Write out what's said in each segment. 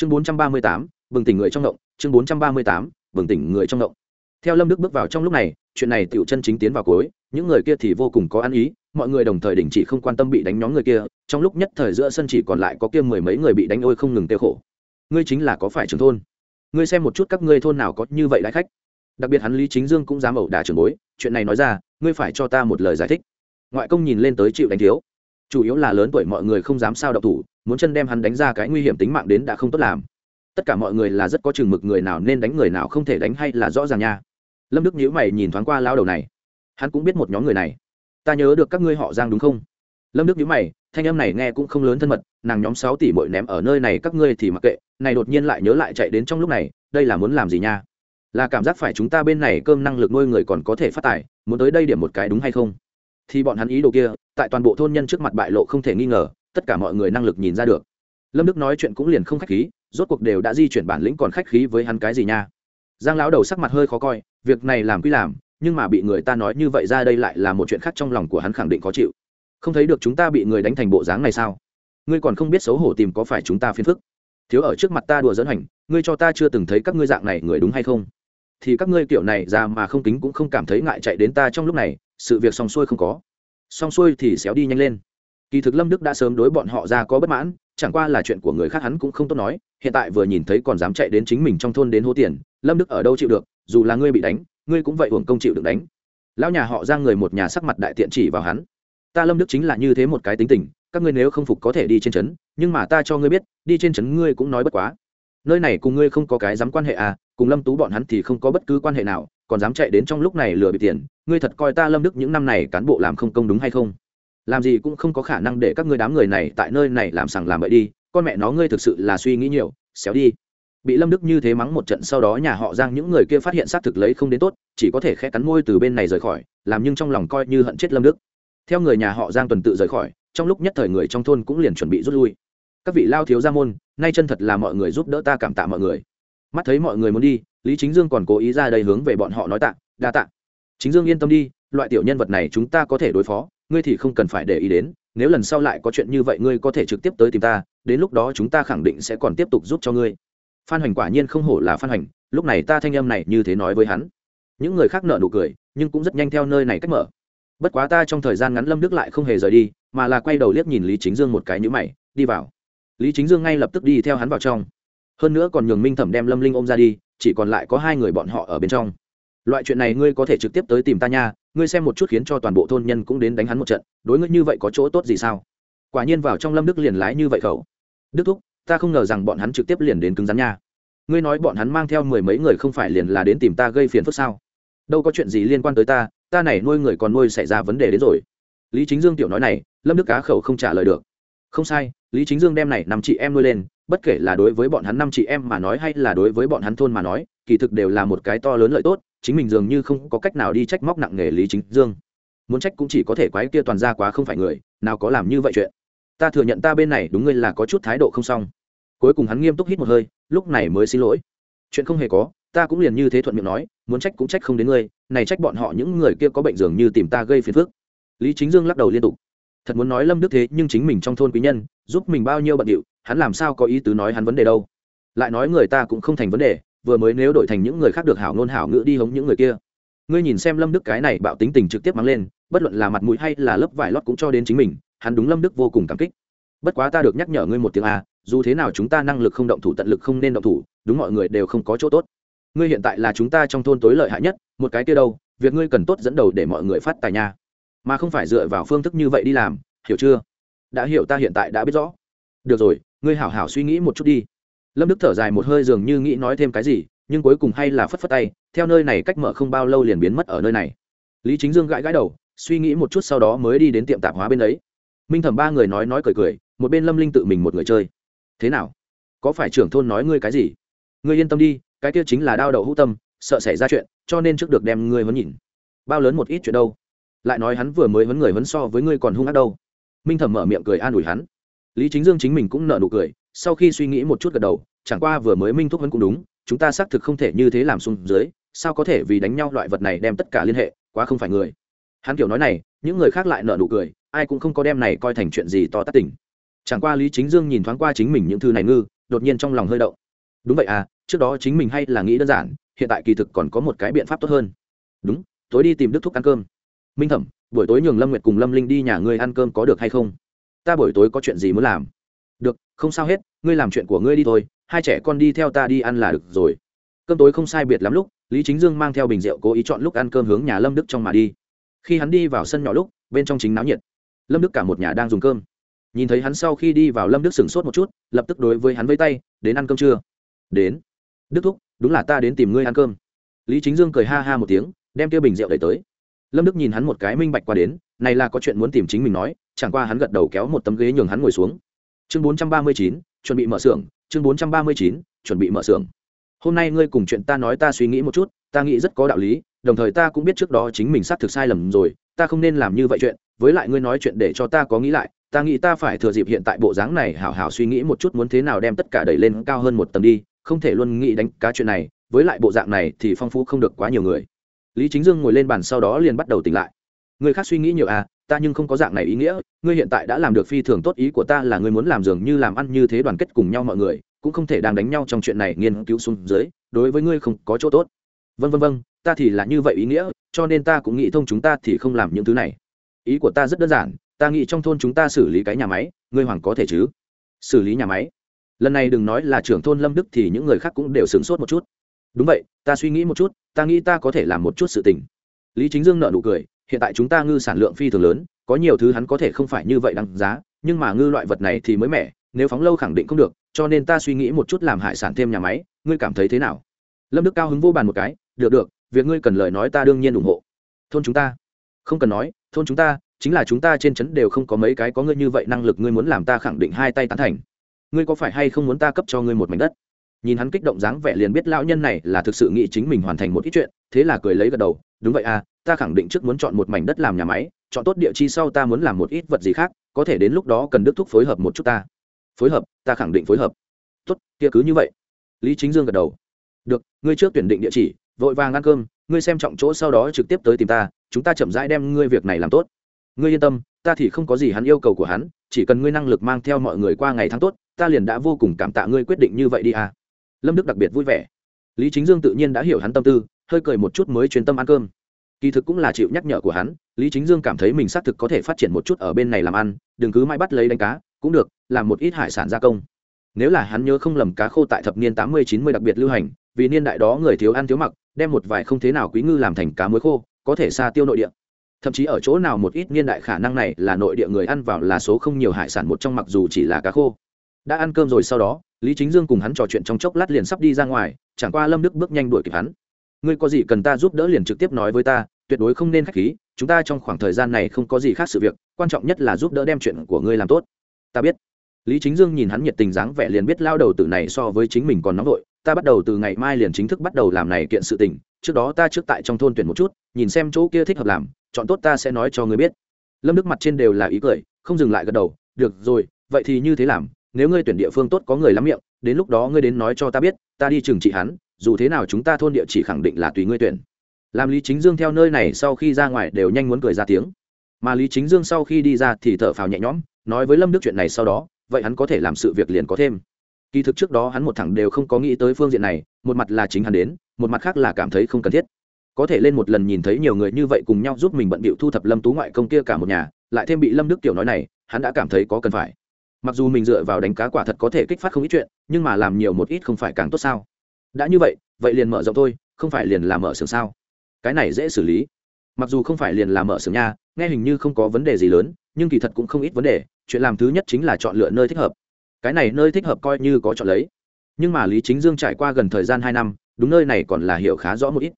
chương bốn trăm ba mươi tám, bừng tỉnh người trong động, chương bốn trăm ba mươi tám, bừng tỉnh người trong động. Theo lâm đức bước vào trong lúc này, chuyện này tựu chân chính tiến vào cuối, những người kia thì vô cùng có ăn ý, mọi người đồng thời đình chỉ không quan tâm bị đánh nhóm người kia, trong lúc nhất thời giữa sân chỉ còn lại có kia mười mấy người bị đánh ôi không ngừng tiêu khổ. Ngươi chính là có phải trưởng thôn? Ngươi xem một chút các ngươi thôn nào có như vậy đại khách. Đặc biệt hắn lý chính dương cũng dám ẩu đả trường bối, chuyện này nói ra, ngươi phải cho ta một lời giải thích. Ngoại công nhìn lên tới chịu đánh thiếu. Chủ yếu là lớn tuổi mọi người không dám sao động thủ muốn chân đem hắn đánh ra cái nguy hiểm tính mạng đến đã không tốt làm. Tất cả mọi người là rất có chừng mực người nào nên đánh người nào không thể đánh hay là rõ ràng nha. Lâm đức nhữ mày nhìn thoáng qua lao đầu này. Hắn cũng biết một nhóm người này. Ta nhớ được các ngươi họ giang đúng không? Lâm đức nhữ mày, thanh âm này nghe cũng không lớn thân mật, nàng nhóm sáu tỷ bội ném ở nơi này các ngươi thì mặc kệ, này đột nhiên lại nhớ lại chạy đến trong lúc này, đây là muốn làm gì nha? Là cảm giác phải chúng ta bên này cơm năng lực nuôi người còn có thể phát tài, muốn tới đây điểm một cái đúng hay không? Thì bọn hắn ý đồ kia, tại toàn bộ thôn nhân trước mặt bại lộ không thể nghi ngờ tất cả mọi người năng lực nhìn ra được. Lâm đức nói chuyện cũng liền không khách khí, rốt cuộc đều đã di chuyển bản lĩnh còn khách khí với hắn cái gì nha. Giang lão đầu sắc mặt hơi khó coi, việc này làm quy làm, nhưng mà bị người ta nói như vậy ra đây lại là một chuyện khác trong lòng của hắn khẳng định khó chịu. Không thấy được chúng ta bị người đánh thành bộ dáng này sao? Ngươi còn không biết xấu hổ tìm có phải chúng ta phiền phức? Thiếu ở trước mặt ta đùa dẫn hành ngươi cho ta chưa từng thấy các ngươi dạng này người đúng hay không? Thì các ngươi kiểu này ra mà không kính cũng không cảm thấy ngại chạy đến ta trong lúc này, sự việc xong xuôi không có. Xong xuôi thì xéo đi nhanh lên kỳ thực lâm đức đã sớm đối bọn họ ra có bất mãn, chẳng qua là chuyện của người khác hắn cũng không tốt nói, hiện tại vừa nhìn thấy còn dám chạy đến chính mình trong thôn đến hô tiền, lâm đức ở đâu chịu được, dù là ngươi bị đánh, ngươi cũng vậy hưởng công chịu được đánh. Lão nhà họ ra người một nhà sắc mặt đại tiện chỉ vào hắn. Ta lâm đức chính là như thế một cái tính tình, các ngươi nếu không phục có thể đi trên trấn, nhưng mà ta cho ngươi biết, đi trên trấn ngươi cũng nói bất quá. Nơi này cùng ngươi không có cái dám quan hệ à cùng lâm tú bọn hắn thì không có bất cứ quan hệ nào, còn dám chạy đến trong lúc này lừa bị tiền, ngươi thật coi ta lâm đức những năm này cán bộ làm không công đúng hay không? Làm gì cũng không có khả năng để các ngươi đám người này tại nơi này làm sằng làm bậy đi, con mẹ nó ngươi thực sự là suy nghĩ nhiều, xéo đi. Bị lâm đức như thế mắng một trận sau đó nhà họ giang những người kia phát hiện xác thực lấy không đến tốt, chỉ có thể khẽ cắn môi từ bên này rời khỏi, làm nhưng trong lòng coi như hận chết lâm đức. Theo người nhà họ giang tuần tự rời khỏi, trong lúc nhất thời người trong thôn cũng liền chuẩn bị rút lui. Các vị lao thiếu gia môn, nay chân thật là mọi người giúp đỡ ta cảm tạ mọi người. Mắt thấy mọi người muốn đi, lý chính dương còn cố ý ra đây hướng về bọn họ nói tạ, đa tạ. Chính dương yên tâm đi, loại tiểu nhân vật này chúng ta có thể đối phó ngươi thì không cần phải để ý đến, nếu lần sau lại có chuyện như vậy ngươi có thể trực tiếp tới tìm ta, đến lúc đó chúng ta khẳng định sẽ còn tiếp tục giúp cho ngươi. Phan hoành quả nhiên không hổ là phan hoành, lúc này ta thanh âm này như thế nói với hắn. Những người khác nợ nụ cười, nhưng cũng rất nhanh theo nơi này cách mở. Bất quá ta trong thời gian ngắn lâm đức lại không hề rời đi, mà là quay đầu liếc nhìn lý chính dương một cái nhữ mày, đi vào. Lý chính dương ngay lập tức đi theo hắn vào trong. Hơn nữa còn nhường minh thẩm đem lâm linh ôm ra đi, chỉ còn lại có hai người bọn họ ở bên trong loại chuyện này ngươi có thể trực tiếp tới tìm ta nha, ngươi xem một chút khiến cho toàn bộ thôn nhân cũng đến đánh hắn một trận, đối ngươi như vậy có chỗ tốt gì sao? Quả nhiên vào trong lâm đức liền lái như vậy khẩu. Đức thúc, ta không ngờ rằng bọn hắn trực tiếp liền đến cứng rắn nha. Ngươi nói bọn hắn mang theo mười mấy người không phải liền là đến tìm ta gây phiền phức sao? Đâu có chuyện gì liên quan tới ta ta này nuôi người còn nuôi xảy ra vấn đề đến rồi. Lý chính dương tiểu nói này, lâm đức cá khẩu không trả lời được. Không sai, lý chính dương đem này năm chị em nuôi lên, bất kể là đối với bọn hắn năm chị em mà nói hay là đối với bọn hắn thôn mà nói, kỳ thực đều là một cái to lớn lợi tốt chính mình dường như không có cách nào đi trách móc nặng nghề lý chính dương. Muốn trách cũng chỉ có thể quái kia toàn ra quá không phải người, nào có làm như vậy chuyện. Ta thừa nhận ta bên này đúng ngươi là có chút thái độ không xong. Cuối cùng hắn nghiêm túc hít một hơi, lúc này mới xin lỗi. Chuyện không hề có, ta cũng liền như thế thuận miệng nói, muốn trách cũng trách không đến ngươi, này trách bọn họ những người kia có bệnh dường như tìm ta gây phiền phức. Lý chính dương lắc đầu liên tục. Thật muốn nói lâm đức thế nhưng chính mình trong thôn quý nhân, giúp mình bao nhiêu bận điệu, hắn làm sao có ý tứ nói hắn vấn đề đâu. Lại nói người ta cũng không thành vấn đề vừa mới nếu đổi thành những người khác được hảo ngôn hảo ngữ đi hống những người kia. Ngươi nhìn xem lâm đức cái này bạo tính tình trực tiếp mắng lên, bất luận là mặt mũi hay là lớp vải lót cũng cho đến chính mình, hắn đúng lâm đức vô cùng cảm kích. Bất quá ta được nhắc nhở ngươi một tiếng a, dù thế nào chúng ta năng lực không động thủ tận lực không nên động thủ, đúng mọi người đều không có chỗ tốt. Ngươi hiện tại là chúng ta trong thôn tối lợi hại nhất, một cái kia đâu, việc ngươi cần tốt dẫn đầu để mọi người phát tài nha. Mà không phải dựa vào phương thức như vậy đi làm, hiểu chưa? Đã hiểu ta hiện tại đã biết rõ. Được rồi, ngươi hảo hảo suy nghĩ một chút đi lâm đức thở dài một hơi dường như nghĩ nói thêm cái gì, nhưng cuối cùng hay là phất phất tay, theo nơi này cách mở không bao lâu liền biến mất ở nơi này. Lý chính dương gãi gãi đầu, suy nghĩ một chút sau đó mới đi đến tiệm tạp hóa bên ấy. Minh thẩm ba người nói nói cười cười, một bên lâm linh tự mình một người chơi. Thế nào? Có phải trưởng thôn nói ngươi cái gì? Ngươi yên tâm đi, cái kia chính là đao đầu hữu tâm, sợ xảy ra chuyện, cho nên trước được đem ngươi vẫn nhìn. Bao lớn một ít chuyện đâu? Lại nói hắn vừa mới vấn người vấn so với ngươi còn hung ác đâu. Minh thẩm mở miệng cười an ủi hắn. Lý chính dương chính mình cũng nợ nụ cười, sau khi suy nghĩ một chút gật đầu chẳng qua vừa mới minh thúc huấn cũng đúng, chúng ta xác thực không thể như thế làm xuống dưới, sao có thể vì đánh nhau loại vật này đem tất cả liên hệ, quá không phải người. Hắn kiểu nói này, những người khác lại nợ nụ cười, ai cũng không có đem này coi thành chuyện gì to tát tỉnh chẳng qua lý chính dương nhìn thoáng qua chính mình những thư này ngư, đột nhiên trong lòng hơi động. Đúng vậy à trước đó chính mình hay là nghĩ đơn giản, hiện tại kỳ thực còn có một cái biện pháp tốt hơn. Đúng, tối đi tìm đức thúc ăn cơm. Minh thẩm, buổi tối nhường lâm nguyệt cùng lâm linh đi nhà ngươi ăn cơm có được hay không? Ta buổi tối có chuyện gì muốn làm? Được, không sao hết, ngươi làm chuyện của ngươi đi thôi hai trẻ con đi theo ta đi ăn là được rồi. Cơm tối không sai biệt lắm lúc, lý chính dương mang theo bình rượu cố ý chọn lúc ăn cơm hướng nhà lâm đức trong mà đi. Khi hắn đi vào sân nhỏ lúc, bên trong chính náo nhiệt. Lâm đức cả một nhà đang dùng cơm. Nhìn thấy hắn sau khi đi vào lâm đức sửng sốt một chút, lập tức đối với hắn vây tay, đến ăn cơm chưa? Đến. Đức thúc, đúng là ta đến tìm ngươi ăn cơm. Lý chính dương cười ha ha một tiếng, đem kia bình rượu đẩy tới. Lâm đức nhìn hắn một cái minh bạch qua đến, này là có chuyện muốn tìm chính mình nói, chẳng qua hắn gật đầu kéo một tấm ghế nhường hắn ngồi xuống. Chương bốn trăm ba mươi chín, chuẩn bị mở xưởng chương bốn trăm ba mươi chín, chuẩn bị mở xưởng. Hôm nay ngươi cùng chuyện ta nói ta suy nghĩ một chút, ta nghĩ rất có đạo lý, đồng thời ta cũng biết trước đó chính mình xác thực sai lầm rồi, ta không nên làm như vậy chuyện, với lại ngươi nói chuyện để cho ta có nghĩ lại, ta nghĩ ta phải thừa dịp hiện tại bộ dáng này hảo hảo suy nghĩ một chút muốn thế nào đem tất cả đẩy lên cao hơn một tầng đi, không thể luôn nghĩ đánh cá chuyện này, với lại bộ dạng này thì phong phú không được quá nhiều người. Lý chính dương ngồi lên bàn sau đó liền bắt đầu tỉnh lại. Người khác suy nghĩ nhiều à ta nhưng không có dạng này ý nghĩa, ngươi hiện tại đã làm được phi thường tốt ý của ta là ngươi muốn làm dường như làm ăn như thế đoàn kết cùng nhau mọi người, cũng không thể đang đánh nhau trong chuyện này nghiên cứu xuống dưới, đối với ngươi không có chỗ tốt. Vân vân vân ta thì là như vậy ý nghĩa, cho nên ta cũng nghĩ thông chúng ta thì không làm những thứ này. Ý của ta rất đơn giản, ta nghĩ trong thôn chúng ta xử lý cái nhà máy, ngươi hoàng có thể chứ? Xử lý nhà máy? Lần này đừng nói là trưởng thôn lâm đức thì những người khác cũng đều sửng sốt một chút. Đúng vậy, ta suy nghĩ một chút, ta nghĩ ta có thể làm một chút sự tình. Lý chính dương nợ nụ cười hiện tại chúng ta ngư sản lượng phi thường lớn, có nhiều thứ hắn có thể không phải như vậy đáng giá, nhưng mà ngư loại vật này thì mới mẻ, nếu phóng lâu khẳng định không được, cho nên ta suy nghĩ một chút làm hải sản thêm nhà máy, ngươi cảm thấy thế nào? Lâm đức cao hứng vô bàn một cái, được được, việc ngươi cần lời nói ta đương nhiên ủng hộ. Thôn chúng ta. Không cần nói, thôn chúng ta, chính là chúng ta trên trấn đều không có mấy cái có ngươi như vậy năng lực ngươi muốn làm ta khẳng định hai tay tán thành. Ngươi có phải hay không muốn ta cấp cho ngươi một mảnh đất? Nhìn hắn kích động dáng vẻ liền biết lão nhân này là thực sự nghĩ chính mình hoàn thành một ít chuyện, thế là cười lấy gật đầu, đúng vậy à ta khẳng định trước muốn chọn một mảnh đất làm nhà máy, chọn tốt địa chi sau ta muốn làm một ít vật gì khác, có thể đến lúc đó cần đức thúc phối hợp một chút ta. Phối hợp? Ta khẳng định phối hợp. Tốt, kia cứ như vậy. Lý chính dương gật đầu. Được, ngươi trước tuyển định địa chỉ, vội vàng ăn cơm, ngươi xem trọng chỗ sau đó trực tiếp tới tìm ta, chúng ta chậm rãi đem ngươi việc này làm tốt. Ngươi yên tâm, ta thì không có gì hắn yêu cầu của hắn, chỉ cần ngươi năng lực mang theo mọi người qua ngày tháng tốt, ta liền đã vô cùng cảm tạ ngươi quyết định như vậy đi à lâm đức đặc biệt vui vẻ. Lý chính dương tự nhiên đã hiểu hắn tâm tư, hơi cười một chút mới chuyên tâm ăn cơm. Kỳ thực cũng là chịu nhắc nhở của hắn, lý chính dương cảm thấy mình xác thực có thể phát triển một chút ở bên này làm ăn, đừng cứ mãi bắt lấy đánh cá, cũng được, làm một ít hải sản gia công. Nếu là hắn nhớ không lầm cá khô tại thập niên tám mươi, chín mươi đặc biệt lưu hành, vì niên đại đó người thiếu ăn thiếu mặc, đem một vài không thế nào quý ngư làm thành cá muối khô, có thể xa tiêu nội địa. Thậm chí ở chỗ nào một ít niên đại khả năng này là nội địa người ăn vào là số không nhiều hải sản một trong mặc dù chỉ là cá khô. Đã ăn cơm rồi sau đó lý chính dương cùng hắn trò chuyện trong chốc lát liền sắp đi ra ngoài, chẳng qua lâm đức bước nhanh đuổi kịp hắn. Ngươi có gì cần ta giúp đỡ liền trực tiếp nói với ta, tuyệt đối không nên k h á c h khí, chúng ta trong khoảng thời gian này không có gì khác sự việc, quan trọng nhất là giúp đỡ đem chuyện của ngươi làm tốt. Ta biết. Lý chính dương nhìn hắn nhiệt tình dáng vẻ liền biết lao đầu từ này so với chính mình còn nóng vội, ta bắt đầu từ ngày mai liền chính thức bắt đầu làm này kiện sự tình, trước đó ta trước tại trong thôn tuyển một chút, nhìn xem chỗ kia thích hợp làm, chọn tốt ta sẽ nói cho ngươi biết. Lâm đức mặt trên đều là ý cười, không dừng lại gật đầu, được rồi, vậy thì như thế làm nếu ngươi tuyển địa phương tốt có người lắm miệng, đến lúc đó ngươi đến nói cho ta biết, ta đi trừng trị hắn, dù thế nào chúng ta thôn địa chỉ khẳng định là tùy ngươi tuyển. Làm lý chính dương theo nơi này sau khi ra ngoài đều nhanh muốn cười ra tiếng. Mà lý chính dương sau khi đi ra thì thở phào nhẹ nhõm, nói với lâm đức chuyện này sau đó, vậy hắn có thể làm sự việc liền có thêm. Kỳ thực trước đó hắn một thẳng đều không có nghĩ tới phương diện này, một mặt là chính hắn đến, một mặt khác là cảm thấy không cần thiết. Có thể lên một lần nhìn thấy nhiều người như vậy cùng nhau giúp mình bận bịu thu thập lâm tú ngoại công kia cả một nhà, lại thêm bị lâm đức tiểu nói này, hắn đã cảm thấy có cần phải mặc dù mình dựa vào đánh cá quả thật có thể kích phát không ít chuyện, nhưng mà làm nhiều một ít không phải càng tốt sao? Đã như vậy vậy liền mở rộng thôi, không phải liền làm mở xưởng sao? Cái này dễ xử lý. Mặc dù không phải liền làm mở xưởng nha, nghe hình như không có vấn đề gì lớn, nhưng kỳ thật cũng không ít vấn đề, chuyện làm thứ nhất chính là chọn lựa nơi thích hợp. Cái này nơi thích hợp coi như có chọn lấy. Nhưng mà lý chính dương trải qua gần thời gian hai năm, đúng nơi này còn là hiểu khá rõ một ít.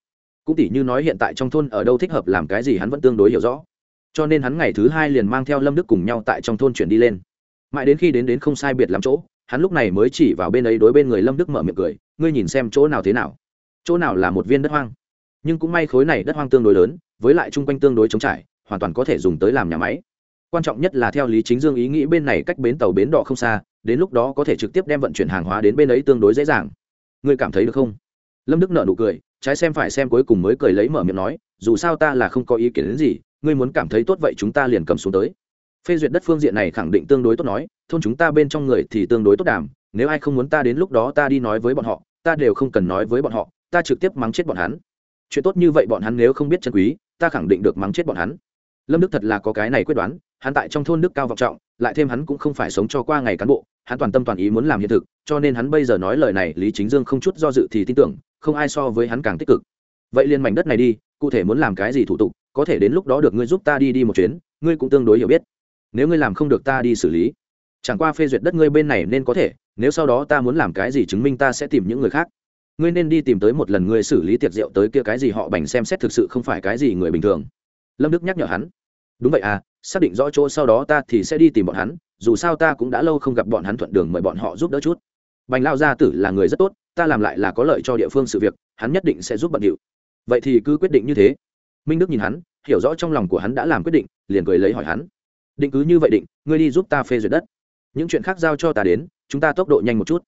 Cũng tỉ như nói hiện tại trong thôn ở đâu thích hợp làm cái gì hắn vẫn tương đối hiểu rõ. Cho nên hắn ngày thứ hai liền mang theo lâm đức cùng nhau tại trong thôn chuyển đi lên mãi đến khi đến đến không sai biệt lắm chỗ, hắn lúc này mới chỉ vào bên ấy đối bên người lâm đức mở miệng cười, ngươi nhìn xem chỗ nào thế nào? Chỗ nào là một viên đất hoang? Nhưng cũng may khối này đất hoang tương đối lớn, với lại chung quanh tương đối trống trải, hoàn toàn có thể dùng tới làm nhà máy. Quan trọng nhất là theo lý chính dương ý nghĩ bên này cách bến tàu bến đỏ không xa, đến lúc đó có thể trực tiếp đem vận chuyển hàng hóa đến bên ấy tương đối dễ dàng. Ngươi cảm thấy được không? Lâm đức nợ nụ cười, trái xem phải xem cuối cùng mới cười lấy mở miệng nói, dù sao ta là không có ý kiến đến gì, ngươi muốn cảm thấy tốt vậy chúng ta liền cầm xuống tới phê duyệt đất phương diện này khẳng định tương đối tốt nói, thôn chúng ta bên trong người thì tương đối tốt đàm, nếu ai không muốn ta đến lúc đó ta đi nói với bọn họ, ta đều không cần nói với bọn họ, ta trực tiếp mắng chết bọn hắn. Chuyện tốt như vậy bọn hắn nếu không biết chân quý, ta khẳng định được mắng chết bọn hắn. Lâm đức thật là có cái này quyết đoán, hắn tại trong thôn đức cao vọng trọng, lại thêm hắn cũng không phải sống cho qua ngày cán bộ, hắn toàn tâm toàn ý muốn làm hiện thực, cho nên hắn bây giờ nói lời này, lý chính dương không chút do dự thì tin tưởng, không ai so với hắn càng tích cực. Vậy liền mảnh đất này đi, cụ thể muốn làm cái gì thủ tục, có thể đến lúc đó được ngươi giúp ta đi đi một chuyến, ngươi cũng tương đối hiểu biết nếu ngươi làm không được ta đi xử lý. Chẳng qua phê duyệt đất ngươi bên này nên có thể, nếu sau đó ta muốn làm cái gì chứng minh ta sẽ tìm những người khác. Ngươi nên đi tìm tới một lần ngươi xử lý tiệc rượu tới kia cái gì họ bành xem xét thực sự không phải cái gì người bình thường. Lâm đức nhắc nhở hắn. Đúng vậy à xác định rõ chỗ sau đó ta thì sẽ đi tìm bọn hắn, dù sao ta cũng đã lâu không gặp bọn hắn thuận đường mời bọn họ giúp đỡ chút. Bành lao gia tử là người rất tốt, ta làm lại là có lợi cho địa phương sự việc, hắn nhất định sẽ giúp bận điệu. Vậy thì cứ quyết định như thế. Minh đức nhìn hắn, hiểu rõ trong lòng của hắn đã làm quyết định, liền cười lấy hỏi hắn định cứ như vậy định, ngươi đi giúp ta phê duyệt đất. Những chuyện khác giao cho ta đến, chúng ta tốc độ nhanh một chút.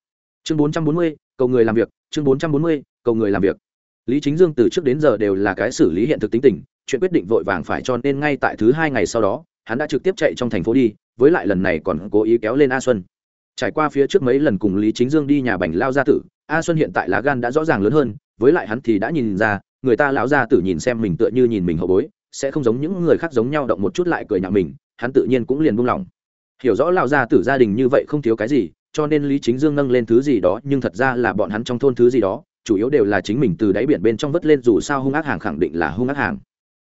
Chương bốn trăm bốn mươi, cầu người làm việc, chương bốn trăm bốn mươi, cầu người làm việc. Lý chính dương từ trước đến giờ đều là cái xử lý hiện thực tính tình, chuyện quyết định vội vàng phải cho nên ngay tại thứ hai ngày sau đó, hắn đã trực tiếp chạy trong thành phố đi, với lại lần này còn cố ý kéo lên a xuân. Trải qua phía trước mấy lần cùng lý chính dương đi nhà bành lao gia tử, a xuân hiện tại lá gan đã rõ ràng lớn hơn, với lại hắn thì đã nhìn ra, người ta lão gia tử nhìn xem mình tựa như nhìn mình hậu bối, sẽ không giống những người khác giống nhau động một chút lại cười nhạo mình hắn tự nhiên cũng liền buông lỏng. Hiểu rõ lão gia tử gia đình như vậy không thiếu cái gì, cho nên lý chính dương nâng lên thứ gì đó, nhưng thật ra là bọn hắn trong thôn thứ gì đó, chủ yếu đều là chính mình từ đáy biển bên trong vớt lên dù sao hung ác hàng khẳng định là hung ác hàng.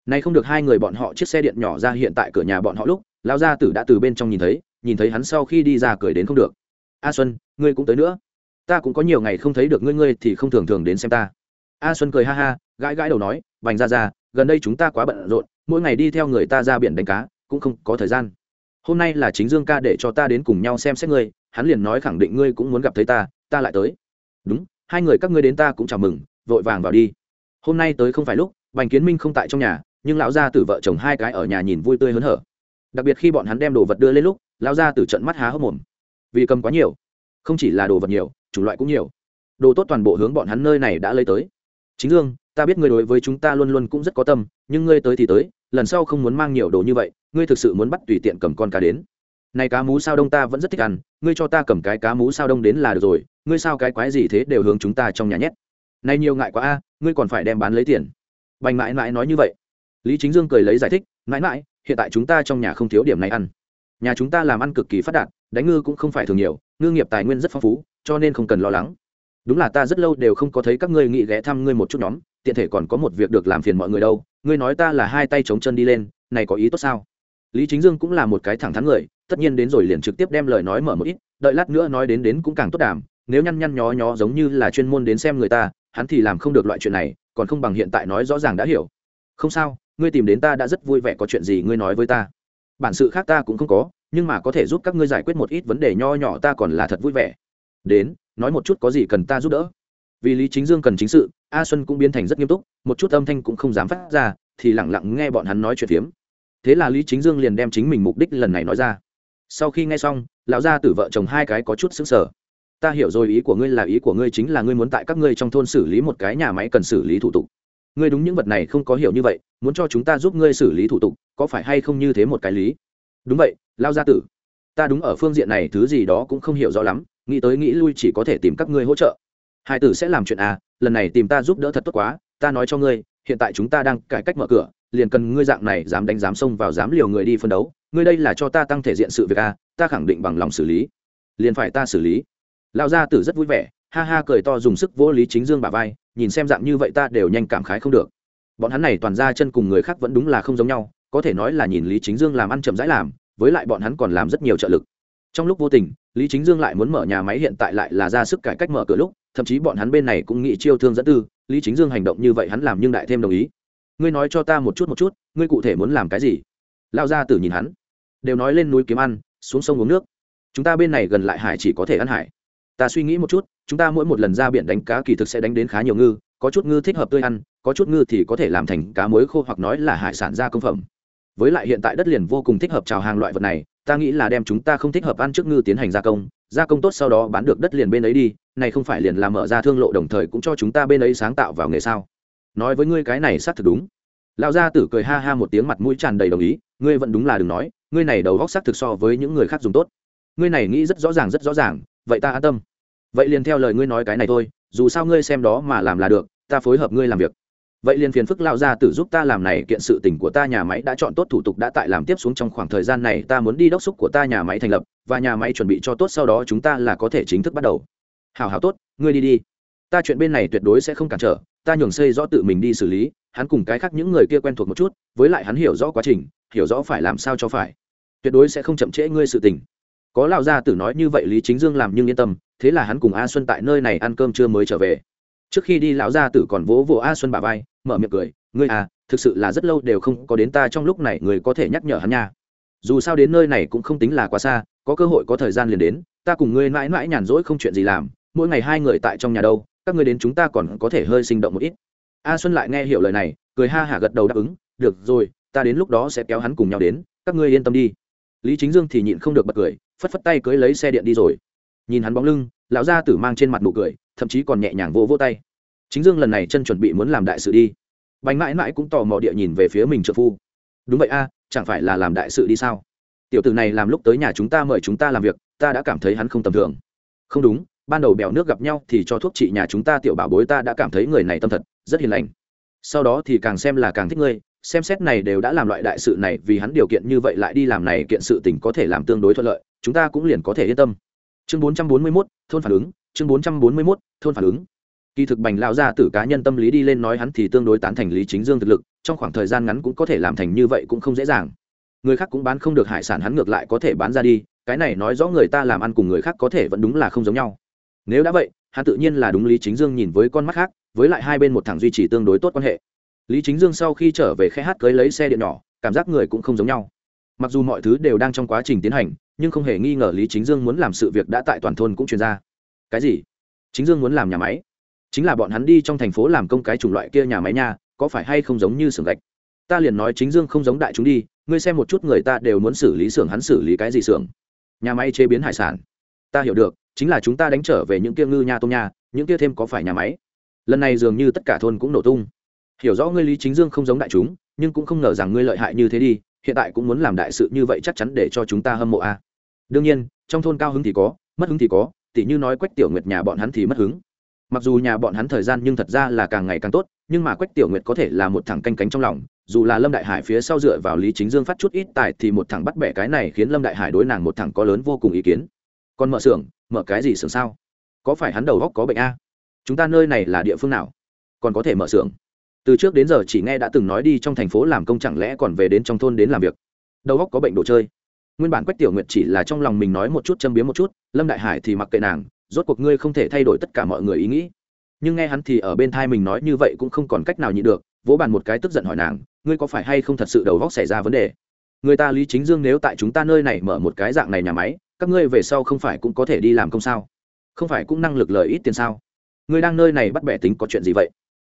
Nay không được hai người bọn họ chiếc xe điện nhỏ ra hiện tại cửa nhà bọn họ lúc, lão gia tử đã từ bên trong nhìn thấy nhìn thấy hắn sau khi đi ra cười đến không được. A xuân, ngươi cũng tới nữa. Ta cũng có nhiều ngày không thấy được ngươi ngươi thì không thường thường đến xem ta. A xuân cười ha ha, gãi gãi đầu nói vành ra ra, gần đây chúng ta quá bận rộn, mỗi ngày đi theo người ta ra biển đánh cá cũng không có thời gian. Hôm nay là chính dương ca để cho ta đến cùng nhau xem xét ngươi, hắn liền nói khẳng định ngươi cũng muốn gặp thấy ta ta lại tới. Đúng, hai người các ngươi đến ta cũng chào mừng, vội vàng vào đi. Hôm nay tới không phải lúc, bành kiến minh không tại trong nhà, nhưng lão gia tử vợ chồng hai cái ở nhà nhìn vui tươi hớn hở. Đặc biệt khi bọn hắn đem đồ vật đưa lên lúc, lão gia tử trận mắt há hốc mồm. Vì cầm quá nhiều, không chỉ là đồ vật nhiều, chủng loại cũng nhiều. Đồ tốt toàn bộ hướng bọn hắn nơi này đã lấy tới. Chính dương, ta biết ngươi đối với chúng ta luôn luôn cũng rất có tâm, nhưng ngươi tới thì tới, lần sau không muốn mang nhiều đồ như vậy ngươi thực sự muốn bắt tùy tiện cầm con cá đến. Này cá mú sao đông ta vẫn rất thích ăn, ngươi cho ta cầm cái cá mú sao đông đến là được rồi, ngươi sao cái quái gì thế đều hướng chúng ta trong nhà nhét. Này nhiều ngại quá a, ngươi còn phải đem bán lấy tiền. Bành mãi mãi nói như vậy. Lý chính dương cười lấy giải thích, mãi mãi, hiện tại chúng ta trong nhà không thiếu điểm này ăn. Nhà chúng ta làm ăn cực kỳ phát đạt, đánh ngư cũng không phải thường nhiều, ngư nghiệp tài nguyên rất phong phú, cho nên không cần lo lắng. Đúng là ta rất lâu đều không có thấy các ngươi nghị ghé thăm ngươi một chút nhóm, tiện thể còn có một việc được làm phiền mọi người đâu. Ngươi nói ta là hai tay chống chân đi lên, này có ý tốt sao? Lý chính dương cũng là một cái thẳng thắn người, tất nhiên đến rồi liền trực tiếp đem lời nói mở một ít, đợi lát nữa nói đến đến cũng càng tốt đàm, nếu nhăn nhăn nhó nhó giống như là chuyên môn đến xem người ta, hắn thì làm không được loại chuyện này, còn không bằng hiện tại nói rõ ràng đã hiểu. Không sao, ngươi tìm đến ta đã rất vui vẻ, có chuyện gì ngươi nói với ta. Bản sự khác ta cũng không có, nhưng mà có thể giúp các ngươi giải quyết một ít vấn đề nho nhỏ ta còn là thật vui vẻ. Đến, nói một chút có gì cần ta giúp đỡ. Vì lý chính dương cần chính sự, a xuân cũng biến thành rất nghiêm túc, một chút âm thanh cũng không dám phát ra, thì lẳng lặng nghe bọn hắn nói chuyện phiếm thế là lý chính dương liền đem chính mình mục đích lần này nói ra. Sau khi nghe xong, lão gia tử vợ chồng hai cái có chút xứng sở ta hiểu rồi ý của ngươi là ý của ngươi chính là ngươi muốn tại các ngươi trong thôn xử lý một cái nhà máy cần xử lý thủ tục. Ngươi đúng những vật này không có hiểu như vậy, muốn cho chúng ta giúp ngươi xử lý thủ tục, có phải hay không như thế một cái lý? Đúng vậy lao gia tử. Ta đúng ở phương diện này thứ gì đó cũng không hiểu rõ lắm, nghĩ tới nghĩ lui chỉ có thể tìm các ngươi hỗ trợ. Hai tử sẽ làm chuyện à lần này tìm ta giúp đỡ thật tốt quá, ta nói cho ngươi, hiện tại chúng ta đang cải cách mở cửa liền cần ngươi dạng này dám đánh dám xông vào dám liều người đi phân đấu, ngươi đây là cho ta tăng thể diện sự việc à ta khẳng định bằng lòng xử lý. Liền phải ta xử lý. Lão gia tử rất vui vẻ, ha ha cười to dùng sức vỗ lý chính dương bà vai, nhìn xem dạng như vậy ta đều nhanh cảm khái không được. Bọn hắn này toàn ra chân cùng người khác vẫn đúng là không giống nhau, có thể nói là nhìn lý chính dương làm ăn chậm rãi làm, với lại bọn hắn còn làm rất nhiều trợ lực. Trong lúc vô tình, lý chính dương lại muốn mở nhà máy hiện tại lại là ra sức cải cách mở cửa lúc, thậm chí bọn hắn bên này cũng nghĩ chiêu thương dẫn tư, lý chính dương hành động như vậy hắn làm nhưng đại thêm đồng ý ngươi nói cho ta một chút một chút, ngươi cụ thể muốn làm cái gì? Lao ra tử nhìn hắn, đều nói lên núi kiếm ăn, xuống sông uống nước. Chúng ta bên này gần lại hải chỉ có thể ăn hải. Ta suy nghĩ một chút, chúng ta mỗi một lần ra biển đánh cá kỳ thực sẽ đánh đến khá nhiều ngư, có chút ngư thích hợp tươi ăn, có chút ngư thì có thể làm thành cá muối khô hoặc nói là hải sản gia công phẩm. Với lại hiện tại đất liền vô cùng thích hợp trào hàng loại vật này, ta nghĩ là đem chúng ta không thích hợp ăn trước ngư tiến hành gia công gia công tốt sau đó bán được đất liền bên ấy đi, này không phải liền làm mở ra thương lộ đồng thời cũng cho chúng ta bên ấy sáng tạo vào nghề sao? Nói với ngươi cái này xác thực đúng. Lão gia tử cười ha ha một tiếng mặt mũi tràn đầy đồng ý, ngươi vẫn đúng là đừng nói, ngươi này đầu góc xác thực so với những người khác dùng tốt. Ngươi này nghĩ rất rõ ràng, rất rõ ràng, vậy ta an tâm. Vậy liền theo lời ngươi nói cái này thôi, dù sao ngươi xem đó mà làm là được, ta phối hợp ngươi làm việc. Vậy liền phiền phức Lão gia tử giúp ta làm này kiện sự tình của ta nhà máy đã chọn tốt thủ tục đã tại làm tiếp xuống trong khoảng thời gian này, ta muốn đi đốc xúc của ta nhà máy thành lập, và nhà máy chuẩn bị cho tốt sau đó chúng ta là có thể chính thức bắt đầu. Hào hào tốt, ngươi đi đi ta chuyện bên này tuyệt đối sẽ không cản trở, ta nhường xây rõ tự mình đi xử lý, hắn cùng cái khác những người kia quen thuộc một chút, với lại hắn hiểu rõ quá trình, hiểu rõ phải làm sao cho phải. Tuyệt đối sẽ không chậm trễ ngươi sự tình. Có lão gia tử nói như vậy lý chính dương làm nhưng yên tâm, thế là hắn cùng a xuân tại nơi này ăn cơm trưa mới trở về. Trước khi đi, lão gia tử còn vỗ vỗ a xuân bà vai, mở miệng cười, ngươi à thực sự là rất lâu đều không có đến ta trong lúc này người có thể nhắc nhở hắn nha. Dù sao đến nơi này cũng không tính là quá xa, có cơ hội có thời gian liền đến, ta cùng ngươi mãi mãi nhàn rỗi không chuyện gì làm, mỗi ngày hai người tại trong nhà đâu các ngươi đến chúng ta còn có thể hơi sinh động một ít. A xuân lại nghe hiểu lời này, cười ha hả gật đầu đáp ứng, được rồi, ta đến lúc đó sẽ kéo hắn cùng nhau đến, các ngươi yên tâm đi. Lý chính dương thì nhịn không được bật cười, phất phất tay cưới lấy xe điện đi rồi. Nhìn hắn bóng lưng, lão gia tử mang trên mặt nụ cười, thậm chí còn nhẹ nhàng vô vô tay. Chính dương lần này chân chuẩn bị muốn làm đại sự đi. Bánh mãi mãi cũng tò mò địa nhìn về phía mình trợ phu. Đúng vậy a, chẳng phải là làm đại sự đi sao? Tiểu tử này làm lúc tới nhà chúng ta mời chúng ta làm việc, ta đã cảm thấy hắn không tầm thường. Không đúng ban đầu bèo nước gặp nhau thì cho thuốc trị nhà chúng ta tiểu bảo bối ta đã cảm thấy người này tâm thật rất hiền lành. Sau đó thì càng xem là càng thích ngươi xem xét này đều đã làm loại đại sự này vì hắn điều kiện như vậy lại đi làm này kiện sự tình có thể làm tương đối thuận lợi chúng ta cũng liền có thể yên tâm. Chương 441, thôn phản ứng chương 441, thôn phản ứng. Kỳ thực bành lao ra từ cá nhân tâm lý đi lên nói hắn thì tương đối tán thành lý chính dương thực lực trong khoảng thời gian ngắn cũng có thể làm thành như vậy cũng không dễ dàng. Người khác cũng bán không được hải sản hắn ngược lại có thể bán ra đi cái này nói rõ người ta làm ăn cùng người khác có thể vẫn đúng là không giống nhau nếu đã vậy, hắn tự nhiên là đúng lý chính dương nhìn với con mắt khác, với lại hai bên một thằng duy trì tương đối tốt quan hệ. Lý chính dương sau khi trở về khe hát cưới lấy xe điện nhỏ, cảm giác người cũng không giống nhau. Mặc dù mọi thứ đều đang trong quá trình tiến hành, nhưng không hề nghi ngờ lý chính dương muốn làm sự việc đã tại toàn thôn cũng truyền ra. Cái gì? Chính dương muốn làm nhà máy? Chính là bọn hắn đi trong thành phố làm công cái chủng loại kia nhà máy nha, có phải hay không giống như xưởng gạch? Ta liền nói chính dương không giống đại chúng đi, ngươi xem một chút người ta đều muốn xử lý xưởng hắn xử lý cái gì xưởng? Nhà máy chế biến hải sản. Ta hiểu được chính là chúng ta đánh trở về những kia ngư nha tôm nha, những kia thêm có phải nhà máy. Lần này dường như tất cả thôn cũng nổ tung. Hiểu rõ ngươi lý chính dương không giống đại chúng, nhưng cũng không ngờ rằng ngươi lợi hại như thế đi, hiện tại cũng muốn làm đại sự như vậy chắc chắn để cho chúng ta hâm mộ a. À. đương nhiên, trong thôn cao hứng thì có, mất hứng thì có, tỉ như nói quách tiểu nguyệt nhà bọn hắn thì mất hứng. Mặc dù nhà bọn hắn thời gian nhưng thật ra là càng ngày càng tốt, nhưng mà quách tiểu nguyệt có thể là một thằng canh cánh trong lòng, dù là lâm đại hải phía sau dựa vào lý chính dương phát chút ít tài thì một thằng bắt bẻ cái này khiến lâm đại hải đối nàng một thằng có lớn vô cùng ý kiến còn mở xưởng, mở cái gì xưởng sao? Có phải hắn đầu góc có bệnh a? Chúng ta nơi này là địa phương nào? Còn có thể mở xưởng? Từ trước đến giờ chỉ nghe đã từng nói đi trong thành phố làm công chẳng lẽ còn về đến trong thôn đến làm việc? Đầu góc có bệnh đồ chơi. Nguyên bản quách tiểu nguyệt chỉ là trong lòng mình nói một chút châm biếm một chút, lâm đại hải thì mặc kệ nàng, rốt cuộc ngươi không thể thay đổi tất cả mọi người ý nghĩ. Nhưng nghe hắn thì ở bên thai mình nói như vậy cũng không còn cách nào nhịn được, vỗ bàn một cái tức giận hỏi nàng, ngươi có phải hay không thật sự đầu góc xảy ra vấn đề? Người ta lý chính dương nếu tại chúng ta nơi này mở một cái dạng này nhà máy các ngươi về sau không phải cũng có thể đi làm công sao? Không phải cũng năng lực lời ít tiền sao? Ngươi đang nơi này bắt bẻ tính có chuyện gì vậy?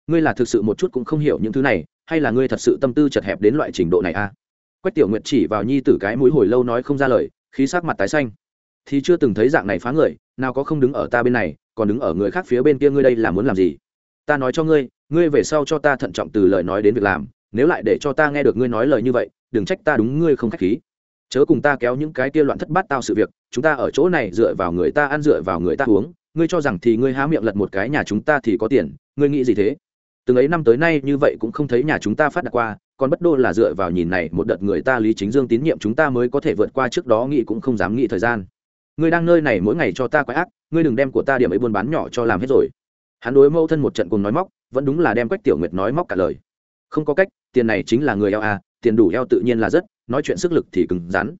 Ngươi là thực sự một chút cũng không hiểu những thứ này, hay là ngươi thật sự tâm tư chật hẹp đến loại trình độ này à? Quách tiểu nguyệt chỉ vào nhi tử cái mũi hồi lâu nói không ra lời, khí sắc mặt tái xanh. Thì chưa từng thấy dạng này phá người, nào có không đứng ở ta bên này, còn đứng ở người khác phía bên kia ngươi đây là muốn làm gì? Ta nói cho ngươi ngươi về sau cho ta thận trọng từ lời nói đến việc làm, nếu lại để cho ta nghe được ngươi nói lời như vậy, đừng trách ta đúng ngươi không k h á c h khí chớ cùng ta kéo những cái kia loạn thất bát tao sự việc, chúng ta ở chỗ này dựa vào người ta ăn dựa vào người ta uống, ngươi cho rằng thì ngươi há miệng lật một cái nhà chúng ta thì có tiền, ngươi nghĩ gì thế? Từng ấy năm tới nay như vậy cũng không thấy nhà chúng ta phát đạt qua, còn bất đô là dựa vào nhìn này một đợt người ta lý chính dương tín nhiệm chúng ta mới có thể vượt qua trước đó nghĩ cũng không dám nghĩ thời gian. Ngươi đang nơi này mỗi ngày cho ta quái ác, ngươi đừng đem của ta điểm ấy buôn bán nhỏ cho làm hết rồi. Hắn đối mâu thân một trận cùng nói móc, vẫn đúng là đem quách tiểu nguyệt nói móc cả lời. Không có cách, tiền này chính là người eo à tiền đủ eo tự nhiên là rất, nói chuyện sức lực thì cứng rắn.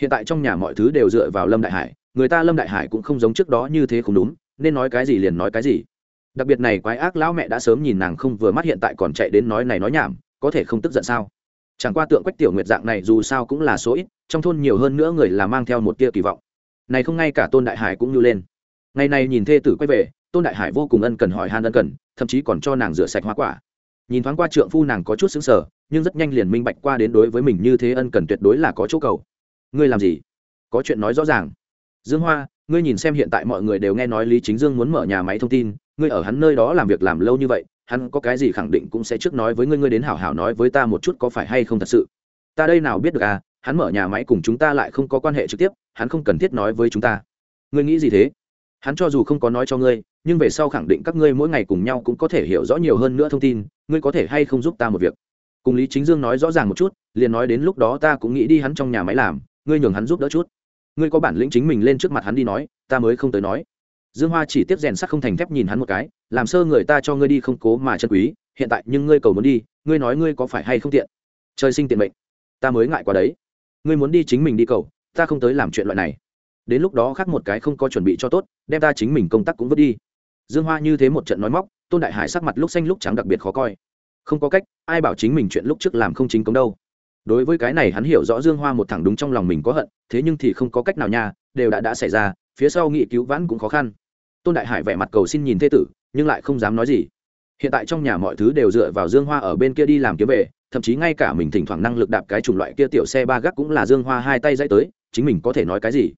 Hiện tại trong nhà mọi thứ đều dựa vào lâm đại hải, người ta lâm đại hải cũng không giống trước đó như thế không đúng, nên nói cái gì liền nói cái gì. Đặc biệt này quái ác lão mẹ đã sớm nhìn nàng không vừa mắt hiện tại còn chạy đến nói này nói nhảm, có thể không tức giận sao? Chẳng qua tượng quách tiểu nguyệt dạng này dù sao cũng là số ít, trong thôn nhiều hơn nữa người là mang theo một tia kỳ vọng. Này không ngay cả tôn đại hải cũng như lên. Ngày này nhìn thê tử quay về, tôn đại hải vô cùng ân cần hỏi han ân cần, thậm chí còn cho nàng rửa sạch hoa quả nhìn thoáng qua trượng phu nàng có chút xứng sở nhưng rất nhanh liền minh bạch qua đến đối với mình như thế ân cần tuyệt đối là có chỗ cầu. Ngươi làm gì? Có chuyện nói rõ ràng. Dương hoa, ngươi nhìn xem hiện tại mọi người đều nghe nói lý chính dương muốn mở nhà máy thông tin, ngươi ở hắn nơi đó làm việc làm lâu như vậy, hắn có cái gì khẳng định cũng sẽ trước nói với ngươi ngươi đến hảo hảo nói với ta một chút có phải hay không thật sự. Ta đây nào biết được à hắn mở nhà máy cùng chúng ta lại không có quan hệ trực tiếp, hắn không cần thiết nói với chúng ta. Ngươi nghĩ gì thế? Hắn cho dù không có nói cho ngươi nhưng về sau khẳng định các ngươi mỗi ngày cùng nhau cũng có thể hiểu rõ nhiều hơn nữa thông tin, ngươi có thể hay không giúp ta một việc. Cùng lý chính dương nói rõ ràng một chút, liền nói đến lúc đó ta cũng nghĩ đi hắn trong nhà máy làm, ngươi nhường hắn giúp đỡ chút. Ngươi có bản lĩnh chính mình lên trước mặt hắn đi nói, ta mới không tới nói. Dương hoa chỉ tiếp rèn sắc không thành thép nhìn hắn một cái, làm sơ người ta cho ngươi đi không cố mà chân quý, hiện tại nhưng ngươi cầu muốn đi, ngươi nói ngươi có phải hay không tiện? Trời sinh tiện mệnh. Ta mới ngại qua đấy. Ngươi muốn đi chính mình đi cầu, ta không tới làm chuyện loại này. Đến lúc đó khác một cái không có chuẩn bị cho tốt, đem ta chính mình công tác cũng vứt đi dương hoa như thế một trận nói móc, tôn đại hải sắc mặt lúc xanh lúc trắng đặc biệt khó coi. Không có cách, ai bảo chính mình chuyện lúc trước làm không chính công đâu. Đối với cái này hắn hiểu rõ dương hoa một thẳng đúng trong lòng mình có hận, thế nhưng thì không có cách nào nha, đều đã đã xảy ra, phía sau nghị cứu vãn cũng khó khăn. Tôn đại hải vẻ mặt cầu xin nhìn thê tử, nhưng lại không dám nói gì. Hiện tại trong nhà mọi thứ đều dựa vào dương hoa ở bên kia đi làm kiếm về, thậm chí ngay cả mình thỉnh thoảng năng lực đạp cái chủng loại kia tiểu xe ba gác cũng là dương hoa hai tay dãy tới, chính mình có thể nói cái gì?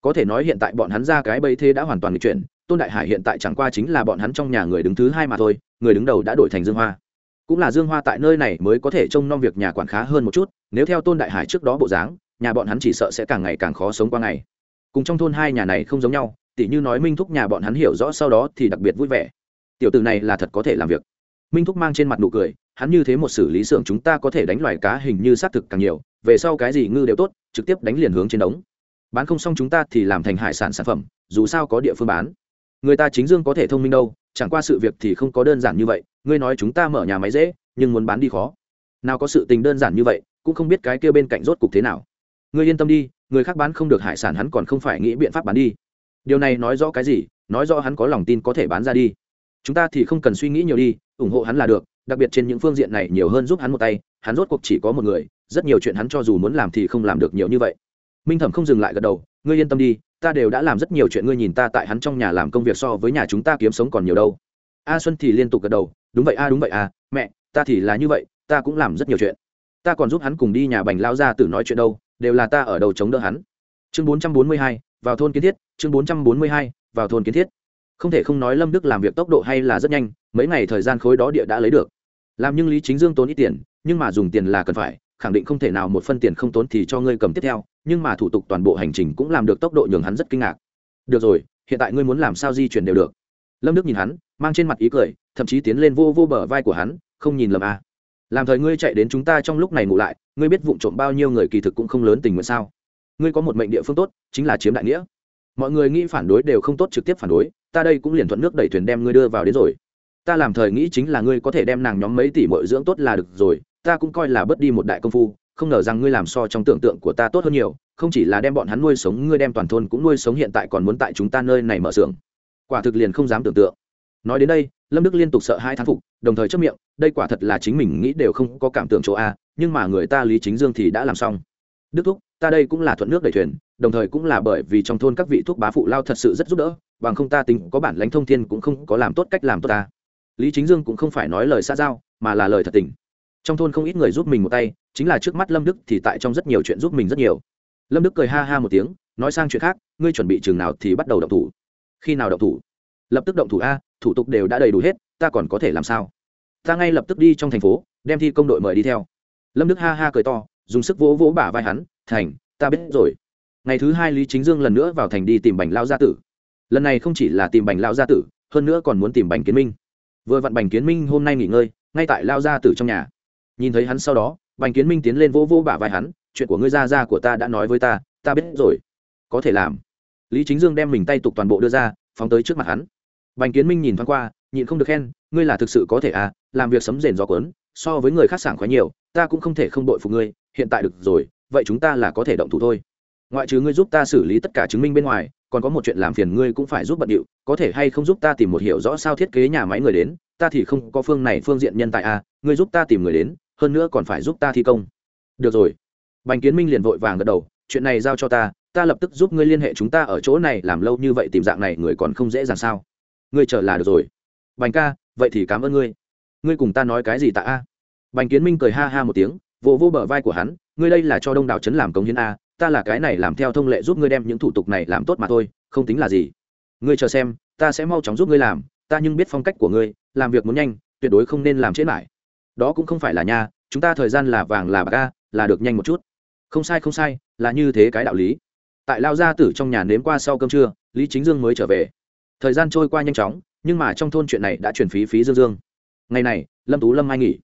Có thể nói hiện tại bọn hắn ra cái bẫy thế đã hoàn toàn lịch chuyển tôn đại hải hiện tại chẳng qua chính là bọn hắn trong nhà người đứng thứ hai mà thôi, người đứng đầu đã đổi thành dương hoa. Cũng là dương hoa tại nơi này mới có thể trông nom việc nhà quản khá hơn một chút, nếu theo tôn đại hải trước đó bộ dáng, nhà bọn hắn chỉ sợ sẽ càng ngày càng khó sống qua ngày. Cùng trong thôn hai nhà này không giống nhau, tỉ như nói minh thúc nhà bọn hắn hiểu rõ sau đó thì đặc biệt vui vẻ. Tiểu từ này là thật có thể làm việc. Minh thúc mang trên mặt nụ cười, hắn như thế một xử lý xưởng chúng ta có thể đánh loài cá hình như xác thực càng nhiều, về sau cái gì ngư đều tốt, trực tiếp đánh liền hướng trên đống. Bán không xong chúng ta thì làm thành hải sản sản phẩm, dù sao có địa phương bán người ta chính dương có thể thông minh đâu, chẳng qua sự việc thì không có đơn giản như vậy, ngươi nói chúng ta mở nhà máy dễ, nhưng muốn bán đi khó. Nào có sự tình đơn giản như vậy, cũng không biết cái kia bên cạnh rốt cục thế nào. Ngươi yên tâm đi, người khác bán không được hải sản hắn còn không phải nghĩ biện pháp bán đi. Điều này nói rõ cái gì? Nói rõ hắn có lòng tin có thể bán ra đi. Chúng ta thì không cần suy nghĩ nhiều đi, ủng hộ hắn là được, đặc biệt trên những phương diện này nhiều hơn giúp hắn một tay, hắn rốt cuộc chỉ có một người, rất nhiều chuyện hắn cho dù muốn làm thì không làm được nhiều như vậy. Minh thẩm không dừng lại gật đầu, ngươi yên tâm đi ta đều đã làm rất nhiều chuyện ngươi nhìn ta tại hắn trong nhà làm công việc so với nhà chúng ta kiếm sống còn nhiều đâu. A xuân thì liên tục gật đầu, đúng vậy a, đúng vậy a, mẹ, ta thì là như vậy, ta cũng làm rất nhiều chuyện. Ta còn giúp hắn cùng đi nhà bành lao ra tử nói chuyện đâu, đều là ta ở đầu chống đỡ hắn. Chương bốn trăm bốn mươi hai, vào thôn kiến thiết, chương bốn trăm bốn mươi hai, vào thôn kiến thiết. Không thể không nói lâm đức làm việc tốc độ hay là rất nhanh, mấy ngày thời gian khối đó địa đã lấy được. Làm nhưng lý chính dương tốn ít tiền, nhưng mà dùng tiền là cần phải khẳng định không thể nào một phân tiền không tốn thì cho ngươi cầm tiếp theo, nhưng mà thủ tục toàn bộ hành trình cũng làm được tốc độ nhường hắn rất kinh ngạc. Được rồi, hiện tại ngươi muốn làm sao di chuyển đều được. Lâm đức nhìn hắn, mang trên mặt ý cười, thậm chí tiến lên vô vô bờ vai của hắn, không nhìn lầm à. làm thời ngươi chạy đến chúng ta trong lúc này ngủ lại, ngươi biết vụ trộm bao nhiêu người kỳ thực cũng không lớn tình nguyện sao? Ngươi có một mệnh địa phương tốt, chính là chiếm đại nghĩa. Mọi người nghĩ phản đối đều không tốt trực tiếp phản đối, ta đây cũng liền thuận nước đẩy thuyền đem ngươi đưa vào đến rồi. Ta làm thời nghĩ chính là ngươi có thể đem nàng nhóm mấy tỷ mọi dưỡng tốt là được rồi ta cũng coi là bớt đi một đại công phu, không ngờ rằng ngươi làm so trong tưởng tượng của ta tốt hơn nhiều, không chỉ là đem bọn hắn nuôi sống, ngươi đem toàn thôn cũng nuôi sống hiện tại còn muốn tại chúng ta nơi này mở xưởng. Quả thực liền không dám tưởng tượng. Nói đến đây, lâm đức liên tục sợ hai thán phục, đồng thời chấp miệng, đây quả thật là chính mình nghĩ đều không có cảm tưởng chỗ a, nhưng mà người ta lý chính dương thì đã làm xong. Đức thúc, ta đây cũng là thuận nước đẩy thuyền, đồng thời cũng là bởi vì trong thôn các vị thuốc bá phụ lao thật sự rất giúp đỡ, bằng không ta tính có bản lãnh thông thiên cũng không có làm tốt cách làm tốt ta. Lý chính dương cũng không phải nói lời xa giao, mà là lời thật tình trong thôn không ít người giúp mình một tay, chính là trước mắt lâm đức thì tại trong rất nhiều chuyện giúp mình rất nhiều. Lâm đức cười ha ha một tiếng, nói sang chuyện khác, ngươi chuẩn bị chừng nào thì bắt đầu động thủ. Khi nào động thủ? Lập tức động thủ a, thủ tục đều đã đầy đủ hết, ta còn có thể làm sao? Ta ngay lập tức đi trong thành phố, đem thi công đội mời đi theo. Lâm đức ha ha cười to, dùng sức vỗ vỗ bả vai hắn, thành, ta biết rồi. Ngày thứ hai lý chính dương lần nữa vào thành đi tìm bành lao gia tử. Lần này không chỉ là tìm bành lao gia tử, hơn nữa còn muốn tìm bành kiến minh. Vừa vặn bành kiến minh hôm nay nghỉ ngơi, ngay tại lao gia tử trong nhà nhìn thấy hắn sau đó, bành kiến minh tiến lên vỗ vỗ bả vai hắn, chuyện của ngươi ra ra của ta đã nói với ta ta biết rồi. Có thể làm. Lý chính dương đem mình tay tục toàn bộ đưa ra, phóng tới trước mặt hắn. Bành kiến minh nhìn thoáng qua, nhịn không được khen, ngươi là thực sự có thể à làm việc sấm rền gió cuốn, so với người khác sảng khoái nhiều, ta cũng không thể không đội phục ngươi, hiện tại được rồi, vậy chúng ta là có thể động thủ thôi. Ngoại trừ ngươi giúp ta xử lý tất cả chứng minh bên ngoài, còn có một chuyện làm phiền ngươi cũng phải giúp bận điệu, có thể hay không giúp ta tìm một hiểu rõ sao thiết kế nhà máy người đến, ta thì không có phương này phương diện nhân tài à ngươi giúp ta tìm người đến hơn nữa còn phải giúp ta thi công. Được rồi. Bành kiến minh liền vội vàng gật đầu, chuyện này giao cho ta ta lập tức giúp ngươi liên hệ chúng ta ở chỗ này, làm lâu như vậy tìm dạng này người còn không dễ dàng sao? Ngươi chờ là được rồi. Bành ca, vậy thì cảm ơn ngươi. Ngươi cùng ta nói cái gì tạ a? Bành kiến minh cười ha ha một tiếng, vỗ vỗ bờ vai của hắn, ngươi đây là cho đông đảo trấn làm công hiến a, ta là cái này làm theo thông lệ giúp ngươi đem những thủ tục này làm tốt mà thôi, không tính là gì. Ngươi chờ xem, ta sẽ mau chóng giúp ngươi làm, ta nhưng biết phong cách của ngươi, làm việc muốn nhanh, tuyệt đối không nên làm chết lại đó cũng không phải là nha, chúng ta thời gian là vàng là bạc a, là được nhanh một chút. Không sai không sai, là như thế cái đạo lý. Tại lao gia tử trong nhà nếm qua sau cơm trưa, lý chính dương mới trở về. Thời gian trôi qua nhanh chóng, nhưng mà trong thôn chuyện này đã chuyển phí phí dương dương. Ngày này, lâm tú lâm mai nghỉ.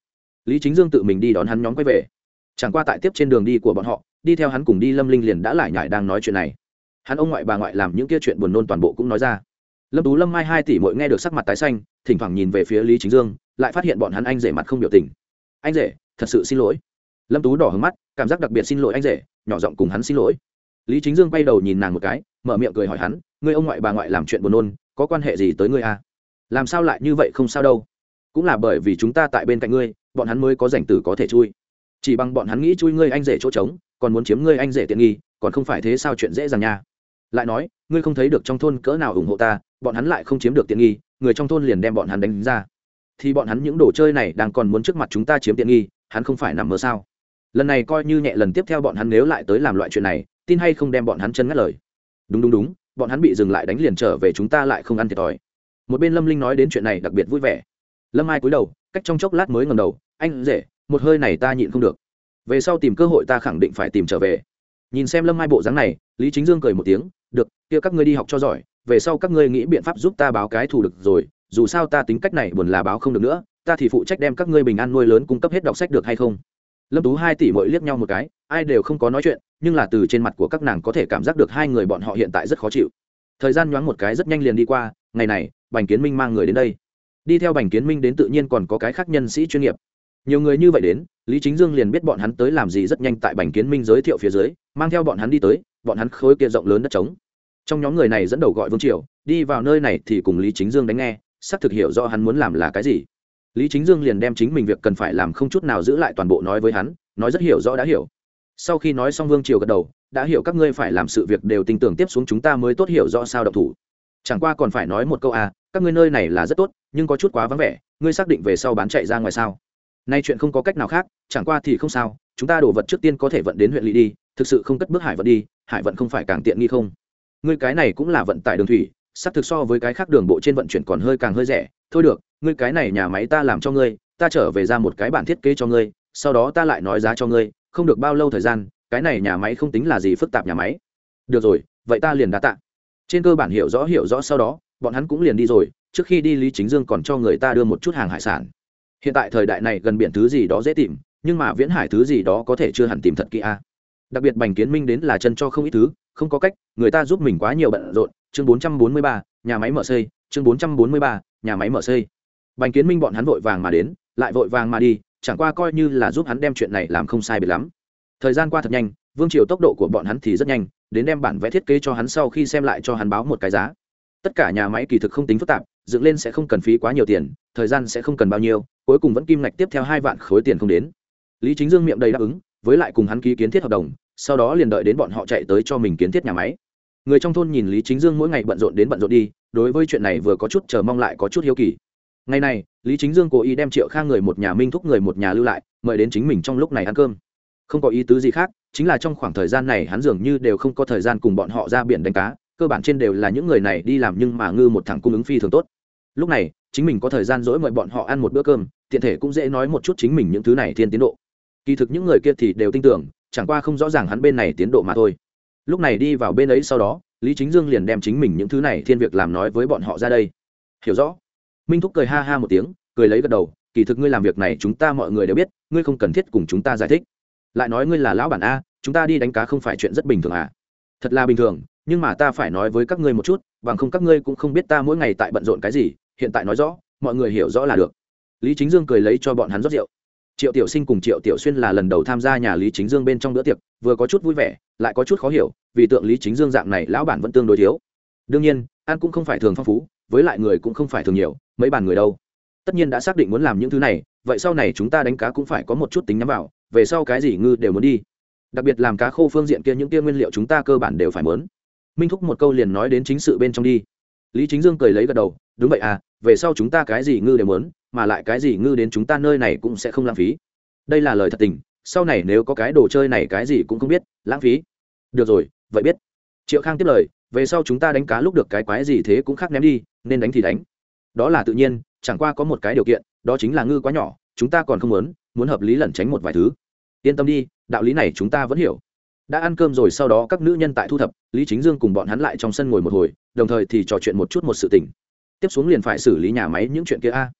Lý chính dương tự mình đi đón hắn nhóm quay về. Chẳng qua tại tiếp trên đường đi của bọn họ, đi theo hắn cùng đi lâm linh liền đã lại nhải đang nói chuyện này. Hắn ông ngoại bà ngoại làm những kia chuyện buồn nôn toàn bộ cũng nói ra. Lâm tú lâm mai hai tỷ mội nghe được sắc mặt tái xanh, thỉnh thoảng nhìn về phía lý chính dương lại phát hiện bọn hắn anh rể mặt không biểu tình. Anh rể, thật sự xin lỗi. Lâm tú đỏ hứng mắt, cảm giác đặc biệt xin lỗi anh rể, nhỏ giọng cùng hắn xin lỗi. Lý chính dương quay đầu nhìn nàng một cái, mở miệng cười hỏi hắn, ngươi ông ngoại bà ngoại làm chuyện buồn nôn, có quan hệ gì tới ngươi à? làm sao lại như vậy không sao đâu? Cũng là bởi vì chúng ta tại bên cạnh ngươi, bọn hắn mới có rảnh tử có thể chui. Chỉ bằng bọn hắn nghĩ chui ngươi anh rể chỗ trống, còn muốn chiếm ngươi anh rể tiện nghi, còn không phải thế sao chuyện dễ dàng nha. Lại nói, ngươi không thấy được trong thôn cỡ nào ủng hộ ta, bọn hắn lại không chiếm được tiện nghi, người trong thôn liền đem bọn hắn đánh ra thì bọn hắn những đồ chơi này đang còn muốn trước mặt chúng ta chiếm tiện nghi, hắn không phải nằm mơ sao? Lần này coi như nhẹ lần tiếp theo bọn hắn nếu lại tới làm loại chuyện này, tin hay không đem bọn hắn chân ngắt lời. Đúng đúng đúng, bọn hắn bị dừng lại đánh liền trở về chúng ta lại không ăn thiệt thòi. Một bên lâm linh nói đến chuyện này đặc biệt vui vẻ. Lâm ai cúi đầu, cách trong chốc lát mới ngầm đầu, anh rể, một hơi này ta nhịn không được. Về sau tìm cơ hội ta khẳng định phải tìm trở về. Nhìn xem lâm ai bộ dáng này, lý chính dương cười một tiếng, được, kia các ngươi đi học cho giỏi, về sau các ngươi nghĩ biện pháp giúp ta báo cái thù được rồi dù sao ta tính cách này buồn là báo không được nữa, ta thì phụ trách đem các ngươi bình an nuôi lớn cung cấp hết đọc sách được hay không? Lâm tú hai tỷ mỗi liếc nhau một cái, ai đều không có nói chuyện, nhưng là từ trên mặt của các nàng có thể cảm giác được hai người bọn họ hiện tại rất khó chịu. Thời gian nhoáng một cái rất nhanh liền đi qua, ngày này, bành kiến minh mang người đến đây. Đi theo bành kiến minh đến tự nhiên còn có cái khác nhân sĩ chuyên nghiệp. Nhiều người như vậy đến, lý chính dương liền biết bọn hắn tới làm gì rất nhanh tại bành kiến minh giới thiệu phía dưới, mang theo bọn hắn đi tới, bọn hắn khối kia rộng lớn đất trống. Trong nhóm người này dẫn đầu gọi vương triều, đi vào nơi này thì cùng lý chính dương đánh nghe xác thực hiểu rõ hắn muốn làm là cái gì. Lý chính dương liền đem chính mình việc cần phải làm không chút nào giữ lại toàn bộ nói với hắn, nói rất hiểu rõ đã hiểu. Sau khi nói xong vương triều gật đầu, đã hiểu các ngươi phải làm sự việc đều tin tưởng tiếp xuống chúng ta mới tốt hiểu rõ sao độc thủ. Chẳng qua còn phải nói một câu à các ngươi nơi này là rất tốt, nhưng có chút quá vắng vẻ, ngươi xác định về sau bán chạy ra ngoài sao? Nay chuyện không có cách nào khác, chẳng qua thì không sao, chúng ta đổ vật trước tiên có thể vận đến huyện lỵ đi, thực sự không cất bước hải vận đi, hải vận không phải càng tiện nghi không? Ngươi cái này cũng là vận tải đường thủy sắp thực so với cái khác đường bộ trên vận chuyển còn hơi càng hơi rẻ. Thôi được, ngươi cái này nhà máy ta làm cho ngươi, ta trở về ra một cái bản thiết kế cho ngươi, sau đó ta lại nói giá cho ngươi, không được bao lâu thời gian, cái này nhà máy không tính là gì phức tạp nhà máy. Được rồi, vậy ta liền đã tạ. Trên cơ bản hiểu rõ hiểu rõ sau đó, bọn hắn cũng liền đi rồi, trước khi đi lý chính dương còn cho người ta đưa một chút hàng hải sản. Hiện tại thời đại này gần biển thứ gì đó dễ tìm, nhưng mà viễn hải thứ gì đó có thể chưa hẳn tìm thật kỹ a. Đặc biệt bành kiến minh đến là chân cho không ít thứ, không có cách, người ta giúp mình quá nhiều bận rộn chương bốn trăm bốn mươi ba, nhà máy mở xây, chương bốn trăm bốn mươi ba, nhà máy mở xây. Bành kiến minh bọn hắn vội vàng mà đến, lại vội vàng mà đi, chẳng qua coi như là giúp hắn đem chuyện này làm không sai biệt lắm. Thời gian qua thật nhanh, vương triều tốc độ của bọn hắn thì rất nhanh, đến đem bản vẽ thiết kế cho hắn sau khi xem lại cho hắn báo một cái giá. Tất cả nhà máy kỳ thực không tính phức tạp, dựng lên sẽ không cần phí quá nhiều tiền, thời gian sẽ không cần bao nhiêu, cuối cùng vẫn kim ngạch tiếp theo hai vạn khối tiền không đến. Lý chính dương miệng đầy đáp ứng, với lại cùng hắn ký kiến thiết hợp đồng, sau đó liền đợi đến bọn họ chạy tới cho mình kiến thiết nhà máy người trong thôn nhìn lý chính dương mỗi ngày bận rộn đến bận rộn đi, đối với chuyện này vừa có chút chờ mong lại có chút hiếu kỳ. Ngày này, lý chính dương cố ý đem triệu khang người một nhà minh thúc người một nhà lưu lại, mời đến chính mình trong lúc này ăn cơm. Không có ý tứ gì khác, chính là trong khoảng thời gian này hắn dường như đều không có thời gian cùng bọn họ ra biển đánh cá, cơ bản trên đều là những người này đi làm nhưng mà ngư một thằng cung ứng phi thường tốt. Lúc này, chính mình có thời gian dỗi mời bọn họ ăn một bữa cơm, tiện thể cũng dễ nói một chút chính mình những thứ này thiên tiến độ. Kỳ thực những người kia thì đều tin tưởng, chẳng qua không rõ ràng hắn bên này tiến độ mà thôi lúc này đi vào bên ấy sau đó, lý chính dương liền đem chính mình những thứ này thiên việc làm nói với bọn họ ra đây. Hiểu rõ. Minh thúc cười ha ha một tiếng, cười lấy gật đầu, kỳ thực ngươi làm việc này chúng ta mọi người đều biết, ngươi không cần thiết cùng chúng ta giải thích. Lại nói ngươi là lão bản a, chúng ta đi đánh cá không phải chuyện rất bình thường à? Thật là bình thường, nhưng mà ta phải nói với các ngươi một chút, bằng không các ngươi cũng không biết ta mỗi ngày tại bận rộn cái gì, hiện tại nói rõ, mọi người hiểu rõ là được. Lý chính dương cười lấy cho bọn hắn rót rượu triệu tiểu sinh cùng triệu tiểu xuyên là lần đầu tham gia nhà lý chính dương bên trong bữa tiệc, vừa có chút vui vẻ, lại có chút khó hiểu, vì tượng lý chính dương dạng này lão bản vẫn tương đối thiếu. Đương nhiên, ăn cũng không phải thường phong phú, với lại người cũng không phải thường nhiều, mấy bàn người đâu. Tất nhiên đã xác định muốn làm những thứ này, vậy sau này chúng ta đánh cá cũng phải có một chút tính nhắm vào, về sau cái gì ngư đều muốn đi. Đặc biệt làm cá khô phương diện kia những kia nguyên liệu chúng ta cơ bản đều phải mớn minh thúc một câu liền nói đến chính sự bên trong đi. Lý chính dương cười lấy gật đầu, đúng vậy à về sau chúng ta cái gì ngư đều mớn mà lại cái gì ngư đến chúng ta nơi này cũng sẽ không lãng phí. Đây là lời thật tình, sau này nếu có cái đồ chơi này cái gì cũng không biết, lãng phí. Được rồi, vậy biết. Triệu khang tiếp lời, về sau chúng ta đánh cá lúc được cái quái gì thế cũng khác ném đi, nên đánh thì đánh. Đó là tự nhiên, chẳng qua có một cái điều kiện, đó chính là ngư quá nhỏ, chúng ta còn không muốn muốn hợp lý lẩn tránh một vài thứ. Yên tâm đi, đạo lý này chúng ta vẫn hiểu. Đã ăn cơm rồi sau đó các nữ nhân tại thu thập, lý chính dương cùng bọn hắn lại trong sân ngồi một hồi, đồng thời thì trò chuyện một chút một sự tình. Tiếp xuống liền phải xử lý nhà máy những chuyện kia a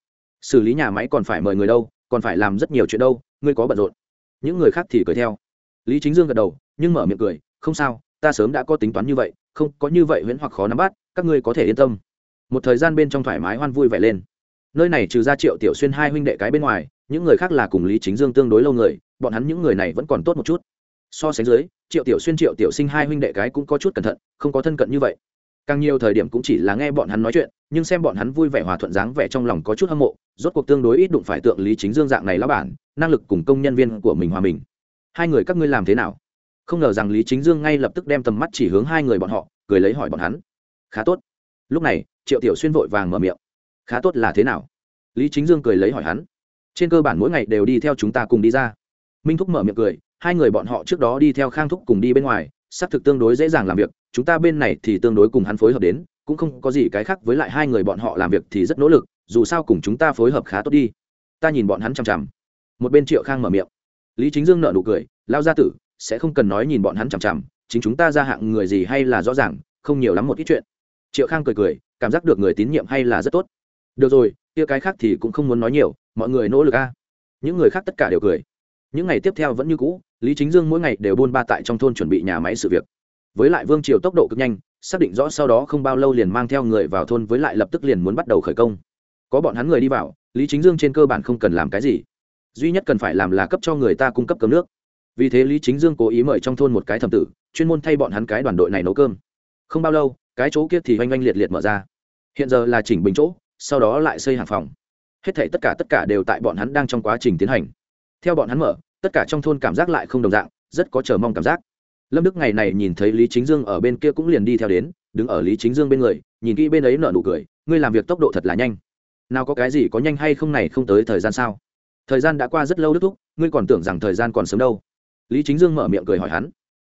xử lý nhà máy còn phải mời người đâu, còn phải làm rất nhiều chuyện đâu, ngươi có bận rộn. Những người khác thì cười theo. Lý chính dương gật đầu, nhưng mở miệng cười, không sao, ta sớm đã có tính toán như vậy, không, có như vậy huyễn hoặc khó nắm bắt, các ngươi có thể yên tâm. Một thời gian bên trong thoải mái hoan vui vẻ lên. Nơi này trừ ra triệu tiểu xuyên hai huynh đệ cái bên ngoài, những người khác là cùng lý chính dương tương đối lâu người, bọn hắn những người này vẫn còn tốt một chút. So sánh dưới, triệu tiểu xuyên, triệu tiểu sinh hai huynh đệ cái cũng có chút cẩn thận, không có thân cận như vậy càng nhiều thời điểm cũng chỉ là nghe bọn hắn nói chuyện, nhưng xem bọn hắn vui vẻ hòa thuận dáng vẻ trong lòng có chút hâm mộ, rốt cuộc tương đối ít đụng phải tượng lý chính dương dạng này lão bản, năng lực cùng công nhân viên của mình hòa mình. Hai người các ngươi làm thế nào? Không ngờ rằng lý chính dương ngay lập tức đem tầm mắt chỉ hướng hai người bọn họ, cười lấy hỏi bọn hắn. Khá tốt. Lúc này, triệu tiểu xuyên vội vàng mở miệng. Khá tốt là thế nào? Lý chính dương cười lấy hỏi hắn. Trên cơ bản mỗi ngày đều đi theo chúng ta cùng đi ra. Minh thúc mở miệng cười, hai người bọn họ trước đó đi theo khang thúc cùng đi bên ngoài, xác thực tương đối dễ dàng làm việc chúng ta bên này thì tương đối cùng hắn phối hợp đến, cũng không có gì cái khác với lại hai người bọn họ làm việc thì rất nỗ lực, dù sao cùng chúng ta phối hợp khá tốt đi. Ta nhìn bọn hắn chằm chằm. Một bên triệu khang mở miệng. Lý chính dương nợ nụ cười lao gia tử, sẽ không cần nói nhìn bọn hắn chằm chằm, chính chúng ta ra hạng người gì hay là rõ ràng, không nhiều lắm một ít chuyện. Triệu khang cười cười, cảm giác được người tín nhiệm hay là rất tốt. Được rồi, kia cái khác thì cũng không muốn nói nhiều, mọi người nỗ lực a. Những người khác tất cả đều cười. Những ngày tiếp theo vẫn như cũ, lý chính dương mỗi ngày đều buôn ba tại trong thôn chuẩn bị nhà máy sự việc với lại vương triều tốc độ cực nhanh, xác định rõ sau đó không bao lâu liền mang theo người vào thôn với lại lập tức liền muốn bắt đầu khởi công. Có bọn hắn người đi vào, lý chính dương trên cơ bản không cần làm cái gì. Duy nhất cần phải làm là cấp cho người ta cung cấp cơm nước. Vì thế lý chính dương cố ý mời trong thôn một cái thầm tử, chuyên môn thay bọn hắn cái đoàn đội này nấu cơm. Không bao lâu, cái chỗ kia thì oanh oanh liệt liệt mở ra. Hiện giờ là chỉnh bình chỗ, sau đó lại xây hàng phòng. Hết thể tất cả tất cả đều tại bọn hắn đang trong quá trình tiến hành. Theo bọn hắn mở, tất cả trong thôn cảm giác lại không đồng dạng, rất có chờ mong cảm giác lâm đức ngày này nhìn thấy lý chính dương ở bên kia cũng liền đi theo đến, đứng ở lý chính dương bên người, nhìn kỹ bên ấy nở nụ cười, ngươi làm việc tốc độ thật là nhanh. Nào có cái gì có nhanh hay không này không tới thời gian sao? Thời gian đã qua rất lâu đức thúc, ngươi còn tưởng rằng thời gian còn sớm đâu. Lý chính dương mở miệng cười hỏi hắn,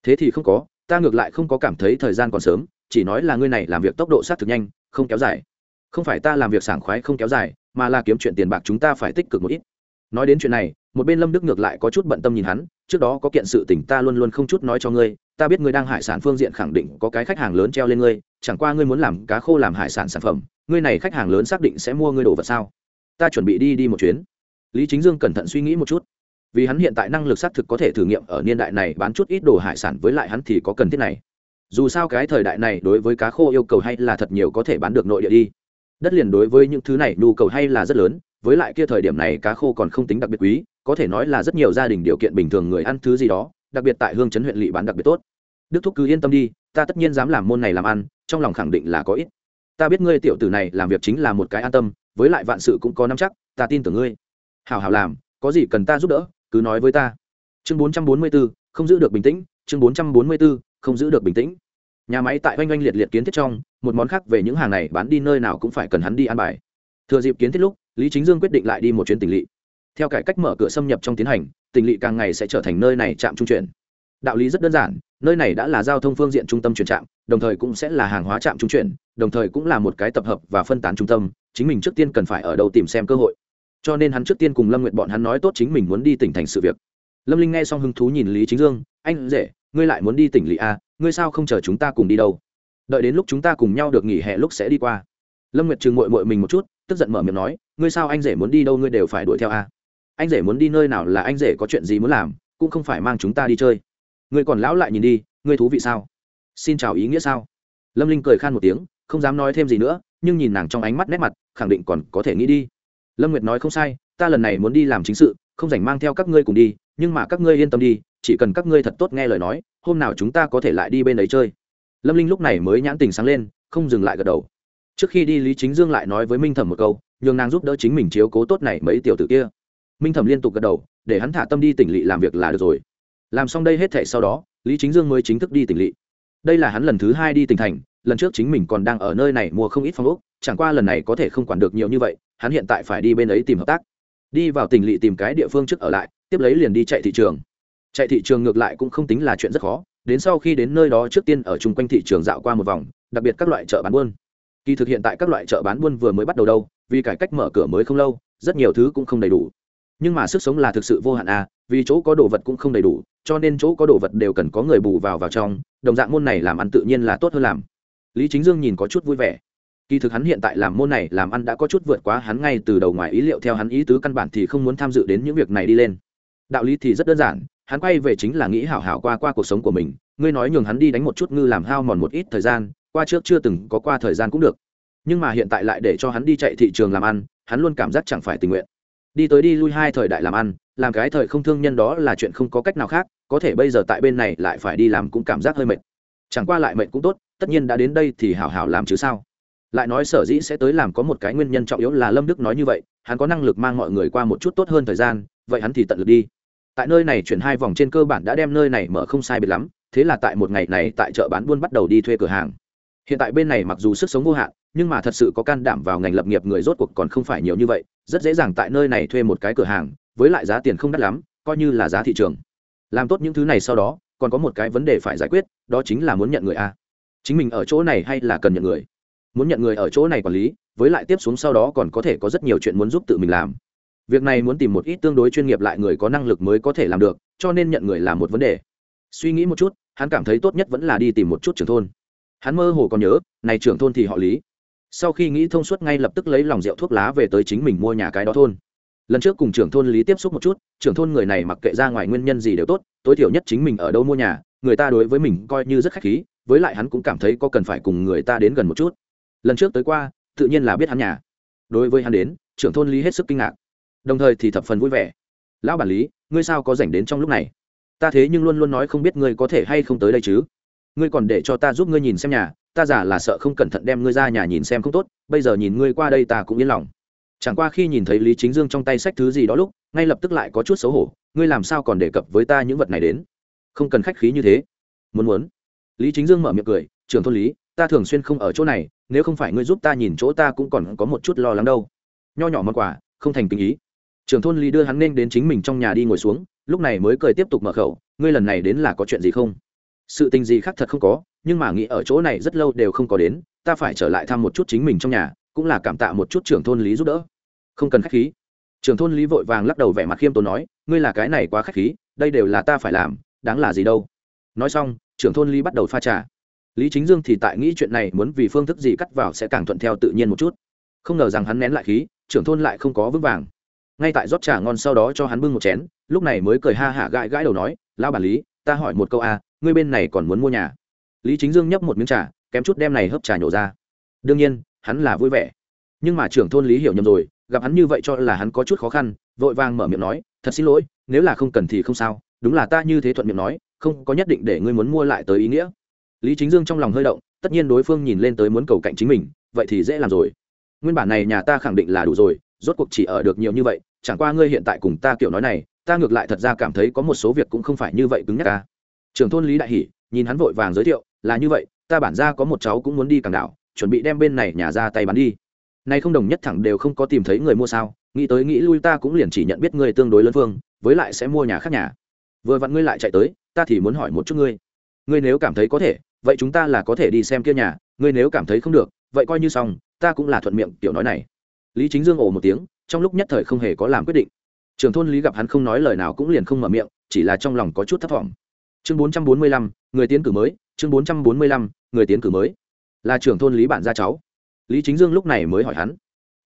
thế thì không có, ta ngược lại không có cảm thấy thời gian còn sớm, chỉ nói là ngươi này làm việc tốc độ sát thực nhanh, không kéo dài. Không phải ta làm việc sảng khoái không kéo dài, mà là kiếm chuyện tiền bạc chúng ta phải tích cực một ít nói đến chuyện này, một bên lâm đức ngược lại có chút bận tâm nhìn hắn, trước đó có kiện sự tỉnh ta luôn luôn không chút nói cho ngươi, ta biết ngươi đang hải sản phương diện khẳng định có cái khách hàng lớn treo lên ngươi, chẳng qua ngươi muốn làm cá khô làm hải sản sản phẩm, ngươi này khách hàng lớn xác định sẽ mua ngươi đồ vật sao? Ta chuẩn bị đi đi một chuyến. Lý chính dương cẩn thận suy nghĩ một chút. Vì hắn hiện tại năng lực xác thực có thể thử nghiệm ở niên đại này bán chút ít đồ hải sản với lại hắn thì có cần thiết này. Dù sao cái thời đại này đối với cá khô yêu cầu hay là thật nhiều có thể bán được nội địa đi. Đất liền đối với những thứ này nhu cầu hay là rất lớn với lại kia thời điểm này cá khô còn không tính đặc biệt quý, có thể nói là rất nhiều gia đình điều kiện bình thường người ăn thứ gì đó, đặc biệt tại hương chấn huyện lỵ bán đặc biệt tốt. Đức thúc cứ yên tâm đi, ta tất nhiên dám làm môn này làm ăn, trong lòng khẳng định là có ít. Ta biết ngươi tiểu tử này làm việc chính là một cái an tâm, với lại vạn sự cũng có nắm chắc, ta tin tưởng ngươi. Hảo hảo làm, có gì cần ta giúp đỡ, cứ nói với ta. Chương bốn trăm bốn mươi b ố không giữ được bình tĩnh, chương bốn trăm bốn mươi b ố không giữ được bình tĩnh. Nhà máy tại oanh oanh liệt liệt kiến thiết trong, một món khác về những hàng này bán đi nơi nào cũng phải cần hắn đi ăn bài. Thừa dịp kiến thiết lúc lý chính dương quyết định lại đi một chuyến tỉnh lỵ. Theo cải cách mở cửa xâm nhập trong tiến hành, tỉnh lỵ càng ngày sẽ trở thành nơi này trạm trung chuyển. Đạo lý rất đơn giản, nơi này đã là giao thông phương diện trung tâm chuyển trạm, đồng thời cũng sẽ là hàng hóa trạm trung chuyển, đồng thời cũng là một cái tập hợp và phân tán trung tâm, chính mình trước tiên cần phải ở đâu tìm xem cơ hội. Cho nên hắn trước tiên cùng lâm nguyện bọn hắn nói tốt chính mình muốn đi tỉnh thành sự việc. Lâm linh nghe xong hứng thú nhìn lý chính dương, anh dễ ngươi lại muốn đi tỉnh lỵ a ngươi sao không chờ chúng ta cùng đi đâu? Đợi đến lúc chúng ta cùng nhau được nghỉ hè lúc sẽ đi qua. Lâm nguyệt trừng mội mội mình một chút tức giận mở miệng nói, ngươi sao anh rể muốn đi đâu ngươi đều phải đuổi theo a anh rể muốn đi nơi nào là anh rể có chuyện gì muốn làm, cũng không phải mang chúng ta đi chơi. Ngươi còn lão lại nhìn đi, ngươi thú vị sao? Xin chào ý nghĩa sao? Lâm linh cười khan một tiếng, không dám nói thêm gì nữa, nhưng nhìn nàng trong ánh mắt nét mặt, khẳng định còn có thể nghĩ đi. Lâm nguyệt nói không sai, ta lần này muốn đi làm chính sự, không dành mang theo các ngươi cùng đi, nhưng mà các ngươi yên tâm đi, chỉ cần các ngươi thật tốt nghe lời nói, hôm nào chúng ta có thể lại đi bên đấy chơi. Lâm linh lúc này mới nhãn tình sáng lên, không dừng lại gật đầu trước khi đi, lý chính dương lại nói với minh thẩm một câu, nhường nàng giúp đỡ chính mình chiếu cố tốt này mấy tiểu tử kia. Minh thẩm liên tục gật đầu, để hắn thả tâm đi tỉnh lỵ làm việc là được rồi. Làm xong đây hết thể sau đó, lý chính dương mới chính thức đi tỉnh lỵ. Đây là hắn lần thứ hai đi tỉnh thành, lần trước chính mình còn đang ở nơi này mua không ít phong ốc, chẳng qua lần này có thể không quản được nhiều như vậy, hắn hiện tại phải đi bên ấy tìm hợp tác. Đi vào tỉnh lỵ tìm cái địa phương trước ở lại, tiếp lấy liền đi chạy thị trường. Chạy thị trường ngược lại cũng không tính là chuyện rất khó, đến sau khi đến nơi đó trước tiên ở chung quanh thị trường dạo qua một vòng, đặc biệt các loại chợ bán buôn kỳ thực hiện tại các loại chợ bán buôn vừa mới bắt đầu đâu, vì cải cách mở cửa mới không lâu, rất nhiều thứ cũng không đầy đủ. Nhưng mà sức sống là thực sự vô hạn à vì chỗ có đồ vật cũng không đầy đủ, cho nên chỗ có đồ vật đều cần có người bù vào vào trong, đồng dạng môn này làm ăn tự nhiên là tốt hơn làm. Lý chính dương nhìn có chút vui vẻ. Kỳ thực hắn hiện tại làm môn này làm ăn đã có chút vượt quá hắn ngay từ đầu ngoài ý liệu theo hắn ý tứ căn bản thì không muốn tham dự đến những việc này đi lên. Đạo lý thì rất đơn giản, hắn quay về chính là nghĩ hảo hảo qua qua cuộc sống của mình, ngươi nói nhường hắn đi đánh một chút ngư làm hao mòn một ít thời gian qua trước chưa từng có qua thời gian cũng được. Nhưng mà hiện tại lại để cho hắn đi chạy thị trường làm ăn, hắn luôn cảm giác chẳng phải tình nguyện. Đi tới đi lui hai thời đại làm ăn, làm cái thời không thương nhân đó là chuyện không có cách nào khác, có thể bây giờ tại bên này lại phải đi làm cũng cảm giác hơi mệt. Chẳng qua lại mệt cũng tốt, tất nhiên đã đến đây thì hảo hảo làm chứ sao. Lại nói sở dĩ sẽ tới làm có một cái nguyên nhân trọng yếu là lâm đức nói như vậy, hắn có năng lực mang mọi người qua một chút tốt hơn thời gian, vậy hắn thì tận lực đi. Tại nơi này chuyển hai vòng trên cơ bản đã đem nơi này mở không sai biệt lắm, thế là tại một ngày này tại chợ bán buôn bắt đầu đi thuê cửa hàng hiện tại bên này mặc dù sức sống vô hạn, nhưng mà thật sự có can đảm vào ngành lập nghiệp người rốt cuộc còn không phải nhiều như vậy, rất dễ dàng tại nơi này thuê một cái cửa hàng, với lại giá tiền không đắt lắm, coi như là giá thị trường. Làm tốt những thứ này sau đó, còn có một cái vấn đề phải giải quyết, đó chính là muốn nhận người a. Chính mình ở chỗ này hay là cần nhận người? Muốn nhận người ở chỗ này quản lý, với lại tiếp xuống sau đó còn có thể có rất nhiều chuyện muốn giúp tự mình làm. Việc này muốn tìm một ít tương đối chuyên nghiệp lại người có năng lực mới có thể làm được, cho nên nhận người là một vấn đề. Suy nghĩ một chút, hắn cảm thấy tốt nhất vẫn là đi tìm một chút trưởng thôn hắn mơ hồ còn nhớ, này trưởng thôn thì họ lý. Sau khi nghĩ thông suốt ngay lập tức lấy lòng rượu thuốc lá về tới chính mình mua nhà cái đó thôn. Lần trước cùng trưởng thôn lý tiếp xúc một chút, trưởng thôn người này mặc kệ ra ngoài nguyên nhân gì đều tốt, tối thiểu nhất chính mình ở đâu mua nhà, người ta đối với mình coi như rất khách khí, với lại hắn cũng cảm thấy có cần phải cùng người ta đến gần một chút. Lần trước tới qua, tự nhiên là biết hắn nhà. Đối với hắn đến, trưởng thôn lý hết sức kinh ngạc. Đồng thời thì thập phần vui vẻ. Lão bản lý, ngươi sao có rảnh đến trong lúc này? Ta thế nhưng luôn luôn nói không biết ngươi có thể hay không tới đây chứ ngươi còn để cho ta giúp ngươi nhìn xem nhà, ta giả là sợ không cẩn thận đem ngươi ra nhà nhìn xem không tốt, bây giờ nhìn ngươi qua đây ta cũng yên lòng. Chẳng qua khi nhìn thấy lý chính dương trong tay sách thứ gì đó lúc, ngay lập tức lại có chút xấu hổ, ngươi làm sao còn đề cập với ta những vật này đến? Không cần khách khí như thế. Muốn muốn. Lý chính dương mở miệng cười, trưởng thôn lý, ta thường xuyên không ở chỗ này, nếu không phải ngươi giúp ta nhìn chỗ ta cũng còn có một chút lo lắng đâu. Nho nhỏ món quà, không thành tình ý. Trưởng thôn lý đưa hắn nên đến chính mình trong nhà đi ngồi xuống, lúc này mới cười tiếp tục mở khẩu, ngươi lần này đến là có chuyện gì không? Sự tình gì khác thật không có nhưng mà nghĩ ở chỗ này rất lâu đều không có đến ta phải trở lại thăm một chút chính mình trong nhà cũng là cảm tạ một chút trưởng thôn lý giúp đỡ. Không cần khách khí. Trưởng thôn lý vội vàng lắc đầu vẻ mặt khiêm tốn nói ngươi là cái này quá khách khí đây đều là ta phải làm đáng là gì đâu. Nói xong trưởng thôn lý bắt đầu pha trà. Lý chính dương thì tại nghĩ chuyện này muốn vì phương thức gì cắt vào sẽ càng thuận theo tự nhiên một chút. Không ngờ rằng hắn nén lại khí trưởng thôn lại không có vững vàng. Ngay tại rót trà ngon sau đó cho hắn bưng một chén lúc này mới cười ha hả gãi gãi đầu nói lao bản lý ta hỏi một câu a à, ngươi bên này còn muốn mua nhà. Lý chính dương nhấp một miếng trà, kém chút đem này hấp trà nhổ ra. Đương nhiên, hắn là vui vẻ. Nhưng mà trưởng thôn lý hiểu nhầm rồi, gặp hắn như vậy cho là hắn có chút khó khăn, vội vàng mở miệng nói, thật xin lỗi, nếu là không cần thì không sao, đúng là ta như thế thuận miệng nói, không có nhất định để ngươi muốn mua lại tới ý nghĩa. Lý chính dương trong lòng hơi động, tất nhiên đối phương nhìn lên tới muốn cầu cạnh chính mình, vậy thì dễ làm rồi. Nguyên bản này nhà ta khẳng định là đủ rồi, rốt cuộc chỉ ở được nhiều như vậy, chẳng qua ngươi hiện tại cùng ta kiểu nói này, ta ngược lại thật ra cảm thấy có một số việc cũng không phải như vậy cứng nhắc ca trưởng thôn lý đại hỷ, nhìn hắn vội vàng giới thiệu, là như vậy, ta bản ra có một cháu cũng muốn đi càng đảo, chuẩn bị đem bên này nhà ra tay bán đi. Nay không đồng nhất thẳng đều không có tìm thấy người mua sao, nghĩ tới nghĩ lui ta cũng liền chỉ nhận biết ngươi tương đối lớn phương với lại sẽ mua nhà khác nhà. Vừa vặn ngươi lại chạy tới, ta thì muốn hỏi một chút ngươi. Ngươi nếu cảm thấy có thể, vậy chúng ta là có thể đi xem kia nhà, ngươi nếu cảm thấy không được, vậy coi như xong, ta cũng là thuận miệng tiểu nói này. Lý chính dương ồ một tiếng, trong lúc nhất thời không hề có làm quyết định. Trưởng thôn lý gặp hắn không nói lời nào cũng liền không mở miệng, chỉ là trong lòng có chút thất vọng chương bốn trăm bốn mươi lăm, người tiến cử mới, chương bốn trăm bốn mươi lăm, người tiến cử mới. Là trưởng thôn lý bản gia cháu. Lý chính dương lúc này mới hỏi hắn.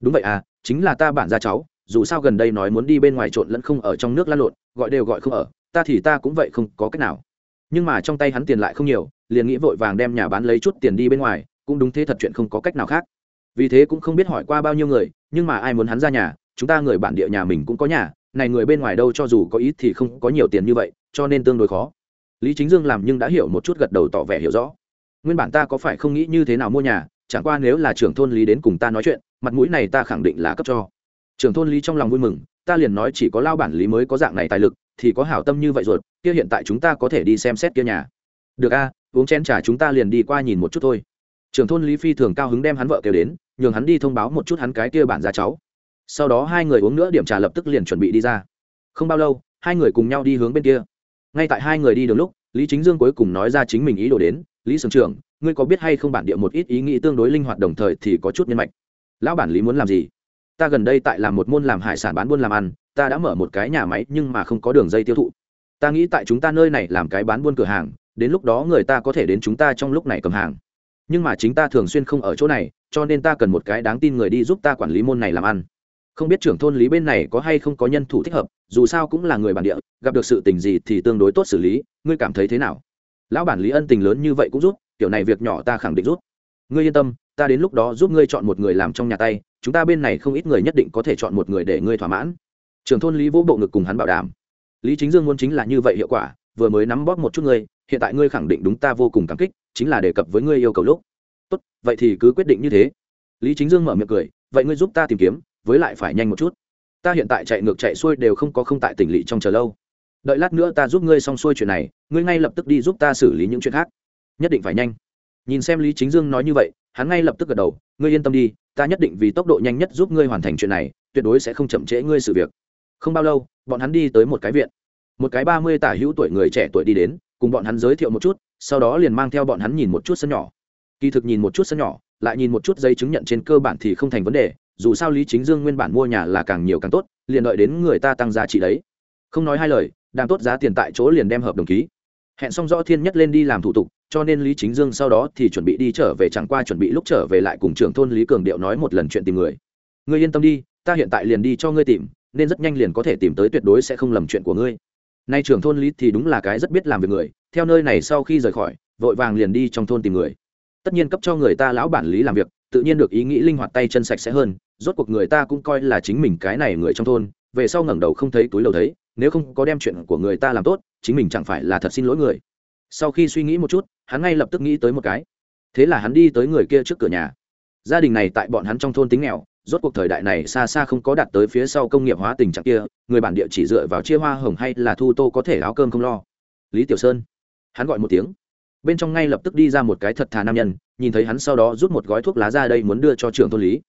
Đúng vậy à chính là ta bản gia cháu, dù sao gần đây nói muốn đi bên ngoài trộn lẫn không ở trong nước lăn lộn, gọi đều gọi không ở, ta thì ta cũng vậy không có cách nào. Nhưng mà trong tay hắn tiền lại không nhiều, liền nghĩ vội vàng đem nhà bán lấy chút tiền đi bên ngoài, cũng đúng thế thật chuyện không có cách nào khác. Vì thế cũng không biết hỏi qua bao nhiêu người, nhưng mà ai muốn hắn ra nhà, chúng ta người bản địa nhà mình cũng có nhà, này người bên ngoài đâu cho dù có ít thì không có nhiều tiền như vậy, cho nên tương đối khó lý chính dương làm nhưng đã hiểu một chút gật đầu tỏ vẻ hiểu rõ. Nguyên bản ta có phải không nghĩ như thế nào mua nhà, chẳng qua nếu là trưởng thôn lý đến cùng ta nói chuyện, mặt mũi này ta khẳng định là cấp cho. Trưởng thôn lý trong lòng vui mừng, ta liền nói chỉ có lao bản lý mới có dạng này tài lực, thì có hảo tâm như vậy rồi kia hiện tại chúng ta có thể đi xem xét kia nhà. Được a, uống chén trà chúng ta liền đi qua nhìn một chút thôi. Trưởng thôn lý phi thường cao hứng đem hắn vợ kêu đến, nhường hắn đi thông báo một chút hắn cái kia bản ra cháu. Sau đó hai người uống nữa, điểm trà lập tức liền chuẩn bị đi ra. Không bao lâu, hai người cùng nhau đi hướng bên kia ngay tại hai người đi đường lúc, lý chính dương cuối cùng nói ra chính mình ý đồ đến. Lý sưởng trưởng, ngươi có biết hay không bản địa một ít ý nghĩ tương đối linh hoạt đồng thời thì có chút nhân mạch. Lão bản lý muốn làm gì? Ta gần đây tại làm một môn làm hải sản bán buôn làm ăn, ta đã mở một cái nhà máy nhưng mà không có đường dây tiêu thụ. Ta nghĩ tại chúng ta nơi này làm cái bán buôn cửa hàng, đến lúc đó người ta có thể đến chúng ta trong lúc này cầm hàng. Nhưng mà chính ta thường xuyên không ở chỗ này, cho nên ta cần một cái đáng tin người đi giúp ta quản lý môn này làm ăn không biết trưởng thôn lý bên này có hay không có nhân thủ thích hợp, dù sao cũng là người bản địa, gặp được sự tình gì thì tương đối tốt xử lý, ngươi cảm thấy thế nào? Lão bản lý ân tình lớn như vậy cũng rút kiểu này việc nhỏ ta khẳng định rút ngươi yên tâm, ta đến lúc đó giúp ngươi chọn một người làm trong nhà tay, chúng ta bên này không ít người nhất định có thể chọn một người để ngươi thỏa mãn. Trưởng thôn lý vỗ bộ ngực cùng hắn bảo đảm. Lý chính dương muốn chính là như vậy hiệu quả, vừa mới nắm bóp một chút ngươi, hiện tại ngươi khẳng định đúng ta vô cùng cảm kích, chính là đề cập với ngươi yêu cầu lúc. Tốt, vậy thì cứ quyết định như thế. Lý chính dương mở miệng cười, vậy ngươi giúp ta tìm kiếm với lại phải nhanh một chút. Ta hiện tại chạy ngược chạy xuôi đều không có không tại tỉnh lỵ trong chờ lâu. Đợi lát nữa ta giúp ngươi xong xuôi chuyện này, ngươi ngay lập tức đi giúp ta xử lý những chuyện khác. Nhất định phải nhanh. Nhìn xem lý chính dương nói như vậy, hắn ngay lập tức gật đầu, ngươi yên tâm đi, ta nhất định vì tốc độ nhanh nhất giúp ngươi hoàn thành chuyện này, tuyệt đối sẽ không chậm trễ ngươi sự việc. Không bao lâu, bọn hắn đi tới một cái viện. Một cái ba mươi tả hữu tuổi người trẻ tuổi đi đến, cùng bọn hắn giới thiệu một chút, sau đó liền mang theo bọn hắn nhìn một chút sân nhỏ. Kỳ thực nhìn một chút sân nhỏ, lại nhìn một chút giấy chứng nhận trên cơ bản thì không thành vấn đề dù sao lý chính dương nguyên bản mua nhà là càng nhiều càng tốt, liền đợi đến người ta tăng giá trị đấy. Không nói hai lời đang tốt giá tiền tại chỗ liền đem hợp đồng ký. Hẹn xong rõ thiên nhất lên đi làm thủ tục, cho nên lý chính dương sau đó thì chuẩn bị đi trở về chẳng qua chuẩn bị lúc trở về lại cùng trưởng thôn lý cường điệu nói một lần chuyện tìm người. Ngươi yên tâm đi, ta hiện tại liền đi cho ngươi tìm, nên rất nhanh liền có thể tìm tới tuyệt đối sẽ không lầm chuyện của ngươi. Nay trưởng thôn lý thì đúng là cái rất biết làm việc người, theo nơi này sau khi rời khỏi, vội vàng liền đi trong thôn tìm người. Tất nhiên cấp cho người ta lão bản lý làm việc tự nhiên được ý nghĩ linh hoạt tay chân sạch sẽ hơn, rốt cuộc người ta cũng coi là chính mình cái này người trong thôn, về sau ngẩng đầu không thấy túi đầu thấy, nếu không có đem chuyện của người ta làm tốt, chính mình chẳng phải là thật xin lỗi người. Sau khi suy nghĩ một chút, hắn ngay lập tức nghĩ tới một cái. Thế là hắn đi tới người kia trước cửa nhà. Gia đình này tại bọn hắn trong thôn tính nghèo, rốt cuộc thời đại này xa xa không có đạt tới phía sau công nghiệp hóa tình trạng kia, người bản địa chỉ dựa vào chia hoa hồng hay là thu tô có thể áo cơm không lo. Lý tiểu sơn. Hắn gọi một tiếng bên trong ngay lập tức đi ra một cái thật thà nam nhân, nhìn thấy hắn sau đó rút một gói thuốc lá ra đây muốn đưa cho trưởng thôn lý.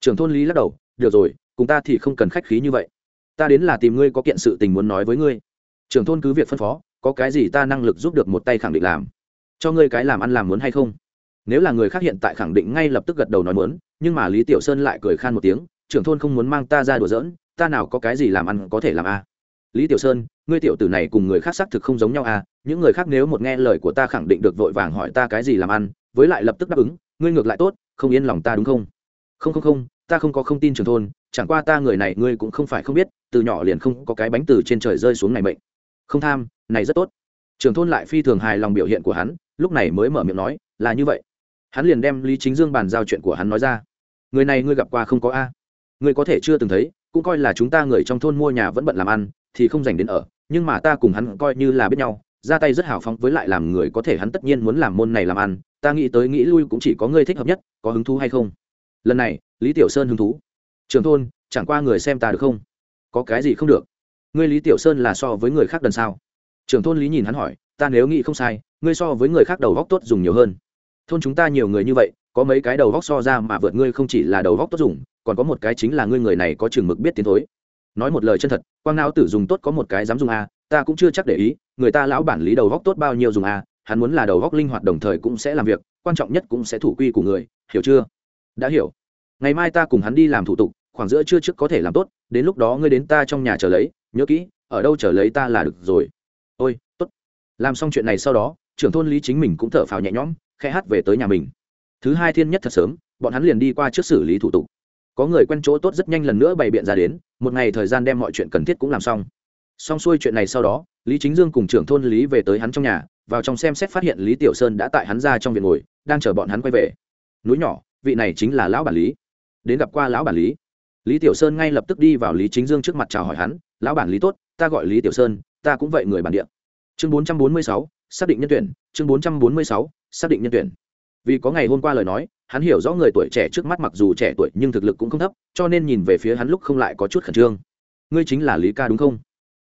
Trưởng thôn lý lắc đầu, được rồi, cùng ta thì không cần khách khí như vậy. Ta đến là tìm ngươi có kiện sự tình muốn nói với ngươi. Trưởng thôn cứ việc phân phó, có cái gì ta năng lực giúp được một tay khẳng định làm. Cho ngươi cái làm ăn làm muốn hay không? Nếu là người khác hiện tại khẳng định ngay lập tức gật đầu nói muốn, nhưng mà lý tiểu sơn lại cười khan một tiếng, trưởng thôn không muốn mang ta ra đùa giỡn, ta nào có cái gì làm ăn có thể làm a lý tiểu sơn, ngươi tiểu tử này cùng người khác xác thực không giống nhau à? những người khác nếu một nghe lời của ta khẳng định được vội vàng hỏi ta cái gì làm ăn, với lại lập tức đáp ứng, ngươi ngược lại tốt, không yên lòng ta đúng không? Không không không, ta không có không tin trưởng thôn, chẳng qua ta người này ngươi cũng không phải không biết, từ nhỏ liền không có cái bánh từ trên trời rơi xuống này mệnh. Không tham, này rất tốt. Trường thôn lại phi thường hài lòng biểu hiện của hắn, lúc này mới mở miệng nói, là như vậy. Hắn liền đem lý chính dương bàn giao chuyện của hắn nói ra. Người này ngươi gặp qua không có a? Ngươi có thể chưa từng thấy, cũng coi là chúng ta người trong thôn mua nhà vẫn bận làm ăn thì không dành đến ở, nhưng mà ta cùng hắn coi như là biết nhau, ra tay rất hào phóng với lại làm người có thể hắn tất nhiên muốn làm môn này làm ăn, ta nghĩ tới nghĩ lui cũng chỉ có ngươi thích hợp nhất, có hứng thú hay không? Lần này, lý tiểu sơn hứng thú. Trường thôn, chẳng qua người xem ta được không? Có cái gì không được? Ngươi lý tiểu sơn là so với người khác đần sao? Trưởng thôn lý nhìn hắn hỏi, ta nếu nghĩ không sai, ngươi so với người khác đầu góc tốt dùng nhiều hơn. Thôn chúng ta nhiều người như vậy, có mấy cái đầu góc so ra mà vượt ngươi không chỉ là đầu góc tốt dùng, còn có một cái chính là ngươi người này có chừng mực biết tiến thối nói một lời chân thật, quang não tử dùng tốt có một cái dám dùng a, ta cũng chưa chắc để ý, người ta lão bản lý đầu góc tốt bao nhiêu dùng a, hắn muốn là đầu góc linh hoạt đồng thời cũng sẽ làm việc, quan trọng nhất cũng sẽ thủ quy của người, hiểu chưa? Đã hiểu. Ngày mai ta cùng hắn đi làm thủ tục, khoảng giữa trưa trước có thể làm tốt, đến lúc đó ngươi đến ta trong nhà chờ lấy, nhớ kỹ, ở đâu chờ lấy ta là được rồi. Ôi, tốt. Làm xong chuyện này sau đó, trưởng thôn lý chính mình cũng thở phào nhẹ nhõm khẽ hát về tới nhà mình. Thứ hai thiên nhất thật sớm, bọn hắn liền đi qua trước xử lý thủ tục có người quen chỗ tốt rất nhanh lần nữa bày biện ra đến, một ngày thời gian đem mọi chuyện cần thiết cũng làm xong. Xong xuôi chuyện này sau đó, lý chính dương cùng trưởng thôn lý về tới hắn trong nhà, vào trong xem xét phát hiện lý tiểu sơn đã tại hắn ra trong viện ngồi, đang chờ bọn hắn quay về. Núi nhỏ, vị này chính là lão bản lý. Đến gặp qua lão bản lý. Lý tiểu sơn ngay lập tức đi vào lý chính dương trước mặt chào hỏi hắn, lão bản lý tốt, ta gọi lý tiểu sơn, ta cũng vậy người bản địa. Chương bốn trăm bốn mươi sáu, xác định nhân tuyển, chương bốn trăm bốn mươi sáu, xác định nhân tuyển. Vì có ngày hôm qua lời nói hắn hiểu rõ người tuổi trẻ trước mắt mặc dù trẻ tuổi nhưng thực lực cũng không thấp, cho nên nhìn về phía hắn lúc không lại có chút khẩn trương. Ngươi chính là lý ca đúng không?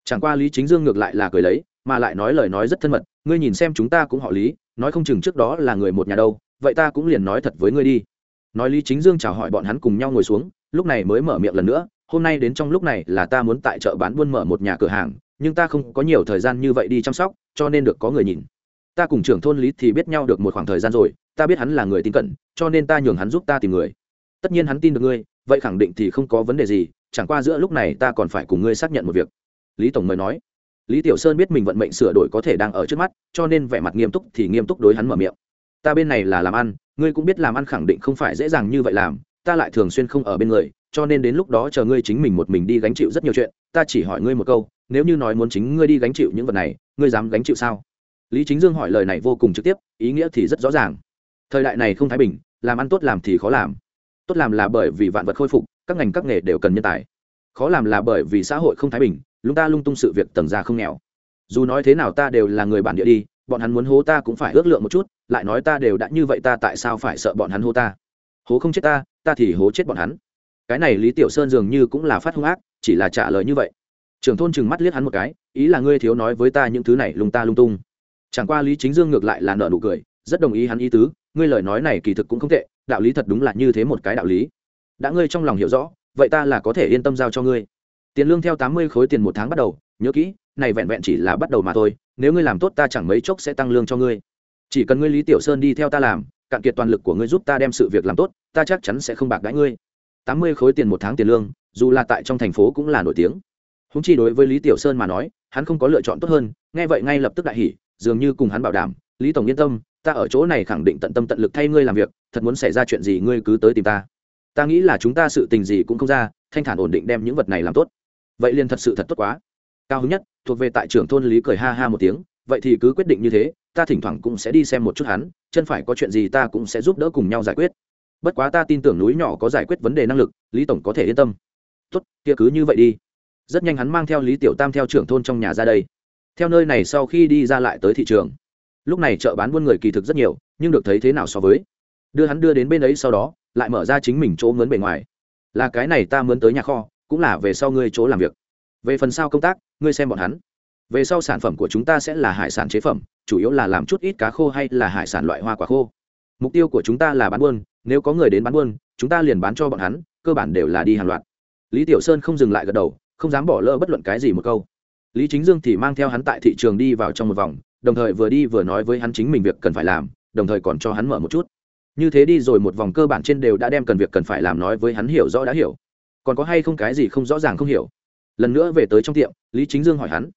Chẳng qua lý chính dương ngược lại là cười lấy, mà lại nói lời nói rất thân mật, ngươi nhìn xem chúng ta cũng họ lý, nói không chừng trước đó là người một nhà đâu, vậy ta cũng liền nói thật với ngươi đi. Nói lý chính dương chào hỏi bọn hắn cùng nhau ngồi xuống, lúc này mới mở miệng lần nữa, hôm nay đến trong lúc này là ta muốn tại chợ bán buôn mở một nhà cửa hàng, nhưng ta không có nhiều thời gian như vậy đi chăm sóc, cho nên được có người nhìn ta cùng trưởng thôn lý thì biết nhau được một khoảng thời gian rồi, ta biết hắn là người tin cẩn, cho nên ta nhường hắn giúp ta tìm người. Tất nhiên hắn tin được ngươi, vậy khẳng định thì không có vấn đề gì, chẳng qua giữa lúc này ta còn phải cùng ngươi xác nhận một việc. Lý tổng mời nói. Lý tiểu sơn biết mình vận mệnh sửa đổi có thể đang ở trước mắt, cho nên vẻ mặt nghiêm túc thì nghiêm túc đối hắn mở miệng. Ta bên này là làm ăn, ngươi cũng biết làm ăn khẳng định không phải dễ dàng như vậy làm, ta lại thường xuyên không ở bên người, cho nên đến lúc đó chờ ngươi chính mình một mình đi gánh chịu rất nhiều chuyện, ta chỉ hỏi ngươi một câu, nếu như nói muốn chính ngươi đi gánh chịu những vật này, ngươi dám gánh chịu sao? Lý chính dương hỏi lời này vô cùng trực tiếp, ý nghĩa thì rất rõ ràng. Thời đại này không thái bình, làm ăn tốt làm thì khó làm. Tốt làm là bởi vì vạn vật khôi phục, các ngành các nghề đều cần nhân tài. Khó làm là bởi vì xã hội không thái bình lúng ta lung tung sự việc tầng ra không nghèo. Dù nói thế nào ta đều là người bản địa đi, bọn hắn muốn hố ta cũng phải ước lượng một chút, lại nói ta đều đã như vậy ta tại sao phải sợ bọn hắn hố ta? Hố không chết ta ta thì hố chết bọn hắn. Cái này lý tiểu sơn dường như cũng là phát hung ác, chỉ là trả lời như vậy. Trưởng thôn chừng mắt liếc hắn một cái, ý là ngươi thiếu nói với ta những thứ này lung ta lung tung chẳng qua lý chính dương ngược lại là nợ nụ cười, rất đồng ý hắn ý tứ, ngươi lời nói này kỳ thực cũng không tệ, đạo lý thật đúng là như thế một cái đạo lý. Đã ngươi trong lòng hiểu rõ, vậy ta là có thể yên tâm giao cho ngươi. Tiền lương theo tám mươi khối tiền một tháng bắt đầu, nhớ kỹ, này vẹn vẹn chỉ là bắt đầu mà thôi, nếu ngươi làm tốt ta chẳng mấy chốc sẽ tăng lương cho ngươi. Chỉ cần ngươi lý tiểu sơn đi theo ta làm, cạn kiệt toàn lực của ngươi giúp ta đem sự việc làm tốt, ta chắc chắn sẽ không bạc đãi ngươi. Tám mươi khối tiền một tháng tiền lương, dù là tại trong thành phố cũng là nổi tiếng. Húng chi đối với lý tiểu sơn mà nói, hắn không có lựa chọn tốt hơn, nghe vậy ngay lập tức đại hỉ dường như cùng hắn bảo đảm, lý tổng yên tâm, ta ở chỗ này khẳng định tận tâm tận lực thay ngươi làm việc, thật muốn xảy ra chuyện gì ngươi cứ tới tìm ta. Ta nghĩ là chúng ta sự tình gì cũng không ra, thanh thản ổn định đem những vật này làm tốt. Vậy liền thật sự thật tốt quá. Cao hứng nhất, thuộc về tại trưởng thôn lý cười ha ha một tiếng, vậy thì cứ quyết định như thế, ta thỉnh thoảng cũng sẽ đi xem một chút hắn, chân phải có chuyện gì ta cũng sẽ giúp đỡ cùng nhau giải quyết. Bất quá ta tin tưởng núi nhỏ có giải quyết vấn đề năng lực, lý tổng có thể yên tâm. Tốt, kia cứ như vậy đi. Rất nhanh hắn mang theo lý tiểu tam theo trưởng thôn trong nhà ra đây theo nơi này sau khi đi ra lại tới thị trường. Lúc này chợ bán buôn người kỳ thực rất nhiều, nhưng được thấy thế nào so với? Đưa hắn đưa đến bên ấy sau đó, lại mở ra chính mình chỗ mướn bề ngoài. Là cái này ta mướn tới nhà kho, cũng là về sau ngươi chỗ làm việc. Về phần sau công tác, ngươi xem bọn hắn. Về sau sản phẩm của chúng ta sẽ là hải sản chế phẩm, chủ yếu là làm chút ít cá khô hay là hải sản loại hoa quả khô. Mục tiêu của chúng ta là bán buôn, nếu có người đến bán buôn, chúng ta liền bán cho bọn hắn, cơ bản đều là đi hàng loạt. Lý tiểu sơn không dừng lại gật đầu, không dám bỏ lỡ bất luận cái gì một câu lý chính dương thì mang theo hắn tại thị trường đi vào trong một vòng, đồng thời vừa đi vừa nói với hắn chính mình việc cần phải làm, đồng thời còn cho hắn mở một chút. Như thế đi rồi một vòng cơ bản trên đều đã đem cần việc cần phải làm nói với hắn hiểu rõ đã hiểu. Còn có hay không cái gì không rõ ràng không hiểu? Lần nữa về tới trong tiệm, lý chính dương hỏi hắn.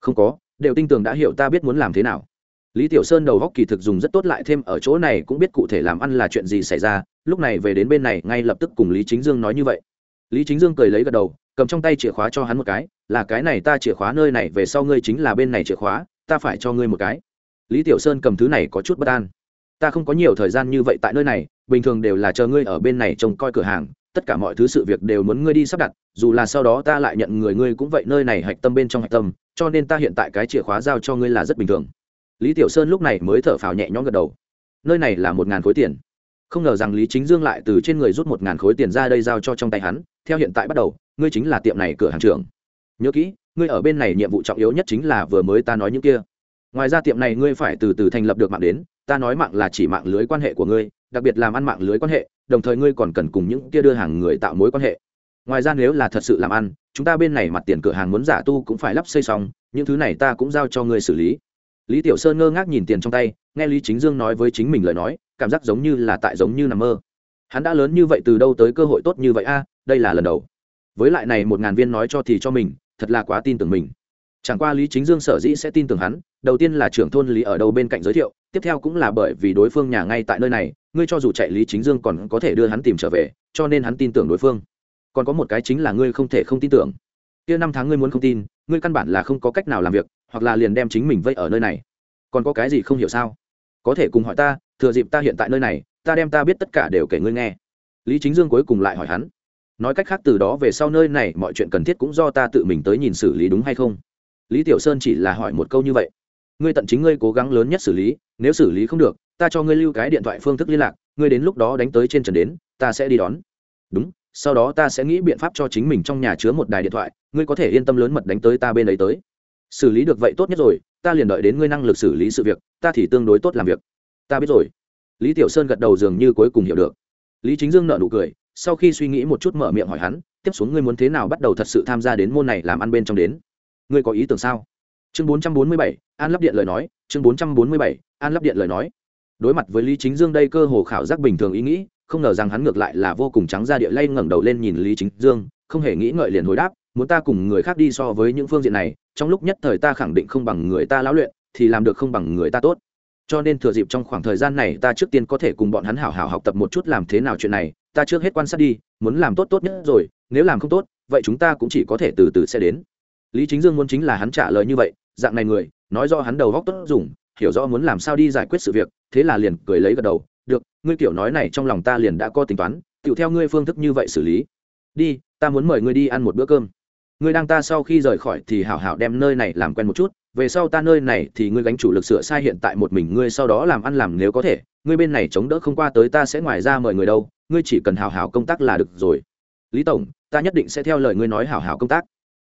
Không có, đều tin tưởng đã hiểu ta biết muốn làm thế nào. Lý tiểu sơn đầu góc kỳ thực dùng rất tốt lại thêm ở chỗ này cũng biết cụ thể làm ăn là chuyện gì xảy ra, lúc này về đến bên này ngay lập tức cùng lý chính dương nói như vậy lý chính dương cười lấy gật đầu, cầm trong tay chìa khóa cho hắn một cái, là cái này ta chìa khóa nơi này về sau ngươi chính là bên này chìa khóa, ta phải cho ngươi một cái. Lý tiểu sơn cầm thứ này có chút bất an. Ta không có nhiều thời gian như vậy tại nơi này, bình thường đều là chờ ngươi ở bên này trông coi cửa hàng, tất cả mọi thứ sự việc đều muốn ngươi đi sắp đặt, dù là sau đó ta lại nhận người ngươi cũng vậy nơi này hạch tâm bên trong hạch tâm, cho nên ta hiện tại cái chìa khóa giao cho ngươi là rất bình thường. Lý tiểu sơn lúc này mới thở phào nhẹ nhõm gật đầu. Nơi này là một ngàn khối tiền. Không ngờ rằng lý chính dương lại từ trên người rút một ngàn khối tiền ra đây giao cho trong tay hắn theo hiện tại bắt đầu, ngươi chính là tiệm này cửa hàng trưởng. Nhớ kỹ, ngươi ở bên này nhiệm vụ trọng yếu nhất chính là vừa mới ta nói những kia. Ngoài ra tiệm này ngươi phải từ từ thành lập được mạng đến, ta nói mạng là chỉ mạng lưới quan hệ của ngươi, đặc biệt làm ăn mạng lưới quan hệ, đồng thời ngươi còn cần cùng những kia đưa hàng người tạo mối quan hệ. Ngoài ra nếu là thật sự làm ăn, chúng ta bên này mặt tiền cửa hàng muốn giả tu cũng phải lắp xây xong, những thứ này ta cũng giao cho ngươi xử lý. Lý tiểu sơn ngơ ngác nhìn tiền trong tay, nghe lý chính dương nói với chính mình lời nói, cảm giác giống như là tại giống như nằm mơ. Hắn đã lớn như vậy từ đâu tới cơ hội tốt như vậy a đây là lần đầu. Với lại này một ngàn viên nói cho thì cho mình, thật là quá tin tưởng mình. Chẳng qua lý chính dương sở dĩ sẽ tin tưởng hắn, đầu tiên là trưởng thôn lý ở đâu bên cạnh giới thiệu, tiếp theo cũng là bởi vì đối phương nhà ngay tại nơi này, ngươi cho dù chạy lý chính dương còn có thể đưa hắn tìm trở về, cho nên hắn tin tưởng đối phương. Còn có một cái chính là ngươi không thể không tin tưởng. Kia năm tháng ngươi muốn không tin, ngươi căn bản là không có cách nào làm việc, hoặc là liền đem chính mình vây ở nơi này. Còn có cái gì không hiểu sao? Có thể cùng hỏi ta, thừa dịp ta hiện tại nơi này, ta đem ta biết tất cả đều kể ngươi nghe. Lý chính dương cuối cùng lại hỏi hắn nói cách khác từ đó về sau nơi này mọi chuyện cần thiết cũng do ta tự mình tới nhìn xử lý đúng hay không? Lý tiểu sơn chỉ là hỏi một câu như vậy. Ngươi tận chính ngươi cố gắng lớn nhất xử lý, nếu xử lý không được, ta cho ngươi lưu cái điện thoại phương thức liên lạc, ngươi đến lúc đó đánh tới trên trần đến, ta sẽ đi đón. Đúng, sau đó ta sẽ nghĩ biện pháp cho chính mình trong nhà chứa một đài điện thoại, ngươi có thể yên tâm lớn mật đánh tới ta bên ấy tới. Xử lý được vậy tốt nhất rồi, ta liền đợi đến ngươi năng lực xử lý sự việc, ta thì tương đối tốt làm việc. Ta biết rồi. Lý tiểu sơn gật đầu dường như cuối cùng hiểu được. Lý chính dương nợ nụ cười sau khi suy nghĩ một chút mở miệng hỏi hắn, tiếp xuống ngươi muốn thế nào bắt đầu thật sự tham gia đến môn này làm ăn bên trong đến? Ngươi có ý tưởng sao? Chương bốn trăm bốn mươi bảy, an lắp điện lời nói, chương bốn trăm bốn mươi bảy, an lắp điện lời nói. Đối mặt với lý chính dương đây cơ hồ khảo giác bình thường ý nghĩ, không ngờ rằng hắn ngược lại là vô cùng trắng ra địa lay ngẩng đầu lên nhìn lý chính dương, không hề nghĩ ngợi liền hồi đáp, muốn ta cùng người khác đi so với những phương diện này, trong lúc nhất thời ta khẳng định không bằng người ta lão luyện, thì làm được không bằng người ta tốt. Cho nên thừa dịp trong khoảng thời gian này ta trước tiên có thể cùng bọn hắn hảo hảo học tập một chút làm thế nào chuyện này ta trước hết quan sát đi, muốn làm tốt tốt nhất rồi, nếu làm không tốt, vậy chúng ta cũng chỉ có thể từ từ sẽ đến. Lý chính dương muốn chính là hắn trả lời như vậy, dạng này người, nói do hắn đầu góc tốt dùng, hiểu rõ muốn làm sao đi giải quyết sự việc, thế là liền cười lấy gật đầu, được, ngươi kiểu nói này trong lòng ta liền đã có tính toán tựu theo ngươi phương thức như vậy xử lý. Đi, ta muốn mời ngươi đi ăn một bữa cơm. Ngươi đang ta sau khi rời khỏi thì hảo hảo đem nơi này làm quen một chút, về sau ta nơi này thì ngươi gánh chủ lực sửa sai hiện tại một mình ngươi sau đó làm ăn làm nếu có thể, ngươi bên này chống đỡ không qua tới ta sẽ ngoài ra mời người đâu ngươi chỉ cần hào hào công tác là được rồi. Lý tổng, ta nhất định sẽ theo lời ngươi nói hào hào công tác.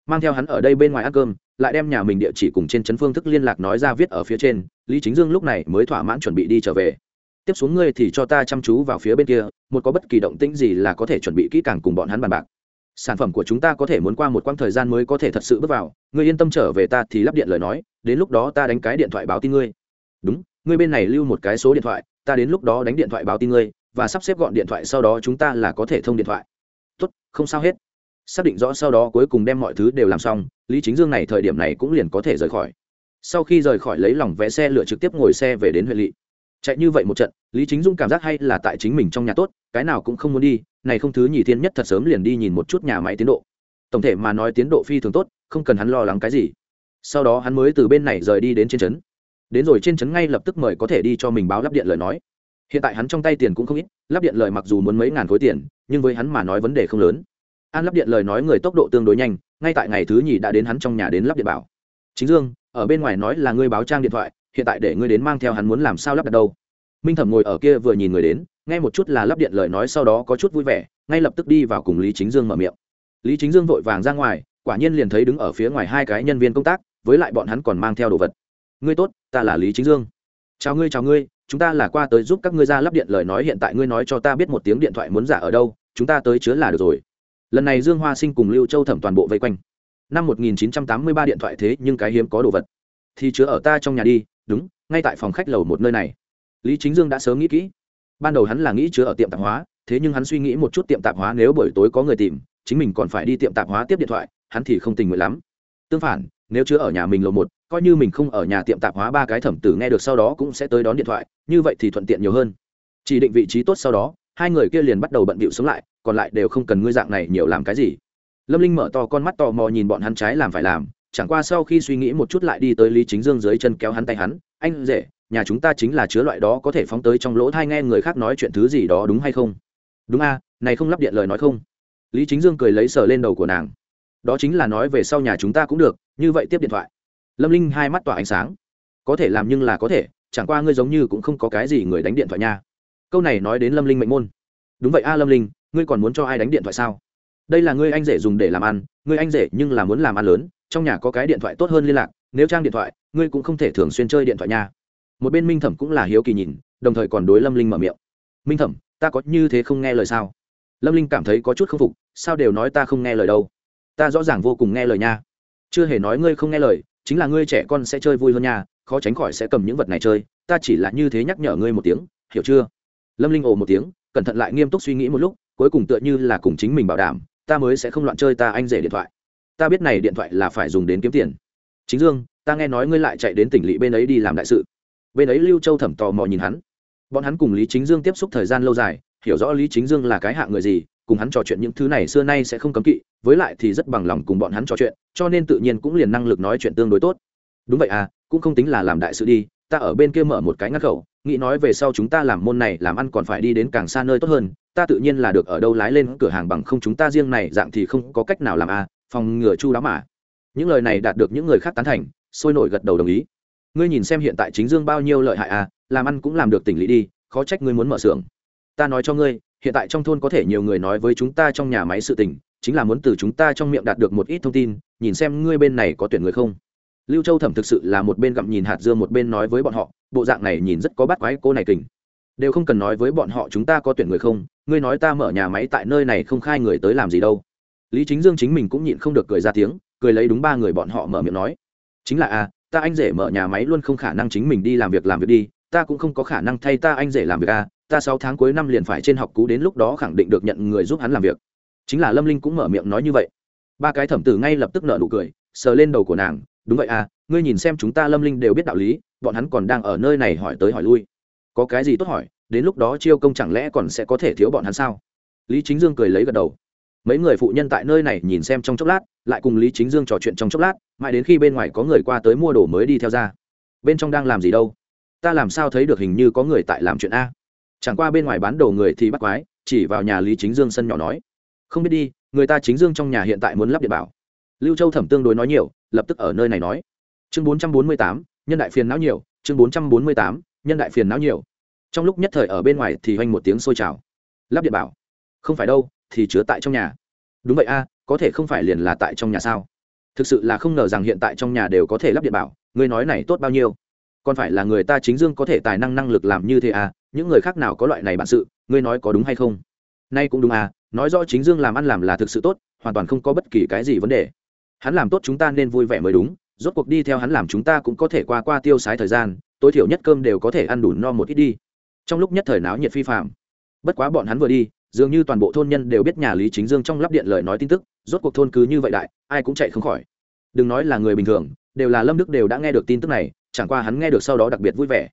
Mang theo hắn ở đây bên ngoài ăn cơm, lại đem nhà mình địa chỉ cùng trên chấn phương thức liên lạc nói ra viết ở phía trên, lý chính dương lúc này mới thỏa mãn chuẩn bị đi trở về. Tiếp xuống ngươi thì cho ta chăm chú vào phía bên kia, một có bất kỳ động tĩnh gì là có thể chuẩn bị kỹ càng cùng bọn hắn bàn bạc. Sản phẩm của chúng ta có thể muốn qua một quãng thời gian mới có thể thật sự bước vào, ngươi yên tâm trở về ta thì lắp điện lời nói, đến lúc đó ta đánh cái điện thoại báo tin ngươi. Đúng, ngươi bên này lưu một cái số điện thoại, ta đến lúc đó đánh điện thoại báo tin ngươi và sắp xếp gọn điện thoại sau đó chúng ta là có thể thông điện thoại. Tốt, không sao hết. Xác định rõ sau đó cuối cùng đem mọi thứ đều làm xong, lý chính dương này thời điểm này cũng liền có thể rời khỏi. Sau khi rời khỏi lấy lòng vé xe lựa trực tiếp ngồi xe về đến huyện lỵ. Chạy như vậy một trận, lý chính dung cảm giác hay là tại chính mình trong nhà tốt, cái nào cũng không muốn đi, này không thứ nhì thiên nhất thật sớm liền đi nhìn một chút nhà máy tiến độ. Tổng thể mà nói tiến độ phi thường tốt, không cần hắn lo lắng cái gì. Sau đó hắn mới từ bên này rời đi đến trên trấn. Đến rồi trên trấn ngay lập tức mời có thể đi cho mình báo lắp điện lời nói hiện tại hắn trong tay tiền cũng không ít, lắp điện lời mặc dù muốn mấy ngàn khối tiền, nhưng với hắn mà nói vấn đề không lớn. An lắp điện lời nói người tốc độ tương đối nhanh, ngay tại ngày thứ nhì đã đến hắn trong nhà đến lắp điện bảo. Chính dương, ở bên ngoài nói là ngươi báo trang điện thoại, hiện tại để ngươi đến mang theo hắn muốn làm sao lắp đặt đâu? Minh thẩm ngồi ở kia vừa nhìn người đến, nghe một chút là lắp điện lời nói sau đó có chút vui vẻ, ngay lập tức đi vào cùng lý chính dương mở miệng. Lý chính dương vội vàng ra ngoài, quả nhiên liền thấy đứng ở phía ngoài hai cái nhân viên công tác, với lại bọn hắn còn mang theo đồ vật. Ngươi tốt, ta là lý chính dương. Chào ngươi chào ngươi chúng ta là qua tới giúp các ngươi ra lắp điện lời nói hiện tại ngươi nói cho ta biết một tiếng điện thoại muốn giả ở đâu, chúng ta tới chứa là được rồi. Lần này dương hoa sinh cùng lưu châu thẩm toàn bộ vây quanh. Năm 1983 điện thoại thế nhưng cái hiếm có đồ vật. Thì chứa ở ta trong nhà đi, đúng, ngay tại phòng khách lầu một nơi này. Lý chính dương đã sớm nghĩ kỹ. Ban đầu hắn là nghĩ chứa ở tiệm tạp hóa, thế nhưng hắn suy nghĩ một chút tiệm tạp hóa nếu buổi tối có người tìm, chính mình còn phải đi tiệm tạp hóa tiếp điện thoại, hắn thì không tình nguyện lắm. Tương phản, nếu chứa ở nhà mình lầu một coi như mình không ở nhà tiệm tạp hóa ba cái thẩm tử nghe được sau đó cũng sẽ tới đón điện thoại, như vậy thì thuận tiện nhiều hơn. Chỉ định vị trí tốt sau đó, hai người kia liền bắt đầu bận bịu sống lại, còn lại đều không cần ngươi dạng này nhiều làm cái gì. Lâm linh mở to con mắt tò mò nhìn bọn hắn trái làm phải làm, chẳng qua sau khi suy nghĩ một chút lại đi tới lý chính dương dưới chân kéo hắn tay hắn, anh dễ nhà chúng ta chính là chứa loại đó có thể phóng tới trong lỗ thai nghe người khác nói chuyện thứ gì đó đúng hay không? Đúng a, này không lắp điện lời nói không? Lý chính dương cười lấy sờ lên đầu của nàng. Đó chính là nói về sau nhà chúng ta cũng được, như vậy tiếp điện thoại lâm linh hai mắt tỏa ánh sáng. Có thể làm nhưng là có thể, chẳng qua ngươi giống như cũng không có cái gì người đánh điện thoại nha. Câu này nói đến lâm linh mệnh môn. Đúng vậy a lâm linh, ngươi còn muốn cho ai đánh điện thoại sao? Đây là ngươi anh rể dùng để làm ăn, ngươi anh rể nhưng là muốn làm ăn lớn, trong nhà có cái điện thoại tốt hơn liên lạc, nếu trang điện thoại, ngươi cũng không thể thường xuyên chơi điện thoại nha. Một bên minh thẩm cũng là hiếu kỳ nhìn, đồng thời còn đối lâm linh mở miệng. Minh thẩm, ta có như thế không nghe lời sao? Lâm linh cảm thấy có chút k phục, sao đều nói ta không nghe lời đâu? Ta rõ ràng vô cùng nghe lời nha. Chưa hề nói ngươi không nghe lời chính là ngươi trẻ con sẽ chơi vui hơn nha, khó tránh khỏi sẽ cầm những vật này chơi, ta chỉ là như thế nhắc nhở ngươi một tiếng, hiểu chưa? Lâm linh ồ một tiếng, cẩn thận lại nghiêm túc suy nghĩ một lúc, cuối cùng tựa như là cùng chính mình bảo đảm, ta mới sẽ không loạn chơi ta anh rể điện thoại. Ta biết này điện thoại là phải dùng đến kiếm tiền. Chính dương, ta nghe nói ngươi lại chạy đến tỉnh lỵ bên ấy đi làm đại sự. Bên ấy lưu châu thẩm tò mò nhìn hắn. Bọn hắn cùng lý chính dương tiếp xúc thời gian lâu dài, hiểu rõ lý chính dương là cái hạng người gì cùng hắn trò chuyện những thứ này xưa nay sẽ không cấm kỵ, với lại thì rất bằng lòng cùng bọn hắn trò chuyện, cho nên tự nhiên cũng liền năng lực nói chuyện tương đối tốt. Đúng vậy à cũng không tính là làm đại sự đi, ta ở bên kia mở một cái ngắt khẩu, nghĩ nói về sau chúng ta làm môn này làm ăn còn phải đi đến càng xa nơi tốt hơn, ta tự nhiên là được ở đâu lái lên cửa hàng bằng không chúng ta riêng này dạng thì không có cách nào làm à phòng ngừa chu đáo mà. Những lời này đạt được những người khác tán thành, sôi nổi gật đầu đồng ý. Ngươi nhìn xem hiện tại chính dương bao nhiêu lợi hại à làm ăn cũng làm được tỉnh lý đi, khó trách ngươi muốn mở xưởng. Ta nói cho ngươi hiện tại trong thôn có thể nhiều người nói với chúng ta trong nhà máy sự tình chính là muốn từ chúng ta trong miệng đạt được một ít thông tin nhìn xem ngươi bên này có tuyển người không. Lưu châu thẩm thực sự là một bên gặm nhìn hạt dưa một bên nói với bọn họ bộ dạng này nhìn rất có bắt quái cô này kình. Đều không cần nói với bọn họ chúng ta có tuyển người không ngươi nói ta mở nhà máy tại nơi này không khai người tới làm gì đâu. Lý chính dương chính mình cũng nhịn không được cười ra tiếng cười lấy đúng ba người bọn họ mở miệng nói. Chính là a à, ta anh rể mở nhà máy luôn không khả năng chính mình đi làm việc làm việc đi ta cũng không có khả năng thay ta anh rể làm việc a à, ta sáu tháng cuối năm liền phải trên học cú đến lúc đó khẳng định được nhận người giúp hắn làm việc. Chính là lâm linh cũng mở miệng nói như vậy. Ba cái thẩm tử ngay lập tức nợ nụ cười, sờ lên đầu của nàng, đúng vậy à ngươi nhìn xem chúng ta lâm linh đều biết đạo lý, bọn hắn còn đang ở nơi này hỏi tới hỏi lui. Có cái gì tốt hỏi, đến lúc đó chiêu công chẳng lẽ còn sẽ có thể thiếu bọn hắn sao? Lý chính dương cười lấy gật đầu. Mấy người phụ nhân tại nơi này nhìn xem trong chốc lát, lại cùng lý chính dương trò chuyện trong chốc lát, mãi đến khi bên ngoài có người qua tới mua đồ mới đi theo ra. Bên trong đang làm gì đâu? Ta làm sao thấy được hình như có người tại làm chuyện a? Chẳng qua bên ngoài bán đồ người thì bắt quái, chỉ vào nhà lý chính dương sân nhỏ nói. Không biết đi, người ta chính dương trong nhà hiện tại muốn lắp điện bảo. Lưu châu thẩm tương đối nói nhiều, lập tức ở nơi này nói. Chương bốn trăm bốn mươi tám, nhân đại phiền não nhiều, chương bốn trăm bốn mươi tám, nhân đại phiền não nhiều. Trong lúc nhất thời ở bên ngoài thì hoanh một tiếng sôi trào. Lắp điện bảo? Không phải đâu, thì chứa tại trong nhà. Đúng vậy a, có thể không phải liền là tại trong nhà sao? Thực sự là không ngờ rằng hiện tại trong nhà đều có thể lắp điện bảo ngươi nói này tốt bao nhiêu? Còn phải là người ta chính dương có thể tài năng năng lực làm như thế à những người khác nào có loại này bản sự, ngươi nói có đúng hay không? Nay cũng đúng à nói rõ chính dương làm ăn làm là thực sự tốt, hoàn toàn không có bất kỳ cái gì vấn đề. Hắn làm tốt chúng ta nên vui vẻ mới đúng, rốt cuộc đi theo hắn làm chúng ta cũng có thể qua qua tiêu sái thời gian, tối thiểu nhất cơm đều có thể ăn đủ no một ít đi. Trong lúc nhất thời náo nhiệt phi phạm bất quá bọn hắn vừa đi, dường như toàn bộ thôn nhân đều biết nhà lý chính dương trong lắp điện lời nói tin tức, rốt cuộc thôn cứ như vậy đại, ai cũng chạy không khỏi. Đừng nói là người bình thường, đều là lâm đức đều đã nghe được tin tức này, chẳng qua hắn nghe được sau đó đặc biệt vui vẻ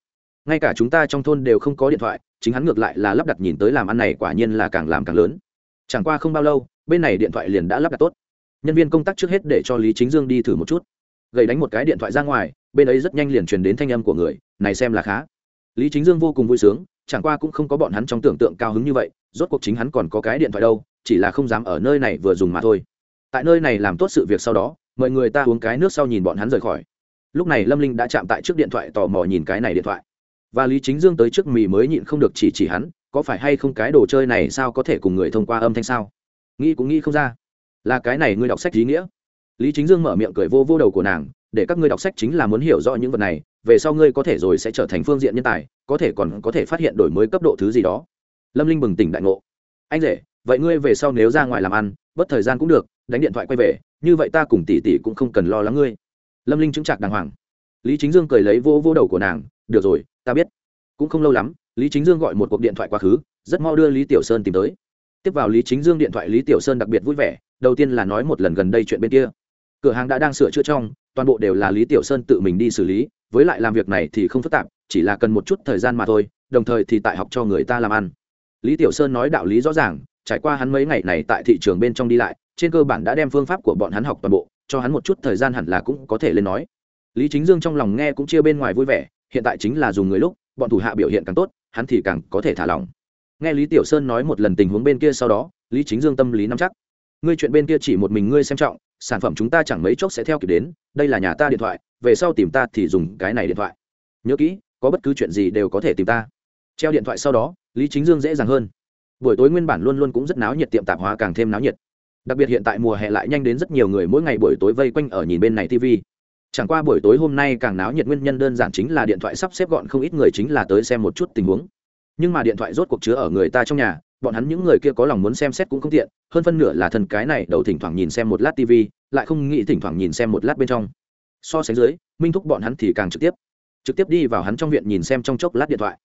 ngay cả chúng ta trong thôn đều không có điện thoại, chính hắn ngược lại là lắp đặt nhìn tới làm ăn này quả nhiên là càng làm càng lớn. Chẳng qua không bao lâu, bên này điện thoại liền đã lắp đặt tốt. Nhân viên công tác trước hết để cho lý chính dương đi thử một chút. Gầy đánh một cái điện thoại ra ngoài, bên ấy rất nhanh liền truyền đến thanh âm của người, này xem là khá. Lý chính dương vô cùng vui sướng, chẳng qua cũng không có bọn hắn trong tưởng tượng cao hứng như vậy, rốt cuộc chính hắn còn có cái điện thoại đâu, chỉ là không dám ở nơi này vừa dùng mà thôi. Tại nơi này làm tốt sự việc sau đó, mời người ta uống cái nước sau nhìn bọn hắn rời khỏi. Lúc này lâm linh đã chạm tại trước điện thoại tò mò nhìn cái này điện thoại và lý chính dương tới trước mì mới nhịn không được chỉ chỉ hắn, có phải hay không cái đồ chơi này sao có thể cùng người thông qua âm thanh sao? Nghĩ cũng nghĩ không ra. Là cái này ngươi đọc sách ý nghĩa. Lý chính dương mở miệng cười vô vô đầu của nàng, để các ngươi đọc sách chính là muốn hiểu rõ những vật này, về sau ngươi có thể rồi sẽ trở thành phương diện nhân tài, có thể còn có thể phát hiện đổi mới cấp độ thứ gì đó. Lâm linh bừng tỉnh đại ngộ. Anh rể, vậy ngươi về sau nếu ra ngoài làm ăn, bất thời gian cũng được, đánh điện thoại quay về, như vậy ta cùng tỷ tỷ cũng không cần lo lắng ngươi. Lâm linh chứng chạc đàng hoàng. Lý chính dương cười lấy vô vô đầu của nàng, được rồi ta biết. Cũng không lâu lắm, lý chính dương gọi một cuộc điện thoại quá khứ, rất mau đưa lý tiểu sơn tìm tới. Tiếp vào lý chính dương điện thoại, lý tiểu sơn đặc biệt vui vẻ, đầu tiên là nói một lần gần đây chuyện bên kia. Cửa hàng đã đang sửa chữa trong, toàn bộ đều là lý tiểu sơn tự mình đi xử lý, với lại làm việc này thì không phức tạp, chỉ là cần một chút thời gian mà thôi, đồng thời thì tại học cho người ta làm ăn. Lý tiểu sơn nói đạo lý rõ ràng, trải qua hắn mấy ngày này tại thị trường bên trong đi lại, trên cơ bản đã đem phương pháp của bọn hắn học toàn bộ, cho hắn một chút thời gian hẳn là cũng có thể lên nói. Lý chính dương trong lòng nghe cũng chia bên ngoài vui vẻ hiện tại chính là dùng người lúc, bọn thủ hạ biểu hiện càng tốt, hắn thì càng có thể thả lỏng. Nghe lý tiểu sơn nói một lần tình huống bên kia sau đó, lý chính dương tâm lý nắm chắc. Ngươi chuyện bên kia chỉ một mình ngươi xem trọng, sản phẩm chúng ta chẳng mấy chốc sẽ theo kịp đến, đây là nhà ta điện thoại, về sau tìm ta thì dùng cái này điện thoại. Nhớ kỹ, có bất cứ chuyện gì đều có thể tìm ta. Treo điện thoại sau đó, lý chính dương dễ dàng hơn. Buổi tối nguyên bản luôn luôn cũng rất náo nhiệt tiệm tạp hóa càng thêm náo nhiệt. Đặc biệt hiện tại mùa hè lại nhanh đến rất nhiều người mỗi ngày buổi tối vây quanh ở nhìn bên này tv chẳng qua buổi tối hôm nay càng náo nhiệt nguyên nhân đơn giản chính là điện thoại sắp xếp gọn không ít người chính là tới xem một chút tình huống. Nhưng mà điện thoại rốt cuộc chứa ở người ta trong nhà, bọn hắn những người kia có lòng muốn xem xét cũng không tiện, hơn phân nửa là thần cái này đầu thỉnh thoảng nhìn xem một lát tv lại không nghĩ thỉnh thoảng nhìn xem một lát bên trong. So sánh dưới, minh thúc bọn hắn thì càng trực tiếp. Trực tiếp đi vào hắn trong viện nhìn xem trong chốc lát điện thoại.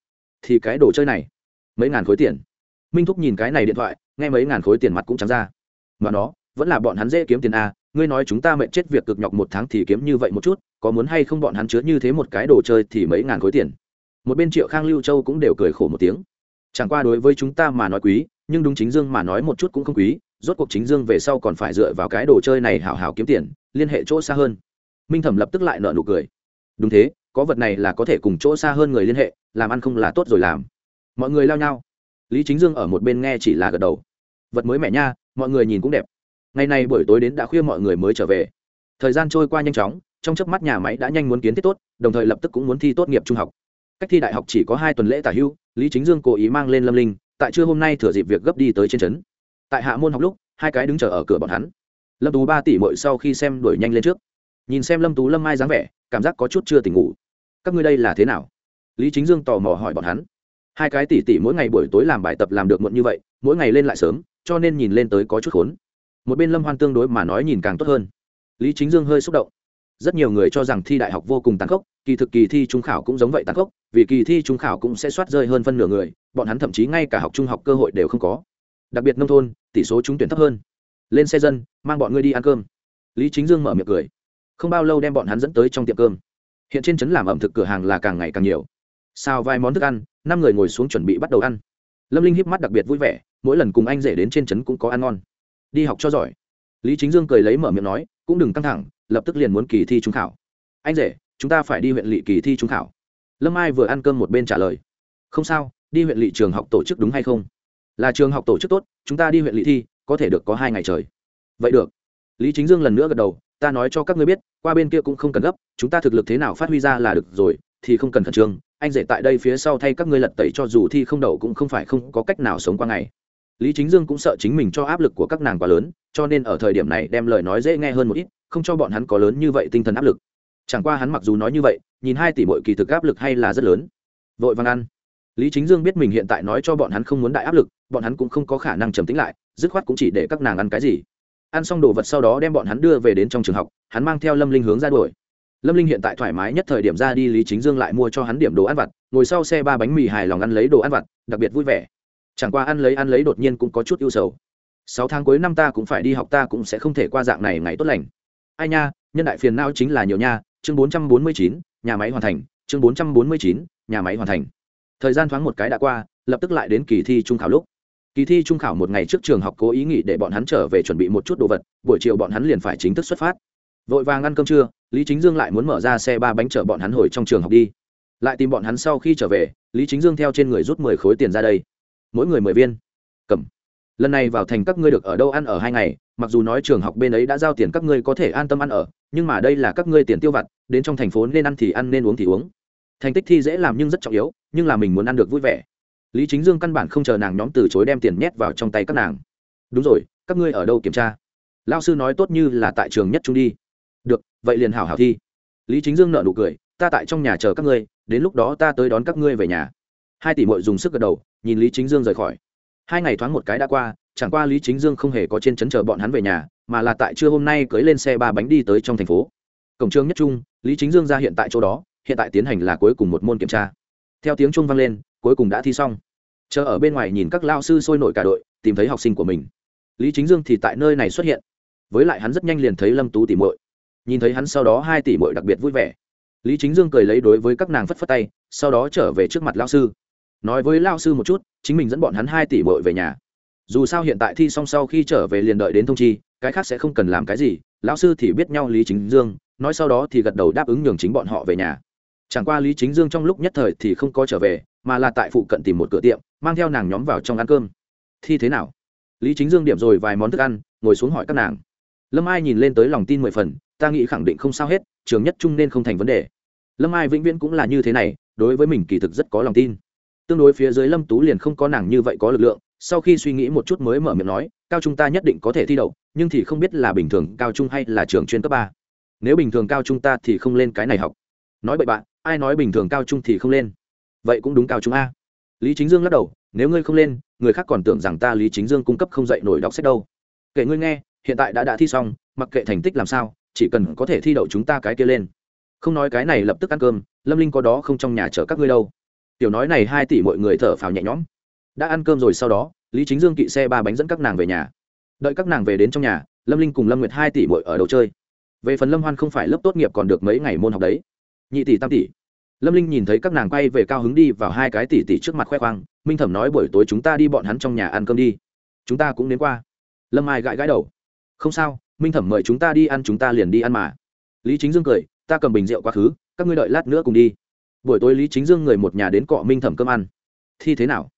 Thì cái đồ chơi này, mấy ngàn khối tiền. Minh thúc nhìn cái này điện thoại, nghe mấy ngàn khối tiền mặt cũng trắng ra. Mà nó, vẫn là bọn hắn dễ kiếm tiền a ngươi nói chúng ta mệnh chết việc cực nhọc một tháng thì kiếm như vậy một chút, có muốn hay không bọn hắn chứa như thế một cái đồ chơi thì mấy ngàn khối tiền. Một bên triệu khang lưu châu cũng đều cười khổ một tiếng. Chẳng qua đối với chúng ta mà nói quý, nhưng đúng chính dương mà nói một chút cũng không quý, rốt cuộc chính dương về sau còn phải dựa vào cái đồ chơi này hảo hảo kiếm tiền, liên hệ chỗ xa hơn. Minh thẩm lập tức lại nợ nụ cười. Đúng thế, có vật này là có thể cùng chỗ xa hơn người liên hệ, làm ăn không là tốt rồi làm. Mọi người lao nhau. Lý chính dương ở một bên nghe chỉ là gật đầu. Vật mới mẻ nha, mọi người nhìn cũng đẹp ngày này buổi tối đến đã khuya mọi người mới trở về. Thời gian trôi qua nhanh chóng, trong chớp mắt nhà máy đã nhanh muốn kiến thiết tốt, đồng thời lập tức cũng muốn thi tốt nghiệp trung học. Cách thi đại học chỉ có hai tuần lễ tả hưu, lý chính dương cố ý mang lên lâm linh, tại trưa hôm nay thừa dịp việc gấp đi tới trên trấn. Tại hạ môn học lúc, hai cái đứng chờ ở cửa bọn hắn. Lâm tú ba tỷ mội sau khi xem đuổi nhanh lên trước. Nhìn xem lâm tú lâm mai dáng vẻ, cảm giác có chút chưa tỉnh ngủ. Các ngươi đây là thế nào? Lý chính dương tò mò hỏi bọn hắn. Hai cái tỷ tỷ mỗi ngày buổi tối làm bài tập làm được muộn như vậy, mỗi ngày lên lại sớm, cho nên nhìn lên tới có chút khốn một bên lâm hoan tương đối mà nói nhìn càng tốt hơn lý chính dương hơi xúc động rất nhiều người cho rằng thi đại học vô cùng tàn khốc kỳ thực kỳ thi trung khảo cũng giống vậy tàn khốc vì kỳ thi trung khảo cũng sẽ soát rơi hơn phân nửa người bọn hắn thậm chí ngay cả học trung học cơ hội đều không có đặc biệt nông thôn tỷ số trúng tuyển thấp hơn lên xe dân mang bọn ngươi đi ăn cơm lý chính dương mở miệng cười không bao lâu đem bọn hắn dẫn tới trong tiệm cơm hiện trên trấn làm ẩm thực cửa hàng là càng ngày càng nhiều xào vài món thức ăn năm người ngồi xuống chuẩn bị bắt đầu ăn lâm linh híp mắt đặc biệt vui vẻ mỗi lần cùng anh rể đến trên trấn cũng có ăn ngon đi học cho giỏi. Lý chính dương cười lấy mở miệng nói, cũng đừng căng thẳng, lập tức liền muốn kỳ thi trung khảo. Anh rể, chúng ta phải đi huyện lỵ kỳ thi trung khảo. Lâm ai vừa ăn cơm một bên trả lời, không sao, đi huyện lỵ trường học tổ chức đúng hay không? Là trường học tổ chức tốt, chúng ta đi huyện lỵ thi, có thể được có hai ngày trời. Vậy được. Lý chính dương lần nữa gật đầu, ta nói cho các ngươi biết, qua bên kia cũng không cần gấp, chúng ta thực lực thế nào phát huy ra là được rồi, thì không cần khẩn trương. Anh rể tại đây phía sau thay các ngươi lật tẩy cho dù thi không đậu cũng không phải không có cách nào sống qua ngày lý chính dương cũng sợ chính mình cho áp lực của các nàng quá lớn, cho nên ở thời điểm này đem lời nói dễ nghe hơn một ít, không cho bọn hắn có lớn như vậy tinh thần áp lực. Chẳng qua hắn mặc dù nói như vậy, nhìn hai tỷ bội kỳ thực áp lực hay là rất lớn. Vội vàng ăn. Lý chính dương biết mình hiện tại nói cho bọn hắn không muốn đại áp lực, bọn hắn cũng không có khả năng trầm tính lại, dứt khoát cũng chỉ để các nàng ăn cái gì. Ăn xong đồ vật sau đó đem bọn hắn đưa về đến trong trường học, hắn mang theo lâm linh hướng ra đuổi. Lâm linh hiện tại thoải mái nhất thời điểm ra đi, lý chính dương lại mua cho hắn điểm đồ ăn vặt, ngồi sau xe ba bánh mì hài lòng ăn lấy đồ ăn vặt, đặc biệt vui vẻ chẳng qua ăn lấy ăn lấy đột nhiên cũng có chút ưu sầu. Sáu tháng cuối năm ta cũng phải đi học, ta cũng sẽ không thể qua dạng này ngày tốt lành. Ai nha, nhân đại phiền não chính là nhiều nha. Chương bốn trăm bốn mươi chín, nhà máy hoàn thành. Chương bốn trăm bốn mươi chín, nhà máy hoàn thành. Thời gian thoáng một cái đã qua, lập tức lại đến kỳ thi trung khảo lúc. Kỳ thi trung khảo một ngày trước trường học cố ý nghỉ để bọn hắn trở về chuẩn bị một chút đồ vật, buổi chiều bọn hắn liền phải chính thức xuất phát. Vội vàng ăn cơm trưa, lý chính dương lại muốn mở ra xe ba bánh chở bọn hắn hồi trong trường học đi. Lại tìm bọn hắn sau khi trở về, lý chính dương theo trên người rút mười khối tiền ra đây mỗi người mười viên. Cầm. Lần này vào thành các ngươi được ở đâu ăn ở hai ngày, mặc dù nói trường học bên ấy đã giao tiền các ngươi có thể an tâm ăn ở, nhưng mà đây là các ngươi tiền tiêu vặt, đến trong thành phố nên ăn thì ăn, nên uống thì uống. Thành tích thi dễ làm nhưng rất trọng yếu, nhưng là mình muốn ăn được vui vẻ. Lý chính dương căn bản không chờ nàng nhóm từ chối đem tiền nhét vào trong tay các nàng. Đúng rồi, các ngươi ở đâu kiểm tra? Lao sư nói tốt như là tại trường nhất trung đi. Được, vậy liền hảo hảo thi. Lý chính dương nợ nụ cười, ta tại trong nhà chờ các ngươi, đến lúc đó ta tới đón các ngươi về nhà. Hai tỷ mội dùng sức gật đầu nhìn lý chính dương rời khỏi. Hai ngày thoáng một cái đã qua, chẳng qua lý chính dương không hề có trên chấn chờ bọn hắn về nhà, mà là tại trưa hôm nay cưới lên xe ba bánh đi tới trong thành phố. Cổng trường nhất trung, lý chính dương ra hiện tại chỗ đó, hiện tại tiến hành là cuối cùng một môn kiểm tra. Theo tiếng trung vang lên, cuối cùng đã thi xong. Chờ ở bên ngoài nhìn các lao sư sôi nổi cả đội, tìm thấy học sinh của mình. Lý chính dương thì tại nơi này xuất hiện. Với lại hắn rất nhanh liền thấy lâm tú tỉ mội nhìn thấy hắn sau đó hai tỷ mội đặc biệt vui vẻ. Lý chính dương cười lấy đối với các nàng phất phất tay, sau đó trở về trước mặt lao sư nói với lao sư một chút, chính mình dẫn bọn hắn hai tỷ bội về nhà. Dù sao hiện tại thi xong sau khi trở về liền đợi đến thông chi, cái khác sẽ không cần làm cái gì, lão sư thì biết nhau lý chính dương, nói sau đó thì gật đầu đáp ứng nhường chính bọn họ về nhà. Chẳng qua lý chính dương trong lúc nhất thời thì không có trở về, mà là tại phụ cận tìm một cửa tiệm, mang theo nàng nhóm vào trong ăn cơm. Thi thế nào? Lý chính dương điểm rồi vài món thức ăn, ngồi xuống hỏi các nàng. Lâm ai nhìn lên tới lòng tin mười phần, ta nghĩ khẳng định không sao hết, trường nhất trung nên không thành vấn đề. Lâm ai vĩnh viễn cũng là như thế này, đối với mình kỳ thực rất có lòng tin tương đối phía dưới lâm tú liền không có nàng như vậy có lực lượng, sau khi suy nghĩ một chút mới mở miệng nói, cao trung ta nhất định có thể thi đậu, nhưng thì không biết là bình thường cao trung hay là trường chuyên cấp ba. Nếu bình thường cao trung ta thì không lên cái này học. Nói bậy bạn, ai nói bình thường cao trung thì không lên? Vậy cũng đúng cao trung a. Lý chính dương lắc đầu, nếu ngươi không lên, người khác còn tưởng rằng ta lý chính dương cung cấp không dạy nổi đọc sách đâu. Kể ngươi nghe, hiện tại đã đã thi xong, mặc kệ thành tích làm sao, chỉ cần có thể thi đậu chúng ta cái kia lên. Không nói cái này lập tức ăn cơm, lâm linh có đó không trong nhà chở các ngươi đâu tiểu nói này hai tỷ mọi người thở phào nhẹ nhõm. Đã ăn cơm rồi sau đó, lý chính dương kỵ xe ba bánh dẫn các nàng về nhà. Đợi các nàng về đến trong nhà, lâm linh cùng lâm nguyệt hai tỷ mội ở đầu chơi. Về phần lâm hoan không phải lớp tốt nghiệp còn được mấy ngày môn học đấy. Nhị tỷ tam tỷ. Lâm linh nhìn thấy các nàng quay về cao hứng đi vào hai cái tỷ tỷ trước mặt khoe khoang, minh thẩm nói buổi tối chúng ta đi bọn hắn trong nhà ăn cơm đi. Chúng ta cũng đến qua. Lâm ai gãi gãi đầu. Không sao, minh thẩm mời chúng ta đi ăn chúng ta liền đi ăn mà. Lý chính dương cười, ta cầm bình rượu quá khứ, các ngươi đợi lát nữa cùng đi buổi tối lý chính dương người một nhà đến cọ minh thẩm cơm ăn. Thi thế nào?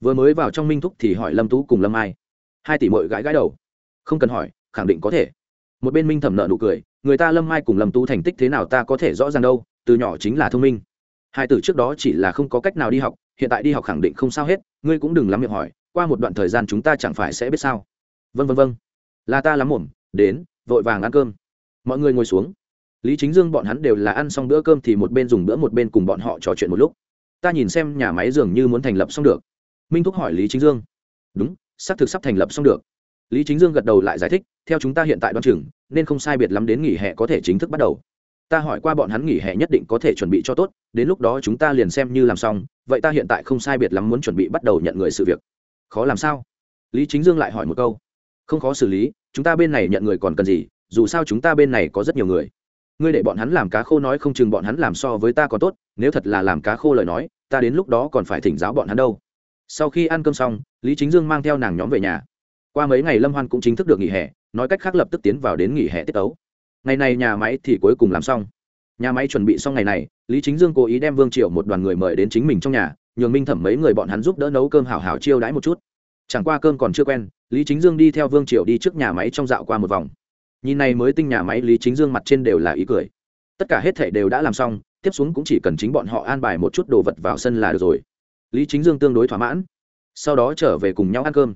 Vừa mới vào trong minh thúc thì hỏi lâm tú cùng lâm ai. Hai tỷ mội gãi gãi đầu. Không cần hỏi, khẳng định có thể. Một bên minh thẩm nợ nụ cười, người ta lâm ai cùng lâm tú thành tích thế nào ta có thể rõ ràng đâu, từ nhỏ chính là thông minh. Hai tử trước đó chỉ là không có cách nào đi học, hiện tại đi học khẳng định không sao hết, ngươi cũng đừng lắm miệng hỏi, qua một đoạn thời gian chúng ta chẳng phải sẽ biết sao. Vân vân vân là ta lắm mồm đến, vội vàng ăn cơm. Mọi người ngồi xuống lý chính dương bọn hắn đều là ăn xong bữa cơm thì một bên dùng bữa một bên cùng bọn họ trò chuyện một lúc. Ta nhìn xem nhà máy dường như muốn thành lập xong được. Minh thúc hỏi lý chính dương. Đúng, xác thực sắp thành lập xong được. Lý chính dương gật đầu lại giải thích, theo chúng ta hiện tại đoan chừng, nên không sai biệt lắm đến nghỉ hè có thể chính thức bắt đầu. Ta hỏi qua bọn hắn nghỉ hè nhất định có thể chuẩn bị cho tốt, đến lúc đó chúng ta liền xem như làm xong, vậy ta hiện tại không sai biệt lắm muốn chuẩn bị bắt đầu nhận người sự việc. Khó làm sao? Lý chính dương lại hỏi một câu. Không khó xử lý, chúng ta bên này nhận người còn cần gì, dù sao chúng ta bên này có rất nhiều người ngươi để bọn hắn làm cá khô nói không chừng bọn hắn làm so với ta còn tốt, nếu thật là làm cá khô lời nói, ta đến lúc đó còn phải thỉnh giáo bọn hắn đâu. Sau khi ăn cơm xong, lý chính dương mang theo nàng nhóm về nhà. Qua mấy ngày lâm hoan cũng chính thức được nghỉ hè, nói cách khác lập tức tiến vào đến nghỉ hè tiết ấu. Ngày này nhà máy thì cuối cùng làm xong. Nhà máy chuẩn bị xong ngày này, lý chính dương cố ý đem vương Triệu một đoàn người mời đến chính mình trong nhà, nhường minh thẩm mấy người bọn hắn giúp đỡ nấu cơm hào hào chiêu đãi một chút. Chẳng qua cơm còn chưa quen, lý chính dương đi theo vương Triệu đi trước nhà máy trong dạo qua một vòng nhìn này mới tinh nhà máy lý chính dương mặt trên đều là ý cười. Tất cả hết thể đều đã làm xong, tiếp xuống cũng chỉ cần chính bọn họ an bài một chút đồ vật vào sân là được rồi. Lý chính dương tương đối thỏa mãn. Sau đó trở về cùng nhau ăn cơm.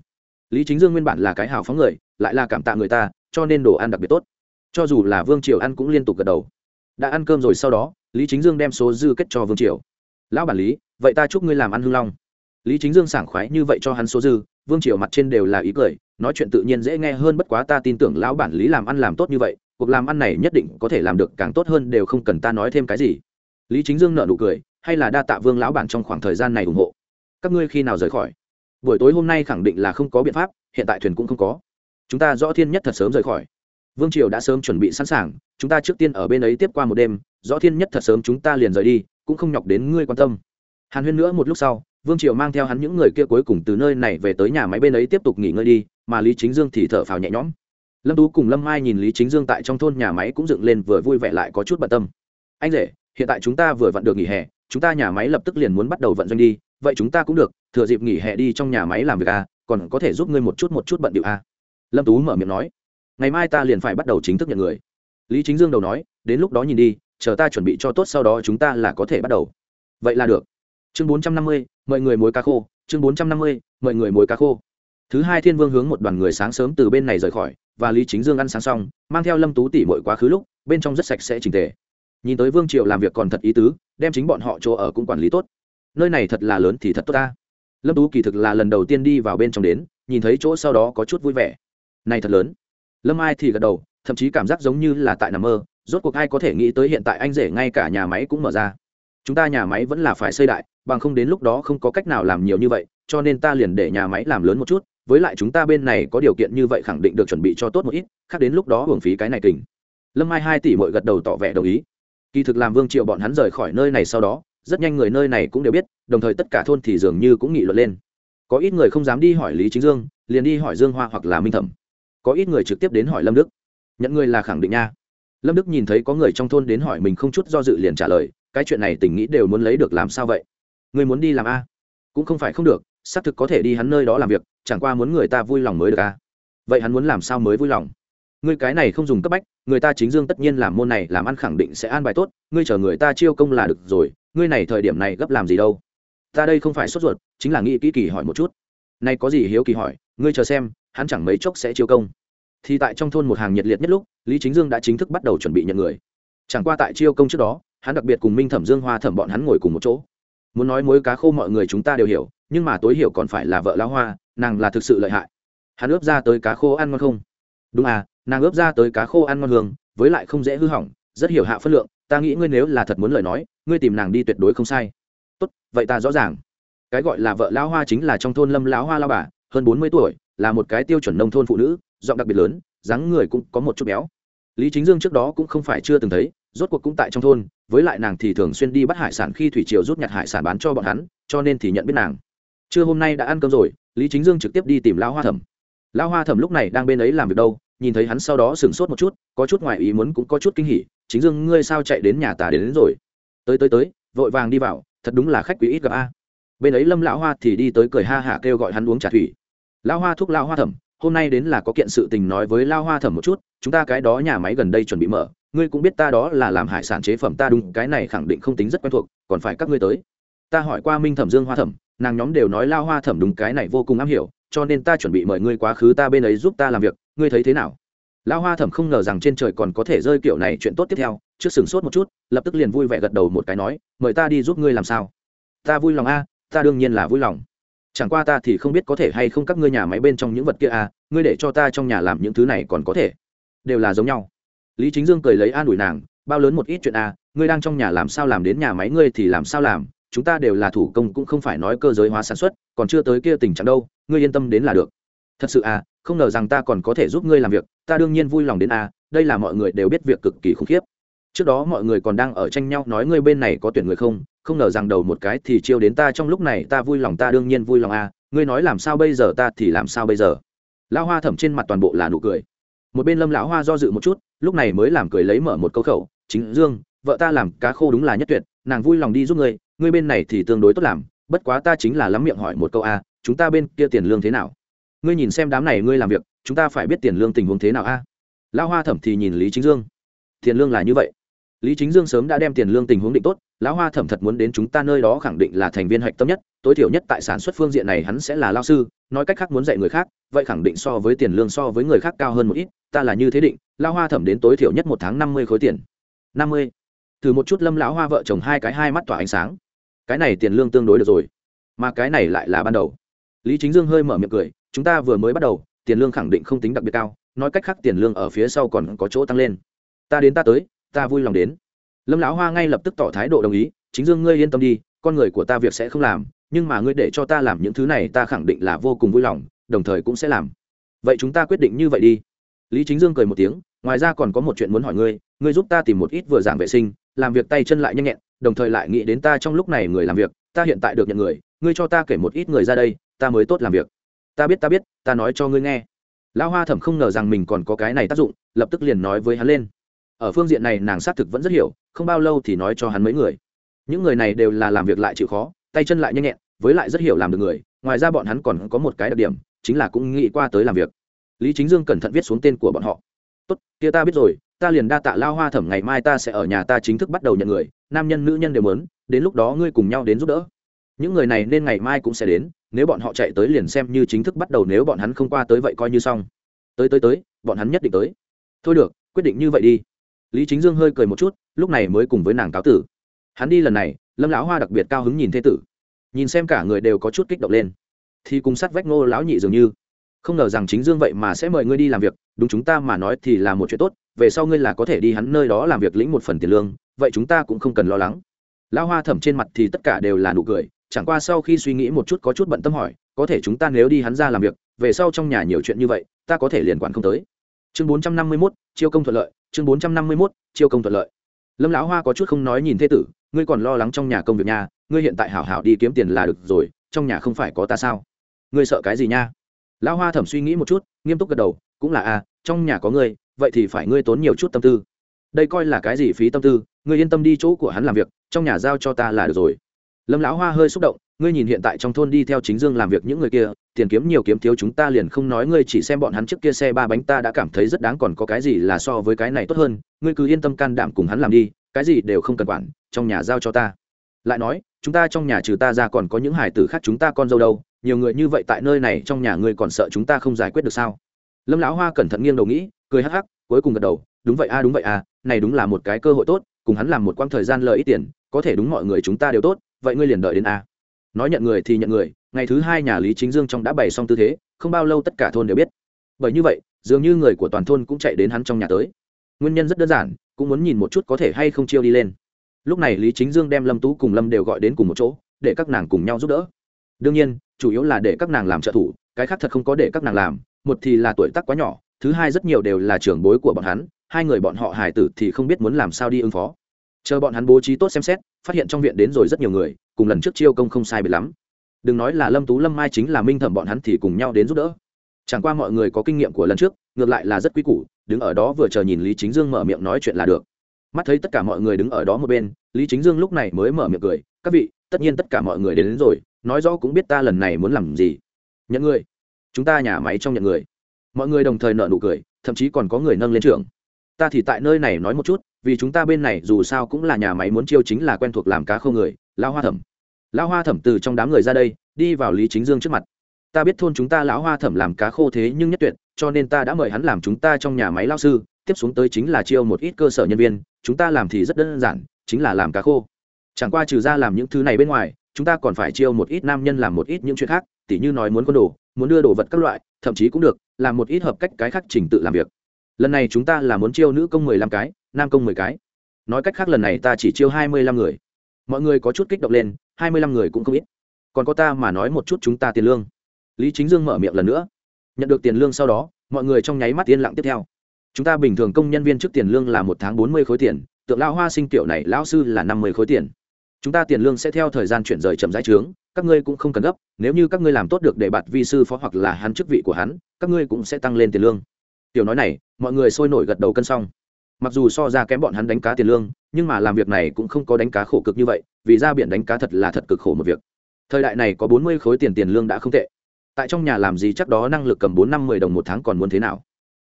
Lý chính dương nguyên bản là cái hào phóng người, lại là cảm tạ người ta, cho nên đồ ăn đặc biệt tốt. Cho dù là vương triều ăn cũng liên tục gật đầu. Đã ăn cơm rồi sau đó, lý chính dương đem số dư kết cho vương triều. Lão bản lý, vậy ta chúc ngươi làm ăn hưng long. Lý chính dương sảng khoái như vậy cho hắn số dư vương triều mặt trên đều là ý cười, nói chuyện tự nhiên dễ nghe hơn bất quá ta tin tưởng lão bản lý làm ăn làm tốt như vậy, cuộc làm ăn này nhất định có thể làm được, càng tốt hơn đều không cần ta nói thêm cái gì. Lý chính dương nợ nụ cười, hay là đa tạ vương lão bản trong khoảng thời gian này ủng hộ. Các ngươi khi nào rời khỏi? Buổi tối hôm nay khẳng định là không có biện pháp, hiện tại thuyền cũng không có. Chúng ta rõ thiên nhất thật sớm rời khỏi. Vương triều đã sớm chuẩn bị sẵn sàng, chúng ta trước tiên ở bên ấy tiếp qua một đêm, rõ thiên nhất thật sớm chúng ta liền rời đi, cũng không nhọc đến ngươi quan tâm. Hàn huyên nữa một lúc sau vương triều mang theo hắn những người kia cuối cùng từ nơi này về tới nhà máy bên ấy tiếp tục nghỉ ngơi đi, mà lý chính dương thì thở phào nhẹ nhõm. Lâm tú cùng lâm mai nhìn lý chính dương tại trong thôn nhà máy cũng dựng lên vừa vui vẻ lại có chút bận tâm. Anh rể, hiện tại chúng ta vừa vặn được nghỉ hè, chúng ta nhà máy lập tức liền muốn bắt đầu vận doanh đi, vậy chúng ta cũng được, thừa dịp nghỉ hè đi trong nhà máy làm việc à còn có thể giúp ngươi một chút một chút bận điệu à. Lâm tú mở miệng nói. Ngày mai ta liền phải bắt đầu chính thức nhận người. Lý chính dương đầu nói, đến lúc đó nhìn đi, chờ ta chuẩn bị cho tốt sau đó chúng ta là có thể bắt đầu. Vậy là được chương bốn trăm năm mươi mọi người muối cá khô. Chương bốn trăm năm mươi mọi người muối cá khô. Thứ hai thiên vương hướng một đoàn người sáng sớm từ bên này rời khỏi và lý chính dương ăn sáng xong, mang theo lâm tú tỉ mọi quá khứ lúc, bên trong rất sạch sẽ trình tề. Nhìn tới vương triều làm việc còn thật ý tứ, đem chính bọn họ chỗ ở cũng quản lý tốt. Nơi này thật là lớn thì thật tốt ta. Lâm tú kỳ thực là lần đầu tiên đi vào bên trong đến, nhìn thấy chỗ sau đó có chút vui vẻ. Này thật lớn. Lâm ai thì gật đầu, thậm chí cảm giác giống như là tại nằm mơ, rốt cuộc ai có thể nghĩ tới hiện tại anh rể ngay cả nhà máy cũng mở ra chúng ta nhà máy vẫn là phải xây đại, bằng không đến lúc đó không có cách nào làm nhiều như vậy, cho nên ta liền để nhà máy làm lớn một chút, với lại chúng ta bên này có điều kiện như vậy khẳng định được chuẩn bị cho tốt một ít, khác đến lúc đó hưởng phí cái này kình. Lâm mai hai tỷ mội gật đầu tỏ vẻ đồng ý. Kỳ thực làm vương triệu bọn hắn rời khỏi nơi này sau đó, rất nhanh người nơi này cũng đều biết, đồng thời tất cả thôn thì dường như cũng nghị luận lên. Có ít người không dám đi hỏi lý chính dương, liền đi hỏi dương hoa hoặc là minh thẩm. Có ít người trực tiếp đến hỏi lâm đức. Nhận người là khẳng định nha. Lâm đức nhìn thấy có người trong thôn đến hỏi mình không chút do dự liền trả lời cái chuyện này tình nghĩ đều muốn lấy được làm sao vậy? Người muốn đi làm a? Cũng không phải không được, xác thực có thể đi hắn nơi đó làm việc, chẳng qua muốn người ta vui lòng mới được a. Vậy hắn muốn làm sao mới vui lòng? Ngươi cái này không dùng cấp bách, người ta chính dương tất nhiên làm môn này, làm ăn khẳng định sẽ an bài tốt, ngươi chờ người ta chiêu công là được rồi, ngươi này thời điểm này gấp làm gì đâu? Ta đây không phải sốt ruột, chính là nghĩ kỹ kỳ hỏi một chút. Nay có gì hiếu kỳ hỏi, ngươi chờ xem, hắn chẳng mấy chốc sẽ chiêu công. Thì tại trong thôn một hàng nhiệt liệt nhất lúc, lý chính dương đã chính thức bắt đầu chuẩn bị nhận người. Chẳng qua tại chiêu công trước đó hắn đặc biệt cùng minh thẩm dương hoa thẩm bọn hắn ngồi cùng một chỗ. Muốn nói mối cá khô mọi người chúng ta đều hiểu, nhưng mà tối hiểu còn phải là vợ lão hoa, nàng là thực sự lợi hại. Hắn ướp ra tới cá khô ăn ngon không? Đúng à nàng ướp ra tới cá khô ăn ngon hương, với lại không dễ hư hỏng, rất hiểu hạ phân lượng, ta nghĩ ngươi nếu là thật muốn lời nói, ngươi tìm nàng đi tuyệt đối không sai. Tốt, vậy ta rõ ràng. Cái gọi là vợ lão hoa chính là trong thôn lâm lão hoa lao bà, hơn bốn mươi tuổi, là một cái tiêu chuẩn nông thôn phụ nữ, giọng đặc biệt lớn, dáng người cũng có một chút béo. Lý chính dương trước đó cũng không phải chưa từng thấy, rốt cuộc cũng tại trong thôn với lại nàng thì thường xuyên đi bắt hải sản khi thủy triều rút nhặt hải sản bán cho bọn hắn cho nên thì nhận biết nàng. Trưa hôm nay đã ăn cơm rồi lý chính dương trực tiếp đi tìm lão hoa thẩm. Lão hoa thẩm lúc này đang bên ấy làm việc đâu nhìn thấy hắn sau đó sửng sốt một chút có chút ngoài ý muốn cũng có chút kinh hỉ chính dương ngươi sao chạy đến nhà tà đến, đến rồi? Tới tới tới vội vàng đi vào thật đúng là khách quý ít gặp a. Bên ấy lâm lão hoa thì đi tới cười ha hả kêu gọi hắn uống trà thủy. Lão hoa thúc lão hoa thẩm hôm nay đến là có kiện sự tình nói với lao hoa thẩm một chút chúng ta cái đó nhà máy gần đây chuẩn bị mở ngươi cũng biết ta đó là làm hải sản chế phẩm, ta đúng, cái này khẳng định không tính rất quen thuộc, còn phải các ngươi tới. Ta hỏi qua minh thẩm dương hoa thẩm, nàng nhóm đều nói lao hoa thẩm đúng, cái này vô cùng am hiểu, cho nên ta chuẩn bị mời ngươi quá khứ ta bên ấy giúp ta làm việc, ngươi thấy thế nào? Lao hoa thẩm không ngờ rằng trên trời còn có thể rơi kiểu này, chuyện tốt tiếp theo, trước sừng sốt một chút, lập tức liền vui vẻ gật đầu một cái nói, mời ta đi giúp ngươi làm sao? Ta vui lòng a, ta đương nhiên là vui lòng. Chẳng qua ta thì không biết có thể hay không các ngươi nhà máy bên trong những vật kia a, ngươi để cho ta trong nhà làm những thứ này còn có thể, đều là giống nhau lý chính dương cười lấy an ủi nàng, bao lớn một ít chuyện a ngươi đang trong nhà làm sao làm đến nhà máy ngươi thì làm sao làm, chúng ta đều là thủ công cũng không phải nói cơ giới hóa sản xuất, còn chưa tới kia tình trạng đâu, ngươi yên tâm đến là được. Thật sự à không ngờ rằng ta còn có thể giúp ngươi làm việc, ta đương nhiên vui lòng đến a đây là mọi người đều biết việc cực kỳ khủng khiếp. Trước đó mọi người còn đang ở tranh nhau nói ngươi bên này có tuyển người không không ngờ rằng đầu một cái thì chiêu đến ta trong lúc này, ta vui lòng ta đương nhiên vui lòng a ngươi nói làm sao bây giờ ta thì làm sao bây giờ. Lão hoa thẩm trên mặt toàn bộ là nụ cười. Một bên lâm lão hoa do dự một chút lúc này mới làm cười lấy mở một câu khẩu, chính dương, vợ ta làm cá khô đúng là nhất tuyệt, nàng vui lòng đi giúp ngươi ngươi bên này thì tương đối tốt làm, bất quá ta chính là lắm miệng hỏi một câu a, chúng ta bên kia tiền lương thế nào? Ngươi nhìn xem đám này ngươi làm việc, chúng ta phải biết tiền lương tình huống thế nào a? Lão hoa thẩm thì nhìn lý chính dương. Tiền lương là như vậy lý chính dương sớm đã đem tiền lương tình huống định tốt, lão hoa thẩm thật muốn đến chúng ta nơi đó khẳng định là thành viên hạch tâm nhất, tối thiểu nhất tại sản xuất phương diện này hắn sẽ là lao sư, nói cách khác muốn dạy người khác, vậy khẳng định so với tiền lương so với người khác cao hơn một ít, ta là như thế định, lão hoa thẩm đến tối thiểu nhất một tháng năm mươi khối tiền. Năm mươi. Thử một chút lâm lão hoa vợ chồng hai cái hai mắt tỏa ánh sáng. Cái này tiền lương tương đối được rồi, mà cái này lại là ban đầu. Lý chính dương hơi mở miệng cười, chúng ta vừa mới bắt đầu, tiền lương khẳng định không tính đặc biệt cao, nói cách khác tiền lương ở phía sau còn có chỗ tăng lên. Ta đến ta tới ta vui lòng đến. Lâm lão hoa ngay lập tức tỏ thái độ đồng ý, chính dương ngươi yên tâm đi, con người của ta việc sẽ không làm, nhưng mà ngươi để cho ta làm những thứ này ta khẳng định là vô cùng vui lòng, đồng thời cũng sẽ làm. Vậy chúng ta quyết định như vậy đi. Lý chính dương cười một tiếng, ngoài ra còn có một chuyện muốn hỏi ngươi ngươi giúp ta tìm một ít vừa giảng vệ sinh, làm việc tay chân lại nhanh nhẹn, đồng thời lại nghĩ đến ta trong lúc này người làm việc, ta hiện tại được nhận người, ngươi cho ta kể một ít người ra đây, ta mới tốt làm việc. Ta biết ta biết, ta nói cho ngươi nghe. Lão hoa thẩm không ngờ rằng mình còn có cái này tác dụng, lập tức liền nói với hắn lên ở phương diện này nàng xác thực vẫn rất hiểu, không bao lâu thì nói cho hắn mấy người. Những người này đều là làm việc lại chịu khó, tay chân lại nhanh nhẹn, với lại rất hiểu làm được người, ngoài ra bọn hắn còn có một cái đặc điểm, chính là cũng nghĩ qua tới làm việc. Lý chính dương cẩn thận viết xuống tên của bọn họ. Tốt, kia ta biết rồi, ta liền đa tạ lao hoa thẩm, ngày mai ta sẽ ở nhà ta chính thức bắt đầu nhận người, nam nhân, nữ nhân đều mớn đến lúc đó ngươi cùng nhau đến giúp đỡ. Những người này nên ngày mai cũng sẽ đến, nếu bọn họ chạy tới liền xem như chính thức bắt đầu, nếu bọn hắn không qua tới vậy coi như xong. Tới tới tới, bọn hắn nhất định tới. Thôi được, quyết định như vậy đi lý chính dương hơi cười một chút, lúc này mới cùng với nàng cáo tử. Hắn đi lần này, lâm lão hoa đặc biệt cao hứng nhìn thế tử. Nhìn xem cả người đều có chút kích động lên. Thì cùng sát vách ngô lão nhị dường như. Không ngờ rằng chính dương vậy mà sẽ mời ngươi đi làm việc, đúng chúng ta mà nói thì là một chuyện tốt, về sau ngươi là có thể đi hắn nơi đó làm việc lĩnh một phần tiền lương, vậy chúng ta cũng không cần lo lắng. Lão hoa thẩm trên mặt thì tất cả đều là nụ cười, chẳng qua sau khi suy nghĩ một chút có chút bận tâm hỏi, có thể chúng ta nếu đi hắn ra làm việc, về sau trong nhà nhiều chuyện như vậy, ta có thể liền quản không tới. Chương bốn trăm năm mươi mốt, chiêu công thuận lợi chương bốn trăm năm mươi mốt chiêu công thuận lợi. Lâm lão hoa có chút không nói nhìn thế tử ngươi còn lo lắng trong nhà công việc nhà ngươi hiện tại hảo hảo đi kiếm tiền là được rồi trong nhà không phải có ta sao? Ngươi sợ cái gì nha? Lão hoa thẩm suy nghĩ một chút nghiêm túc gật đầu cũng là a à, trong nhà có ngươi vậy thì phải ngươi tốn nhiều chút tâm tư. Đây coi là cái gì phí tâm tư ngươi yên tâm đi chỗ của hắn làm việc trong nhà giao cho ta là được rồi. Lâm lão hoa hơi xúc động ngươi nhìn hiện tại trong thôn đi theo chính dương làm việc những người kia, tiền kiếm nhiều kiếm thiếu chúng ta liền không nói ngươi chỉ xem bọn hắn trước kia xe ba bánh ta đã cảm thấy rất đáng còn có cái gì là so với cái này tốt hơn, ngươi cứ yên tâm can đảm cùng hắn làm đi, cái gì đều không cần quản, trong nhà giao cho ta. Lại nói, chúng ta trong nhà trừ ta ra còn có những hải tử khác chúng ta con dâu đâu, nhiều người như vậy tại nơi này trong nhà ngươi còn sợ chúng ta không giải quyết được sao? Lâm lão hoa cẩn thận nghiêng đầu nghĩ, cười hắc hắc, cuối cùng gật đầu, đúng vậy a, đúng vậy a, này đúng là một cái cơ hội tốt, cùng hắn làm một quãng thời gian lợi ít tiền, có thể đúng mọi người chúng ta đều tốt, vậy ngươi liền đợi đến a nói nhận người thì nhận người, ngày thứ hai nhà lý chính dương trong đã bày xong tư thế, không bao lâu tất cả thôn đều biết. Bởi như vậy, dường như người của toàn thôn cũng chạy đến hắn trong nhà tới. Nguyên nhân rất đơn giản, cũng muốn nhìn một chút có thể hay không chiêu đi lên. Lúc này lý chính dương đem lâm tú cùng lâm đều gọi đến cùng một chỗ, để các nàng cùng nhau giúp đỡ. Đương nhiên, chủ yếu là để các nàng làm trợ thủ, cái khác thật không có để các nàng làm, một thì là tuổi tác quá nhỏ, thứ hai rất nhiều đều là trưởng bối của bọn hắn, hai người bọn họ hài tử thì không biết muốn làm sao đi ứng phó. Chờ bọn hắn bố trí tốt xem xét, phát hiện trong viện đến rồi rất nhiều người cùng lần trước chiêu công không sai biệt lắm. Đừng nói là lâm tú lâm mai chính là minh thẩm bọn hắn thì cùng nhau đến giúp đỡ. Chẳng qua mọi người có kinh nghiệm của lần trước ngược lại là rất quý củ đứng ở đó vừa chờ nhìn lý chính dương mở miệng nói chuyện là được. Mắt thấy tất cả mọi người đứng ở đó một bên lý chính dương lúc này mới mở miệng cười các vị tất nhiên tất cả mọi người đến, đến rồi nói rõ cũng biết ta lần này muốn làm gì. Nhận người. Chúng ta nhà máy trong nhận người. Mọi người đồng thời nợ nụ cười thậm chí còn có người nâng lên trường ta thì tại nơi này nói một chút vì chúng ta bên này dù sao cũng là nhà máy muốn chiêu chính là quen thuộc làm cá không người lão hoa thẩm. Lão hoa thẩm từ trong đám người ra đây, đi vào lý chính dương trước mặt. Ta biết thôn chúng ta lão hoa thẩm làm cá khô thế nhưng nhất tuyệt, cho nên ta đã mời hắn làm chúng ta trong nhà máy lao sư, tiếp xuống tới chính là chiêu một ít cơ sở nhân viên, chúng ta làm thì rất đơn giản, chính là làm cá khô. Chẳng qua trừ ra làm những thứ này bên ngoài, chúng ta còn phải chiêu một ít nam nhân làm một ít những chuyện khác, tỉ như nói muốn con đồ, muốn đưa đồ vật các loại, thậm chí cũng được, làm một ít hợp cách cái khác trình tự làm việc. Lần này chúng ta là muốn chiêu nữ công mười lăm cái, nam công mười cái. Nói cách khác lần này ta chỉ chiêu hai mươi lăm người mọi người có chút kích động lên, hai mươi lăm người cũng không ít. Còn có ta mà nói một chút chúng ta tiền lương. Lý chính dương mở miệng lần nữa. Nhận được tiền lương sau đó, mọi người trong nháy mắt yên lặng tiếp theo. Chúng ta bình thường công nhân viên trước tiền lương là một tháng bốn mươi khối tiền, tượng lao hoa sinh tiểu này lão sư là năm mươi khối tiền. Chúng ta tiền lương sẽ theo thời gian chuyển rời chậm rãi trướng, các ngươi cũng không cần gấp, nếu như các ngươi làm tốt được để bạt vi sư phó hoặc là hắn chức vị của hắn, các ngươi cũng sẽ tăng lên tiền lương. Tiểu nói này, mọi người sôi nổi gật đầu cân xong mặc dù so ra kém bọn hắn đánh cá tiền lương, nhưng mà làm việc này cũng không có đánh cá khổ cực như vậy, vì ra biển đánh cá thật là thật cực khổ một việc. Thời đại này có bốn mươi khối tiền tiền lương đã không tệ. Tại trong nhà làm gì chắc đó năng lực cầm bốn năm mười đồng một tháng còn muốn thế nào?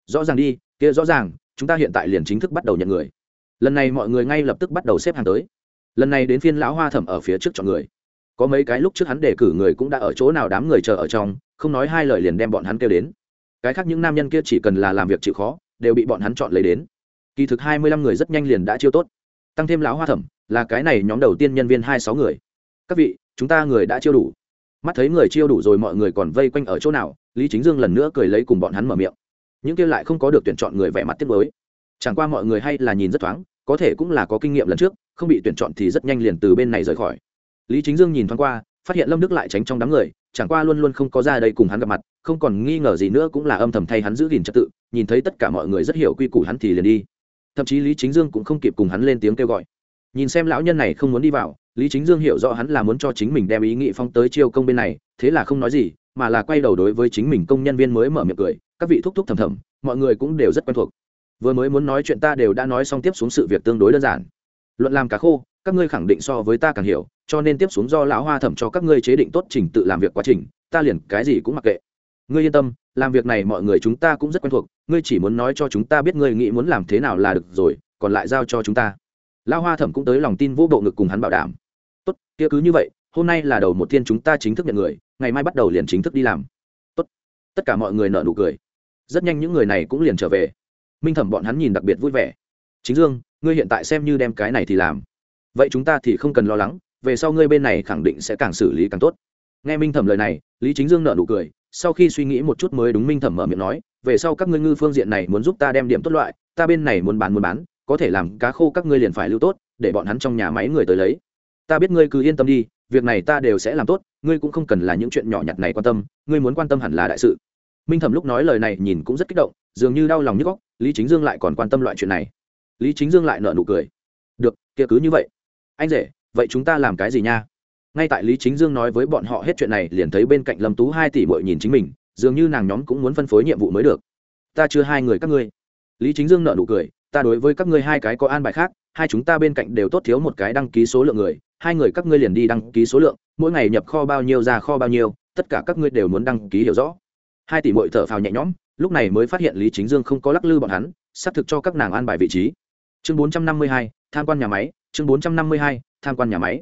Rõ ràng đi, kia rõ ràng, chúng ta hiện tại liền chính thức bắt đầu nhận người. Lần này mọi người ngay lập tức bắt đầu xếp hàng tới. Lần này đến phiên lão hoa thẩm ở phía trước chọn người. Có mấy cái lúc trước hắn đề cử người cũng đã ở chỗ nào đám người chờ ở trong, không nói hai lời liền đem bọn hắn kêu đến. Cái khác những nam nhân kia chỉ cần là làm việc chịu khó, đều bị bọn hắn chọn lấy đến kỳ thực hai mươi lăm người rất nhanh liền đã chiêu tốt. Tăng thêm lão hoa thẩm, là cái này nhóm đầu tiên nhân viên hai sáu người. Các vị, chúng ta người đã chiêu đủ. Mắt thấy người chiêu đủ rồi mọi người còn vây quanh ở chỗ nào, lý chính dương lần nữa cười lấy cùng bọn hắn mở miệng. Những kia lại không có được tuyển chọn người vẻ mặt tiếc mới chẳng qua mọi người hay là nhìn rất thoáng, có thể cũng là có kinh nghiệm lần trước, không bị tuyển chọn thì rất nhanh liền từ bên này rời khỏi. Lý chính dương nhìn thoáng qua, phát hiện lâm đức lại tránh trong đám người, chẳng qua luôn luôn không có ra đây cùng hắn gặp mặt, không còn nghi ngờ gì nữa cũng là âm thầm thay hắn giữ gìn trật tự, nhìn thấy tất cả mọi người rất hiểu quy củ hắn thì liền đi thậm chí lý chính dương cũng không kịp cùng hắn lên tiếng kêu gọi. Nhìn xem lão nhân này không muốn đi vào, lý chính dương hiểu rõ hắn là muốn cho chính mình đem ý nghị phong tới chiêu công bên này, thế là không nói gì, mà là quay đầu đối với chính mình công nhân viên mới mở miệng cười, các vị thúc thúc thầm thầm, mọi người cũng đều rất quen thuộc. Vừa mới muốn nói chuyện ta đều đã nói xong tiếp xuống sự việc tương đối đơn giản. Luận làm cá khô, các ngươi khẳng định so với ta càng hiểu, cho nên tiếp xuống do lão hoa thẩm cho các ngươi chế định tốt trình tự làm việc quá trình, ta liền cái gì cũng mặc kệ. Ngươi yên tâm, làm việc này mọi người chúng ta cũng rất quen thuộc ngươi chỉ muốn nói cho chúng ta biết ngươi nghĩ muốn làm thế nào là được rồi, còn lại giao cho chúng ta. Lão hoa thẩm cũng tới lòng tin vô bộ ngực cùng hắn bảo đảm. Tốt, kia cứ như vậy, hôm nay là đầu một thiên chúng ta chính thức nhận người, ngày mai bắt đầu liền chính thức đi làm. Tốt. Tất cả mọi người nợ nụ cười. Rất nhanh những người này cũng liền trở về. Minh thẩm bọn hắn nhìn đặc biệt vui vẻ. Chính dương, ngươi hiện tại xem như đem cái này thì làm. Vậy chúng ta thì không cần lo lắng, về sau ngươi bên này khẳng định sẽ càng xử lý càng tốt. Nghe minh thẩm lời này, lý chính dương nợ nụ cười sau khi suy nghĩ một chút mới đúng minh thẩm mở miệng nói, về sau các ngươi ngư phương diện này muốn giúp ta đem điểm tốt loại, ta bên này muốn bán muốn bán, có thể làm cá khô các ngươi liền phải lưu tốt, để bọn hắn trong nhà máy người tới lấy. Ta biết ngươi cứ yên tâm đi, việc này ta đều sẽ làm tốt, ngươi cũng không cần là những chuyện nhỏ nhặt này quan tâm, ngươi muốn quan tâm hẳn là đại sự. Minh thẩm lúc nói lời này nhìn cũng rất kích động, dường như đau lòng nhức góc lý chính dương lại còn quan tâm loại chuyện này. Lý chính dương lại nợ nụ cười. Được, kia cứ như vậy. Anh rể, vậy chúng ta làm cái gì nha? Ngay tại lý chính dương nói với bọn họ hết chuyện này, liền thấy bên cạnh lâm tú hai tỷ bội nhìn chính mình, dường như nàng nhóm cũng muốn phân phối nhiệm vụ mới được. Ta chưa hai người các ngươi. Lý chính dương nợ nụ cười, ta đối với các ngươi hai cái có an bài khác, hai chúng ta bên cạnh đều tốt thiếu một cái đăng ký số lượng người, hai người các ngươi liền đi đăng ký số lượng, mỗi ngày nhập kho bao nhiêu ra kho bao nhiêu, tất cả các ngươi đều muốn đăng ký hiểu rõ. Hai tỷ bội thở phào nhẹ nhõm, lúc này mới phát hiện lý chính dương không có lắc lư bọn hắn, xác thực cho các nàng an bài vị trí. Chương bốn trăm năm mươi hai, tham quan nhà máy, chương bốn trăm năm mươi hai, tham quan nhà máy.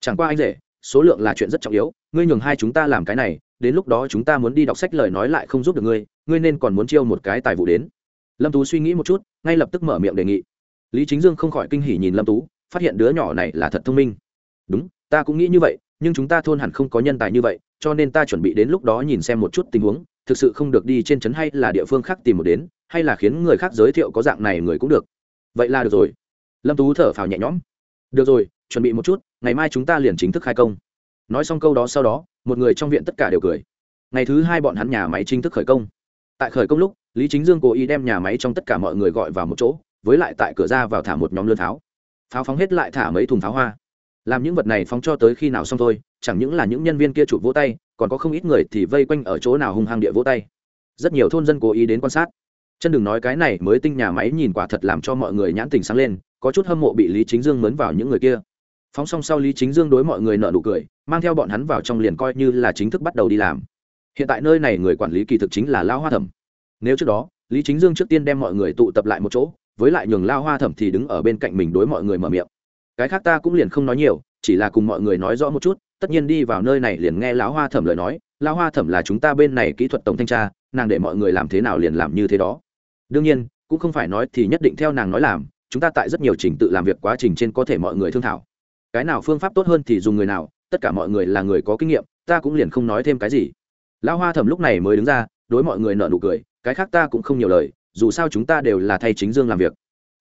Chẳng qua anh rể số lượng là chuyện rất trọng yếu, ngươi nhường hai chúng ta làm cái này, đến lúc đó chúng ta muốn đi đọc sách lời nói lại không giúp được ngươi ngươi nên còn muốn chiêu một cái tài vụ đến. Lâm tú suy nghĩ một chút, ngay lập tức mở miệng đề nghị. Lý chính dương không khỏi kinh hỉ nhìn lâm tú, phát hiện đứa nhỏ này là thật thông minh. Đúng, ta cũng nghĩ như vậy, nhưng chúng ta thôn hẳn không có nhân tài như vậy, cho nên ta chuẩn bị đến lúc đó nhìn xem một chút tình huống, thực sự không được đi trên trấn hay là địa phương khác tìm một đến, hay là khiến người khác giới thiệu có dạng này người cũng được. Vậy là được rồi. Lâm tú thở phào nhẹ nhõm. Được rồi, chuẩn bị một chút ngày mai chúng ta liền chính thức khai công. Nói xong câu đó sau đó, một người trong viện tất cả đều cười. Ngày thứ hai bọn hắn nhà máy chính thức khởi công. Tại khởi công lúc, lý chính dương cố ý đem nhà máy trong tất cả mọi người gọi vào một chỗ, với lại tại cửa ra vào thả một nhóm lươn pháo pháo phóng hết lại thả mấy thùng pháo hoa. Làm những vật này phóng cho tới khi nào xong thôi, chẳng những là những nhân viên kia chụp vỗ tay, còn có không ít người thì vây quanh ở chỗ nào hung hăng địa vỗ tay. Rất nhiều thôn dân cố ý đến quan sát. Chân đừng nói cái này, mới tinh nhà máy nhìn quả thật làm cho mọi người nhãn tình sáng lên, có chút hâm mộ bị lý chính dương mướn vào những người kia phóng xong sau lý chính dương đối mọi người nợ nụ cười, mang theo bọn hắn vào trong liền coi như là chính thức bắt đầu đi làm. Hiện tại nơi này người quản lý kỳ thực chính là lao hoa thẩm. Nếu trước đó, lý chính dương trước tiên đem mọi người tụ tập lại một chỗ, với lại nhường lao hoa thẩm thì đứng ở bên cạnh mình đối mọi người mở miệng. Cái khác ta cũng liền không nói nhiều, chỉ là cùng mọi người nói rõ một chút, tất nhiên đi vào nơi này liền nghe lão hoa thẩm lời nói, lão hoa thẩm là chúng ta bên này kỹ thuật tổng thanh tra, nàng để mọi người làm thế nào liền làm như thế đó. Đương nhiên, cũng không phải nói thì nhất định theo nàng nói làm, chúng ta tại rất nhiều trình tự làm việc quá trình trên có thể mọi người thương thảo cái nào phương pháp tốt hơn thì dùng người nào, tất cả mọi người là người có kinh nghiệm, ta cũng liền không nói thêm cái gì. Lão hoa thẩm lúc này mới đứng ra, đối mọi người nợ nụ cười, cái khác ta cũng không nhiều lời, dù sao chúng ta đều là thay chính dương làm việc.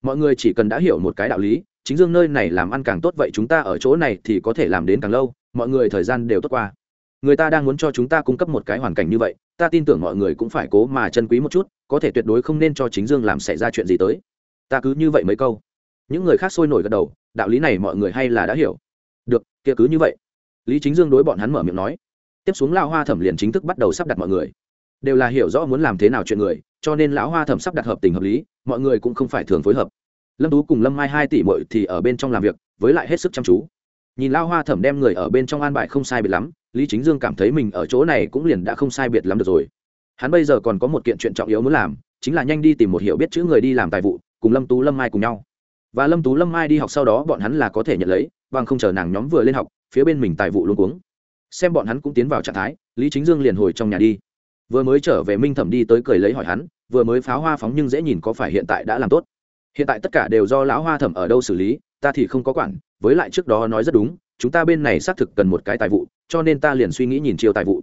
Mọi người chỉ cần đã hiểu một cái đạo lý, chính dương nơi này làm ăn càng tốt vậy chúng ta ở chỗ này thì có thể làm đến càng lâu, mọi người thời gian đều tốt qua. Người ta đang muốn cho chúng ta cung cấp một cái hoàn cảnh như vậy, ta tin tưởng mọi người cũng phải cố mà chân quý một chút, có thể tuyệt đối không nên cho chính dương làm xảy ra chuyện gì tới. Ta cứ như vậy mấy câu. Những người khác sôi nổi gật đầu đạo lý này mọi người hay là đã hiểu. Được, kia cứ như vậy. Lý chính dương đối bọn hắn mở miệng nói. Tiếp xuống Lão hoa thẩm liền chính thức bắt đầu sắp đặt mọi người. Đều là hiểu rõ muốn làm thế nào chuyện người, cho nên lão hoa thẩm sắp đặt hợp tình hợp lý, mọi người cũng không phải thường phối hợp. Lâm tú cùng lâm mai hai tỷ mội thì ở bên trong làm việc, với lại hết sức chăm chú. Nhìn Lão hoa thẩm đem người ở bên trong an bài không sai biệt lắm, lý chính dương cảm thấy mình ở chỗ này cũng liền đã không sai biệt lắm được rồi. Hắn bây giờ còn có một kiện chuyện trọng yếu muốn làm, chính là nhanh đi tìm một hiểu biết chữ người đi làm tài vụ, cùng lâm tú, lâm mai cùng nhau và lâm tú lâm mai đi học sau đó bọn hắn là có thể nhận lấy, bằng không chờ nàng nhóm vừa lên học, phía bên mình tài vụ luôn cuống. Xem bọn hắn cũng tiến vào trạng thái, lý chính dương liền hồi trong nhà đi. Vừa mới trở về minh thẩm đi tới cười lấy hỏi hắn, vừa mới pháo hoa phóng nhưng dễ nhìn có phải hiện tại đã làm tốt? Hiện tại tất cả đều do lão hoa thẩm ở đâu xử lý, ta thì không có quản, với lại trước đó nói rất đúng, chúng ta bên này xác thực cần một cái tài vụ, cho nên ta liền suy nghĩ nhìn chiều tài vụ.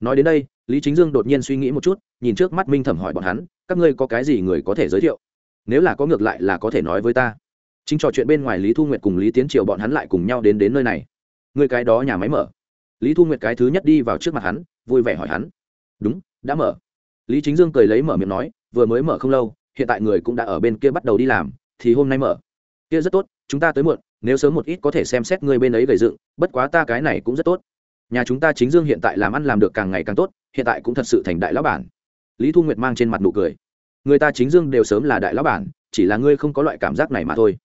Nói đến đây, lý chính dương đột nhiên suy nghĩ một chút, nhìn trước mắt minh thẩm hỏi bọn hắn, các ngươi có cái gì người có thể giới thiệu? Nếu là có ngược lại là có thể nói với ta chính trò chuyện bên ngoài lý thu nguyệt cùng lý tiến triều bọn hắn lại cùng nhau đến đến nơi này. Người cái đó nhà máy mở. Lý thu nguyệt cái thứ nhất đi vào trước mặt hắn, vui vẻ hỏi hắn. Đúng, đã mở. Lý chính dương cười lấy mở miệng nói, vừa mới mở không lâu, hiện tại người cũng đã ở bên kia bắt đầu đi làm, thì hôm nay mở. Kia rất tốt, chúng ta tới muộn, nếu sớm một ít có thể xem xét người bên ấy gầy dựng, bất quá ta cái này cũng rất tốt. Nhà chúng ta chính dương hiện tại làm ăn làm được càng ngày càng tốt, hiện tại cũng thật sự thành đại lão bản. Lý thu nguyệt mang trên mặt nụ cười. Người ta chính dương đều sớm là đại lão bản, chỉ là ngươi không có loại cảm giác này mà thôi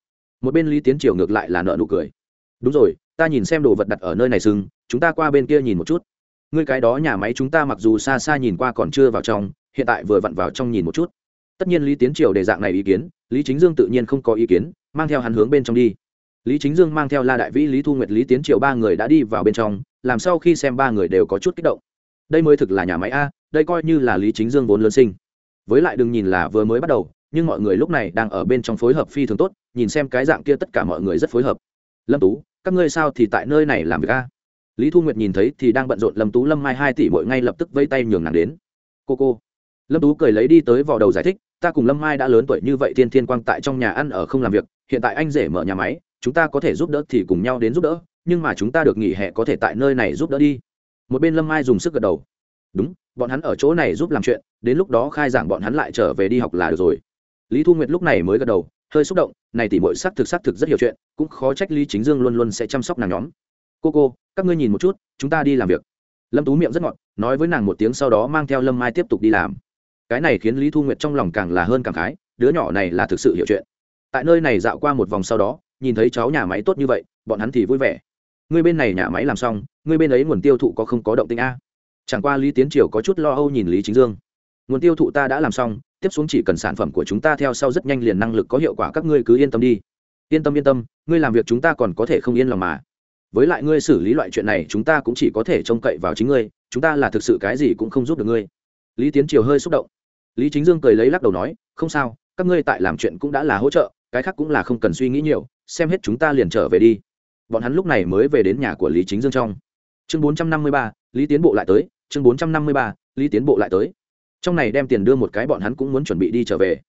một bên lý tiến triều ngược lại là nợ nụ cười. Đúng rồi, ta nhìn xem đồ vật đặt ở nơi này sưng chúng ta qua bên kia nhìn một chút. Ngươi cái đó nhà máy chúng ta mặc dù xa xa nhìn qua còn chưa vào trong, hiện tại vừa vặn vào trong nhìn một chút. Tất nhiên lý tiến triều đề dạng này ý kiến, lý chính dương tự nhiên không có ý kiến, mang theo hắn hướng bên trong đi. Lý chính dương mang theo la đại vĩ, lý thu nguyệt, lý tiến triều ba người đã đi vào bên trong, làm sau khi xem ba người đều có chút kích động. Đây mới thực là nhà máy a, đây coi như là lý chính dương vốn lớn sinh. Với lại đừng nhìn là vừa mới bắt đầu, nhưng mọi người lúc này đang ở bên trong phối hợp phi thường tốt nhìn xem cái dạng kia tất cả mọi người rất phối hợp. Lâm tú, các ngươi sao thì tại nơi này làm việc a? Lý thu nguyệt nhìn thấy thì đang bận rộn lâm tú, lâm mai hai tỷ mỗi ngay lập tức vây tay nhường nàng đến. Cô cô. Lâm tú cười lấy đi tới vào đầu giải thích, ta cùng lâm mai đã lớn tuổi như vậy thiên thiên quang tại trong nhà ăn ở không làm việc, hiện tại anh rể mở nhà máy, chúng ta có thể giúp đỡ thì cùng nhau đến giúp đỡ, nhưng mà chúng ta được nghỉ hè có thể tại nơi này giúp đỡ đi. Một bên lâm mai dùng sức gật đầu. Đúng, bọn hắn ở chỗ này giúp làm chuyện, đến lúc đó khai giảng bọn hắn lại trở về đi học là được rồi. Lý thu nguyệt lúc này mới gật đầu hơi xúc động, này tỉ mỗi sắc thực sắc thực rất hiểu chuyện, cũng khó trách lý chính dương luôn luôn sẽ chăm sóc nàng nhóm. Cô cô, các ngươi nhìn một chút, chúng ta đi làm việc. Lâm tú miệng rất ngọt, nói với nàng một tiếng sau đó mang theo lâm mai tiếp tục đi làm. Cái này khiến lý thu nguyệt trong lòng càng là hơn càng khái, đứa nhỏ này là thực sự hiểu chuyện. Tại nơi này dạo qua một vòng sau đó, nhìn thấy cháu nhà máy tốt như vậy, bọn hắn thì vui vẻ. Người bên này nhà máy làm xong người bên ấy nguồn tiêu thụ có không có động tinh a? Chẳng qua lý tiến triều có chút lo âu nhìn lý chính dương nguồn tiêu thụ ta đã làm xong, tiếp xuống chỉ cần sản phẩm của chúng ta theo sau rất nhanh liền năng lực có hiệu quả, các ngươi cứ yên tâm đi. Yên tâm yên tâm, ngươi làm việc chúng ta còn có thể không yên lòng mà. Với lại ngươi xử lý loại chuyện này, chúng ta cũng chỉ có thể trông cậy vào chính ngươi, chúng ta là thực sự cái gì cũng không giúp được ngươi. Lý tiến triều hơi xúc động. Lý chính dương cười lấy lắc đầu nói, không sao, các ngươi tại làm chuyện cũng đã là hỗ trợ, cái khác cũng là không cần suy nghĩ nhiều, xem hết chúng ta liền trở về đi. Bọn hắn lúc này mới về đến nhà của lý chính dương trong. Chương bốn trăm năm mươi ba, lý tiến bộ lại tới, chương bốn trăm năm mươi ba, lý tiến bộ lại tới trong này đem tiền đưa một cái bọn hắn cũng muốn chuẩn bị đi trở về.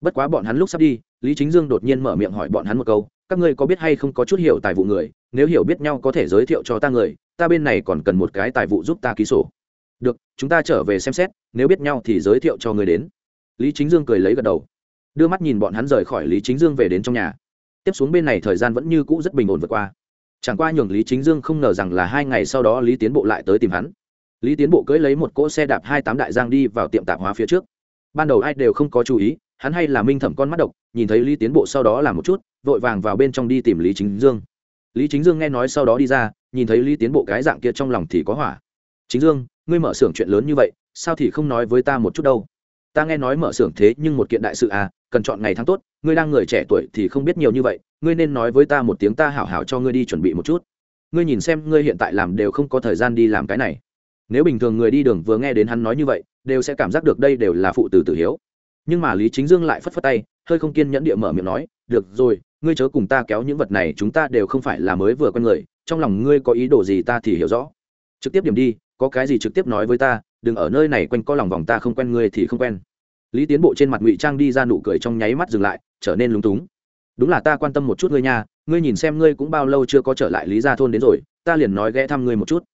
Bất quá bọn hắn lúc sắp đi, lý chính dương đột nhiên mở miệng hỏi bọn hắn một câu, các ngươi có biết hay không có chút hiểu tài vụ người? Nếu hiểu biết nhau có thể giới thiệu cho ta người, ta bên này còn cần một cái tài vụ giúp ta ký sổ. Được, chúng ta trở về xem xét, nếu biết nhau thì giới thiệu cho người đến. Lý chính dương cười lấy gật đầu. Đưa mắt nhìn bọn hắn rời khỏi lý chính dương về đến trong nhà. Tiếp xuống bên này thời gian vẫn như cũ rất bình ổn vượt qua. Chẳng qua nhường lý chính dương không ngờ rằng là hai ngày sau đó lý tiến bộ lại tới tìm hắn lý tiến bộ cưỡi lấy một cỗ xe đạp hai tám đại giang đi vào tiệm tạp hóa phía trước. Ban đầu ai đều không có chú ý, hắn hay là minh thẩm con mắt độc, nhìn thấy lý tiến bộ sau đó làm một chút, vội vàng vào bên trong đi tìm lý chính dương. Lý chính dương nghe nói sau đó đi ra, nhìn thấy lý tiến bộ cái dạng kia trong lòng thì có hỏa. Chính dương, ngươi mở xưởng chuyện lớn như vậy, sao thì không nói với ta một chút đâu? Ta nghe nói mở xưởng thế nhưng một kiện đại sự à cần chọn ngày tháng tốt, ngươi đang người trẻ tuổi thì không biết nhiều như vậy, ngươi nên nói với ta một tiếng ta hảo hảo cho ngươi đi chuẩn bị một chút. Ngươi nhìn xem ngươi hiện tại làm đều không có thời gian đi làm cái này nếu bình thường người đi đường vừa nghe đến hắn nói như vậy, đều sẽ cảm giác được đây đều là phụ tử tử hiếu. Nhưng mà lý chính dương lại phất phất tay, hơi không kiên nhẫn địa mở miệng nói, được rồi, ngươi chớ cùng ta kéo những vật này, chúng ta đều không phải là mới vừa quen người, trong lòng ngươi có ý đồ gì ta thì hiểu rõ. Trực tiếp điểm đi, có cái gì trực tiếp nói với ta, đừng ở nơi này quanh co lòng vòng ta không quen ngươi thì không quen. Lý tiến bộ trên mặt ngụy trang đi ra nụ cười trong nháy mắt dừng lại, trở nên lúng túng. Đúng là ta quan tâm một chút ngươi nha, ngươi nhìn xem ngươi cũng bao lâu chưa có trở lại lý gia thôn đến rồi, ta liền nói ghé thăm ngươi một chút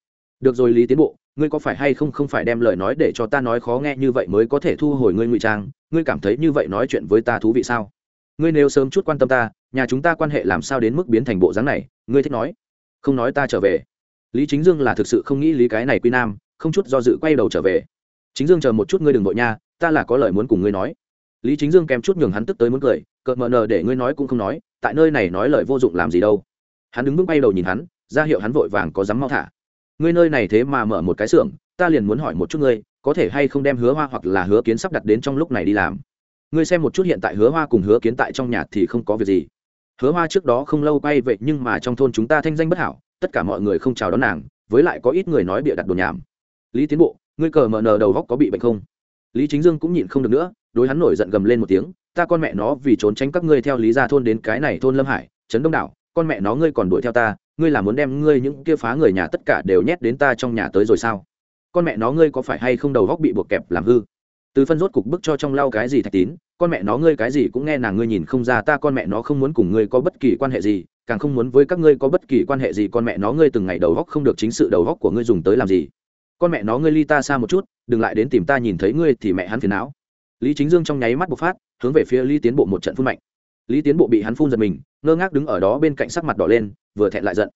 được rồi lý tiến bộ, ngươi có phải hay không không phải đem lời nói để cho ta nói khó nghe như vậy mới có thể thu hồi ngươi ngụy trang? Ngươi cảm thấy như vậy nói chuyện với ta thú vị sao? Ngươi nếu sớm chút quan tâm ta, nhà chúng ta quan hệ làm sao đến mức biến thành bộ dáng này? Ngươi thích nói, không nói ta trở về. Lý chính dương là thực sự không nghĩ lý cái này quy nam, không chút do dự quay đầu trở về. Chính dương chờ một chút ngươi đừng vội nha, ta là có lời muốn cùng ngươi nói. Lý chính dương kèm chút nhường hắn tức tới muốn cười, cợt mờ nờ để ngươi nói cũng không nói, tại nơi này nói lời vô dụng làm gì đâu. Hắn đứng vững bay đầu nhìn hắn, ra hiệu hắn vội vàng có dám mau thả ngươi nơi này thế mà mở một cái xưởng, ta liền muốn hỏi một chút ngươi, có thể hay không đem hứa hoa hoặc là hứa kiến sắp đặt đến trong lúc này đi làm? Ngươi xem một chút hiện tại hứa hoa cùng hứa kiến tại trong nhà thì không có việc gì. Hứa hoa trước đó không lâu quay vậy nhưng mà trong thôn chúng ta thanh danh bất hảo, tất cả mọi người không chào đón nàng, với lại có ít người nói bịa đặt đồn nhảm. Lý tiến bộ, ngươi cờ mờ nờ đầu góc có bị bệnh không? Lý chính dương cũng nhịn không được nữa, đối hắn nổi giận gầm lên một tiếng, ta con mẹ nó vì trốn tránh các ngươi theo lý ra thôn đến cái này thôn lâm hải, trấn đông đảo, con mẹ nó ngươi còn đuổi theo ta ngươi là muốn đem ngươi những kia phá người nhà tất cả đều nhét đến ta trong nhà tới rồi sao? Con mẹ nó ngươi có phải hay không đầu góc bị buộc kẹp làm hư? Từ phân rốt cục bức cho trong lau cái gì thạch tín, con mẹ nó ngươi cái gì cũng nghe nàng ngươi nhìn không ra, ta con mẹ nó không muốn cùng ngươi có bất kỳ quan hệ gì, càng không muốn với các ngươi có bất kỳ quan hệ gì, con mẹ nó ngươi từng ngày đầu góc không được chính sự đầu góc của ngươi dùng tới làm gì? Con mẹ nó ngươi ly ta xa một chút, đừng lại đến tìm ta nhìn thấy ngươi thì mẹ hắn phiền não. Lý chính dương trong nháy mắt bộc phát, hướng về phía Ly tiến bộ một trận phun mạnh lý tiến bộ bị hắn phun giật mình, ngơ ngác đứng ở đó bên cạnh sắc mặt đỏ lên, vừa thẹn lại giận.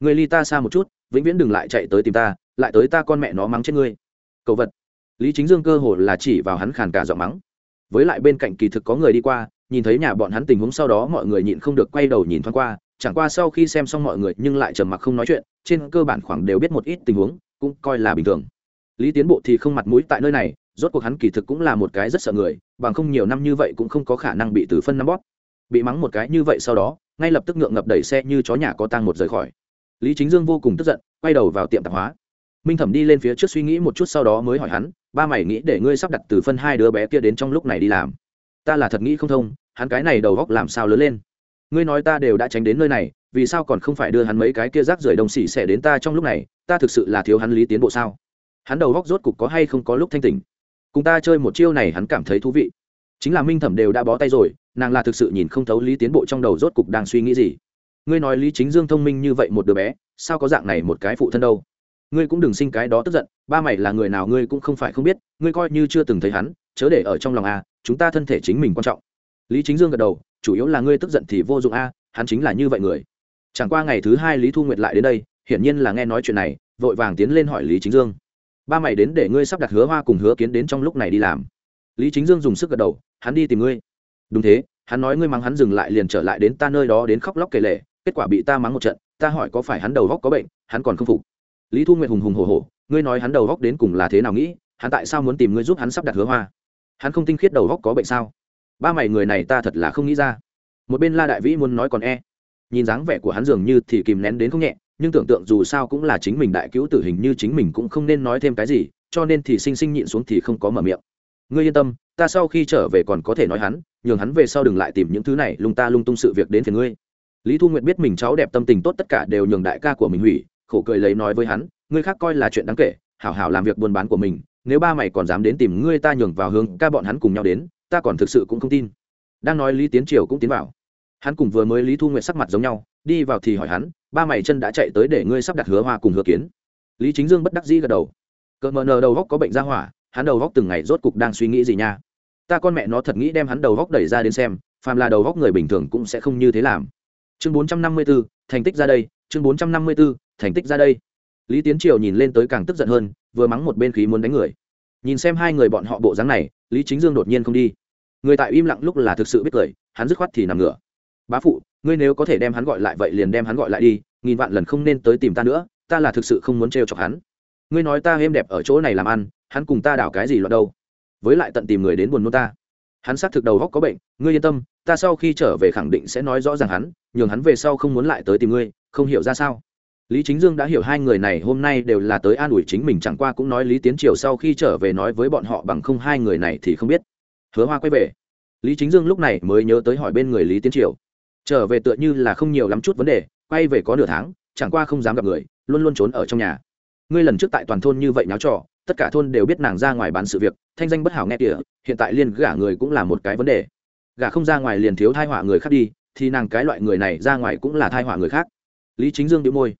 Người ly ta xa một chút, vĩnh viễn đừng lại chạy tới tìm ta, lại tới ta con mẹ nó mắng chết ngươi. Cầu vật. Lý chính dương cơ hồ là chỉ vào hắn khàn cả giọng mắng. Với lại bên cạnh kỳ thực có người đi qua, nhìn thấy nhà bọn hắn tình huống sau đó mọi người nhịn không được quay đầu nhìn thoáng qua, chẳng qua sau khi xem xong mọi người nhưng lại trầm mặc không nói chuyện, trên cơ bản khoảng đều biết một ít tình huống, cũng coi là bình thường. Lý tiến bộ thì không mặt mũi tại nơi này, rốt cuộc hắn kỳ thực cũng là một cái rất sợ người, bằng không nhiều năm như vậy cũng không có khả năng bị từ phân năm bót bị mắng một cái như vậy sau đó, ngay lập tức ngượng ngập đẩy xe như chó nhà có tang một rời khỏi. Lý chính dương vô cùng tức giận, quay đầu vào tiệm tạp hóa. Minh thẩm đi lên phía trước suy nghĩ một chút sau đó mới hỏi hắn, ba mày nghĩ để ngươi sắp đặt từ phân hai đứa bé kia đến trong lúc này đi làm? Ta là thật nghĩ không thông, hắn cái này đầu góc làm sao lớn lên? Ngươi nói ta đều đã tránh đến nơi này, vì sao còn không phải đưa hắn mấy cái kia rác rưởi đồng xỉ xẻ đến ta trong lúc này, ta thực sự là thiếu hắn lý tiến bộ sao? Hắn đầu góc rốt cục có hay không có lúc thanh tỉnh. Cùng ta chơi một chiêu này hắn cảm thấy thú vị. Chính là minh thẩm đều đã bó tay rồi nàng là thực sự nhìn không thấu lý tiến bộ trong đầu rốt cục đang suy nghĩ gì. Ngươi nói lý chính dương thông minh như vậy một đứa bé, sao có dạng này một cái phụ thân đâu? Ngươi cũng đừng sinh cái đó tức giận, ba mày là người nào ngươi cũng không phải không biết, ngươi coi như chưa từng thấy hắn, chớ để ở trong lòng a chúng ta thân thể chính mình quan trọng. Lý chính dương gật đầu, chủ yếu là ngươi tức giận thì vô dụng a hắn chính là như vậy người. Chẳng qua ngày thứ hai lý thu nguyệt lại đến đây, hiển nhiên là nghe nói chuyện này, vội vàng tiến lên hỏi lý chính dương. Ba mày đến để ngươi sắp đặt hứa hoa cùng hứa kiến đến trong lúc này đi làm. Lý chính dương dùng sức gật đầu, hắn đi tìm ngươi đúng thế, hắn nói ngươi mắng hắn dừng lại liền trở lại đến ta nơi đó đến khóc lóc kể lể, kết quả bị ta mắng một trận, ta hỏi có phải hắn đầu góc có bệnh, hắn còn không phục. Lý thu nguyệt hùng hùng hồ hồ ngươi nói hắn đầu góc đến cùng là thế nào nghĩ, hắn tại sao muốn tìm ngươi giúp hắn sắp đặt hứa hoa? Hắn không tinh khiết đầu góc có bệnh sao? Ba mày người này ta thật là không nghĩ ra. Một bên la đại vĩ muốn nói còn e. Nhìn dáng vẻ của hắn dường như thì kìm nén đến không nhẹ, nhưng tưởng tượng dù sao cũng là chính mình đại cứu tử hình như chính mình cũng không nên nói thêm cái gì, cho nên thì sinh sinh nhịn xuống thì không có mở miệng. Ngươi yên tâm ta sau khi trở về còn có thể nói hắn, nhường hắn về sau đừng lại tìm những thứ này lung ta lung tung sự việc đến phiền ngươi. Lý thu nguyệt biết mình cháu đẹp tâm tình tốt tất cả đều nhường đại ca của mình hủy, khổ cười lấy nói với hắn, ngươi khác coi là chuyện đáng kể, hảo hảo làm việc buôn bán của mình, nếu ba mày còn dám đến tìm ngươi ta nhường vào hướng ca bọn hắn cùng nhau đến, ta còn thực sự cũng không tin. Đang nói lý tiến triều cũng tiến vào. Hắn cùng vừa mới lý thu nguyệt sắc mặt giống nhau, đi vào thì hỏi hắn, ba mày chân đã chạy tới để ngươi sắp đặt hứa hoa cùng hứa kiến. Lý chính dương bất đắc dĩ gật đầu. Cỡ mờ nờ đầu góc có bệnh ra hỏa hắn đầu góc từng ngày rốt cục đang suy nghĩ gì nha. Ta con mẹ nó thật nghĩ đem hắn đầu góc đẩy ra đến xem phàm là đầu góc người bình thường cũng sẽ không như thế làm. Chương bốn trăm năm mươi 454, thành tích ra đây chương bốn trăm năm mươi 454, thành tích ra đây. Lý tiến triều nhìn lên tới càng tức giận hơn vừa mắng một bên khí muốn đánh người. Nhìn xem hai người bọn họ bộ dáng này lý chính dương đột nhiên không đi. Người tại im lặng lúc là thực sự biết cười hắn dứt khoát thì nằm ngửa. Bá phụ ngươi nếu có thể đem hắn gọi lại vậy liền đem hắn gọi lại đi nghìn vạn lần không nên tới tìm ta nữa ta là thực sự không muốn trêu chọc hắn. Ngươi nói ta êm đẹp ở chỗ này làm ăn hắn cùng ta đảo cái gì loạn đâu? Với lại tận tìm người đến buồn nôn ta. Hắn xác thực đầu góc có bệnh, ngươi yên tâm, ta sau khi trở về khẳng định sẽ nói rõ ràng hắn, nhường hắn về sau không muốn lại tới tìm ngươi, không hiểu ra sao. Lý chính dương đã hiểu hai người này hôm nay đều là tới an ủi chính mình, chẳng qua cũng nói lý tiến triều sau khi trở về nói với bọn họ bằng không hai người này thì không biết. Hứa hoa quay về. Lý chính dương lúc này mới nhớ tới hỏi bên người lý tiến triều. Trở về tựa như là không nhiều lắm chút vấn đề, quay về có nửa tháng, chẳng qua không dám gặp người, luôn luôn trốn ở trong nhà. Ngươi lần trước tại toàn thôn như vậy náo trò tất cả thôn đều biết nàng ra ngoài bán sự việc, thanh danh bất hảo nghe kìa, hiện tại liên gả người cũng là một cái vấn đề. Gả không ra ngoài liền thiếu thai họa người khác đi, thì nàng cái loại người này ra ngoài cũng là thai họa người khác. Lý chính dương đĩu môi.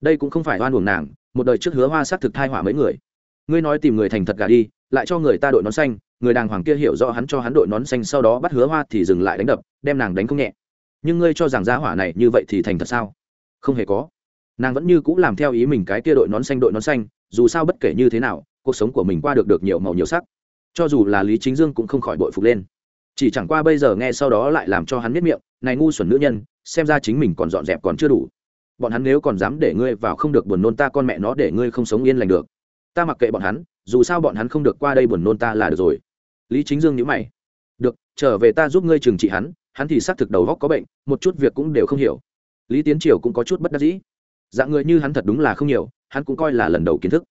Đây cũng không phải oan uổng nàng, một đời trước hứa hoa xác thực thai họa mấy người. Ngươi nói tìm người thành thật gà đi, lại cho người ta đội nón xanh, người đàng hoàng kia hiểu rõ hắn cho hắn đội nón xanh sau đó bắt hứa hoa thì dừng lại đánh đập, đem nàng đánh không nhẹ. Nhưng ngươi cho rằng giá hỏa này như vậy thì thành thật sao? Không hề có. Nàng vẫn như c ũ làm theo ý mình cái kia đội nón xanh, đội nón xanh, dù sao bất kể như thế nào cuộc sống của mình qua được được nhiều màu nhiều sắc. Cho dù là lý chính dương cũng không khỏi bội phục lên. Chỉ chẳng qua bây giờ nghe sau đó lại làm cho hắn miết miệng, này ngu xuẩn nữ nhân, xem ra chính mình còn dọn dẹp còn chưa đủ. Bọn hắn nếu còn dám để ngươi vào không được buồn nôn ta con mẹ nó để ngươi không sống yên lành được. Ta mặc kệ bọn hắn, dù sao bọn hắn không được qua đây buồn nôn ta là được rồi. Lý chính dương nhữ mày. Được, trở về ta giúp ngươi trừng trị hắn hắn thì xác thực đầu góc có bệnh, một chút việc cũng đều không hiểu. Lý tiến triều cũng có chút bất đắc dĩ. Dạng người như hắn thật đúng là không nhiều, hắn cũng coi là lần đầu kiến thức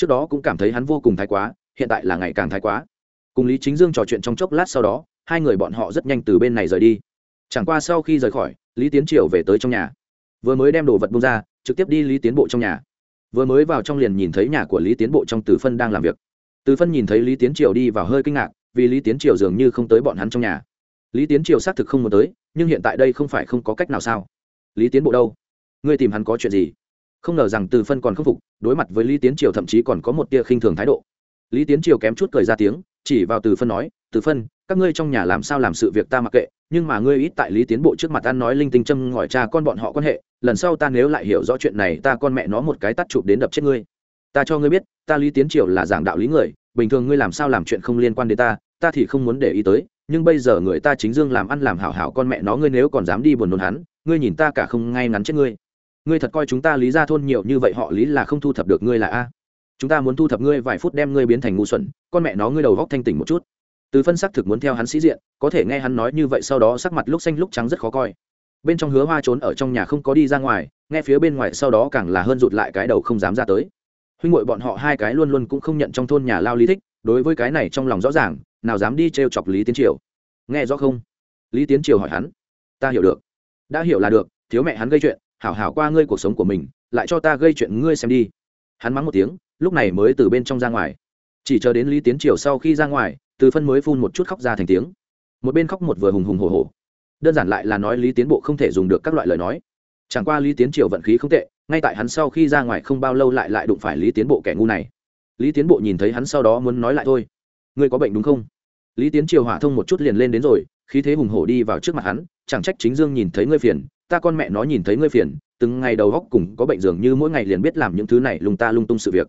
trước đó cũng cảm thấy hắn vô cùng thái quá, hiện tại là ngày càng thái quá. Cùng lý chính dương trò chuyện trong chốc lát sau đó, hai người bọn họ rất nhanh từ bên này rời đi. Chẳng qua sau khi rời khỏi, lý tiến triều về tới trong nhà. Vừa mới đem đồ vật bung ra, trực tiếp đi lý tiến bộ trong nhà. Vừa mới vào trong liền nhìn thấy nhà của lý tiến bộ trong từ phân đang làm việc. Từ phân nhìn thấy lý tiến triều đi vào hơi kinh ngạc, vì lý tiến triều dường như không tới bọn hắn trong nhà. Lý tiến triều xác thực không muốn tới, nhưng hiện tại đây không phải không có cách nào sao? Lý tiến bộ đâu? Ngươi tìm hắn có chuyện gì? Không ngờ rằng từ phân còn không phục, đối mặt với lý tiến triều thậm chí còn có một tia khinh thường thái độ. Lý tiến triều kém chút cười ra tiếng, chỉ vào từ phân nói, từ phân, các ngươi trong nhà làm sao làm sự việc ta mặc kệ, nhưng mà ngươi ít tại lý tiến bộ trước mặt ăn nói linh tinh châm ngòi cha con bọn họ quan hệ, lần sau ta nếu lại hiểu rõ chuyện này ta con mẹ nó một cái tắt chụp đến đập chết ngươi. Ta cho ngươi biết, ta lý tiến triều là giảng đạo lý người, bình thường ngươi làm sao làm chuyện không liên quan đến ta ta thì không muốn để ý tới, nhưng bây giờ người ta chính dương làm ăn làm hảo hảo con mẹ nó ngươi nếu còn dám đi buồn nôn hắn, ngươi nhìn ta cả không ngay ngắn chết ngươi ngươi thật coi chúng ta lý ra thôn nhiều như vậy họ lý là không thu thập được ngươi là a. Chúng ta muốn thu thập ngươi vài phút đem ngươi biến thành ngu xuẩn, con mẹ nó ngươi đầu góc thanh tỉnh một chút. Từ phân xác thực muốn theo hắn sĩ diện, có thể nghe hắn nói như vậy sau đó sắc mặt lúc xanh lúc trắng rất khó coi. Bên trong hứa hoa trốn ở trong nhà không có đi ra ngoài, nghe phía bên ngoài sau đó càng là hơn rụt lại cái đầu không dám ra tới. Huynh ngội bọn họ hai cái luôn luôn cũng không nhận trong thôn nhà lao lý thích, đối với cái này trong lòng rõ ràng, nào dám đi t r e o chọc lý tiến triều. Nghe rõ không? Lý tiến triều hỏi hắn. Ta hiểu được. Đã hiểu là được, thiếu mẹ hắn gây chuyện hảo hảo qua ngươi cuộc sống của mình, lại cho ta gây chuyện ngươi xem đi. Hắn mắng một tiếng, lúc này mới từ bên trong ra ngoài. Chỉ chờ đến lý tiến triều sau khi ra ngoài, từ phân mới phun một chút khóc ra thành tiếng. Một bên khóc một vừa hùng hùng hồ hồ đơn giản lại là nói lý tiến bộ không thể dùng được các loại lời nói. Chẳng qua lý tiến triều vận khí không tệ, ngay tại hắn sau khi ra ngoài không bao lâu lại lại đụng phải lý tiến bộ kẻ ngu này. Lý tiến bộ nhìn thấy hắn sau đó muốn nói lại thôi. Ngươi có bệnh đúng không? Lý tiến triều hỏa thông một chút liền lên đến rồi, khí thế hùng hổ đi vào trước mặt hắn chẳng trách chính dương nhìn thấy ngươi phiền, ta con mẹ nó nhìn thấy ngươi phiền, từng ngày đầu góc cùng có bệnh dường như mỗi ngày liền biết làm những thứ này lung ta lung tung sự việc.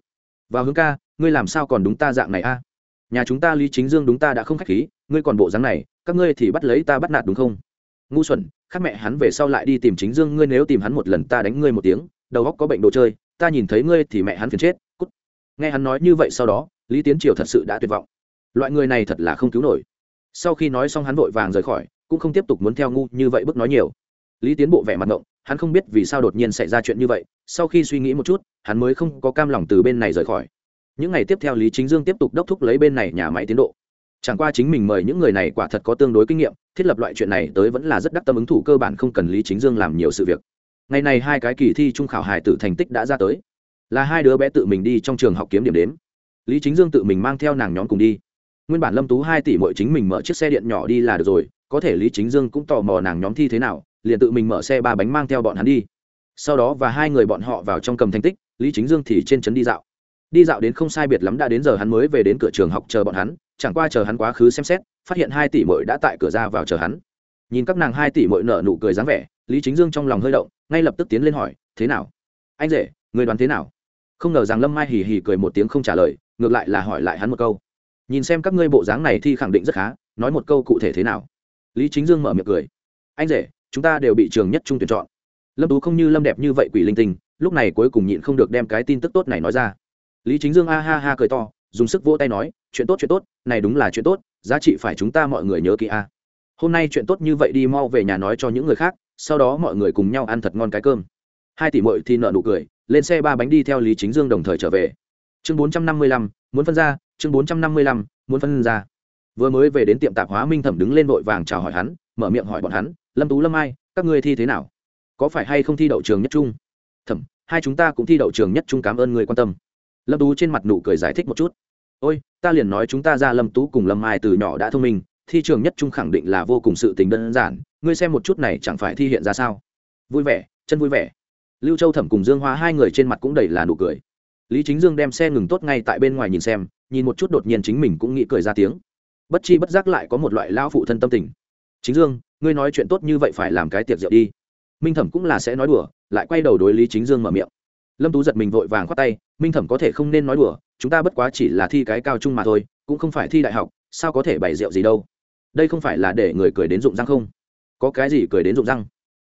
Và hướng ca, ngươi làm sao còn đúng ta dạng này a? Nhà chúng ta lý chính dương đúng ta đã không k h á c h khí, ngươi còn bộ dáng này, các ngươi thì bắt lấy ta bắt nạt đúng không? Ngu xuẩn, khác mẹ hắn về sau lại đi tìm chính dương, ngươi nếu tìm hắn một lần ta đánh ngươi một tiếng, đầu góc có bệnh đồ chơi, ta nhìn thấy ngươi thì mẹ hắn phiền chết, cút. Nghe hắn nói như vậy sau đó, lý tiến triều thật sự đã tuyệt vọng. Loại người này thật là không cứu nổi. Sau khi nói xong hắn vội vàng rời khỏi cũng không tiếp tục muốn theo ngu như vậy bức nói nhiều. Lý tiến bộ vẻ mặt ngộng, hắn không biết vì sao đột nhiên xảy ra chuyện như vậy, sau khi suy nghĩ một chút, hắn mới không có cam lòng từ bên này rời khỏi. Những ngày tiếp theo lý chính dương tiếp tục đốc thúc lấy bên này nhà máy tiến độ. Chẳng qua chính mình mời những người này quả thật có tương đối kinh nghiệm, thiết lập loại chuyện này tới vẫn là rất đắc tâm ứng thủ cơ bản không cần lý chính dương làm nhiều sự việc. Ngày này hai cái kỳ thi trung khảo hài tử thành tích đã ra tới. Là hai đứa bé tự mình đi trong trường học kiếm điểm đến lý chính dương tự mình mang theo nàng nhóm cùng đi. Nguyên bản lâm tú hai tỷ mỗi chính mình mở chiếc xe điện nhỏ đi là được rồi có thể lý chính dương cũng tò mò nàng nhóm thi thế nào, liền tự mình mở xe ba bánh mang theo bọn hắn đi. Sau đó và hai người bọn họ vào trong cầm thành tích, lý chính dương thì trên trấn đi dạo. Đi dạo đến không sai biệt lắm đã đến giờ hắn mới về đến cửa trường học chờ bọn hắn, chẳng qua chờ hắn quá khứ xem xét, phát hiện hai tỷ mội đã tại cửa ra vào chờ hắn. Nhìn các nàng hai tỷ mội nở nụ cười dáng vẻ, lý chính dương trong lòng hơi động, ngay lập tức tiến lên hỏi, thế nào? Anh rể, người đoán thế nào? Không ngờ rằng lâm mai hì hì cười một tiếng không trả lời, ngược lại là hỏi lại hắn một câu. Nhìn xem các ngươi bộ dáng này thì khẳng định rất khá, nói một câu cụ thể thế nào? Lý chính dương mở miệng cười. Anh rể, chúng ta đều bị trường nhất trung tuyển chọn. Lâm tú không như lâm đẹp như vậy quỷ linh tinh, lúc này cuối cùng nhịn không được đem cái tin tức tốt này nói ra. Lý chính dương a ha ha cười to, dùng sức vỗ tay nói, chuyện tốt chuyện tốt, này đúng là chuyện tốt, giá trị phải chúng ta mọi người nhớ kỹ a. Hôm nay chuyện tốt như vậy đi mau về nhà nói cho những người khác, sau đó mọi người cùng nhau ăn thật ngon cái cơm. Hai tỷ mội thì nợ nụ cười, lên xe ba bánh đi theo lý chính dương đồng thời trở về. Chương bốn trăm năm mươi lăm, muốn phân ra, chương bốn trăm năm mươi lăm, muốn phân ra vừa mới về đến tiệm tạp hóa minh thẩm đứng lên vội vàng chào hỏi hắn, mở miệng hỏi bọn hắn, lâm tú, lâm ai, các ngươi thi thế nào? Có phải hay không thi đậu trường nhất trung? Thẩm, hai chúng ta cũng thi đậu trường nhất trung, cảm ơn người quan tâm. Lâm tú trên mặt nụ cười giải thích một chút. Ôi, ta liền nói chúng ta ra lâm tú cùng lâm Ai từ nhỏ đã thông minh, thi trường nhất trung khẳng định là vô cùng sự tình đơn giản, ngươi xem một chút này chẳng phải thi hiện ra sao? Vui vẻ, chân vui vẻ. Lưu châu thẩm cùng dương hoa hai người trên mặt cũng đầy là nụ cười. Lý chính dương đem xe ngừng tốt ngay tại bên ngoài nhìn xem, nhìn một chút đột nhiên chính mình cũng nghĩ cười ra tiếng bất chi bất giác lại có một loại lao phụ thân tâm tình. Chính dương, ngươi nói chuyện tốt như vậy phải làm cái tiệc rượu đi. Minh thẩm cũng là sẽ nói đùa, lại quay đầu đối lý chính dương mở miệng. Lâm tú giật mình vội vàng khoát tay, minh thẩm có thể không nên nói đùa, chúng ta bất quá chỉ là thi cái cao trung mà thôi, cũng không phải thi đại học, sao có thể bày rượu gì đâu. Đây không phải là để người cười đến rụng răng không? Có cái gì cười đến rụng răng?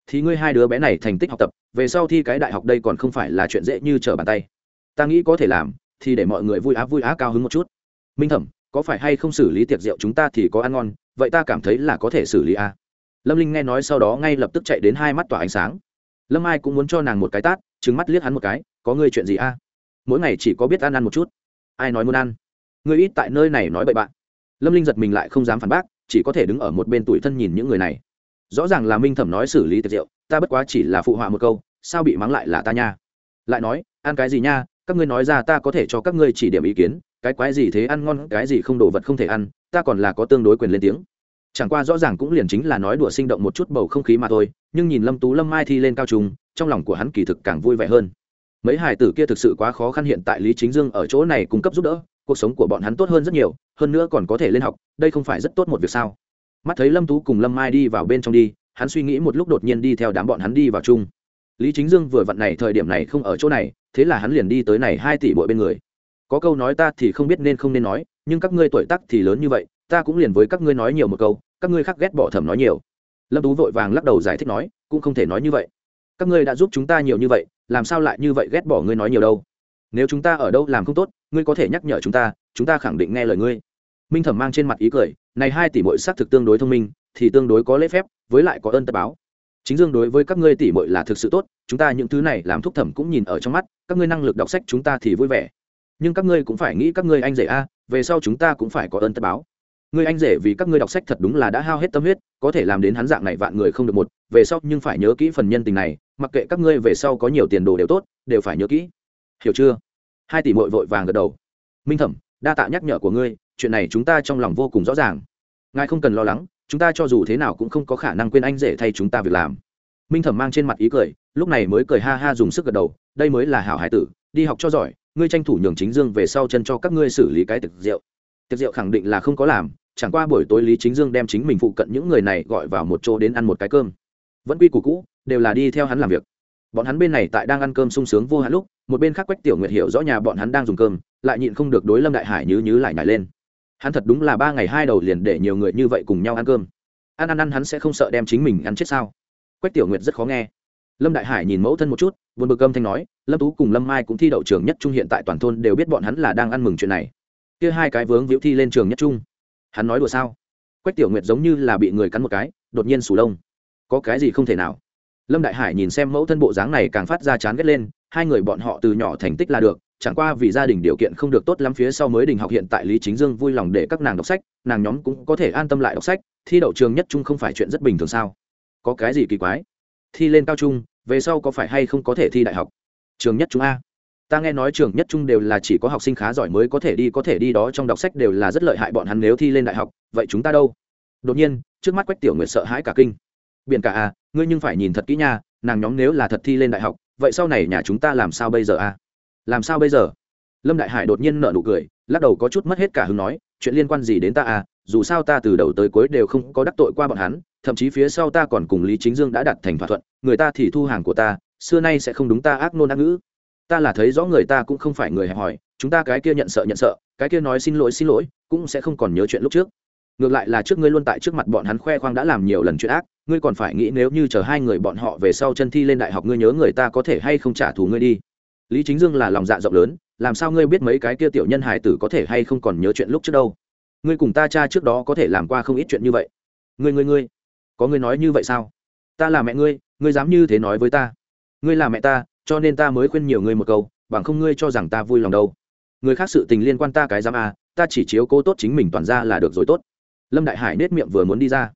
Thì ngươi hai đứa bé này thành tích học tập, về sau thi cái đại học đây còn không phải là chuyện dễ như trở bàn tay. Ta nghĩ có thể làm, thì để mọi người vui á vui á cao hứng một chút. Minh thẩm có phải hay không xử lý tiệc rượu chúng ta thì có ăn ngon, vậy ta cảm thấy là có thể xử lý a lâm linh nghe nói sau đó ngay lập tức chạy đến hai mắt tỏa ánh sáng. Lâm ai cũng muốn cho nàng một cái tát trứng mắt liếc hắn một cái, có ngươi chuyện gì a mỗi ngày chỉ có biết ăn ăn một chút. Ai nói muốn ăn? Ngươi ít tại nơi này nói bậy bạn. Lâm linh giật mình lại không dám phản bác, chỉ có thể đứng ở một bên tuổi thân nhìn những người này. Rõ ràng là minh thẩm nói xử lý tiệc rượu, ta bất quá chỉ là phụ họa một câu, sao bị mắng lại là ta nha? Lại nói, ăn cái gì nha? Các ngươi nói ra ta có thể cho các ngươi chỉ điểm ý kiến cái quái gì thế ăn ngon, cái gì không đồ vật không thể ăn, ta còn là có tương đối quyền lên tiếng. Chẳng qua rõ ràng cũng liền chính là nói đùa sinh động một chút bầu không khí mà thôi, nhưng nhìn lâm tú lâm mai thi lên cao trung, trong lòng của hắn kỳ thực càng vui vẻ hơn. Mấy hải tử kia thực sự quá khó khăn hiện tại lý chính dương ở chỗ này cung cấp giúp đỡ, cuộc sống của bọn hắn tốt hơn rất nhiều, hơn nữa còn có thể lên học, đây không phải rất tốt một việc sao? Mắt thấy lâm tú cùng lâm mai đi vào bên trong đi, hắn suy nghĩ một lúc đột nhiên đi theo đám bọn hắn đi vào chung. Lý chính dương vừa vặn này thời điểm này không ở chỗ này, thế là hắn liền đi tới này hai tỷ bội bên người có câu nói ta thì không biết nên không nên nói, nhưng các ngươi tuổi tắc thì lớn như vậy, ta cũng liền với các ngươi nói nhiều một câu, các ngươi khác ghét bỏ thẩm nói nhiều. Lâm tú vội vàng lắc đầu giải thích nói, cũng không thể nói như vậy. Các ngươi đã giúp chúng ta nhiều như vậy, làm sao lại như vậy ghét bỏ ngươi nói nhiều đâu? Nếu chúng ta ở đâu làm không tốt, ngươi có thể nhắc nhở chúng ta chúng ta khẳng định nghe lời ngươi. Minh thẩm mang trên mặt ý cười, này hai tỷ bội xác thực tương đối thông minh, thì tương đối có lễ phép, với lại có ơn tập báo. Chính dương đối với các ngươi tỷ mội là thực sự tốt, chúng ta những thứ này làm thúc thẩm cũng nhìn ở trong mắt, các ngươi năng lực đọc sách chúng ta thì vui vẻ nhưng các ngươi cũng phải nghĩ các ngươi anh rể a, về sau chúng ta cũng phải có ơn tất báo. Ngươi anh rể vì các ngươi đọc sách thật đúng là đã hao hết tâm huyết, có thể làm đến hắn dạng này vạn người không được một, về sau nhưng phải nhớ kỹ phần nhân tình này, mặc kệ các ngươi về sau có nhiều tiền đồ đều tốt, đều phải nhớ kỹ. Hiểu chưa? Hai tỷ mội vội vàng gật đầu. Minh thẩm, đa tạ nhắc nhở của ngươi, chuyện này chúng ta trong lòng vô cùng rõ ràng. Ngài không cần lo lắng, chúng ta cho dù thế nào cũng không có khả năng quên anh rể thay chúng ta việc làm. Minh thẩm mang trên mặt ý cười, lúc này mới cười ha ha dùng sức gật đầu, đây mới là hảo hải tử đi học cho giỏi, ngươi tranh thủ nhường chính dương về sau chân cho các ngươi xử lý cái tiệc rượu. Tiệc rượu khẳng định là không có làm, chẳng qua buổi tối lý chính dương đem chính mình phụ cận những người này gọi vào một chỗ đến ăn một cái cơm. Vẫn quy củ cũ, đều là đi theo hắn làm việc. Bọn hắn bên này tại đang ăn cơm sung sướng vô hạn lúc, một bên khác quách tiểu nguyệt hiểu rõ nhà bọn hắn đang dùng cơm, lại nhịn không được đối lâm đại hải nhứ nhứ lại nhảy lên. Hắn thật đúng là ba ngày hai đầu liền để nhiều người như vậy cùng nhau ăn cơm. Ăn ăn ăn hắn sẽ không sợ đem chính mình ăn chết sao? Quách tiểu nguyệt rất khó nghe lâm đại hải nhìn mẫu thân một chút, buồn bực âm thanh nói, lâm tú cùng lâm mai cũng thi đậu trường nhất trung hiện tại toàn thôn đều biết bọn hắn là đang ăn mừng chuyện này. Kia hai cái vướng víu thi lên trường nhất trung. Hắn nói đùa sao? Quách tiểu nguyệt giống như là bị người cắn một cái, đột nhiên sủ lông. Có cái gì không thể nào? Lâm đại hải nhìn xem mẫu thân bộ dáng này càng phát ra chán ghét lên, hai người bọn họ từ nhỏ thành tích là được, chẳng qua vì gia đình điều kiện không được tốt lắm phía sau mới đình học hiện tại lý chính dương vui lòng để các nàng đọc sách, nàng nhóm cũng có thể an tâm lại đọc sách, thi đậu trường nhất trung không phải chuyện rất bình thường sao? Có cái gì kỳ quái? Thi lên cao trung về sau có phải hay không có thể thi đại học? Trường nhất trung a. Ta nghe nói trường nhất trung đều là chỉ có học sinh khá giỏi mới có thể đi, có thể đi đó trong đọc sách đều là rất lợi hại bọn hắn nếu thi lên đại học. Vậy chúng ta đâu? Đột nhiên, trước mắt quách tiểu nguyệt sợ hãi cả kinh. Biển cả à ngươi nhưng phải nhìn thật kỹ nha, nàng nhóm nếu là thật thi lên đại học, vậy sau này nhà chúng ta làm sao bây giờ à làm sao bây giờ? Lâm đại hải đột nhiên nợ nụ cười, lắc đầu có chút mất hết cả hứng nói, chuyện liên quan gì đến ta à dù sao ta từ đầu tới cuối đều không có đắc tội qua bọn hắn, thậm chí phía sau ta còn cùng lý chính dương đã đặt thành thỏa thuận, người ta thì thu hàng của ta, xưa nay sẽ không đúng ta ác nôn ác ngữ. Ta là thấy rõ người ta cũng không phải người hẹp hòi, chúng ta cái kia nhận sợ nhận sợ, cái kia nói xin lỗi xin lỗi, cũng sẽ không còn nhớ chuyện lúc trước. Ngược lại là trước ngươi luôn tại trước mặt bọn hắn khoe khoang đã làm nhiều lần chuyện ác, ngươi còn phải nghĩ nếu như chờ hai người bọn họ về sau chân thi lên đại học ngươi nhớ người ta có thể hay không trả thù ngươi đi. Lý chính dương là lòng dạ rộng lớn, làm sao ngươi biết mấy cái kia tiểu nhân hài tử có thể hay không còn nhớ chuyện lúc trước đâu? Ngươi cùng ta cha trước đó có thể làm qua không ít chuyện như vậy. Ngươi ngươi ngươi, có ngươi nói như vậy sao? Ta là mẹ ngươi ngươi dám như thế nói với ta. Ngươi là mẹ ta, cho nên ta mới khuyên nhiều ngươi một câu, bằng không ngươi cho rằng ta vui lòng đâu. Người khác sự tình liên quan ta cái dám à ta chỉ chiếu cố tốt chính mình toàn ra là được rồi tốt. Lâm đại hải nết miệng vừa muốn đi ra.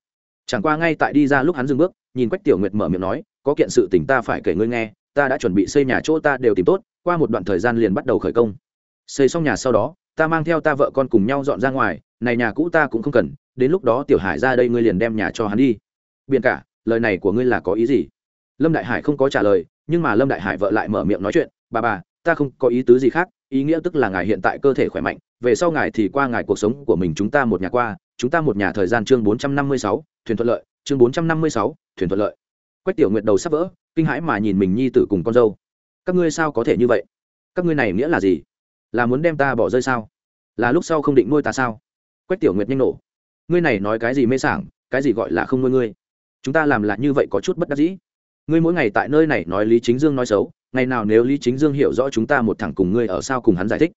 Chẳng qua ngay tại đi ra lúc hắn dừng bước, nhìn quách tiểu nguyệt mở miệng nói, có kiện sự tình ta phải kể ngươi nghe, ta đã chuẩn bị xây nhà chỗ ta đều tìm tốt, qua một đoạn thời gian liền bắt đầu khởi công. Xây xong nhà sau đó, ta mang theo ta vợ con cùng nhau dọn ra ngoài này nhà cũ ta cũng không cần, đến lúc đó tiểu hải ra đây ngươi liền đem nhà cho hắn đi. Biện cả, lời này của ngươi là có ý gì? Lâm đại hải không có trả lời, nhưng mà lâm đại hải vợ lại mở miệng nói chuyện, bà bà, ta không có ý tứ gì khác, ý nghĩa tức là ngài hiện tại cơ thể khỏe mạnh, về sau ngài thì qua ngài cuộc sống của mình chúng ta một nhà qua, chúng ta một nhà thời gian chương bốn trăm năm mươi sáu, thuyền thuận lợi, chương bốn trăm năm mươi sáu, thuyền thuận lợi. Quách tiểu nguyện đầu sắp vỡ, kinh hãi mà nhìn mình nhi tử cùng con dâu. Các ngươi sao có thể như vậy? Các ngươi này nghĩa là gì? Là muốn đem ta bỏ rơi sao? Là lúc sau không định nuôi ta sao? Quách tiểu nguyệt nhanh nổ. Ngươi này nói cái gì mê sảng, cái gì gọi là không nuôi ngươi? Chúng ta làm là như vậy có chút bất đắc dĩ. Ngươi mỗi ngày tại nơi này nói lý chính dương nói xấu, ngày nào nếu lý chính dương hiểu rõ chúng ta một thằng cùng ngươi ở sao cùng hắn giải thích?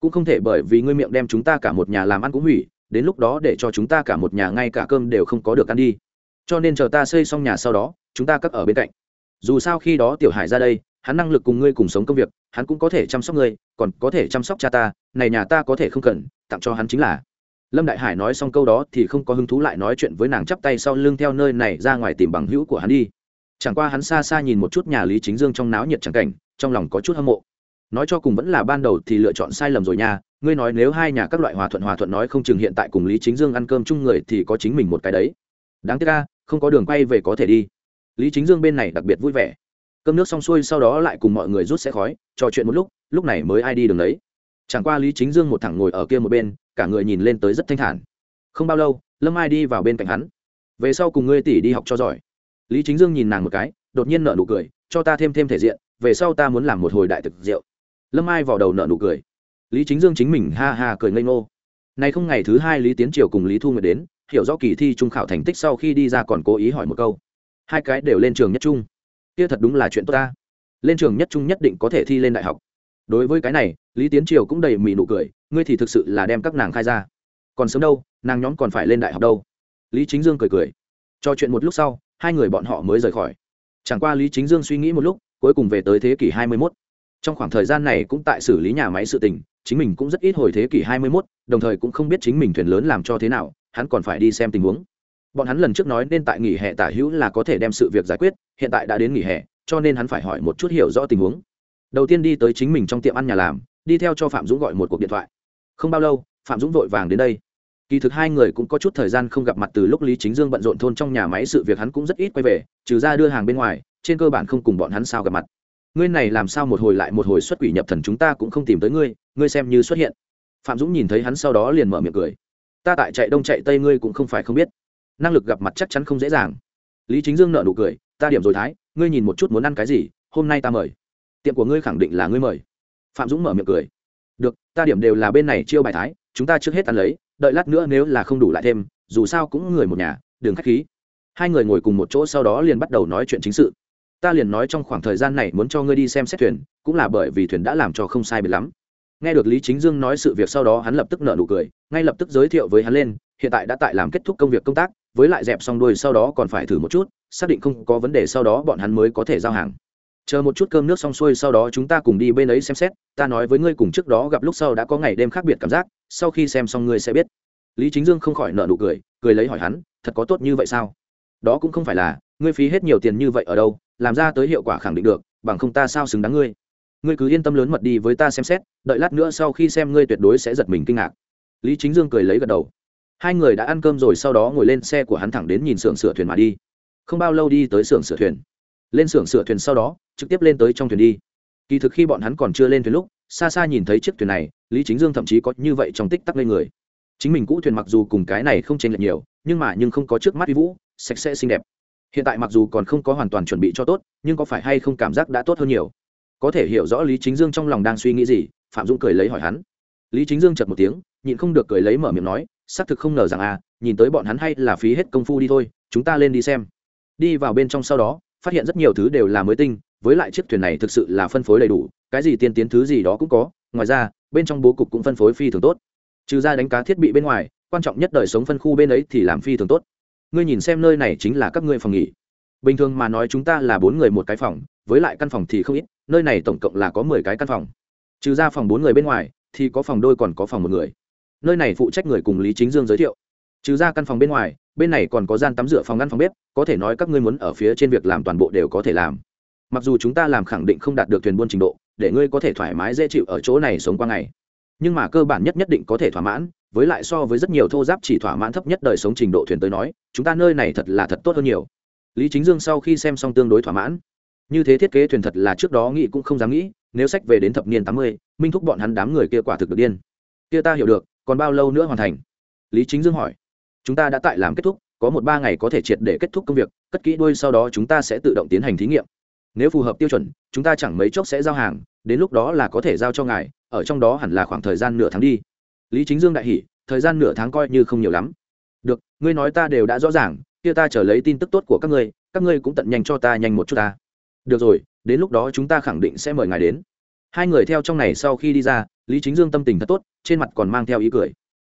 Cũng không thể bởi vì ngươi miệng đem chúng ta cả một nhà làm ăn cũng hủy, đến lúc đó để cho chúng ta cả một nhà ngay cả cơm đều không có được ăn đi. Cho nên chờ ta xây xong nhà sau đó, chúng ta cất ở bên cạnh. Dù sao khi đó tiểu hải ra đây, hắn năng lực cùng ngươi cùng sống công việc, hắn cũng có thể chăm sóc ngươi, còn có thể chăm sóc cha ta, này nhà ta có thể không cần, tặng cho hắn chính là lâm đại hải nói xong câu đó thì không có hứng thú lại nói chuyện với nàng chắp tay sau lưng theo nơi này ra ngoài tìm bằng hữu của hắn đi. Chẳng qua hắn xa xa nhìn một chút nhà lý chính dương trong náo nhiệt chẳng cảnh, trong lòng có chút hâm mộ. Nói cho cùng vẫn là ban đầu thì lựa chọn sai lầm rồi nha, ngươi nói nếu hai nhà các loại hòa thuận hòa thuận nói không chừng hiện tại cùng lý chính dương ăn cơm chung người thì có chính mình một cái đấy. Đáng tiếc ca không có đường quay về có thể đi. Lý chính dương bên này đặc biệt vui vẻ. Cơm nước xong xuôi sau đó lại cùng mọi người rút xe khói, trò chuyện một lúc lúc này mới ai đi đường đấy. Chẳng qua lý chính dương một thẳng ngồi ở kia một bên cả người nhìn lên tới rất thanh thản. Không bao lâu, lâm ai đi vào bên cạnh hắn. Về sau cùng ngươi tỷ đi học cho giỏi. Lý chính dương nhìn nàng một cái, đột nhiên nợ nụ cười, cho ta thêm thêm thể diện, về sau ta muốn làm một hồi đại thực rượu. Lâm ai vào đầu nợ nụ cười. Lý chính dương chính mình ha ha cười ngây ngô. Nay không ngày thứ hai lý tiến triều cùng lý thu nguyệt đến, hiểu rõ kỳ thi trung khảo thành tích sau khi đi ra còn cố ý hỏi một câu. Hai cái đều lên trường nhất trung. Kia thật đúng là chuyện tốt ta. Lên trường nhất trung nhất định có thể thi lên đại học. Đối với cái này, lý tiến triều cũng đầy mị nụ cười ngươi thì thực sự là đem các nàng khai ra. Còn sớm đâu nàng nhóm còn phải lên đại học đâu. Lý chính dương cười cười. Cho chuyện một lúc sau hai người bọn họ mới rời khỏi. Chẳng qua lý chính dương suy nghĩ một lúc cuối cùng về tới thế kỷ hai mươi 21. trong khoảng thời gian này cũng tại xử lý nhà máy sự tình chính mình cũng rất ít hồi thế kỷ hai mươi 21, đồng thời cũng không biết chính mình thuyền lớn làm cho thế nào hắn còn phải đi xem tình huống. Bọn hắn lần trước nói nên tại nghỉ hè tả hữu là có thể đem sự việc giải quyết hiện tại đã đến nghỉ hè cho nên hắn phải hỏi một chút hiểu rõ tình huống. Đầu tiên đi tới chính mình trong tiệm ăn nhà làm đi theo cho phạm dũng gọi một cuộc điện thoại không bao lâu, phạm dũng vội vàng đến đây. Kỳ thực hai người cũng có chút thời gian không gặp mặt từ lúc lý chính dương bận rộn thôn trong nhà máy sự việc hắn cũng rất ít quay về, trừ ra đưa hàng bên ngoài, trên cơ bản không cùng bọn hắn sao gặp mặt. Ngươi này làm sao một hồi lại một hồi xuất quỷ nhập thần chúng ta cũng không tìm tới ngươi ngươi xem như xuất hiện. Phạm dũng nhìn thấy hắn sau đó liền mở miệng cười. Ta tại chạy đông chạy tây ngươi cũng không phải không biết. Năng lực gặp mặt chắc chắn không dễ dàng. Lý chính dương nợ nụ cười, ta điểm rồi thái, ngươi nhìn một chút muốn ăn cái gì, hôm nay ta mời. Tiệm của ngươi khẳng định là ngươi mời. Phạm dũng mở miệng cười được, ta điểm đều là bên này chiêu bài thái, chúng ta trước hết ăn lấy, đợi lát nữa nếu là không đủ lại thêm, dù sao cũng người một nhà đường khách khí. Hai người ngồi cùng một chỗ sau đó liền bắt đầu nói chuyện chính sự. Ta liền nói trong khoảng thời gian này muốn cho ngươi đi xem xét thuyền, cũng là bởi vì thuyền đã làm cho không sai biệt lắm. Nghe được lý chính dương nói sự việc sau đó hắn lập tức nợ nụ cười, ngay lập tức giới thiệu với hắn lên, hiện tại đã tại làm kết thúc công việc công tác, với lại dẹp xong đuôi sau đó còn phải thử một chút, xác định không có vấn đề sau đó bọn hắn mới có thể giao hàng chờ một chút cơm nước xong xuôi sau đó chúng ta cùng đi bên ấy xem xét, ta nói với ngươi cùng trước đó gặp lúc sau đã có ngày đêm khác biệt cảm giác, sau khi xem xong ngươi sẽ biết. Lý chính dương không khỏi nợ nụ cười cười lấy hỏi hắn, thật có tốt như vậy sao? Đó cũng không phải là, ngươi phí hết nhiều tiền như vậy ở đâu, làm ra tới hiệu quả khẳng định được, bằng không ta sao xứng đáng ngươi? Ngươi cứ yên tâm lớn mật đi với ta xem xét, đợi lát nữa sau khi xem ngươi tuyệt đối sẽ giật mình kinh ngạc. Lý chính dương cười lấy gật đầu. Hai người đã ăn cơm rồi sau đó ngồi lên xe của hắn thẳng đến nhìn xưởng sửa thuyền mà đi. Không bao lâu đi tới xưởng sửa thuyền lên xưởng sửa thuyền sau đó, trực tiếp lên tới trong thuyền đi. Kỳ thực khi bọn hắn còn chưa lên thuyền lúc, xa xa nhìn thấy chiếc thuyền này, lý chính dương thậm chí có như vậy trong tích tắc lên người. Chính mình cũ thuyền mặc dù cùng cái này không chênh lệch nhiều, nhưng mà nhưng không có trước mắt vi vũ, sạch sẽ xinh đẹp. Hiện tại mặc dù còn không có hoàn toàn chuẩn bị cho tốt, nhưng có phải hay không cảm giác đã tốt hơn nhiều? Có thể hiểu rõ lý chính dương trong lòng đang suy nghĩ gì, phạm dũng cười lấy hỏi hắn. Lý chính dương chật một tiếng, nhịn không được cười lấy mở miệng nói, xác thực không ngờ rằng à nhìn tới bọn hắn hay là phí hết công phu đi thôi, chúng ta lên đi xem. Đi vào bên trong sau đó phát hiện rất nhiều thứ đều là mới tinh, với lại chiếc thuyền này thực sự là phân phối đầy đủ, cái gì tiên tiến thứ gì đó cũng có, ngoài ra, bên trong bố cục cũng phân phối phi thường tốt. Trừ ra đánh cá thiết bị bên ngoài, quan trọng nhất đời sống phân khu bên ấy thì làm phi thường tốt. Ngươi nhìn xem nơi này chính là các ngươi phòng nghỉ. Bình thường mà nói chúng ta là bốn người một cái phòng, với lại căn phòng thì không ít, nơi này tổng cộng là có mười cái căn phòng. Trừ ra phòng bốn người bên ngoài, thì có phòng đôi còn có phòng một người. Nơi này phụ trách người cùng lý chính dương giới thiệu. Trừ ra căn phòng bên ngoài bên này còn có gian tắm rửa phòng ngăn phòng bếp, có thể nói các ngươi muốn ở phía trên việc làm toàn bộ đều có thể làm. Mặc dù chúng ta làm khẳng định không đạt được thuyền buôn trình độ, để ngươi có thể thoải mái dễ chịu ở chỗ này sống qua ngày. Nhưng mà cơ bản nhất nhất định có thể thỏa mãn, với lại so với rất nhiều thô giáp chỉ thỏa mãn thấp nhất đời sống trình độ thuyền tới nói, chúng ta nơi này thật là thật tốt hơn nhiều. Lý chính dương sau khi xem xong tương đối thỏa mãn. Như thế thiết kế thuyền thật là trước đó nghĩ cũng không dám nghĩ, nếu sách về đến thập niên tám mươi, minh thúc bọn hắn đám người kia quả thực được điên. Kia ta hiểu được, còn bao lâu nữa hoàn thành? Lý chính dương hỏi chúng ta đã tại làm kết thúc, có một ba ngày có thể triệt để kết thúc công việc, cất kỹ đuôi sau đó chúng ta sẽ tự động tiến hành thí nghiệm. Nếu phù hợp tiêu chuẩn, chúng ta chẳng mấy chốc sẽ giao hàng, đến lúc đó là có thể giao cho ngài, ở trong đó hẳn là khoảng thời gian nửa tháng đi. Lý chính dương đại hỉ, thời gian nửa tháng coi như không nhiều lắm. Được, ngươi nói ta đều đã rõ ràng, kia ta trở lấy tin tức tốt của các ngươi các ngươi cũng tận nhanh cho ta nhanh một chút ta. Được rồi, đến lúc đó chúng ta khẳng định sẽ mời ngài đến. Hai người theo trong này sau khi đi ra, lý chính dương tâm tình thật tốt, trên mặt còn mang theo ý cười.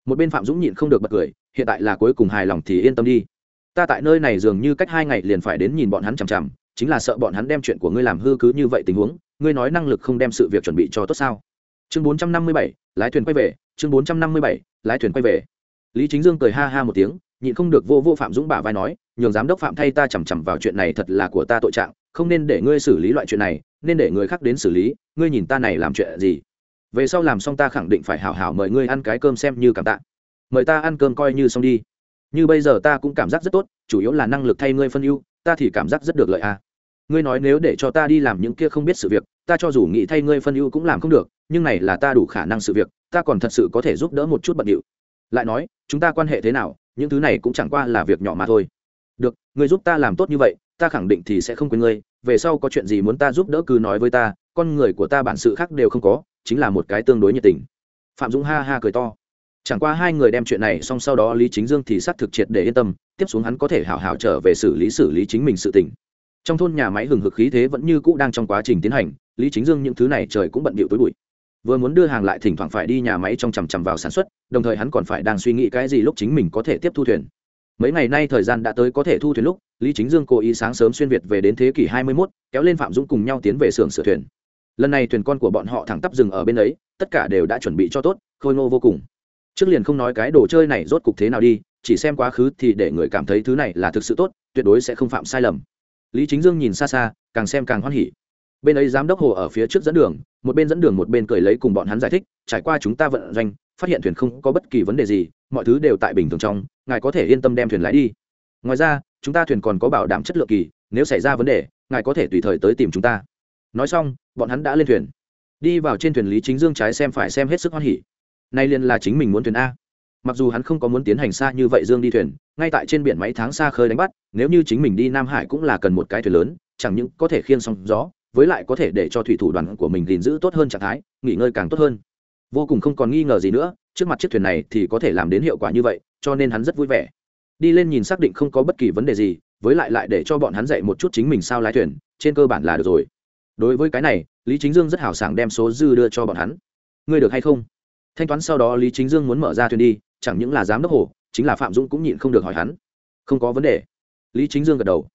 Một bên phạm dũng nhịn không được bật cười hiện tại là cuối cùng hài lòng thì yên tâm đi. Ta tại nơi này dường như cách hai ngày liền phải đến nhìn bọn hắn chằm chằm, chính là sợ bọn hắn đem chuyện của ngươi làm hư cứ như vậy tình huống, ngươi nói năng lực không đem sự việc chuẩn bị cho tốt sao? Chương bốn trăm năm mươi bảy, lái thuyền quay về, chương bốn trăm năm mươi bảy, lái thuyền quay về. Lý chính dương cười ha ha một tiếng, nhịn không được vô vô phạm dũng bả vai nói, nhường giám đốc phạm thay ta chằm chằm vào chuyện này thật là của ta tội trạng, không nên để ngươi xử lý loại chuyện này, nên để người khác đến xử lý, ngươi nhìn ta này làm chuyện gì? Về sau làm xong ta khẳng định phải hảo hảo mời ngươi ăn cái cơm xem như cảm tạ mời ta ăn cơm coi như xong đi. Như bây giờ ta cũng cảm giác rất tốt, chủ yếu là năng lực thay ngươi phân ưu, ta thì cảm giác rất được lợi à. ngươi nói nếu để cho ta đi làm những kia không biết sự việc, ta cho dù nghĩ thay ngươi phân ưu cũng làm không được, nhưng này là ta đủ khả năng sự việc, ta còn thật sự có thể giúp đỡ một chút bận điệu. Lại nói, chúng ta quan hệ thế nào, những thứ này cũng chẳng qua là việc nhỏ mà thôi. Được, ngươi giúp ta làm tốt như vậy, ta khẳng định thì sẽ không quên ngươi, về sau có chuyện gì muốn ta giúp đỡ cứ nói với ta, con người của ta bản sự khác đều không có, chính là một cái tương đối nhiệt tình. Phạm dũng ha ha cười to chẳng qua hai người đem chuyện này xong sau đó lý chính dương thì xác thực triệt để yên tâm tiếp xuống hắn có thể hào hào trở về xử lý xử lý chính mình sự tình. Trong thôn nhà máy hừng hực khí thế vẫn như cũ đang trong quá trình tiến hành lý chính dương những thứ này trời cũng bận bịu tối bụi. Vừa muốn đưa hàng lại thỉnh thoảng phải đi nhà máy trong chằm chằm vào sản xuất đồng thời hắn còn phải đang suy nghĩ cái gì lúc chính mình có thể tiếp thu thuyền. Mấy ngày nay thời gian đã tới có thể thu thuyền lúc lý chính dương cố ý sáng sớm xuyên việt về đến thế kỷ hai mươi 21, kéo lên phạm dũng cùng nhau tiến về xưởng sửa thuyền. Lần này thuyền con của bọn họ thẳng tắp dừng ở bên ấy tất cả đều đã chuẩn bị cho tốt khôi ngô vô cùng trước liền không nói cái đồ chơi này rốt cục thế nào đi, chỉ xem quá khứ thì để người cảm thấy thứ này là thực sự tốt, tuyệt đối sẽ không phạm sai lầm. Lý chính dương nhìn xa xa, càng xem càng hoan hỉ. Bên ấy giám đốc hồ ở phía trước dẫn đường, một bên dẫn đường một bên cười lấy cùng bọn hắn giải thích, trải qua chúng ta vận doanh, phát hiện thuyền không có bất kỳ vấn đề gì, mọi thứ đều tại bình thường trong, ngài có thể yên tâm đem thuyền lái đi. Ngoài ra, chúng ta thuyền còn có bảo đảm chất lượng kỳ, nếu xảy ra vấn đề, ngài có thể tùy thời tới tìm chúng ta. Nói xong, bọn hắn đã lên thuyền. Đi vào trên thuyền lý chính dương trái xem phải xem hết sức hoan hỉ nay liền là chính mình muốn thuyền a. Mặc dù hắn không có muốn tiến hành xa như vậy dương đi thuyền, ngay tại trên biển mấy tháng xa khơi đánh bắt, nếu như chính mình đi nam hải cũng là cần một cái thuyền lớn, chẳng những có thể khiên sóng gió, với lại có thể để cho thủy thủ đoàn của mình gìn giữ tốt hơn trạng thái, nghỉ ngơi càng tốt hơn. Vô cùng không còn nghi ngờ gì nữa, trước mặt chiếc thuyền này thì có thể làm đến hiệu quả như vậy, cho nên hắn rất vui vẻ. Đi lên nhìn xác định không có bất kỳ vấn đề gì, với lại lại để cho bọn hắn dạy một chút chính mình sao lái thuyền, trên cơ bản là được rồi. Đối với cái này, lý chính dương rất hào sảng đem số dư đưa cho bọn hắn. Ngươi được hay không? Thanh toán sau đó lý chính dương muốn mở ra thuyền đi, chẳng những là giám đốc hồ, chính là phạm dũng cũng nhịn không được hỏi hắn. Không có vấn đề. Lý chính dương gật đầu.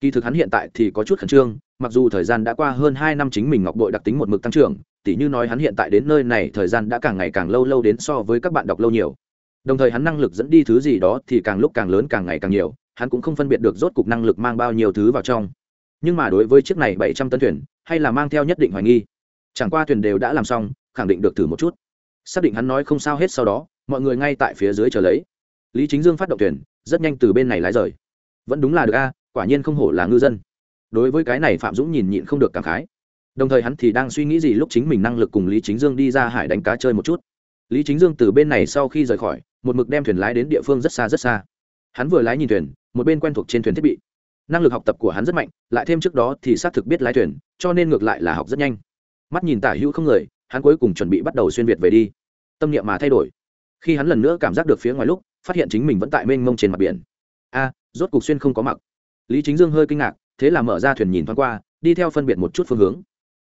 Kỳ thực hắn hiện tại thì có chút khẩn trương, mặc dù thời gian đã qua hơn hai năm chính mình ngọc bội đặc tính một mực tăng trưởng, tỉ như nói hắn hiện tại đến nơi này thời gian đã càng ngày càng lâu lâu đến so với các bạn đọc lâu nhiều. Đồng thời hắn năng lực dẫn đi thứ gì đó thì càng lúc càng lớn càng ngày càng nhiều, hắn cũng không phân biệt được rốt cục năng lực mang bao nhiêu thứ vào trong. Nhưng mà đối với chiếc này bảy trăm tấn thuyền, hay là mang theo nhất định hoài nghi. Chẳng qua thuyền đều đã làm xong, khẳng định được thử một chút xác định hắn nói không sao hết sau đó, mọi người ngay tại phía dưới chờ lấy. Lý chính dương phát động thuyền, rất nhanh từ bên này lái rời. Vẫn đúng là được a, quả nhiên không hổ là ngư dân. Đối với cái này phạm dũng nhìn nhịn không được cảm khái. Đồng thời hắn thì đang suy nghĩ gì lúc chính mình năng lực cùng lý chính dương đi ra hải đánh cá chơi một chút. Lý chính dương từ bên này sau khi rời khỏi, một mực đem thuyền lái đến địa phương rất xa rất xa. Hắn vừa lái nhìn thuyền, một bên quen thuộc trên thuyền thiết bị. Năng lực học tập của hắn rất mạnh, lại thêm trước đó thì xác thực biết lái thuyền, cho nên ngược lại là học rất nhanh. Mắt nhìn tả hữu không người hắn cuối cùng chuẩn bị bắt đầu xuyên việt về đi. Tâm niệm mà thay đổi. Khi hắn lần nữa cảm giác được phía ngoài lúc, phát hiện chính mình vẫn tại mênh mông trên mặt biển. A, rốt cục xuyên không có mặc. Lý chính dương hơi kinh ngạc, thế là mở ra thuyền nhìn thoáng qua, đi theo phân biệt một chút phương hướng.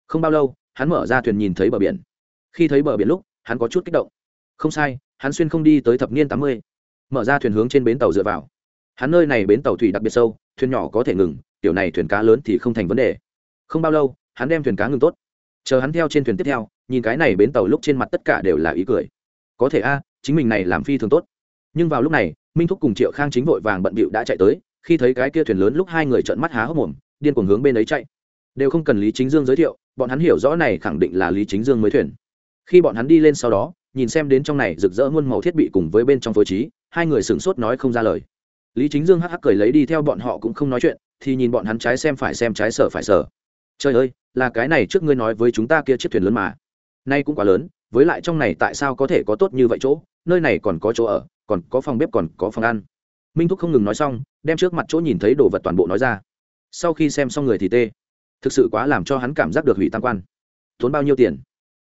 Không bao lâu, hắn mở ra thuyền nhìn thấy bờ biển. Khi thấy bờ biển lúc, hắn có chút kích động. Không sai, hắn xuyên không đi tới thập niên tám mươi. Mở ra thuyền hướng trên bến tàu dựa vào. Hắn nơi này bến tàu thủy đặc biệt sâu, thuyền nhỏ có thể ngừng kiểu này thuyền cá lớn thì không thành vấn đề. Không bao lâu, hắn đem thuyền cá ngừng tốt chờ hắn theo trên thuyền tiếp theo, nhìn cái này bến tàu lúc trên mặt tất cả đều là ý cười. Có thể a, chính mình này làm phi thường tốt. Nhưng vào lúc này, minh thúc cùng triệu khang chính vội vàng bận bịu đã chạy tới, khi thấy cái kia thuyền lớn lúc hai người trợn mắt há hốc mồm, điên cuồng hướng bên ấy chạy. Đều không cần lý chính dương giới thiệu, bọn hắn hiểu rõ này khẳng định là lý chính dương mới thuyền. Khi bọn hắn đi lên sau đó, nhìn xem đến trong này rực rỡ muôn màu thiết bị cùng với bên trong phối trí, hai người sửng sốt nói không ra lời. Lý chính dương hắc hắc cười lấy đi theo bọn họ cũng không nói chuyện, thì nhìn bọn hắn trái xem phải xem trái sở phải sở trời ơi, là cái này trước ngươi nói với chúng ta kia chiếc thuyền lớn mà. Nay cũng quá lớn, với lại trong này tại sao có thể có tốt như vậy chỗ? Nơi này còn có chỗ ở, còn có phòng bếp, còn có phòng ăn. Minh thúc không ngừng nói xong, đem trước mặt chỗ nhìn thấy đồ vật toàn bộ nói ra. Sau khi xem xong người thì tê. Thực sự quá làm cho hắn cảm giác được hủy tam quan. Tốn bao nhiêu tiền?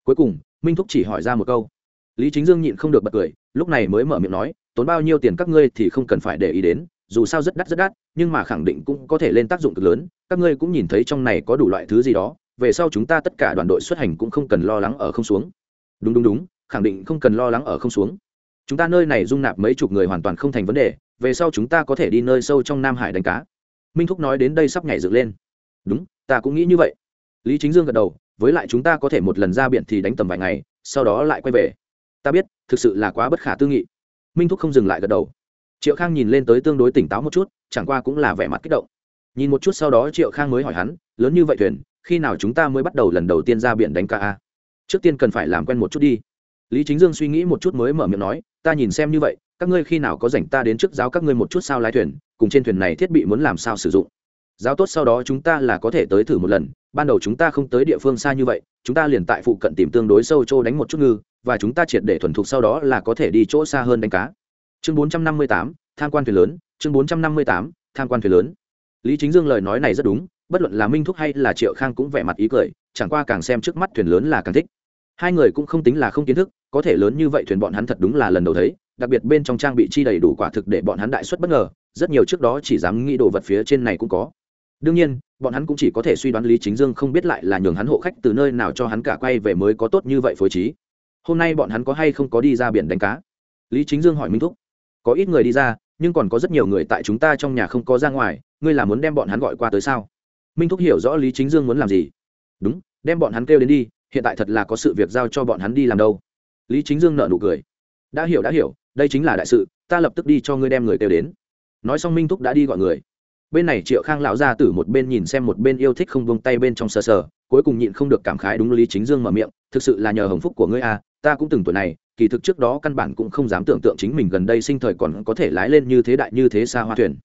Cuối cùng, minh thúc chỉ hỏi ra một câu. Lý chính dương nhịn không được bật cười, lúc này mới mở miệng nói, tốn bao nhiêu tiền các ngươi thì không cần phải để ý đến dù sao rất đắt rất đắt, nhưng mà khẳng định cũng có thể lên tác dụng cực lớn, các ngươi cũng nhìn thấy trong này có đủ loại thứ gì đó, về sau chúng ta tất cả đoàn đội xuất hành cũng không cần lo lắng ở không xuống. Đúng đúng đúng, khẳng định không cần lo lắng ở không xuống. Chúng ta nơi này dung nạp mấy chục người hoàn toàn không thành vấn đề, về sau chúng ta có thể đi nơi sâu trong nam hải đánh cá. Minh thúc nói đến đây sắp nhảy dựng lên. Đúng, ta cũng nghĩ như vậy. Lý chính dương gật đầu, với lại chúng ta có thể một lần ra biển thì đánh tầm vài ngày, sau đó lại quay về. Ta biết, thực sự là quá bất khả tư nghị. Minh thúc không dừng lại gật đầu triệu khang nhìn lên tới tương đối tỉnh táo một chút, chẳng qua cũng là vẻ mặt kích động. Nhìn một chút sau đó triệu khang mới hỏi hắn, lớn như vậy thuyền, khi nào chúng ta mới bắt đầu lần đầu tiên ra biển đánh ca a? Trước tiên cần phải làm quen một chút đi. Lý chính dương suy nghĩ một chút mới mở miệng nói, ta nhìn xem như vậy, các ngươi khi nào có rảnh ta đến trước giáo các ngươi một chút sao lái thuyền, cùng trên thuyền này thiết bị muốn làm sao sử dụng. Giáo tốt sau đó chúng ta là có thể tới thử một lần, ban đầu chúng ta không tới địa phương xa như vậy, chúng ta liền tại phụ cận tìm tương đối sâu chỗ đánh một chút ngư, và chúng ta triệt để thuần thục sau đó là có thể đi chỗ xa hơn đánh cá chương bốn trăm năm mươi tám, tham quan thuyền lớn. Chương bốn trăm năm mươi tám, tham quan thuyền lớn. Lý chính dương lời nói này rất đúng, bất luận là minh thúc hay là triệu khang cũng vẻ mặt ý cười, chẳng qua càng xem trước mắt thuyền lớn là càng thích. Hai người cũng không tính là không kiến thức, có thể lớn như vậy thuyền bọn hắn thật đúng là lần đầu thấy, đặc biệt bên trong trang bị chi đầy đủ quả thực để bọn hắn đại xuất bất ngờ, rất nhiều trước đó chỉ dám nghĩ đồ vật phía trên này cũng có. Đương nhiên, bọn hắn cũng chỉ có thể suy đoán lý chính dương không biết lại là nhường hắn hộ khách từ nơi nào cho hắn cả quay về mới có tốt như vậy phối trí. Hôm nay bọn hắn có hay không có đi ra biển đánh cá? Lý chính dương hỏi minh thúc có ít người đi ra, nhưng còn có rất nhiều người tại chúng ta trong nhà không có ra ngoài, ngươi là muốn đem bọn hắn gọi qua tới sao? Minh thúc hiểu rõ lý chính dương muốn làm gì. Đúng, đem bọn hắn kêu đến đi, hiện tại thật là có sự việc giao cho bọn hắn đi làm đâu. Lý chính dương nợ nụ cười. Đã hiểu đã hiểu, đây chính là đại sự, ta lập tức đi cho ngươi đem người kêu đến. Nói xong minh thúc đã đi gọi người. Bên này triệu khang lão ra từ một bên nhìn xem một bên yêu thích không buông tay bên trong sờ sờ, cuối cùng nhịn không được cảm khái đúng lý chính dương mở miệng, thực sự là nhờ hồng phúc của ngươi à? ta cũng từng tuổi này kỳ thực trước đó căn bản cũng không dám tưởng tượng chính mình gần đây sinh thời còn có thể lái lên như thế đại như thế xa hoa thuyền.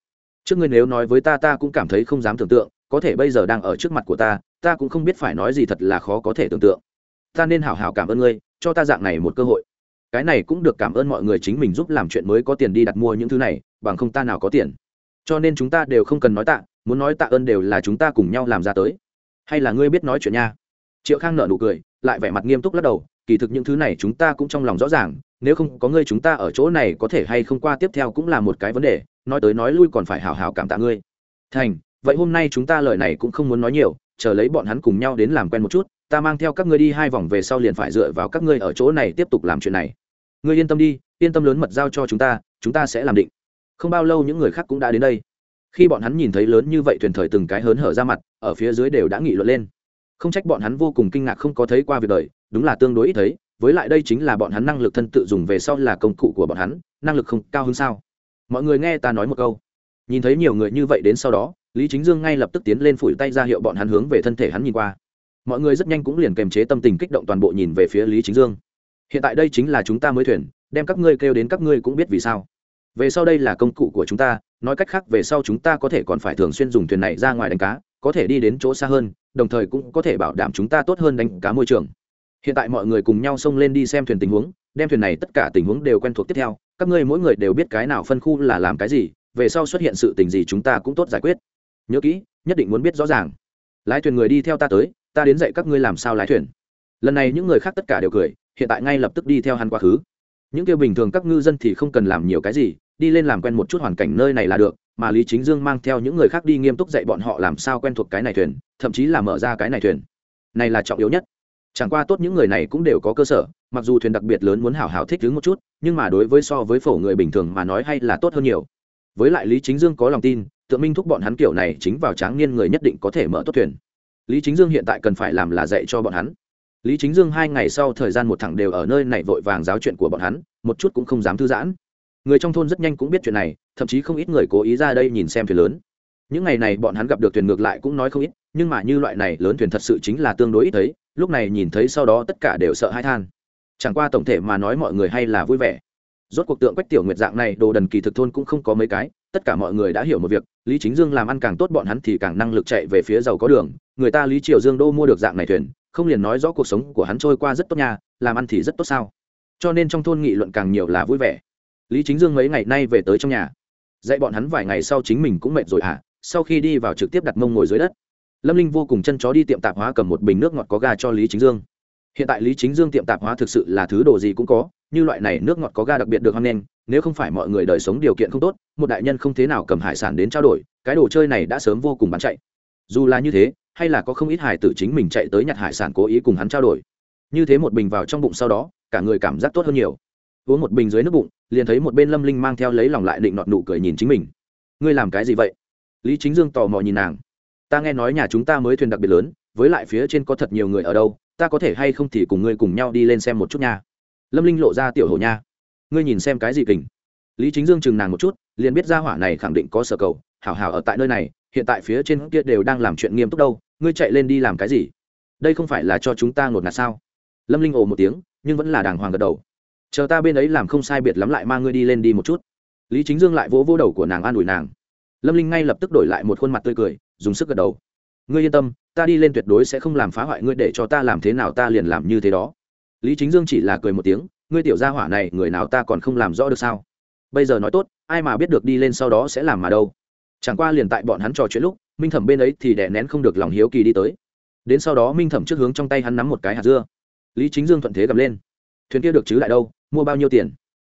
Trước ngươi nếu nói với ta ta cũng cảm thấy không dám tưởng tượng, có thể bây giờ đang ở trước mặt của ta ta cũng không biết phải nói gì thật là khó có thể tưởng tượng. Ta nên hảo hảo cảm ơn ngươi, cho ta dạng này một cơ hội. Cái này cũng được cảm ơn mọi người chính mình giúp làm chuyện mới có tiền đi đặt mua những thứ này, bằng không ta nào có tiền. Cho nên chúng ta đều không cần nói tạ, muốn nói tạ ơn đều là chúng ta cùng nhau làm ra tới. Hay là ngươi biết nói chuyện nha? Triệu khang nợ nụ cười, lại vẻ mặt nghiêm túc lắc đầu kỳ thực những thứ này chúng ta cũng trong lòng rõ ràng, nếu không có ngươi chúng ta ở chỗ này có thể hay không qua tiếp theo cũng là một cái vấn đề, nói tới nói lui còn phải hào hào cảm tạ ngươi. Thành, vậy hôm nay chúng ta lời này cũng không muốn nói nhiều, chờ lấy bọn hắn cùng nhau đến làm quen một chút, ta mang theo các ngươi đi hai vòng về sau liền phải dựa vào các ngươi ở chỗ này tiếp tục làm chuyện này. Ngươi yên tâm đi, yên tâm lớn mật giao cho chúng ta chúng ta sẽ làm định. Không bao lâu những người khác cũng đã đến đây. Khi bọn hắn nhìn thấy lớn như vậy thuyền thời từng cái hớn hở ra mặt, ở phía dưới đều đã nghị luận lên. Không trách bọn hắn vô cùng kinh ngạc không có thấy qua việc đời đúng là tương đối ít thấy, với lại đây chính là bọn hắn năng lực thân tự dùng về sau là công cụ của bọn hắn, năng lực không cao hơn sao? Mọi người nghe ta nói một câu. Nhìn thấy nhiều người như vậy đến sau đó, lý chính dương ngay lập tức tiến lên phủi tay ra hiệu bọn hắn hướng về thân thể hắn nhìn qua. Mọi người rất nhanh cũng liền kềm chế tâm tình kích động toàn bộ nhìn về phía lý chính dương. Hiện tại đây chính là chúng ta mới thuyền, đem các ngươi kêu đến các ngươi cũng biết vì sao. Về sau đây là công cụ của chúng ta, nói cách khác về sau chúng ta có thể còn phải thường xuyên dùng thuyền này ra ngoài đánh cá, có thể đi đến chỗ xa hơn, đồng thời cũng có thể bảo đảm chúng ta tốt hơn đánh cá môi trường hiện tại mọi người cùng nhau xông lên đi xem thuyền tình huống, đem thuyền này tất cả tình huống đều quen thuộc tiếp theo, các ngươi mỗi người đều biết cái nào phân khu là làm cái gì, về sau xuất hiện sự tình gì chúng ta cũng tốt giải quyết. Nhớ kỹ, nhất định muốn biết rõ ràng. Lái thuyền người đi theo ta tới, ta đến dạy các ngươi làm sao lái thuyền. Lần này những người khác tất cả đều cười, hiện tại ngay lập tức đi theo hắn quá khứ. Những kia bình thường các ngư dân thì không cần làm nhiều cái gì, đi lên làm quen một chút hoàn cảnh nơi này là được, mà lý chính dương mang theo những người khác đi nghiêm túc dạy bọn họ làm sao quen thuộc cái này thuyền, thậm chí là mở ra cái này thuyền. Này là trọng yếu nhất chẳng qua tốt những người này cũng đều có cơ sở, mặc dù thuyền đặc biệt lớn muốn hảo hảo thích đứng một chút, nhưng mà đối với so với phổ người bình thường mà nói hay là tốt hơn nhiều. Với lại lý chính dương có lòng tin tự minh thúc bọn hắn kiểu này chính vào tráng niên người nhất định có thể mở tốt thuyền. Lý chính dương hiện tại cần phải làm là dạy cho bọn hắn. Lý chính dương hai ngày sau thời gian một thẳng đều ở nơi này vội vàng giáo chuyện của bọn hắn, một chút cũng không dám thư giãn. Người trong thôn rất nhanh cũng biết chuyện này, thậm chí không ít người cố ý ra đây nhìn xem thuyền lớn. Những ngày này bọn hắn gặp được thuyền ngược lại cũng nói không ít, nhưng mà như loại này lớn thuyền thật sự chính là tương đối ít thấy lúc này nhìn thấy sau đó tất cả đều sợ hãi than. Chẳng qua tổng thể mà nói mọi người hay là vui vẻ. Rốt cuộc tượng quách tiểu nguyệt dạng này, đồ đần kỳ thực thôn cũng không có mấy cái, tất cả mọi người đã hiểu một việc, lý chính dương làm ăn càng tốt bọn hắn thì càng năng lực chạy về phía giàu có đường, người ta lý triều dương đô mua được dạng này thuyền, không liền nói rõ cuộc sống của hắn trôi qua rất tốt nha, làm ăn thì rất tốt sao? Cho nên trong thôn nghị luận càng nhiều là vui vẻ. Lý chính dương mấy ngày nay về tới trong nhà. Dạy bọn hắn vài ngày sau chính mình cũng mệt rồi hả? À. sau khi đi vào trực tiếp đặt mông ngồi dưới đất lâm linh vô cùng chân chó đi tiệm tạp hóa cầm một bình nước ngọt có ga cho lý chính dương. Hiện tại lý chính dương tiệm tạp hóa thực sự là thứ đồ gì cũng có, như loại này nước ngọt có ga đặc biệt được hăng lên nếu không phải mọi người đời sống điều kiện không tốt, một đại nhân không thế nào cầm hải sản đến trao đổi, cái đồ chơi này đã sớm vô cùng bán chạy. Dù là như thế, hay là có không ít hải tử chính mình chạy tới nhặt hải sản cố ý cùng hắn trao đổi. Như thế một bình vào trong bụng sau đó, cả người cảm giác tốt hơn nhiều. Uống một bình dưới nước bụng, liền thấy một bên lâm linh mang theo lấy lòng lại định nọt nụ cười nhìn chính mình. Ngươi làm cái gì vậy? Lý chính dương tò mò nhìn nàng ta nghe nói nhà chúng ta mới thuyền đặc biệt lớn, với lại phía trên có thật nhiều người ở đâu, ta có thể hay không thì cùng ngươi cùng nhau đi lên xem một chút nha. Lâm linh lộ ra tiểu hồ nha. Ngươi nhìn xem cái gì kình? Lý chính dương chừng nàng một chút, liền biết ra hỏa này khẳng định có sở cầu, hảo hảo ở tại nơi này, hiện tại phía trên kia đều đang làm chuyện nghiêm túc đâu, ngươi chạy lên đi làm cái gì? Đây không phải là cho chúng ta ngột ngạt sao? Lâm linh ồ một tiếng, nhưng vẫn là đàng hoàng gật đầu. Chờ ta bên ấy làm không sai biệt lắm lại mang ngươi đi lên đi một chút. Lý chính dương lại vỗ vỗ đầu của nàng an ủi nàng. Lâm linh ngay lập tức đổi lại một khuôn mặt tươi cười dùng sức gật đầu. Ngươi yên tâm, ta đi lên tuyệt đối sẽ không làm phá hoại ngươi, để cho ta làm thế nào ta liền làm như thế đó. Lý chính dương chỉ là cười một tiếng, ngươi tiểu gia hỏa này, người nào ta còn không làm rõ được sao? Bây giờ nói tốt, ai mà biết được đi lên sau đó sẽ làm mà đâu. Chẳng qua liền tại bọn hắn trò chuyện lúc, minh thẩm bên ấy thì đè nén không được lòng hiếu kỳ đi tới. Đến sau đó minh thẩm trước hướng trong tay hắn nắm một cái hạt dưa. Lý chính dương thuận thế gầm lên. Thuyền kia được chứ lại đâu, mua bao nhiêu tiền?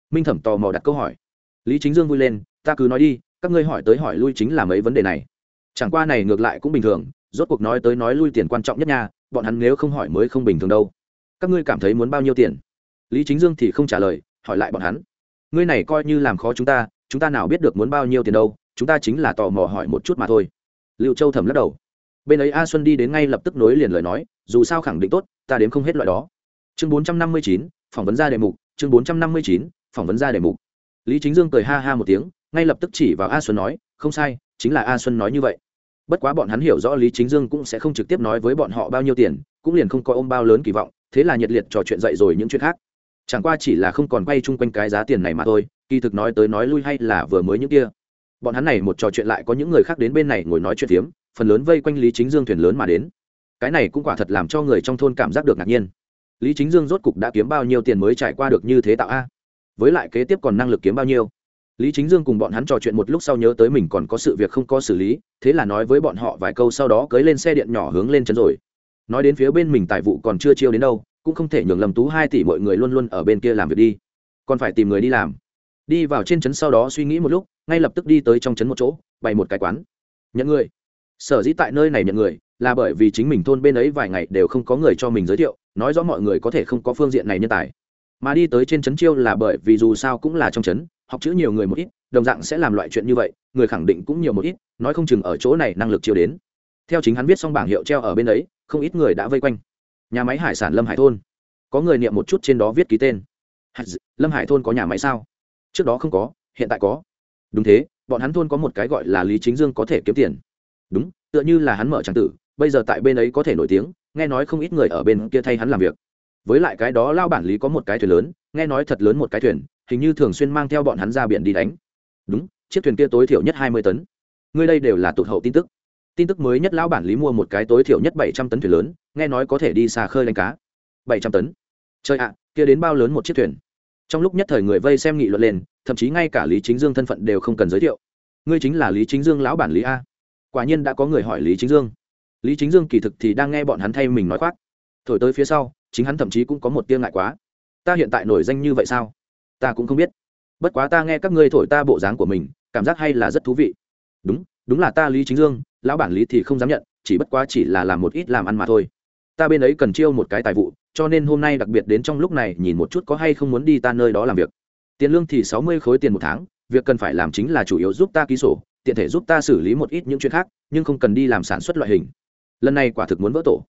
Minh thẩm tò mò đặt câu hỏi. Lý chính dương vui lên, ta cứ nói đi, các ngươi hỏi tới hỏi lui chính là mấy vấn đề này chẳng qua này ngược lại cũng bình thường, rốt cuộc nói tới nói lui tiền quan trọng nhất nha, bọn hắn nếu không hỏi mới không bình thường đâu. Các ngươi cảm thấy muốn bao nhiêu tiền? Lý chính dương thì không trả lời, hỏi lại bọn hắn. Ngươi này coi như làm khó chúng ta chúng ta nào biết được muốn bao nhiêu tiền đâu, chúng ta chính là tò mò hỏi một chút mà thôi. Liệu châu thầm lắc đầu. Bên ấy a xuân đi đến ngay lập tức nối liền lời nói, dù sao khẳng định tốt, ta đếm không hết loại đó. Chương bốn trăm năm mươi chín, phỏng vấn ra đề mục, chương bốn trăm năm mươi chín, phỏng vấn ra đề mục. Lý chính dương cười ha ha một tiếng, ngay lập tức chỉ vào a xuân nói, không sai, chính là a xuân nói như vậy bất quá bọn hắn hiểu rõ lý chính dương cũng sẽ không trực tiếp nói với bọn họ bao nhiêu tiền, cũng liền không có ôm bao lớn kỳ vọng, thế là nhiệt liệt trò chuyện dậy rồi những chuyện khác. Chẳng qua chỉ là không còn quay chung quanh cái giá tiền này mà thôi, kỳ thực nói tới nói lui hay là vừa mới những kia. Bọn hắn này một trò chuyện lại có những người khác đến bên này ngồi nói chuyện phiếm, phần lớn vây quanh lý chính dương thuyền lớn mà đến. Cái này cũng quả thật làm cho người trong thôn cảm giác được ngạc nhiên. Lý chính dương rốt cục đã kiếm bao nhiêu tiền mới trải qua được như thế tạo a? Với lại kế tiếp còn năng lực kiếm bao nhiêu? Lý chính dương cùng bọn hắn trò chuyện một lúc sau nhớ tới mình còn có sự việc không có xử lý, thế là nói với bọn họ vài câu sau đó cưới lên xe điện nhỏ hướng lên chân rồi. Nói đến phía bên mình tài vụ còn chưa chiêu đến đâu, cũng không thể nhường lầm tú hai tỷ mọi người luôn luôn ở bên kia làm việc đi. Còn phải tìm người đi làm. Đi vào trên trấn sau đó suy nghĩ một lúc, ngay lập tức đi tới trong trấn một chỗ, bày một cái quán. Nhận người. Sở dĩ tại nơi này nhận người, là bởi vì chính mình thôn bên ấy vài ngày đều không có người cho mình giới thiệu, nói rõ mọi người có thể không có phương diện này nhân tài. Mà đi tới trên trấn chiêu là bởi vì dù sao cũng là trong trấn học chữ nhiều người một ít, đồng dạng sẽ làm loại chuyện như vậy, người khẳng định cũng nhiều một ít, nói không chừng ở chỗ này năng lực chiều đến. Theo chính hắn viết xong bảng hiệu treo ở bên ấy, không ít người đã vây quanh. Nhà máy hải sản lâm hải thôn. Có người niệm một chút trên đó viết ký tên. Lâm hải thôn có nhà máy sao? Trước đó không có, hiện tại có. Đúng thế, bọn hắn thôn có một cái gọi là lý chính dương có thể kiếm tiền. Đúng, tựa như là hắn mở trang tử, bây giờ tại bên ấy có thể nổi tiếng, nghe nói không ít người ở bên kia thay hắn làm việc. Với lại cái đó lao bản lý có một cái thuyền lớn, nghe nói thật lớn một cái thuyền hình như thường xuyên mang theo bọn hắn ra biển đi đánh. Đúng, chiếc thuyền kia tối thiểu nhất hai mươi tấn. Ngươi đây đều là tụt hậu tin tức. Tin tức mới nhất lão bản lý mua một cái tối thiểu nhất bảy trăm tấn thuyền lớn, nghe nói có thể đi xa khơi đánh cá. Bảy trăm tấn? Trời ạ, kia đến bao lớn một chiếc thuyền? Trong lúc nhất thời người vây xem nghị luận lên, thậm chí ngay cả lý chính dương thân phận đều không cần giới thiệu. Ngươi chính là lý chính dương lão bản lý a. Quả nhiên đã có người hỏi lý chính dương. Lý chính dương kỳ thực thì đang nghe bọn hắn thay mình nói khoác. Thổi tới phía sau, chính hắn thậm chí cũng có một tiếng ngại quá. Ta hiện tại nổi danh như vậy sao? Ta cũng không biết. Bất quá ta nghe các ngươi thổi ta bộ dáng của mình, cảm giác hay là rất thú vị. Đúng đúng là ta lý chính dương, lão bản lý thì không dám nhận, chỉ bất quá chỉ là làm một ít làm ăn mà thôi. Ta bên ấy cần chiêu một cái tài vụ, cho nên hôm nay đặc biệt đến trong lúc này nhìn một chút có hay không muốn đi ta nơi đó làm việc. Tiền lương thì sáu mươi khối tiền một tháng, việc cần phải làm chính là chủ yếu giúp ta ký sổ, tiện thể giúp ta xử lý một ít những chuyện khác, nhưng không cần đi làm sản xuất loại hình. Lần này quả thực muốn vỡ tổ.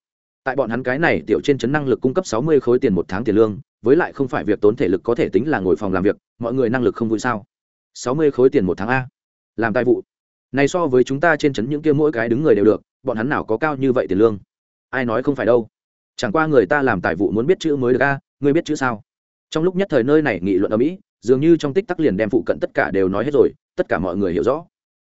Tại bọn hắn cái này tiểu trên chấn năng lực cung cấp sáu mươi khối tiền một tháng tiền lương với lại không phải việc tốn thể lực có thể tính là ngồi phòng làm việc, mọi người năng lực không vui sao? Sáu mươi khối tiền một tháng a. Làm tài vụ. Này so với chúng ta trên chấn những kia mỗi cái đứng người đều được, bọn hắn nào có cao như vậy tiền lương? Ai nói không phải đâu? Chẳng qua người ta làm tài vụ muốn biết chữ mới được a, ngươi biết chữ sao? Trong lúc nhất thời nơi này nghị luận ở mỹ, dường như trong tích tắc liền đem phụ cận tất cả đều nói hết rồi, tất cả mọi người hiểu rõ.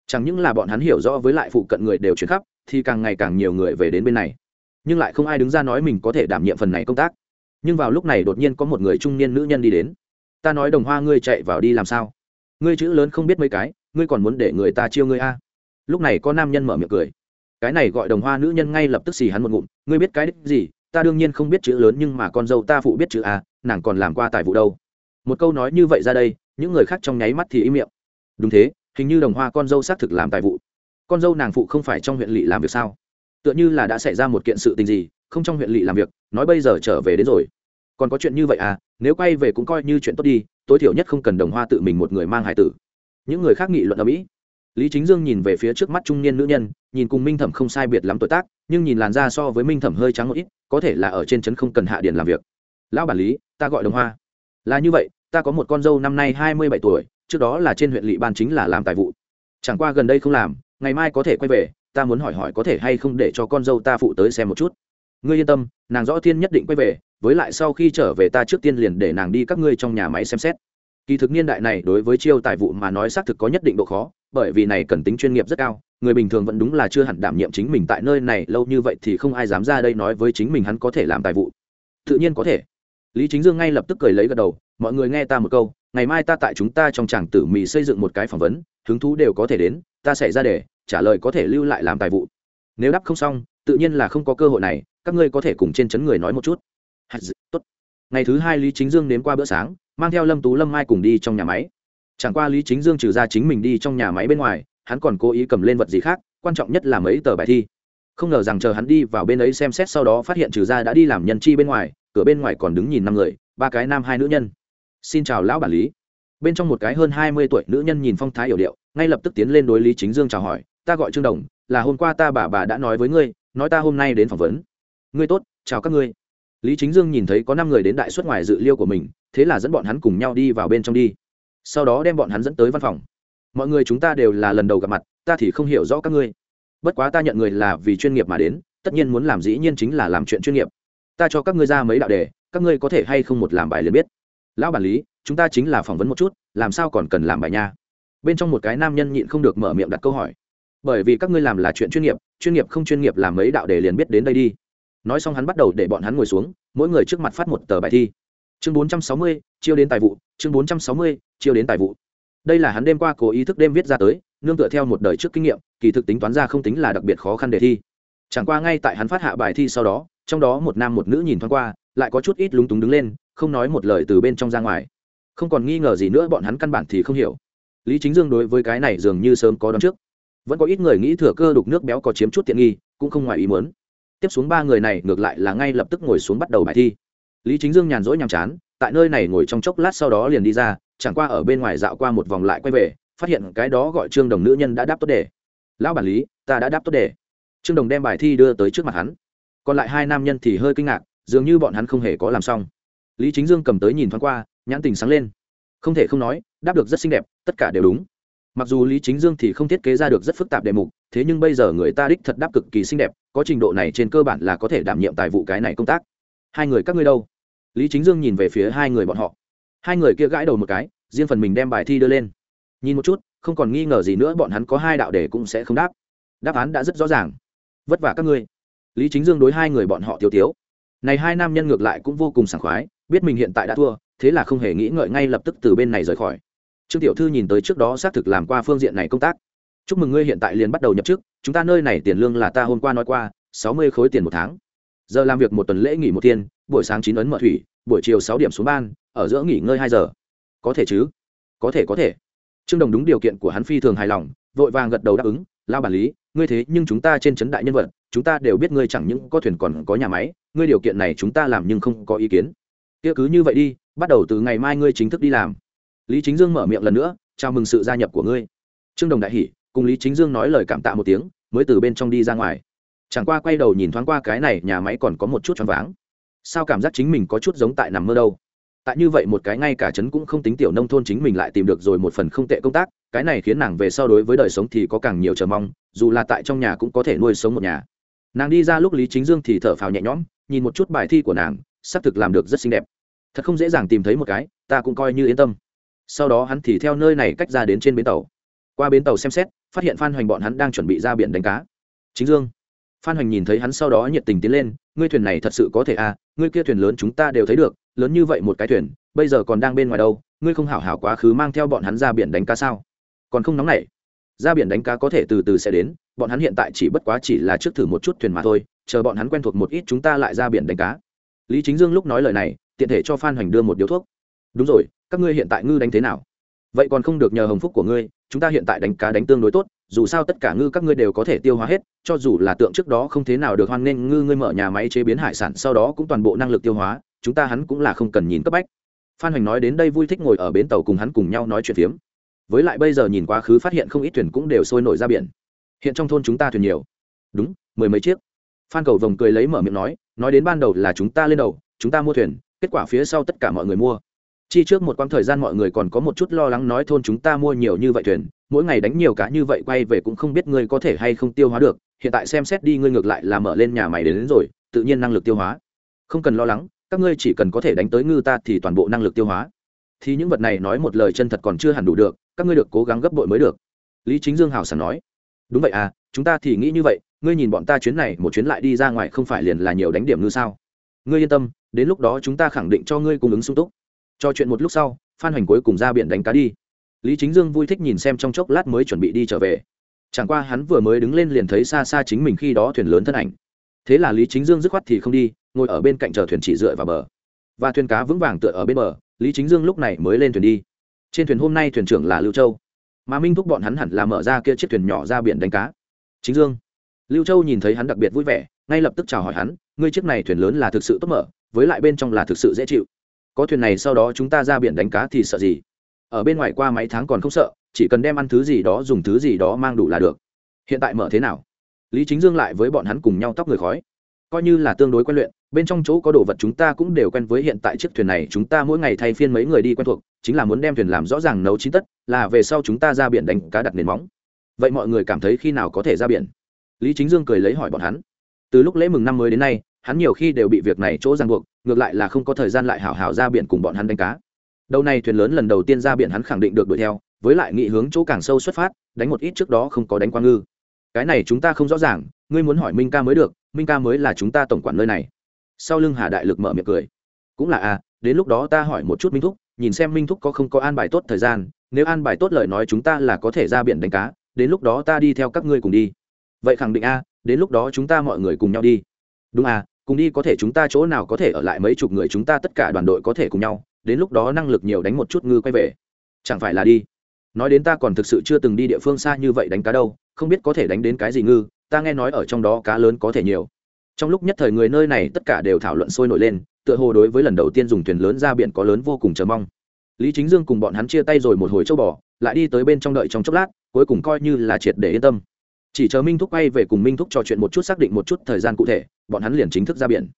Chẳng những là bọn hắn hiểu rõ với lại phụ cận người đều chuyển khắp, thì càng ngày càng nhiều người về đến bên này. Nhưng lại không ai đứng ra nói mình có thể đảm nhiệm phần này công tác nhưng vào lúc này đột nhiên có một người trung niên nữ nhân đi đến. Ta nói đồng hoa ngươi chạy vào đi làm sao? Ngươi chữ lớn không biết mấy cái, ngươi còn muốn để người ta chiêu ngươi a? Lúc này có nam nhân mở miệng cười. Cái này gọi đồng hoa nữ nhân ngay lập tức xì hắn một ngụm, ngươi biết cái đích gì? Ta đương nhiên không biết chữ lớn nhưng mà con dâu ta phụ biết chữ a, nàng còn làm qua tài vụ đâu. Một câu nói như vậy ra đây, những người khác trong nháy mắt thì im miệng. Đúng thế, hình như đồng hoa con dâu xác thực làm tài vụ. Con dâu nàng phụ không phải trong huyện lỵ làm việc sao? Tựa như là đã xảy ra một kiện sự tình gì không trong huyện lỵ làm việc, nói bây giờ trở về đến rồi. Còn có chuyện như vậy à nếu quay về cũng coi như chuyện tốt đi, tối thiểu nhất không cần đồng hoa tự mình một người mang hải tử. Những người khác nghị luận ở mỹ. Lý chính dương nhìn về phía trước mắt trung niên nữ nhân, nhìn cùng minh thẩm không sai biệt lắm tuổi tác, nhưng nhìn làn da so với minh thẩm hơi trắng một ít, có thể là ở trên trấn không cần hạ điền làm việc. Lão bản lý, ta gọi đồng hoa. Là như vậy, ta có một con dâu năm nay hai mươi bảy tuổi, trước đó là trên huyện lỵ ban chính là làm tài vụ. Chẳng qua gần đây không làm, ngày mai có thể quay về, ta muốn hỏi hỏi có thể hay không để cho con dâu ta phụ tới xem một chút ngươi yên tâm, nàng rõ thiên nhất định quay về, với lại sau khi trở về ta trước tiên liền để nàng đi các ngươi trong nhà máy xem xét. Kỳ thực niên đại này đối với chiêu tài vụ mà nói xác thực có nhất định độ khó, bởi vì này cần tính chuyên nghiệp rất cao, người bình thường vẫn đúng là chưa hẳn đảm nhiệm chính mình tại nơi này, lâu như vậy thì không ai dám ra đây nói với chính mình hắn có thể làm tài vụ. Tự nhiên có thể. Lý chính dương ngay lập tức cười lấy gật đầu, mọi người nghe ta một câu, ngày mai ta tại chúng ta trong tràng tử mì xây dựng một cái phỏng vấn, hứng thú đều có thể đến, ta sẽ ra để, trả lời có thể lưu lại làm tài vụ. Nếu đáp không xong, tự nhiên là không có cơ hội này các ngươi có thể cùng trên chấn người nói một chút. Tốt. Ngày thứ hai lý chính dương đến qua bữa sáng, mang theo lâm tú lâm mai cùng đi trong nhà máy. Chẳng qua lý chính dương trừ ra chính mình đi trong nhà máy bên ngoài, hắn còn cố ý cầm lên vật gì khác, quan trọng nhất là mấy tờ bài thi. Không ngờ rằng chờ hắn đi vào bên ấy xem xét sau đó phát hiện trừ ra đã đi làm nhân chi bên ngoài, cửa bên ngoài còn đứng nhìn năm người, ba cái nam hai nữ nhân. Xin chào lão bản lý. Bên trong một cái hơn hai mươi tuổi nữ nhân nhìn phong thái hiểu điệu, ngay lập tức tiến lên đối lý chính dương chào hỏi, ta gọi trương đồng, là hôm qua ta bà bà đã nói với ngươi, nói ta hôm nay đến phỏng vấn ngươi tốt, chào các ngươi. Lý chính dương nhìn thấy có năm người đến đại xuất ngoài dự liêu của mình, thế là dẫn bọn hắn cùng nhau đi vào bên trong đi. Sau đó đem bọn hắn dẫn tới văn phòng. Mọi người chúng ta đều là lần đầu gặp mặt, ta thì không hiểu rõ các ngươi. Bất quá ta nhận người là vì chuyên nghiệp mà đến, tất nhiên muốn làm dĩ nhiên chính là làm chuyện chuyên nghiệp. Ta cho các ngươi ra mấy đạo đề, các ngươi có thể hay không một làm bài liền biết. Lão bản lý, chúng ta chính là phỏng vấn một chút, làm sao còn cần làm bài nha? Bên trong một cái nam nhân nhịn không được mở miệng đặt câu hỏi. Bởi vì các ngươi làm là chuyện chuyên nghiệp chuyên nghiệp không chuyên nghiệp làm mấy đạo đề liền biết đến đây đi nói xong hắn bắt đầu để bọn hắn ngồi xuống mỗi người trước mặt phát một tờ bài thi. Chương 460, chiêu đến tài vụ chương 460, chiêu đến tài vụ. Đây là hắn đêm qua cố ý thức đêm viết ra tới nương tựa theo một đời trước kinh nghiệm kỳ thực tính toán ra không tính là đặc biệt khó khăn đề thi. Chẳng qua ngay tại hắn phát hạ bài thi sau đó trong đó một nam một nữ nhìn thoáng qua lại có chút ít lúng túng đứng lên không nói một lời từ bên trong ra ngoài. Không còn nghi ngờ gì nữa bọn hắn căn bản thì không hiểu. Lý chính dương đối với cái này dường như sớm có đón trước. Vẫn có ít người nghĩ thừa cơ đục nước béo có chiếm chút tiện nghi cũng không ngoài ý muốn tiếp xuống ba người này ngược lại là ngay lập tức ngồi xuống bắt đầu bài thi. Lý chính dương nhàn rỗi nhàm chán, tại nơi này ngồi trong chốc lát sau đó liền đi ra, chẳng qua ở bên ngoài dạo qua một vòng lại quay về, phát hiện cái đó gọi trương đồng nữ nhân đã đáp tốt đề. Lão bản lý, ta đã đáp tốt đề. Trương đồng đem bài thi đưa tới trước mặt hắn. Còn lại hai nam nhân thì hơi kinh ngạc, dường như bọn hắn không hề có làm xong. Lý chính dương cầm tới nhìn thoáng qua, nhãn tình sáng lên. Không thể không nói, đáp được rất xinh đẹp, tất cả đều đúng mặc dù lý chính dương thì không thiết kế ra được rất phức tạp đề mục, thế nhưng bây giờ người ta đích thật đáp cực kỳ xinh đẹp, có trình độ này trên cơ bản là có thể đảm nhiệm tài vụ cái này công tác. Hai người các ngươi đâu? Lý chính dương nhìn về phía hai người bọn họ. Hai người kia gãi đầu một cái, riêng phần mình đem bài thi đưa lên. Nhìn một chút, không còn nghi ngờ gì nữa, bọn hắn có hai đạo đề cũng sẽ không đáp. Đáp án đã rất rõ ràng. Vất vả các ngươi. Lý chính dương đối hai người bọn họ tiêu tiếu. Này hai nam nhân ngược lại cũng vô cùng sảng khoái, biết mình hiện tại đã thua, thế là không hề nghĩ ngợi ngay lập tức từ bên này rời khỏi trương tiểu thư nhìn tới trước đó xác thực làm qua phương diện này công tác. Chúc mừng ngươi hiện tại liền bắt đầu nhập chức, chúng ta nơi này tiền lương là ta hôm qua nói qua, sáu mươi khối tiền một tháng. Giờ làm việc một tuần lễ nghỉ một thiên, buổi sáng chín ấn mở thủy, buổi chiều sáu điểm xuống ban, ở giữa nghỉ ngơi hai giờ. Có thể chứ? Có thể có thể. Trương đồng đúng điều kiện của hắn phi thường hài lòng, vội vàng gật đầu đáp ứng lao bản lý, ngươi thế nhưng chúng ta trên trấn đại nhân vật, chúng ta đều biết ngươi chẳng những có thuyền còn có nhà máy, ngươi điều kiện này chúng ta làm nhưng không có ý kiến. Kia cứ như vậy đi, bắt đầu từ ngày mai ngươi chính thức đi làm lý chính dương mở miệng lần nữa, chào mừng sự gia nhập của ngươi. Trương đồng đại hỷ cùng lý chính dương nói lời cảm tạ một tiếng, mới từ bên trong đi ra ngoài. Chẳng qua quay đầu nhìn thoáng qua cái này, nhà máy còn có một chút choáng váng. Sao cảm giác chính mình có chút giống tại nằm mơ đâu? Tại như vậy một cái ngay cả trấn cũng không tính tiểu nông thôn chính mình lại tìm được rồi một phần không tệ công tác, cái này khiến nàng về so đối với đời sống thì có càng nhiều chờ mong, dù là tại trong nhà cũng có thể nuôi sống một nhà. Nàng đi ra lúc lý chính dương thì thở phào nhẹ nhõm, nhìn một chút bài thi của nàng xác thực làm được rất xinh đẹp. Thật không dễ dàng tìm thấy một cái, ta cũng coi như yên tâm sau đó hắn thì theo nơi này cách ra đến trên bến tàu. Qua bến tàu xem xét, phát hiện phan hoành bọn hắn đang chuẩn bị ra biển đánh cá. Chính dương, phan hoành nhìn thấy hắn sau đó nhiệt tình tiến lên, ngươi thuyền này thật sự có thể à? Ngươi kia thuyền lớn chúng ta đều thấy được, lớn như vậy một cái thuyền, bây giờ còn đang bên ngoài đâu, ngươi không hảo hảo quá khứ mang theo bọn hắn ra biển đánh cá sao? Còn không nóng nảy. Ra biển đánh cá có thể từ từ sẽ đến, bọn hắn hiện tại chỉ bất quá chỉ là trước thử một chút thuyền mà thôi, chờ bọn hắn quen thuộc một ít chúng ta lại ra biển đánh cá. Lý chính dương lúc nói lời này, tiện thể cho phan hoành đưa một điếu thuốc đúng rồi, các ngươi hiện tại ngư đánh thế nào? Vậy còn không được nhờ hồng phúc của ngươi, chúng ta hiện tại đánh cá đánh tương đối tốt, dù sao tất cả ngư các ngươi đều có thể tiêu hóa hết, cho dù là tượng trước đó không thế nào được hoan nghênh ngư ngươi mở nhà máy chế biến hải sản sau đó cũng toàn bộ năng lực tiêu hóa, chúng ta hắn cũng là không cần nhìn cấp bách. Phan hoành nói đến đây vui thích ngồi ở bến tàu cùng hắn cùng nhau nói chuyện phiếm. Với lại bây giờ nhìn quá khứ phát hiện không ít thuyền cũng đều sôi nổi ra biển. Hiện trong thôn chúng ta thuyền nhiều. Đúng, mười mấy chiếc. Phan cầu vồng cười lấy mở miệng nói nói đến ban đầu là chúng ta lên đầu, chúng ta mua thuyền, kết quả phía sau tất cả mọi người mua chi trước một quãng thời gian mọi người còn có một chút lo lắng nói thôn chúng ta mua nhiều như vậy thuyền mỗi ngày đánh nhiều cá như vậy quay về cũng không biết ngươi có thể hay không tiêu hóa được hiện tại xem xét đi ngươi ngược lại là mở lên nhà mày đến, đến rồi tự nhiên năng lực tiêu hóa. Không cần lo lắng các ngươi chỉ cần có thể đánh tới ngư ta thì toàn bộ năng lực tiêu hóa. Thì những vật này nói một lời chân thật còn chưa hẳn đủ được các ngươi được cố gắng gấp bội mới được. Lý chính dương hào sảng nói. Đúng vậy à chúng ta thì nghĩ như vậy ngươi nhìn bọn ta chuyến này một chuyến lại đi ra ngoài không phải liền là nhiều đánh điểm ngư sao? Ngươi yên tâm đến lúc đó chúng ta khẳng định cho ngươi cung ứng sung túc cho chuyện một lúc sau, phan hoành cuối cùng ra biển đánh cá đi. Lý chính dương vui thích nhìn xem trong chốc lát mới chuẩn bị đi trở về. Chẳng qua hắn vừa mới đứng lên liền thấy xa xa chính mình khi đó thuyền lớn thân ảnh. Thế là lý chính dương dứt khoát thì không đi, ngồi ở bên cạnh chờ thuyền chỉ dựa vào bờ. Và thuyền cá vững vàng tựa ở bên bờ, lý chính dương lúc này mới lên thuyền đi. Trên thuyền hôm nay thuyền trưởng là lưu châu. Mà minh thúc bọn hắn hẳn là mở ra kia chiếc thuyền nhỏ ra biển đánh cá. Chính dương. Lưu châu nhìn thấy hắn đặc biệt vui vẻ, ngay lập tức chào hỏi hắn, ngươi chiếc này thuyền lớn là thực sự tốt mở, với lại bên trong là thực sự dễ chịu có thuyền này sau đó chúng ta ra biển đánh cá thì sợ gì? Ở bên ngoài qua mấy tháng còn không sợ, chỉ cần đem ăn thứ gì đó dùng thứ gì đó mang đủ là được. Hiện tại mở thế nào? Lý chính dương lại với bọn hắn cùng nhau tóc người khói. Coi như là tương đối quen luyện, bên trong chỗ có đồ vật chúng ta cũng đều quen với hiện tại chiếc thuyền này, chúng ta mỗi ngày thay phiên mấy người đi quen thuộc, chính là muốn đem thuyền làm rõ ràng nấu chín tất, là về sau chúng ta ra biển đánh cá đặt nền móng. Vậy mọi người cảm thấy khi nào có thể ra biển? Lý chính dương cười lấy hỏi bọn hắn. Từ lúc lễ mừng năm mới đến nay hắn nhiều khi đều bị việc này chỗ ràng buộc, ngược lại là không có thời gian lại hảo hảo ra biển cùng bọn hắn đánh cá. Đầu này thuyền lớn lần đầu tiên ra biển hắn khẳng định được đuổi theo, với lại nghị hướng chỗ càng sâu xuất phát, đánh một ít trước đó không có đánh quan ngư. Cái này chúng ta không rõ ràng, ngươi muốn hỏi minh ca mới được, minh ca mới là chúng ta tổng quản nơi này. Sau lưng hà đại lực mở miệng cười. Cũng là à đến lúc đó ta hỏi một chút minh thúc, nhìn xem minh thúc có không có an bài tốt thời gian, nếu an bài tốt lời nói chúng ta là có thể ra biển đánh cá, đến lúc đó ta đi theo các ngươi cùng đi. Vậy khẳng định a đến lúc đó chúng ta mọi người cùng nhau đi đúng à cùng đi có thể chúng ta chỗ nào có thể ở lại mấy chục người chúng ta tất cả đoàn đội có thể cùng nhau, đến lúc đó năng lực nhiều đánh một chút ngư quay về. Chẳng phải là đi. Nói đến ta còn thực sự chưa từng đi địa phương xa như vậy đánh cá đâu, không biết có thể đánh đến cái gì ngư, ta nghe nói ở trong đó cá lớn có thể nhiều. Trong lúc nhất thời người nơi này tất cả đều thảo luận sôi nổi lên, tựa hồ đối với lần đầu tiên dùng thuyền lớn ra biển có lớn vô cùng chờ mong. Lý chính dương cùng bọn hắn chia tay rồi một hồi châu bò, lại đi tới bên trong đợi trong chốc lát, cuối cùng coi như là triệt để yên tâm chỉ chờ minh thúc quay về cùng minh thúc trò chuyện một chút xác định một chút thời gian cụ thể bọn hắn liền chính thức ra biển.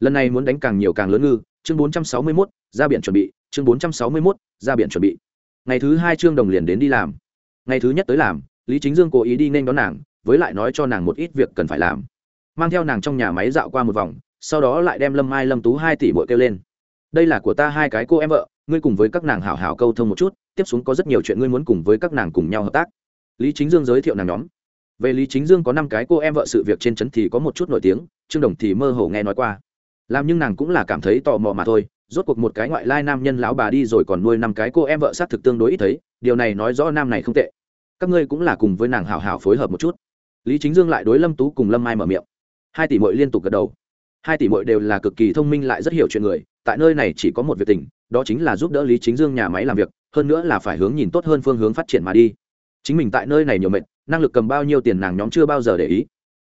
Lần này muốn đánh càng nhiều càng lớn ngư chương 461, ra biển chuẩn bị chương 461, ra biển chuẩn bị. Ngày thứ hai trương đồng liền đến đi làm. Ngày thứ nhất tới làm lý chính dương cố ý đi nên đón nàng với lại nói cho nàng một ít việc cần phải làm. Mang theo nàng trong nhà máy dạo qua một vòng sau đó lại đem lâm mai lâm tú hai tỷ bội kêu lên. Đây là của ta hai cái cô em vợ ngươi cùng với các nàng hảo hảo câu thông một chút tiếp xuống có rất nhiều chuyện ngươi muốn cùng với các nàng cùng nhau hợp tác. Lý chính dương giới thiệu nàng nhóm về lý chính dương có năm cái cô em vợ sự việc trên trấn thì có một chút nổi tiếng, trương đồng thì mơ hồ nghe nói qua. Làm nhưng nàng cũng là cảm thấy tò mò mà thôi, rốt cuộc một cái ngoại lai nam nhân lão bà đi rồi còn nuôi năm cái cô em vợ sát thực tương đối ít thấy, điều này nói rõ nam này không tệ. Các ngươi cũng là cùng với nàng hảo hảo phối hợp một chút. Lý chính dương lại đối lâm tú cùng lâm mai mở miệng. Hai tỷ mội liên tục gật đầu. Hai tỷ mội đều là cực kỳ thông minh lại rất hiểu chuyện người, tại nơi này chỉ có một việc tình, đó chính là giúp đỡ lý chính dương nhà máy làm việc, hơn nữa là phải hướng nhìn tốt hơn phương hướng phát triển mà đi. Chính mình tại nơi này nhiều mệt năng lực cầm bao nhiêu tiền nàng nhóm chưa bao giờ để ý.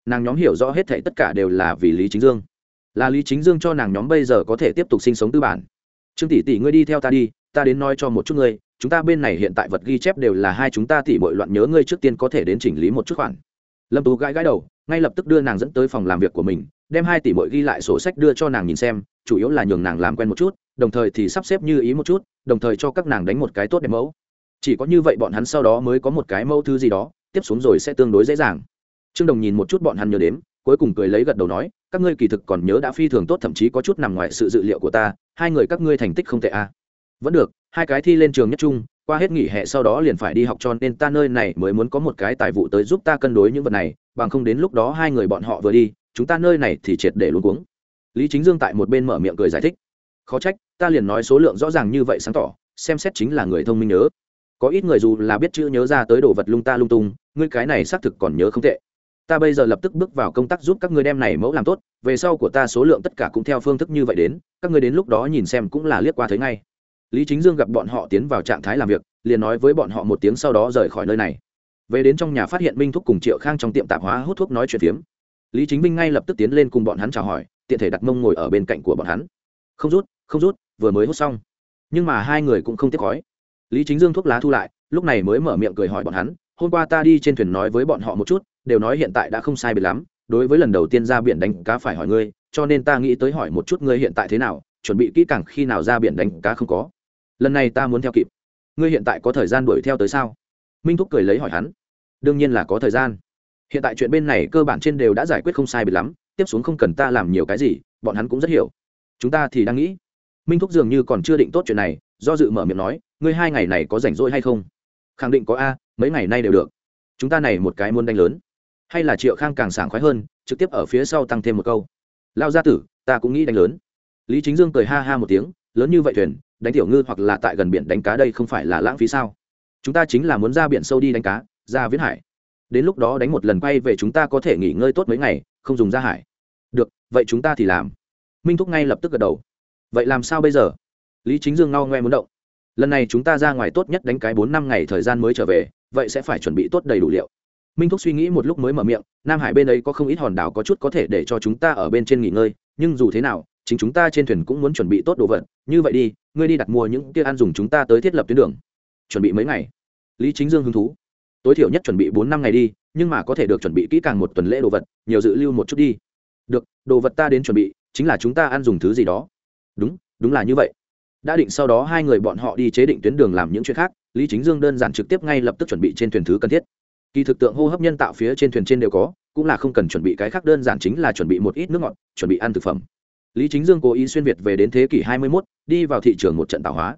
Nàng nhóm hiểu rõ hết thảy tất cả đều là vì lý chính dương. Là lý chính dương cho nàng nhóm bây giờ có thể tiếp tục sinh sống tư bản. Trương tỷ tỷ ngươi đi theo ta đi, ta đến nói cho một chút ngươi, chúng ta bên này hiện tại vật ghi chép đều là hai chúng ta tỷ bội loạn nhớ ngươi trước tiên có thể đến chỉnh lý một chút khoản. Lâm tú gãi gãi đầu, ngay lập tức đưa nàng dẫn tới phòng làm việc của mình, đem hai tỷ bội ghi lại sổ sách đưa cho nàng nhìn xem, chủ yếu là nhường nàng làm quen một chút, đồng thời thì sắp xếp như ý một chút, đồng thời cho các nàng đánh một cái tốt đẹp mẫu. Chỉ có như vậy bọn hắn sau đó mới có một cái mẫu thứ gì đó tiếp xuống rồi sẽ tương đối dễ dàng. Trương đồng nhìn một chút bọn hắn nhớ đến cuối cùng cười lấy gật đầu nói, các ngươi kỳ thực còn nhớ đã phi thường tốt, thậm chí có chút nằm ngoài sự dự liệu của ta, hai người các ngươi thành tích không tệ à. vẫn được, hai cái thi lên trường nhất trung, qua hết nghỉ hè sau đó liền phải đi học cho nên ta nơi này mới muốn có một cái tài vụ tới giúp ta cân đối những vật này, bằng không đến lúc đó hai người bọn họ vừa đi, chúng ta nơi này thì triệt để luôn cuống. Lý chính dương tại một bên mở miệng cười giải thích. Khó trách, ta liền nói số lượng rõ ràng như vậy sáng tỏ, xem xét chính là người thông minh nhớ có ít người dù là biết chữ nhớ ra tới đồ vật lung ta lung tung, ngươi cái này xác thực còn nhớ không tệ. Ta bây giờ lập tức bước vào công tác giúp các ngươi đem này mẫu làm tốt, về sau của ta số lượng tất cả cũng theo phương thức như vậy đến, các ngươi đến lúc đó nhìn xem cũng là liếc qua thấy ngay. Lý chính dương gặp bọn họ tiến vào trạng thái làm việc, liền nói với bọn họ một tiếng sau đó rời khỏi nơi này. Về đến trong nhà phát hiện minh thúc cùng triệu khang trong tiệm tạp hóa hút thuốc nói chuyện phiếm. Lý chính minh ngay lập tức tiến lên cùng bọn hắn chào hỏi, tiện thể đặt mông ngồi ở bên cạnh của bọn hắn. Không rút không rút, vừa mới hút xong. Nhưng mà hai người cũng không tiếp khói lý chính dương thuốc lá thu lại, lúc này mới mở miệng cười hỏi bọn hắn, hôm qua ta đi trên thuyền nói với bọn họ một chút, đều nói hiện tại đã không sai biệt lắm, đối với lần đầu tiên ra biển đánh cá phải hỏi ngươi, cho nên ta nghĩ tới hỏi một chút ngươi hiện tại thế nào, chuẩn bị kỹ càng khi nào ra biển đánh cá không có. Lần này ta muốn theo kịp. Ngươi hiện tại có thời gian đuổi theo tới sao? Minh thúc cười lấy hỏi hắn. Đương nhiên là có thời gian. Hiện tại chuyện bên này cơ bản trên đều đã giải quyết không sai biệt lắm, tiếp xuống không cần ta làm nhiều cái gì, bọn hắn cũng rất hiểu. Chúng ta thì đang nghĩ. Minh thúc dường như còn chưa định tốt chuyện này, do dự mở miệng nói ngươi hai ngày này có rảnh rỗi hay không? Khẳng định có a, mấy ngày nay đều được. Chúng ta này một cái muốn đánh lớn. Hay là triệu khang càng sảng khoái hơn, trực tiếp ở phía sau tăng thêm một câu. Lao gia tử, ta cũng nghĩ đánh lớn. Lý chính dương cười ha ha một tiếng, lớn như vậy thuyền, đánh tiểu ngư hoặc là tại gần biển đánh cá đây không phải là lãng phí sao? Chúng ta chính là muốn ra biển sâu đi đánh cá, ra viễn hải. Đến lúc đó đánh một lần quay về chúng ta có thể nghỉ ngơi tốt mấy ngày, không dùng ra hải. Được, vậy chúng ta thì làm. Minh thúc ngay lập tức gật đầu. Vậy làm sao bây giờ? Lý chính dương ngao ngoe muốn động lần này chúng ta ra ngoài tốt nhất đánh cái bốn năm ngày thời gian mới trở về, vậy sẽ phải chuẩn bị tốt đầy đủ liệu. Minh thúc suy nghĩ một lúc mới mở miệng, nam hải bên ấy có không ít hòn đảo có chút có thể để cho chúng ta ở bên trên nghỉ ngơi, nhưng dù thế nào, chính chúng ta trên thuyền cũng muốn chuẩn bị tốt đồ vật. Như vậy đi, ngươi đi đặt mua những kia ăn dùng chúng ta tới thiết lập tuyến đường. Chuẩn bị mấy ngày? Lý chính dương hứng thú. Tối thiểu nhất chuẩn bị bốn năm ngày đi, nhưng mà có thể được chuẩn bị kỹ càng một tuần lễ đồ vật, nhiều dự lưu một chút đi. Được, đồ vật ta đến chuẩn bị, chính là chúng ta ăn dùng thứ gì đó. Đúng đúng là như vậy đã định sau đó hai người bọn họ đi chế định tuyến đường làm những chuyện khác lý chính dương đơn giản trực tiếp ngay lập tức chuẩn bị trên thuyền thứ cần thiết. Kỳ thực tượng hô hấp nhân tạo phía trên thuyền trên đều có cũng là không cần chuẩn bị cái khác đơn giản chính là chuẩn bị một ít nước ngọt chuẩn bị ăn thực phẩm. Lý chính dương cố ý xuyên việt về đến thế kỷ 21, đi vào thị trường một trận tạo hóa.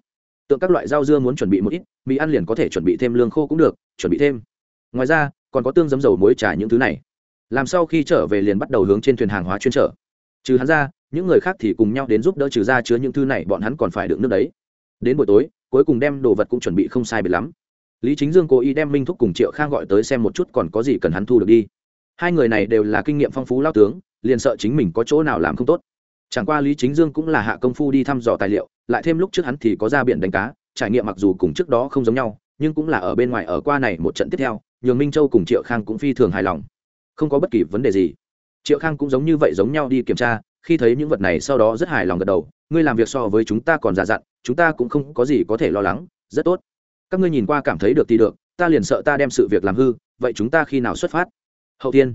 Tượng các loại rau dưa muốn chuẩn bị một ít mì ăn liền có thể chuẩn bị thêm lương khô cũng được chuẩn bị thêm. Ngoài ra còn có tương giấm dầu muối trà những thứ này. Làm sau khi trở về liền bắt đầu hướng trên thuyền hàng hóa chuyên trở. Trừ hắn ra những người khác thì cùng nhau đến giúp đỡ trừ ra chứa những thứ này, bọn hắn còn phải đựng nước đấy. Đến buổi tối, cuối cùng đem đồ vật cũng chuẩn bị không sai biệt lắm. Lý chính dương cố ý đem minh thúc cùng triệu khang gọi tới xem một chút còn có gì cần hắn thu được đi. Hai người này đều là kinh nghiệm phong phú lao tướng, liền sợ chính mình có chỗ nào làm không tốt. Chẳng qua lý chính dương cũng là hạ công phu đi thăm dò tài liệu, lại thêm lúc trước hắn thì có ra biển đánh cá, trải nghiệm mặc dù cùng trước đó không giống nhau, nhưng cũng là ở bên ngoài ở qua này một trận tiếp theo, nhường minh châu cùng triệu khang cũng phi thường hài lòng. Không có bất kỳ vấn đề gì. Triệu khang cũng giống như vậy giống nhau đi kiểm tra khi thấy những vật này sau đó rất hài lòng gật đầu, ngươi làm việc so với chúng ta còn già dặn, chúng ta cũng không có gì có thể lo lắng, rất tốt. Các ngươi nhìn qua cảm thấy được thì được, ta liền sợ ta đem sự việc làm hư, vậy chúng ta khi nào xuất phát? Hậu tiên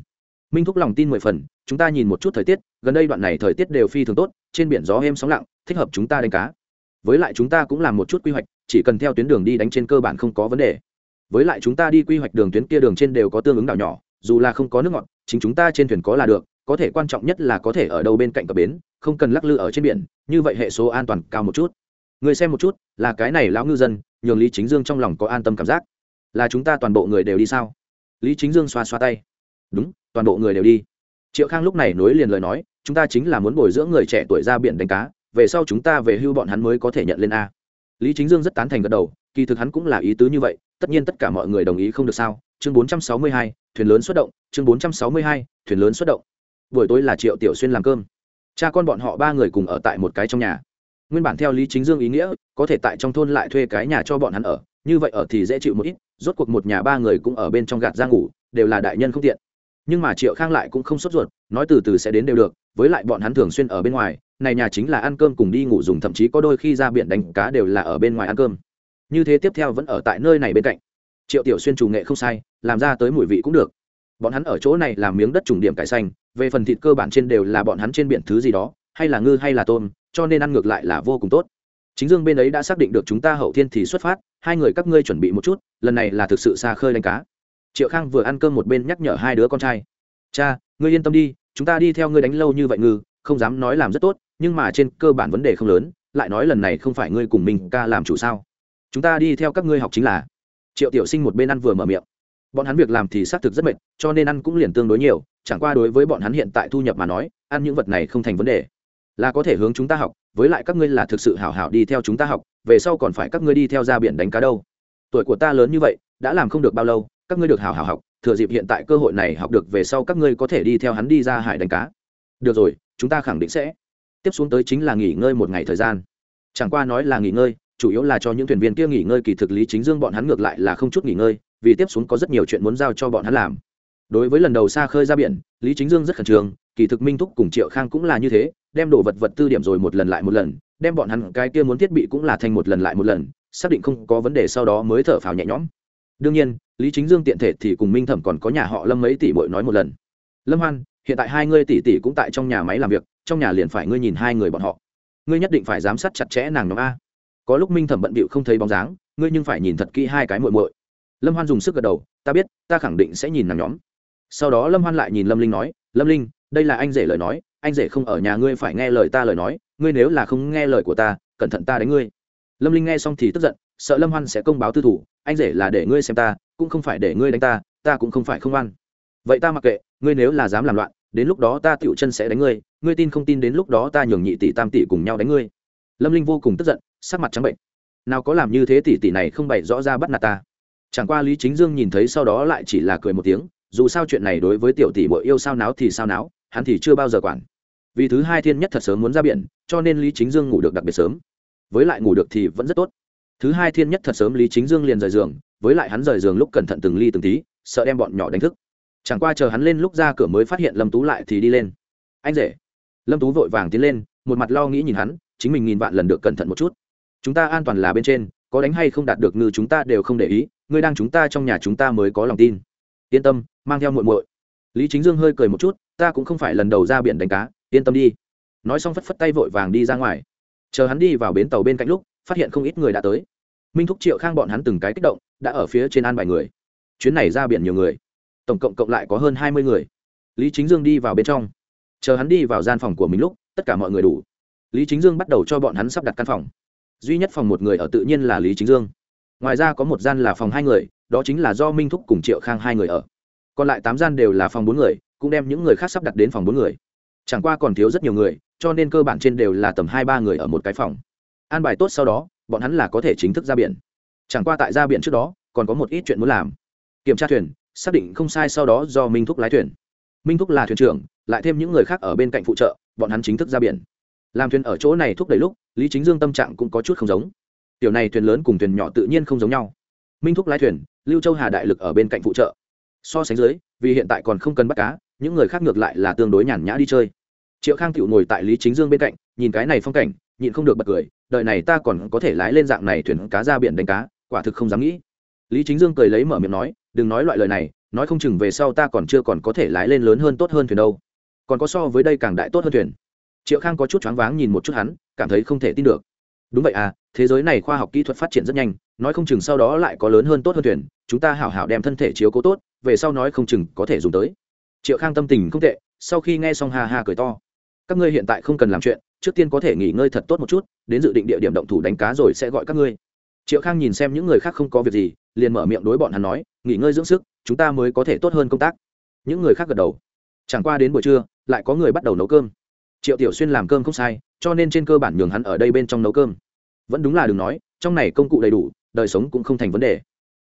minh thúc lòng tin mười phần, chúng ta nhìn một chút thời tiết, gần đây đoạn này thời tiết đều phi thường tốt, trên biển gió êm sóng lặng, thích hợp chúng ta đánh cá. Với lại chúng ta cũng làm một chút quy hoạch, chỉ cần theo tuyến đường đi đánh trên cơ bản không có vấn đề. Với lại chúng ta đi quy hoạch đường tuyến kia đường trên đều có tương ứng đảo nhỏ, dù là không có nước ngọt, chính chúng ta trên thuyền có là được có thể quan trọng nhất là có thể ở đâu bên cạnh cập bến không cần lắc lư ở trên biển như vậy hệ số an toàn cao một chút. Người xem một chút là cái này lão ngư dân nhường lý chính dương trong lòng có an tâm cảm giác. Là chúng ta toàn bộ người đều đi sao? Lý chính dương xoa xoa tay. Đúng toàn bộ người đều đi. Triệu khang lúc này nối liền lời nói chúng ta chính là muốn bồi dưỡng người trẻ tuổi ra biển đánh cá về sau chúng ta về hưu bọn hắn mới có thể nhận lên a. Lý chính dương rất tán thành gật đầu kỳ thực hắn cũng là ý tứ như vậy tất nhiên tất cả mọi người đồng ý không được sao? Chương 462, thuyền lớn xuất động chương 462, thuyền lớn xuất động buổi tối là triệu tiểu xuyên làm cơm. Cha con bọn họ ba người cùng ở tại một cái trong nhà. Nguyên bản theo lý chính dương ý nghĩa, có thể tại trong thôn lại thuê cái nhà cho bọn hắn ở, như vậy ở thì dễ chịu một ít, rốt cuộc một nhà ba người cũng ở bên trong gạt ra ngủ, đều là đại nhân không tiện. Nhưng mà triệu khang lại cũng không sốt ruột, nói từ từ sẽ đến đều được, với lại bọn hắn thường xuyên ở bên ngoài, này nhà chính là ăn cơm cùng đi ngủ dùng, thậm chí có đôi khi ra biển đánh cá đều là ở bên ngoài ăn cơm. Như thế tiếp theo vẫn ở tại nơi này bên cạnh. Triệu tiểu xuyên chủ nghệ không sai, làm ra tới mùi vị cũng được. Bọn hắn ở chỗ này làm miếng đất trùng điểm cải xanh về phần thịt cơ bản trên đều là bọn hắn trên biển thứ gì đó, hay là ngư hay là tôm, cho nên ăn ngược lại là vô cùng tốt. Chính dương bên ấy đã xác định được chúng ta hậu thiên thì xuất phát, hai người các ngươi chuẩn bị một chút, lần này là thực sự xa khơi đánh cá. Triệu khang vừa ăn cơm một bên nhắc nhở hai đứa con trai. Cha, ngươi yên tâm đi, chúng ta đi theo ngươi đánh lâu như vậy ngư, không dám nói làm rất tốt, nhưng mà trên cơ bản vấn đề không lớn, lại nói lần này không phải ngươi cùng mình ca làm chủ sao? Chúng ta đi theo các ngươi học chính là. Triệu tiểu sinh một bên ăn vừa mở miệng bọn hắn việc làm thì xác thực rất mệt, cho nên ăn cũng liền tương đối nhiều, chẳng qua đối với bọn hắn hiện tại thu nhập mà nói, ăn những vật này không thành vấn đề. Là có thể hướng chúng ta học, với lại các ngươi là thực sự hảo hảo đi theo chúng ta học, về sau còn phải các ngươi đi theo ra biển đánh cá đâu. Tuổi của ta lớn như vậy, đã làm không được bao lâu, các ngươi được hảo hảo học, thừa dịp hiện tại cơ hội này học được về sau các ngươi có thể đi theo hắn đi ra hải đánh cá. Được rồi, chúng ta khẳng định sẽ. Tiếp xuống tới chính là nghỉ ngơi một ngày thời gian. Chẳng qua nói là nghỉ ngơi, chủ yếu là cho những thuyền viên kia nghỉ ngơi kỳ thực lý chính dương bọn hắn ngược lại là không chút nghỉ ngơi vì tiếp xuống có rất nhiều chuyện muốn giao cho bọn hắn làm. Đối với lần đầu xa khơi ra biển, lý chính dương rất khẩn trương, kỳ thực minh thúc cùng triệu khang cũng là như thế, đem đồ vật vật tư điểm rồi một lần lại một lần, đem bọn hắn cái kia muốn thiết bị cũng là thành một lần lại một lần, xác định không có vấn đề sau đó mới thở phào nhẹ nhõm. Đương nhiên, lý chính dương tiện thể thì cùng minh thẩm còn có nhà họ lâm mấy tỷ bội nói một lần. Lâm hoan, hiện tại hai ngươi tỷ tỷ cũng tại trong nhà máy làm việc, trong nhà liền phải ngươi nhìn hai người bọn họ. Ngươi nhất định phải giám sát chặt chẽ nàng nhóm a. Có lúc minh thẩm bận bịu không thấy bóng dáng, ngươi nhưng phải nhìn thật kỹ hai cái muội muội lâm hoan dùng sức gật đầu, ta biết, ta khẳng định sẽ nhìn nàng nhóm. Sau đó lâm hoan lại nhìn lâm linh nói, lâm linh, đây là anh rể lời nói, anh rể không ở nhà ngươi phải nghe lời ta lời nói, ngươi nếu là không nghe lời của ta, cẩn thận ta đánh ngươi. Lâm linh nghe xong thì tức giận, sợ lâm hoan sẽ công báo tư thủ, anh rể là để ngươi xem ta, cũng không phải để ngươi đánh ta ta cũng không phải không ăn vậy ta mặc kệ, ngươi nếu là dám làm loạn, đến lúc đó ta tựu chân sẽ đánh ngươi ngươi tin không tin đến lúc đó ta nhường nhị tỷ tam tỷ cùng nhau đánh ngươi. Lâm linh vô cùng tức giận, sắc mặt trắng bệnh. Nào có làm như thế tỷ tỷ này không bày rõ ra bắt nạt ta chẳng qua lý chính dương nhìn thấy sau đó lại chỉ là cười một tiếng, dù sao chuyện này đối với tiểu tỷ bội yêu sao náo thì sao náo, hắn thì chưa bao giờ quản. Vì thứ hai thiên nhất thật sớm muốn ra biển, cho nên lý chính dương ngủ được đặc biệt sớm. Với lại ngủ được thì vẫn rất tốt. Thứ hai thiên nhất thật sớm lý chính dương liền rời giường, với lại hắn rời giường lúc cẩn thận từng ly từng tí, sợ đem bọn nhỏ đánh thức. Chẳng qua chờ hắn lên lúc ra cửa mới phát hiện lâm tú lại thì đi lên. Anh rể. Lâm tú vội vàng tiến lên, một mặt lo nghĩ nhìn hắn, chính mình nghìn vạn lần được cẩn thận một chút. Chúng ta an toàn là bên trên, có đánh hay không đạt được ngư chúng ta đều không để ý ngươi đang chúng ta trong nhà chúng ta mới có lòng tin. Yên tâm, mang theo muội muội. Lý chính dương hơi cười một chút, ta cũng không phải lần đầu ra biển đánh cá, yên tâm đi. Nói xong phất phất tay vội vàng đi ra ngoài. Chờ hắn đi vào bến tàu bên cạnh lúc, phát hiện không ít người đã tới. Minh thúc, triệu khang bọn hắn từng cái kích động, đã ở phía trên an bài người. Chuyến này ra biển nhiều người, tổng cộng cộng lại có hơn hai mươi người. Lý chính dương đi vào bên trong. Chờ hắn đi vào gian phòng của mình lúc, tất cả mọi người đủ. Lý chính dương bắt đầu cho bọn hắn sắp đặt căn phòng. Duy nhất phòng một người ở tự nhiên là lý chính dương ngoài ra có một gian là phòng hai người, đó chính là do minh thúc cùng triệu khang hai người ở. Còn lại tám gian đều là phòng bốn người, cũng đem những người khác sắp đặt đến phòng bốn người. Chẳng qua còn thiếu rất nhiều người, cho nên cơ bản trên đều là tầm hai ba người ở một cái phòng. An bài tốt sau đó, bọn hắn là có thể chính thức ra biển. Chẳng qua tại ra biển trước đó, còn có một ít chuyện muốn làm. Kiểm tra thuyền, xác định không sai sau đó do minh thúc lái thuyền. Minh thúc là thuyền trưởng, lại thêm những người khác ở bên cạnh phụ trợ, bọn hắn chính thức ra biển. Làm thuyền ở chỗ này thúc đẩy lúc, lý chính dương tâm trạng cũng có chút không giống kiểu này thuyền lớn cùng thuyền nhỏ tự nhiên không giống nhau. Minh thúc lái thuyền, lưu châu hà đại lực ở bên cạnh phụ trợ. So sánh dưới, vì hiện tại còn không cần bắt cá, những người khác ngược lại là tương đối nhàn nhã đi chơi. Triệu khang tựu ngồi tại lý chính dương bên cạnh, nhìn cái này phong cảnh, nhịn không được bật cười đợi này ta còn có thể lái lên dạng này thuyền cá ra biển đánh cá, quả thực không dám nghĩ. Lý chính dương cười lấy mở miệng nói, đừng nói loại lời này, nói không chừng về sau ta còn chưa còn có thể lái lên lớn hơn tốt hơn thuyền đâu. Còn có so với đây càng đại tốt hơn thuyền. Triệu khang có chút choáng váng nhìn một chút hắn, cảm thấy không thể tin được đúng vậy à thế giới này khoa học kỹ thuật phát triển rất nhanh, nói không chừng sau đó lại có lớn hơn tốt hơn thuyền, chúng ta hảo hảo đem thân thể chiếu cố tốt, về sau nói không chừng có thể dùng tới. Triệu khang tâm tình không tệ, sau khi nghe xong ha ha cười to. Các ngươi hiện tại không cần làm chuyện, trước tiên có thể nghỉ ngơi thật tốt một chút, đến dự định địa điểm động thủ đánh cá rồi sẽ gọi các ngươi. Triệu khang nhìn xem những người khác không có việc gì, liền mở miệng đối bọn hắn nói, nghỉ ngơi dưỡng sức, chúng ta mới có thể tốt hơn công tác. Những người khác gật đầu. Chẳng qua đến buổi trưa, lại có người bắt đầu nấu cơm. Triệu tiểu xuyên làm cơm không sai, cho nên trên cơ bản nhường hắn ở đây bên trong nấu cơm vẫn đúng là đừng nói trong này công cụ đầy đủ đời sống cũng không thành vấn đề.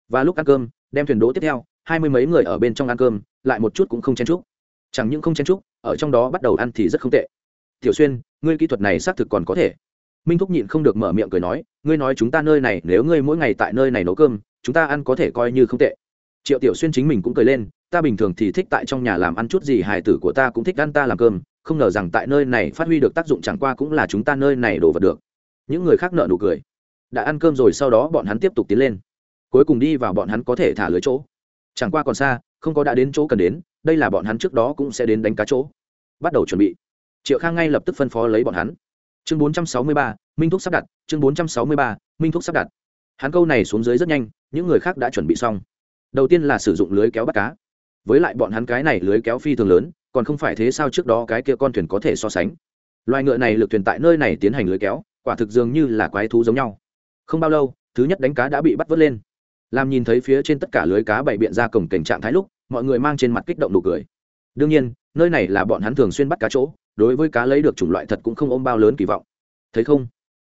Và lúc ăn cơm đem thuyền đỗ tiếp theo hai mươi mấy người ở bên trong ăn cơm lại một chút cũng không chen trúc. chẳng những không chen trúc, ở trong đó bắt đầu ăn thì rất không tệ. Tiểu xuyên ngươi kỹ thuật này xác thực còn có thể. Minh thúc nhịn không được mở miệng cười nói ngươi nói chúng ta nơi này nếu ngươi mỗi ngày tại nơi này nấu cơm chúng ta ăn có thể coi như không tệ. Triệu tiểu xuyên chính mình cũng cười lên ta bình thường thì thích tại trong nhà làm ăn chút gì hài tử của ta cũng thích ăn ta làm cơm không ngờ rằng tại nơi này phát huy được tác dụng chẳng qua cũng là chúng ta nơi này đổ vật được những người khác nợ nụ cười. Đã ăn cơm rồi sau đó bọn hắn tiếp tục tiến lên. Cuối cùng đi vào bọn hắn có thể thả lưới chỗ. Chẳng qua còn xa, không có đã đến chỗ cần đến, đây là bọn hắn trước đó cũng sẽ đến đánh cá chỗ. Bắt đầu chuẩn bị. Triệu khang ngay lập tức phân phó lấy bọn hắn. Chương bốn trăm sáu mươi ba, minh thúc sắp đặt, chương bốn trăm sáu mươi ba, minh thúc sắp đặt. Hắn câu này xuống dưới rất nhanh, những người khác đã chuẩn bị xong. Đầu tiên là sử dụng lưới kéo bắt cá. Với lại bọn hắn cái này lưới kéo phi thường lớn, còn không phải thế sao trước đó cái kia con thuyền có thể so sánh. Loài ngựa này lực thuyền tại nơi này tiến hành lưới kéo quả thực dường như là quái thú giống nhau. Không bao lâu, thứ nhất đánh cá đã bị bắt vớt lên. Làm nhìn thấy phía trên tất cả lưới cá bày biện ra cổng cảnh trạng thái lúc, mọi người mang trên mặt kích động nụ cười. Đương nhiên, nơi này là bọn hắn thường xuyên bắt cá chỗ, đối với cá lấy được chủng loại thật cũng không ôm bao lớn kỳ vọng. Thấy không?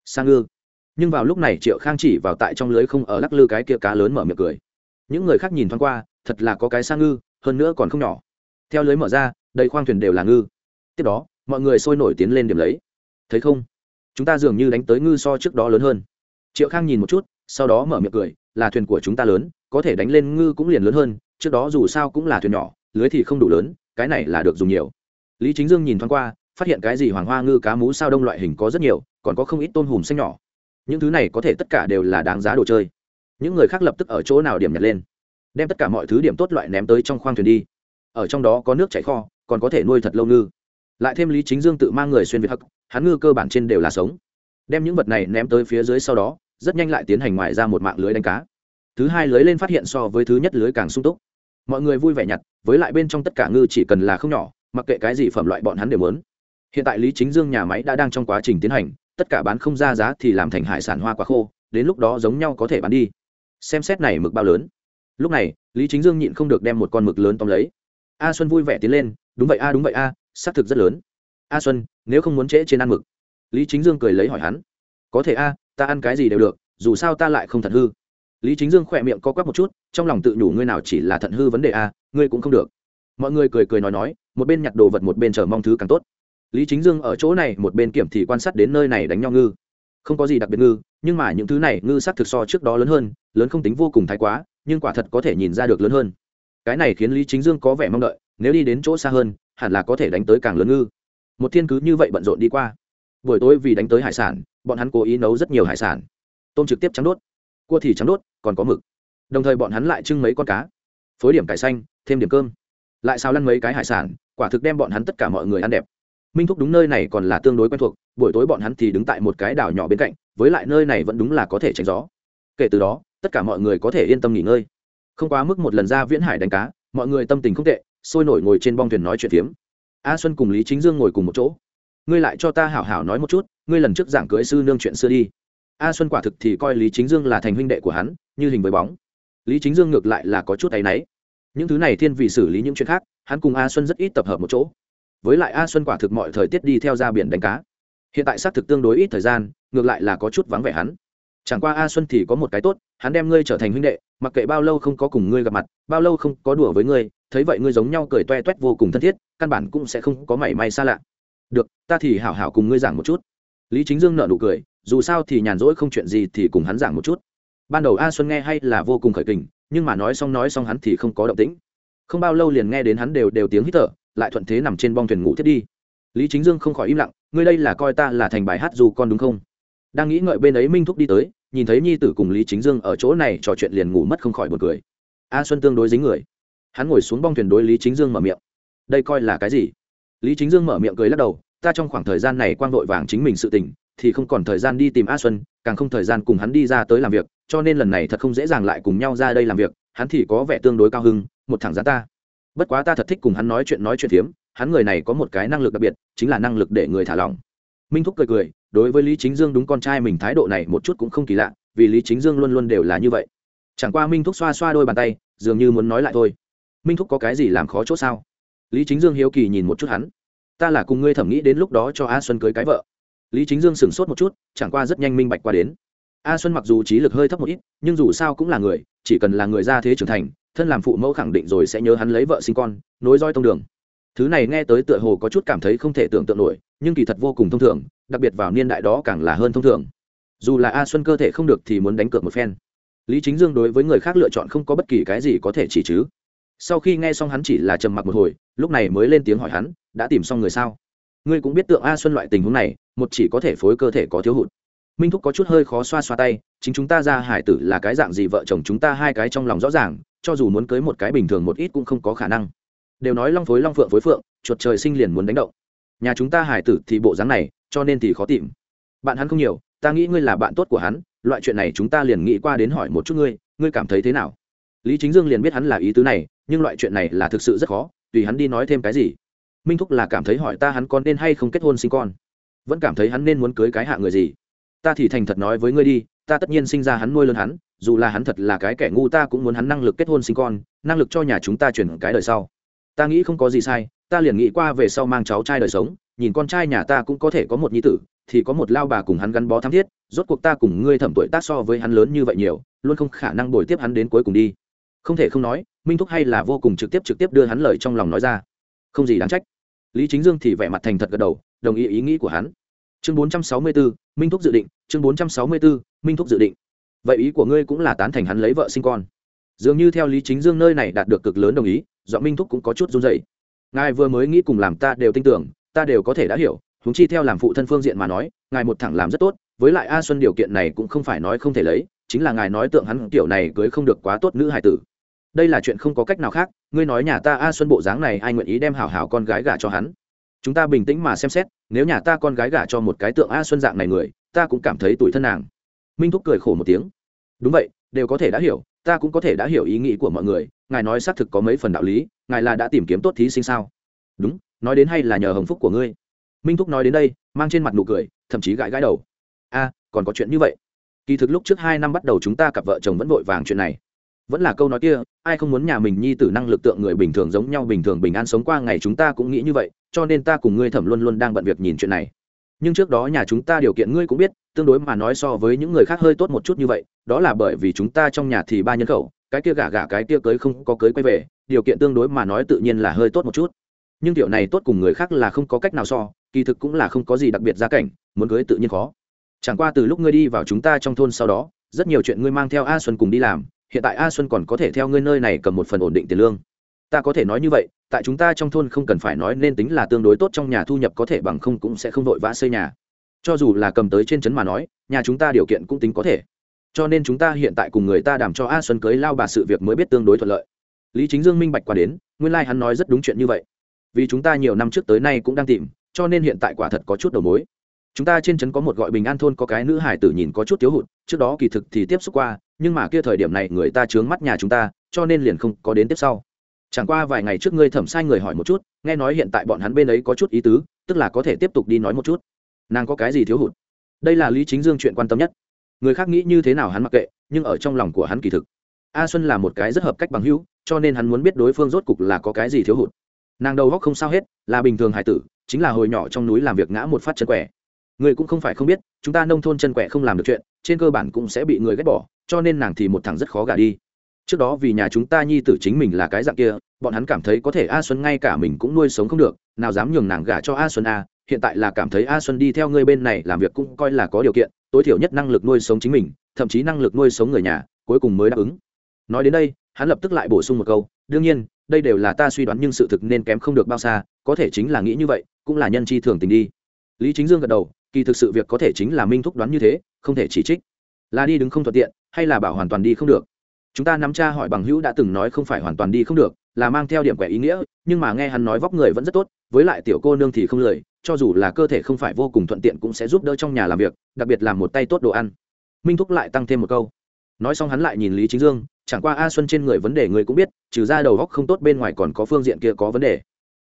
Sang ngư nhưng vào lúc này triệu khang chỉ vào tại trong lưới không ở lắc lư cái kia cá lớn mở miệng cười. Những người khác nhìn thoáng qua, thật là có cái sang ngư hơn nữa còn không nhỏ. Theo lưới mở ra, đầy khoang thuyền đều là ngư. Tiếp đó, mọi người sôi nổi tiến lên điểm lấy. Thấy không? Chúng ta dường như đánh tới ngư so trước đó lớn hơn. Triệu khang nhìn một chút, sau đó mở miệng cười, là thuyền của chúng ta lớn, có thể đánh lên ngư cũng liền lớn hơn, trước đó dù sao cũng là thuyền nhỏ, lưới thì không đủ lớn, cái này là được dùng nhiều. Lý chính dương nhìn thoáng qua, phát hiện cái gì hoàng hoa ngư cá mú sao đông loại hình có rất nhiều, còn có không ít tôm hùm xanh nhỏ. Những thứ này có thể tất cả đều là đáng giá đồ chơi. Những người khác lập tức ở chỗ nào điểm nhặt lên. Đem tất cả mọi thứ điểm tốt loại ném tới trong khoang thuyền đi. Ở trong đó có nước chảy kho, còn có thể nuôi thật lâu ngư lại thêm lý chính dương tự mang người xuyên việt hắc, hắn ngư cơ bản trên đều là sống. Đem những vật này ném tới phía dưới sau đó, rất nhanh lại tiến hành ngoài ra một mạng lưới đánh cá. Thứ hai lưới lên phát hiện so với thứ nhất lưới càng sung túc. Mọi người vui vẻ nhặt, với lại bên trong tất cả ngư chỉ cần là không nhỏ, mặc kệ cái gì phẩm loại bọn hắn đều muốn. Hiện tại lý chính dương nhà máy đã đang trong quá trình tiến hành, tất cả bán không ra giá thì làm thành hải sản hoa quả khô, đến lúc đó giống nhau có thể bán đi. Xem xét này mực bao lớn. Lúc này, lý chính dương nhịn không được đem một con mực lớn tóm lấy. A xuân vui vẻ tiến lên, đúng vậy a, đúng vậy a xác thực rất lớn. A xuân, nếu không muốn trễ trên ăn mực. Lý chính dương cười lấy hỏi hắn. Có thể a, ta ăn cái gì đều được, dù sao ta lại không thật hư. Lý chính dương khỏe miệng co quắp một chút, trong lòng tự nhủ ngươi nào chỉ là thận hư vấn đề a, ngươi cũng không được. Mọi người cười cười nói nói, một bên nhặt đồ vật một bên chờ mong thứ càng tốt. Lý chính dương ở chỗ này một bên kiểm thì quan sát đến nơi này đánh nhau ngư. Không có gì đặc biệt ngư, nhưng mà những thứ này ngư sắc thực so trước đó lớn hơn, lớn không tính vô cùng thái quá, nhưng quả thật có thể nhìn ra được lớn hơn. Cái này khiến lý chính dương có vẻ mong đợi, nếu đi đến chỗ xa hơn hẳn là có thể đánh tới càng lớn ngư. Một thiên cứ như vậy bận rộn đi qua. Buổi tối vì đánh tới hải sản, bọn hắn cố ý nấu rất nhiều hải sản. Tôm trực tiếp trắng đốt, cua thì trắng đốt, còn có mực. Đồng thời bọn hắn lại trưng mấy con cá, phối điểm cải xanh, thêm điểm cơm. Lại sao lăn mấy cái hải sản, quả thực đem bọn hắn tất cả mọi người ăn đẹp. Minh thúc đúng nơi này còn là tương đối quen thuộc, buổi tối bọn hắn thì đứng tại một cái đảo nhỏ bên cạnh, với lại nơi này vẫn đúng là có thể tránh gió. Kể từ đó, tất cả mọi người có thể yên tâm nghỉ ngơi. Không quá mức một lần ra viễn hải đánh cá, mọi người tâm tình không tệ sôi nổi ngồi trên bong thuyền nói chuyện phiếm. A xuân cùng lý chính dương ngồi cùng một chỗ. Ngươi lại cho ta hảo hảo nói một chút, ngươi lần trước giảng cưới sư nương chuyện xưa đi. A xuân quả thực thì coi lý chính dương là thành huynh đệ của hắn, như hình với bóng. Lý chính dương ngược lại là có chút áy náy. Những thứ này thiên vị xử lý những chuyện khác, hắn cùng a xuân rất ít tập hợp một chỗ. Với lại a xuân quả thực mọi thời tiết đi theo ra biển đánh cá. Hiện tại xác thực tương đối ít thời gian, ngược lại là có chút vắng vẻ hắn. Chẳng qua a xuân thì có một cái tốt, hắn đem ngươi trở thành huynh đệ, mặc kệ bao lâu không có cùng ngươi gặp mặt, bao lâu không có đùa với ngươi thấy vậy ngươi giống nhau cười toe toét vô cùng thân thiết, căn bản cũng sẽ không có mảy may xa lạ. Được, ta thì hảo hảo cùng ngươi giảng một chút. Lý chính dương nợ nụ cười, dù sao thì nhàn rỗi không chuyện gì thì cùng hắn giảng một chút. Ban đầu a xuân nghe hay là vô cùng khởi kình, nhưng mà nói xong nói xong hắn thì không có động tĩnh. Không bao lâu liền nghe đến hắn đều đều tiếng hít thở, lại thuận thế nằm trên bong thuyền ngủ thiết đi. Lý chính dương không khỏi im lặng, ngươi đây là coi ta là thành bài hát dù con đúng không? Đang nghĩ ngợi bên ấy minh thúc đi tới, nhìn thấy nhi tử cùng lý chính dương ở chỗ này trò chuyện liền ngủ mất không khỏi buồn cười. A xuân tương đối dính người hắn ngồi xuống bong thuyền đối lý chính dương mở miệng. Đây coi là cái gì? Lý chính dương mở miệng cười lắc đầu, ta trong khoảng thời gian này quang vội vàng chính mình sự tỉnh thì không còn thời gian đi tìm a xuân, càng không thời gian cùng hắn đi ra tới làm việc, cho nên lần này thật không dễ dàng lại cùng nhau ra đây làm việc, hắn thì có vẻ tương đối cao hưng một thằng giá ta. Bất quá ta thật thích cùng hắn nói chuyện nói chuyện phiếm, hắn người này có một cái năng lực đặc biệt, chính là năng lực để người thả lỏng. Minh thúc cười cười, đối với lý chính dương đúng con trai mình thái độ này một chút cũng không kỳ lạ, vì lý chính dương luôn luôn đều là như vậy. Chẳng qua minh thúc xoa xoa đôi bàn tay, dường như muốn nói lại thôi minh thúc có cái gì làm khó chỗ sao? Lý chính dương hiếu kỳ nhìn một chút hắn. Ta là cùng ngươi thẩm nghĩ đến lúc đó cho a xuân cưới cái vợ. Lý chính dương sửng sốt một chút, chẳng qua rất nhanh minh bạch qua đến. A xuân mặc dù trí lực hơi thấp một ít, nhưng dù sao cũng là người, chỉ cần là người ra thế trưởng thành, thân làm phụ mẫu khẳng định rồi sẽ nhớ hắn lấy vợ sinh con, nối roi tông đường. Thứ này nghe tới tựa hồ có chút cảm thấy không thể tưởng tượng nổi, nhưng kỳ thật vô cùng thông thường, đặc biệt vào niên đại đó càng là hơn thông thường. Dù là a xuân cơ thể không được thì muốn đánh cược một phen. Lý chính dương đối với người khác lựa chọn không có bất kỳ cái gì có thể chỉ chứ sau khi nghe xong hắn chỉ là trầm mặc một hồi, lúc này mới lên tiếng hỏi hắn, đã tìm xong người sao? Ngươi cũng biết tượng a xuân loại tình huống này, một chỉ có thể phối cơ thể có thiếu hụt. Minh thúc có chút hơi khó xoa xoa tay, chính chúng ta ra hải tử là cái dạng gì vợ chồng chúng ta hai cái trong lòng rõ ràng, cho dù muốn cưới một cái bình thường một ít cũng không có khả năng. Đều nói long phối long phượng phối phượng, chuột trời sinh liền muốn đánh động. Nhà chúng ta hải tử thì bộ dáng này, cho nên thì khó tìm. Bạn hắn không nhiều, ta nghĩ ngươi là bạn tốt của hắn, loại chuyện này chúng ta liền nghĩ qua đến hỏi một chút ngươi ngươi cảm thấy thế nào? Lý chính dương liền biết hắn là ý tứ này nhưng loại chuyện này là thực sự rất khó, tùy hắn đi nói thêm cái gì. Minh thúc là cảm thấy hỏi ta hắn con nên hay không kết hôn sinh con. Vẫn cảm thấy hắn nên muốn cưới cái hạ người gì. Ta thì thành thật nói với ngươi đi, ta tất nhiên sinh ra hắn nuôi lớn hắn, dù là hắn thật là cái kẻ ngu ta cũng muốn hắn năng lực kết hôn sinh con, năng lực cho nhà chúng ta chuyển cái đời sau. Ta nghĩ không có gì sai, ta liền nghĩ qua về sau mang cháu trai đời sống, nhìn con trai nhà ta cũng có thể có một nhi tử, thì có một lao bà cùng hắn gắn bó thắm thiết, rốt cuộc ta cùng ngươi thẩm tuổi tác so với hắn lớn như vậy nhiều, luôn không khả năng bồi tiếp hắn đến cuối cùng đi. Không thể không nói minh thúc hay là vô cùng trực tiếp trực tiếp đưa hắn lời trong lòng nói ra không gì đáng trách lý chính dương thì vẻ mặt thành thật gật đầu đồng ý ý nghĩ của hắn chương 464, minh thúc dự định chương 464, minh thúc dự định vậy ý của ngươi cũng là tán thành hắn lấy vợ sinh con dường như theo lý chính dương nơi này đạt được cực lớn đồng ý dọn minh thúc cũng có chút run dậy ngài vừa mới nghĩ cùng làm ta đều tin tưởng ta đều có thể đã hiểu húng chi theo làm phụ thân phương diện mà nói ngài một thẳng làm rất tốt với lại a xuân điều kiện này cũng không phải nói không thể lấy chính là ngài nói tượng hắn kiểu này cưới không được quá tốt nữ hải tử đây là chuyện không có cách nào khác, ngươi nói nhà ta a xuân bộ dáng này ai nguyện ý đem hảo hảo con gái gả cho hắn? Chúng ta bình tĩnh mà xem xét, nếu nhà ta con gái gả cho một cái tượng a xuân dạng này người, ta cũng cảm thấy tủi thân nàng. Minh thúc cười khổ một tiếng. Đúng vậy, đều có thể đã hiểu, ta cũng có thể đã hiểu ý nghĩ của mọi người, ngài nói xác thực có mấy phần đạo lý, ngài là đã tìm kiếm tốt thí sinh sao? Đúng, nói đến hay là nhờ hồng phúc của ngươi. Minh thúc nói đến đây, mang trên mặt nụ cười, thậm chí gãi gãi đầu. A, còn có chuyện như vậy. Kỳ thực lúc trước hai năm bắt đầu chúng ta cặp vợ chồng vẫn vội vàng chuyện này vẫn là câu nói kia, ai không muốn nhà mình nhi tử năng lực tượng người bình thường giống nhau bình thường bình an sống qua ngày chúng ta cũng nghĩ như vậy, cho nên ta cùng ngươi thẩm luôn luôn đang bận việc nhìn chuyện này. Nhưng trước đó nhà chúng ta điều kiện ngươi cũng biết, tương đối mà nói so với những người khác hơi tốt một chút như vậy, đó là bởi vì chúng ta trong nhà thì ba nhân khẩu, cái kia gả gả cái kia cưới không có cưới quay về, điều kiện tương đối mà nói tự nhiên là hơi tốt một chút. Nhưng điều này tốt cùng người khác là không có cách nào so, kỳ thực cũng là không có gì đặc biệt gia cảnh, muốn cưới tự nhiên khó. Chẳng qua từ lúc ngươi đi vào chúng ta trong thôn sau đó, rất nhiều chuyện ngươi mang theo a xuân cùng đi làm hiện tại a xuân còn có thể theo ngươi nơi này cầm một phần ổn định tiền lương. Ta có thể nói như vậy, tại chúng ta trong thôn không cần phải nói nên tính là tương đối tốt trong nhà thu nhập có thể bằng không cũng sẽ không vội vã xây nhà. Cho dù là cầm tới trên trấn mà nói, nhà chúng ta điều kiện cũng tính có thể. Cho nên chúng ta hiện tại cùng người ta đảm cho a xuân cưới lao bà sự việc mới biết tương đối thuận lợi. Lý chính dương minh bạch qua đến, nguyên lai、like、hắn nói rất đúng chuyện như vậy. Vì chúng ta nhiều năm trước tới nay cũng đang tìm, cho nên hiện tại quả thật có chút đầu mối. Chúng ta trên trấn có một gọi bình an thôn có cái nữ hải tử nhìn có chút thiếu hụt, trước đó kỳ thực thì tiếp xúc qua nhưng mà kia thời điểm này người ta chướng mắt nhà chúng ta, cho nên liền không có đến tiếp sau. Chẳng qua vài ngày trước ngươi thẩm sai người hỏi một chút, nghe nói hiện tại bọn hắn bên ấy có chút ý tứ, tức là có thể tiếp tục đi nói một chút. Nàng có cái gì thiếu hụt? Đây là lý chính dương chuyện quan tâm nhất. Người khác nghĩ như thế nào hắn mặc kệ, nhưng ở trong lòng của hắn kỳ thực, a xuân là một cái rất hợp cách bằng hữu, cho nên hắn muốn biết đối phương rốt cục là có cái gì thiếu hụt. Nàng đầu góc không sao hết, là bình thường hải tử, chính là hồi nhỏ trong núi làm việc ngã một phát chân quẻ. Người cũng không phải không biết, chúng ta nông thôn chân quẻ không làm được chuyện, trên cơ bản cũng sẽ bị người ghét bỏ cho nên nàng thì một thằng rất khó gả đi. Trước đó vì nhà chúng ta nhi tử chính mình là cái dạng kia, bọn hắn cảm thấy có thể a xuân ngay cả mình cũng nuôi sống không được, nào dám nhường nàng gả cho a xuân a, hiện tại là cảm thấy a xuân đi theo ngươi bên này làm việc cũng coi là có điều kiện, tối thiểu nhất năng lực nuôi sống chính mình, thậm chí năng lực nuôi sống người nhà, cuối cùng mới đáp ứng. Nói đến đây, hắn lập tức lại bổ sung một câu, đương nhiên, đây đều là ta suy đoán nhưng sự thực nên kém không được bao xa, có thể chính là nghĩ như vậy, cũng là nhân chi thường tình đi. Lý chính dương gật đầu, kỳ thực sự việc có thể chính là minh thúc đoán như thế, không thể chỉ trích. Là đi đứng không thuận tiện hay là bảo hoàn toàn đi không được? Chúng ta nắm cha hỏi bằng hữu đã từng nói không phải hoàn toàn đi không được, là mang theo điểm quẻ ý nghĩa, nhưng mà nghe hắn nói vóc người vẫn rất tốt, với lại tiểu cô nương thì không lười, cho dù là cơ thể không phải vô cùng thuận tiện cũng sẽ giúp đỡ trong nhà làm việc, đặc biệt là một tay tốt đồ ăn. Minh thúc lại tăng thêm một câu. Nói xong hắn lại nhìn lý chính dương, chẳng qua a xuân trên người vấn đề người cũng biết, trừ ra đầu góc không tốt bên ngoài còn có phương diện kia có vấn đề.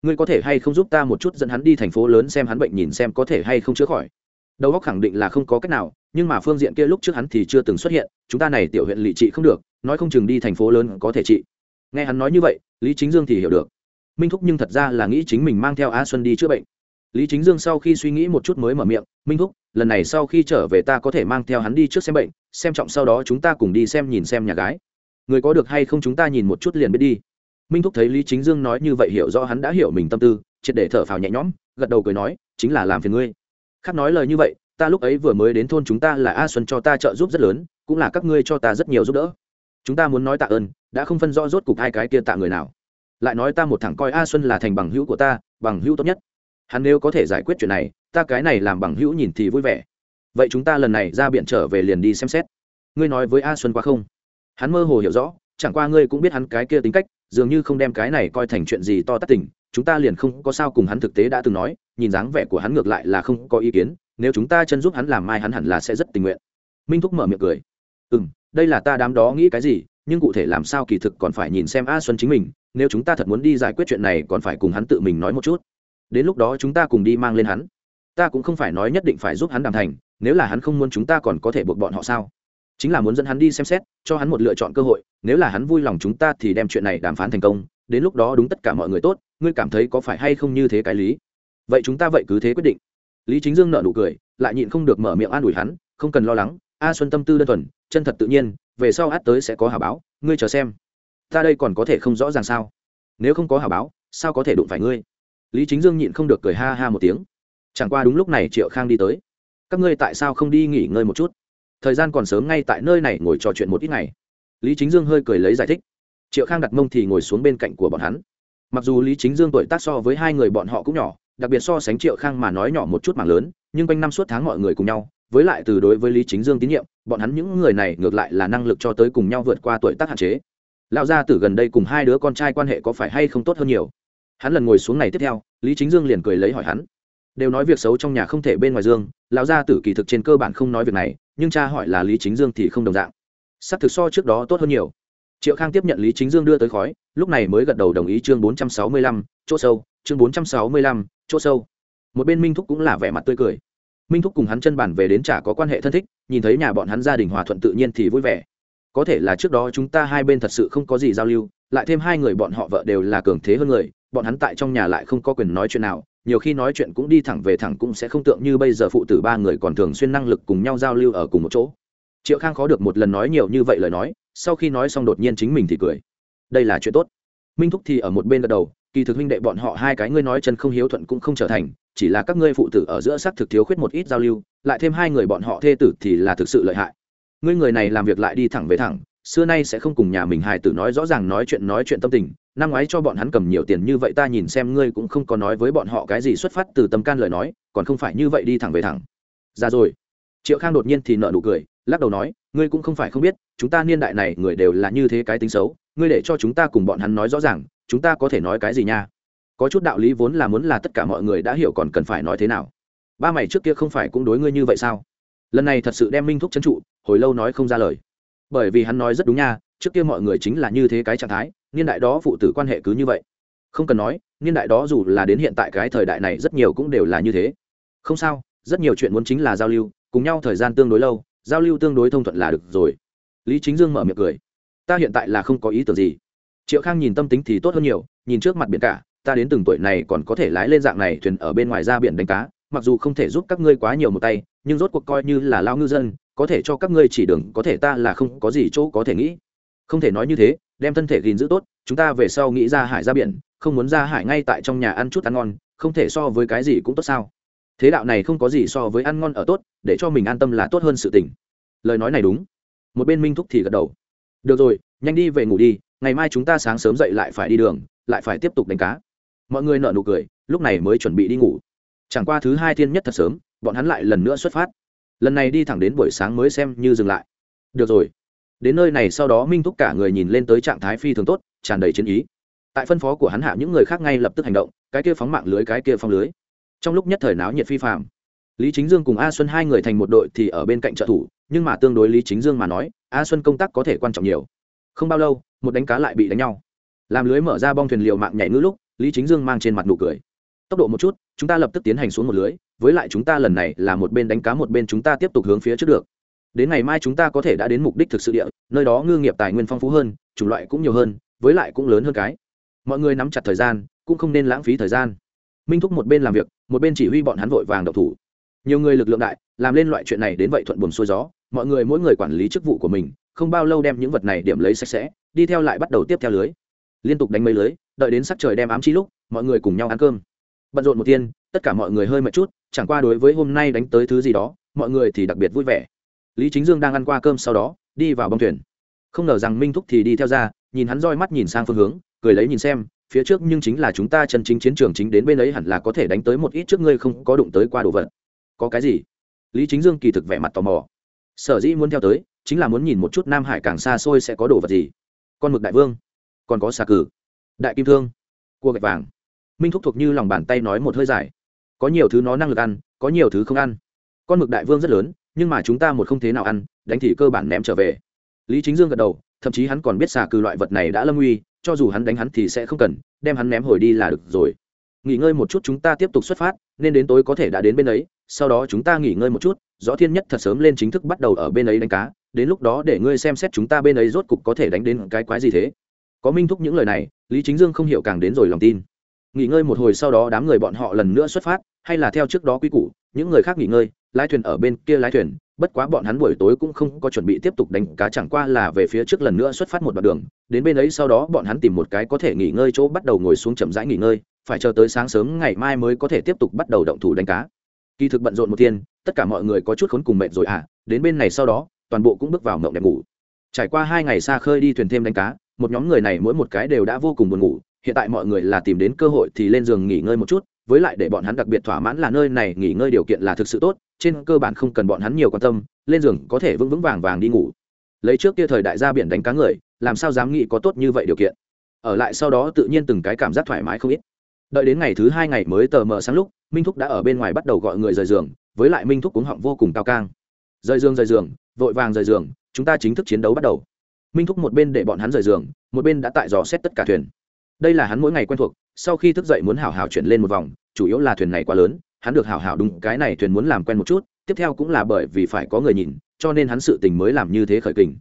Ngươi có thể hay không giúp ta một chút dẫn hắn đi thành phố lớn xem hắn bệnh nhìn xem có thể hay không chữa khỏi? Đầu góc khẳng định là không có cách nào nhưng mà phương diện kia lúc trước hắn thì chưa từng xuất hiện, chúng ta này tiểu huyện lỵ trị không được, nói không chừng đi thành phố lớn có thể trị. Nghe hắn nói như vậy, lý chính dương thì hiểu được. Minh thúc nhưng thật ra là nghĩ chính mình mang theo a xuân đi chữa bệnh. Lý chính dương sau khi suy nghĩ một chút mới mở miệng, minh thúc, lần này sau khi trở về ta có thể mang theo hắn đi trước xem bệnh, xem trọng sau đó chúng ta cùng đi xem nhìn xem nhà gái. Người có được hay không chúng ta nhìn một chút liền biết đi. Minh thúc thấy lý chính dương nói như vậy hiểu rõ hắn đã hiểu mình tâm tư, triệt để thở phào nhẹ nhõm, gật đầu cười nói, chính là làm phiền ngươi. Khác nói lời như vậy ta lúc ấy vừa mới đến thôn chúng ta là a xuân cho ta trợ giúp rất lớn, cũng là các ngươi cho ta rất nhiều giúp đỡ. Chúng ta muốn nói tạ ơn, đã không phân rõ rốt cục hai cái kia tạ người nào. Lại nói ta một thằng coi a xuân là thành bằng hữu của ta, bằng hữu tốt nhất. Hắn nếu có thể giải quyết chuyện này, ta cái này làm bằng hữu nhìn thì vui vẻ. Vậy chúng ta lần này ra biển trở về liền đi xem xét. Ngươi nói với a xuân quá không? Hắn mơ hồ hiểu rõ, chẳng qua ngươi cũng biết hắn cái kia tính cách, dường như không đem cái này coi thành chuyện gì to tát tình, chúng ta liền không có sao cùng hắn thực tế đã từng nói, nhìn dáng vẻ của hắn ngược lại là không có ý kiến nếu chúng ta chân giúp hắn làm mai hắn hẳn là sẽ rất tình nguyện. Minh thúc mở miệng cười. Ừ m đây là ta đám đó nghĩ cái gì, nhưng cụ thể làm sao kỳ thực còn phải nhìn xem a xuân chính mình, nếu chúng ta thật muốn đi giải quyết chuyện này còn phải cùng hắn tự mình nói một chút. Đến lúc đó chúng ta cùng đi mang lên hắn. Ta cũng không phải nói nhất định phải giúp hắn đàm thành, nếu là hắn không muốn chúng ta còn có thể buộc bọn họ sao? Chính là muốn dẫn hắn đi xem xét, cho hắn một lựa chọn cơ hội, nếu là hắn vui lòng chúng ta thì đem chuyện này đàm phán thành công, đến lúc đó đúng tất cả mọi người tốt, ngươi cảm thấy có phải hay không như thế cái lý? Vậy chúng ta vậy cứ thế quyết định lý chính dương nợ nụ cười, lại nhịn không được mở miệng an ủi hắn, không cần lo lắng, a xuân tâm tư đơn thuần, chân thật tự nhiên, về sau át tới sẽ có hà báo, ngươi chờ xem. Ta đây còn có thể không rõ ràng sao? Nếu không có hà báo, sao có thể đụng phải ngươi? Lý chính dương nhịn không được cười ha ha một tiếng. Chẳng qua đúng lúc này triệu khang đi tới. Các ngươi tại sao không đi nghỉ ngơi một chút? Thời gian còn sớm ngay tại nơi này ngồi trò chuyện một ít ngày. Lý chính dương hơi cười lấy giải thích. Triệu khang đặt mông thì ngồi xuống bên cạnh của bọn hắn. Mặc dù lý chính dương tuổi tác so với hai người bọn họ cũng nhỏ đặc biệt so sánh triệu khang mà nói nhỏ một chút mảng lớn, nhưng quanh năm suốt tháng mọi người cùng nhau, với lại từ đối với lý chính dương tín nhiệm, bọn hắn những người này ngược lại là năng lực cho tới cùng nhau vượt qua tuổi tác hạn chế. Lão gia tử gần đây cùng hai đứa con trai quan hệ có phải hay không tốt hơn nhiều? Hắn lần ngồi xuống này tiếp theo, lý chính dương liền cười lấy hỏi hắn. Đều nói việc xấu trong nhà không thể bên ngoài dương, lão gia tử kỳ thực trên cơ bản không nói việc này, nhưng cha hỏi là lý chính dương thì không đồng dạng. Sắc thực so trước đó tốt hơn nhiều. Triệu khang tiếp nhận lý chính dương đưa tới khói, lúc này mới gật đầu đồng ý chương bốn trăm sáu mươi lăm, chỗ sâu, chương bốn trăm sáu mươi lăm chỗ sâu. Một bên minh thúc cũng là vẻ mặt tươi cười. Minh thúc cùng hắn chân bản về đến chả có quan hệ thân thích, nhìn thấy nhà bọn hắn gia đình hòa thuận tự nhiên thì vui vẻ. Có thể là trước đó chúng ta hai bên thật sự không có gì giao lưu, lại thêm hai người bọn họ vợ đều là cường thế hơn người, bọn hắn tại trong nhà lại không có quyền nói chuyện nào, nhiều khi nói chuyện cũng đi thẳng về thẳng cũng sẽ không tượng như bây giờ phụ tử ba người còn thường xuyên năng lực cùng nhau giao lưu ở cùng một chỗ. Triệu khang khó được một lần nói nhiều như vậy lời nói, sau khi nói xong đột nhiên chính mình thì cười. Đây là chuyện tốt. Minh thúc thì ở một bên gật đầu kỳ thực huynh đệ bọn họ hai cái ngươi nói chân không hiếu thuận cũng không trở thành, chỉ là các ngươi phụ tử ở giữa sắc thực thiếu khuyết một ít giao lưu, lại thêm hai người bọn họ thê tử thì là thực sự lợi hại. Ngươi người này làm việc lại đi thẳng về thẳng, xưa nay sẽ không cùng nhà mình hài tử nói rõ ràng nói chuyện nói chuyện tâm tình, năm ngoái cho bọn hắn cầm nhiều tiền như vậy ta nhìn xem ngươi cũng không có nói với bọn họ cái gì xuất phát từ tâm can lời nói, còn không phải như vậy đi thẳng về thẳng. Ra rồi. Triệu khang đột nhiên thì nợ nụ cười, lắc đầu nói, ngươi cũng không phải không biết, chúng ta niên đại này người đều là như thế cái tính xấu, ngươi để cho chúng ta cùng bọn hắn nói rõ ràng chúng ta có thể nói cái gì nha? Có chút đạo lý vốn là muốn là tất cả mọi người đã hiểu còn cần phải nói thế nào. Ba mày trước kia không phải cũng đối ngươi như vậy sao? Lần này thật sự đem minh thúc c trụ, hồi lâu nói không ra lời. Bởi vì hắn nói rất đúng nha, trước kia mọi người chính là như thế cái trạng thái, niên đại đó phụ tử quan hệ cứ như vậy. Không cần nói, niên đại đó dù là đến hiện tại cái thời đại này rất nhiều cũng đều là như thế. Không sao, rất nhiều chuyện muốn chính là giao lưu, cùng nhau thời gian tương đối lâu, giao lưu tương đối thông thuận là được rồi. Lý chính dương mở miệng cười. Ta hiện tại là không có ý tưởng gì triệu khang nhìn tâm tính thì tốt hơn nhiều, nhìn trước mặt biển cả, ta đến từng tuổi này còn có thể lái lên dạng này thuyền ở bên ngoài ra biển đánh cá, mặc dù không thể giúp các ngươi quá nhiều một tay, nhưng rốt cuộc coi như là lao ngư dân, có thể cho các ngươi chỉ đường, có thể ta là không có gì chỗ có thể nghĩ. Không thể nói như thế, đem thân thể gìn giữ tốt, chúng ta về sau nghĩ ra hải ra biển, không muốn ra hải ngay tại trong nhà ăn chút ăn ngon, không thể so với cái gì cũng tốt sao? Thế đạo này không có gì so với ăn ngon ở tốt, để cho mình an tâm là tốt hơn sự tình. Lời nói này đúng. Một bên minh thúc thì gật đầu. Được rồi, nhanh đi về ngủ đi ngày mai chúng ta sáng sớm dậy lại phải đi đường, lại phải tiếp tục đánh cá. Mọi người nợ nụ cười, lúc này mới chuẩn bị đi ngủ. Chẳng qua thứ hai thiên nhất thật sớm, bọn hắn lại lần nữa xuất phát. Lần này đi thẳng đến buổi sáng mới xem như dừng lại. Được rồi. Đến nơi này sau đó minh thúc cả người nhìn lên tới trạng thái phi thường tốt, tràn đầy chiến ý. Tại phân phó của hắn hạ, những người khác ngay lập tức hành động, cái kia phóng mạng lưới, cái kia phong lưới. Trong lúc nhất thời náo nhiệt phi phạm lý chính dương cùng a xuân hai người thành một đội thì ở bên cạnh trợ thủ, nhưng mà tương đối lý chính dương mà nói, a xuân công tác có thể quan trọng nhiều không bao lâu, một đánh cá lại bị đánh nhau. Làm lưới mở ra bong thuyền liều mạng nhảy ngữ lúc, lý chính dương mang trên mặt nụ cười. Tốc độ một chút, chúng ta lập tức tiến hành xuống một lưới, với lại chúng ta lần này là một bên đánh cá một bên chúng ta tiếp tục hướng phía trước được. Đến ngày mai chúng ta có thể đã đến mục đích thực sự địa, nơi đó ngư nghiệp tài nguyên phong phú hơn, chủng loại cũng nhiều hơn, với lại cũng lớn hơn cái. Mọi người nắm chặt thời gian, cũng không nên lãng phí thời gian. Minh thúc một bên làm việc, một bên chỉ huy bọn hắn vội vàng độc thủ. Nhiều người lực lượng đại, làm lên loại chuyện này đến vậy thuận buồm xuôi gió, mọi người mỗi người quản lý chức vụ của mình không bao lâu đem những vật này điểm lấy sạch sẽ, đi theo lại bắt đầu tiếp theo lưới. Liên tục đánh mấy lưới, đợi đến sắc trời đem ám chi lúc, mọi người cùng nhau ăn cơm. Bận rộn một thiên, tất cả mọi người hơi mệt chút, chẳng qua đối với hôm nay đánh tới thứ gì đó, mọi người thì đặc biệt vui vẻ. Lý chính dương đang ăn qua cơm sau đó, đi vào bong thuyền. Không ngờ rằng minh thúc thì đi theo ra, nhìn hắn roi mắt nhìn sang phương hướng, cười lấy nhìn xem, phía trước nhưng chính là chúng ta chân chính chiến trường chính đến bên ấy hẳn là có thể đánh tới một ít trước ngươi không có đụng tới qua đồ vật. Có cái gì? Lý chính dương kỳ thực vẻ mặt tò mò sở dĩ muốn theo tới, chính là muốn nhìn một chút nam hải càng xa xôi sẽ có đồ vật gì. Con mực đại vương, còn có xà cử, đại kim thương, cua gạch vàng. Minh thúc thuộc như lòng bàn tay nói một hơi dài. Có nhiều thứ nó năng lực ăn, có nhiều thứ không ăn. Con mực đại vương rất lớn, nhưng mà chúng ta một không thế nào ăn, đánh thì cơ bản ném trở về. Lý chính dương gật đầu, thậm chí hắn còn biết xà cừ loại vật này đã lâm uy, cho dù hắn đánh hắn thì sẽ không cần, đem hắn ném hồi đi là được rồi. Nghỉ ngơi một chút chúng ta tiếp tục xuất phát, nên đến tối có thể đã đến bên ấy sau đó chúng ta nghỉ ngơi một chút, rõ thiên nhất thật sớm lên chính thức bắt đầu ở bên ấy đánh cá, đến lúc đó để ngươi xem xét chúng ta bên ấy rốt cục có thể đánh đến cái quái gì thế. Có minh thúc những lời này, lý chính dương không hiểu càng đến rồi lòng tin. Nghỉ ngơi một hồi sau đó đám người bọn họ lần nữa xuất phát, hay là theo trước đó quy củ, những người khác nghỉ ngơi, lái thuyền ở bên kia lái thuyền, bất quá bọn hắn buổi tối cũng không có chuẩn bị tiếp tục đánh cá, chẳng qua là về phía trước lần nữa xuất phát một đoạn đường, đến bên ấy sau đó bọn hắn tìm một cái có thể nghỉ ngơi chỗ bắt đầu ngồi xuống chậm rãi nghỉ ngơi, phải chờ tới sáng sớm ngày mai mới có thể tiếp tục bắt đầu động thủ đánh cá kỳ thực bận rộn một thiên, tất cả mọi người có chút khốn cùng mệt rồi à đến bên này sau đó, toàn bộ cũng bước vào mộng đẹp ngủ. Trải qua hai ngày xa khơi đi thuyền thêm đánh cá, một nhóm người này mỗi một cái đều đã vô cùng buồn ngủ, hiện tại mọi người là tìm đến cơ hội thì lên giường nghỉ ngơi một chút, với lại để bọn hắn đặc biệt thỏa mãn là nơi này nghỉ ngơi điều kiện là thực sự tốt, trên cơ bản không cần bọn hắn nhiều quan tâm, lên giường có thể vững vững vàng vàng đi ngủ. Lấy trước kia thời đại ra biển đánh cá người, làm sao dám nghĩ có tốt như vậy điều kiện? Ở lại sau đó tự nhiên từng cái cảm giác thoải mái không ít đợi đến ngày thứ hai ngày mới tờ mờ sáng lúc, minh thúc đã ở bên ngoài bắt đầu gọi người rời giường, với lại minh thúc cuống họng vô cùng cao cang. Rời giường rời giường, vội vàng rời giường, chúng ta chính thức chiến đấu bắt đầu. Minh thúc một bên để bọn hắn rời giường, một bên đã tại dò xét tất cả thuyền. Đây là hắn mỗi ngày quen thuộc, sau khi thức dậy muốn hào hào chuyển lên một vòng, chủ yếu là thuyền này quá lớn, hắn được hào hào đúng, cái này thuyền muốn làm quen một chút, tiếp theo cũng là bởi vì phải có người nhìn, cho nên hắn sự tình mới làm như thế khởi kình.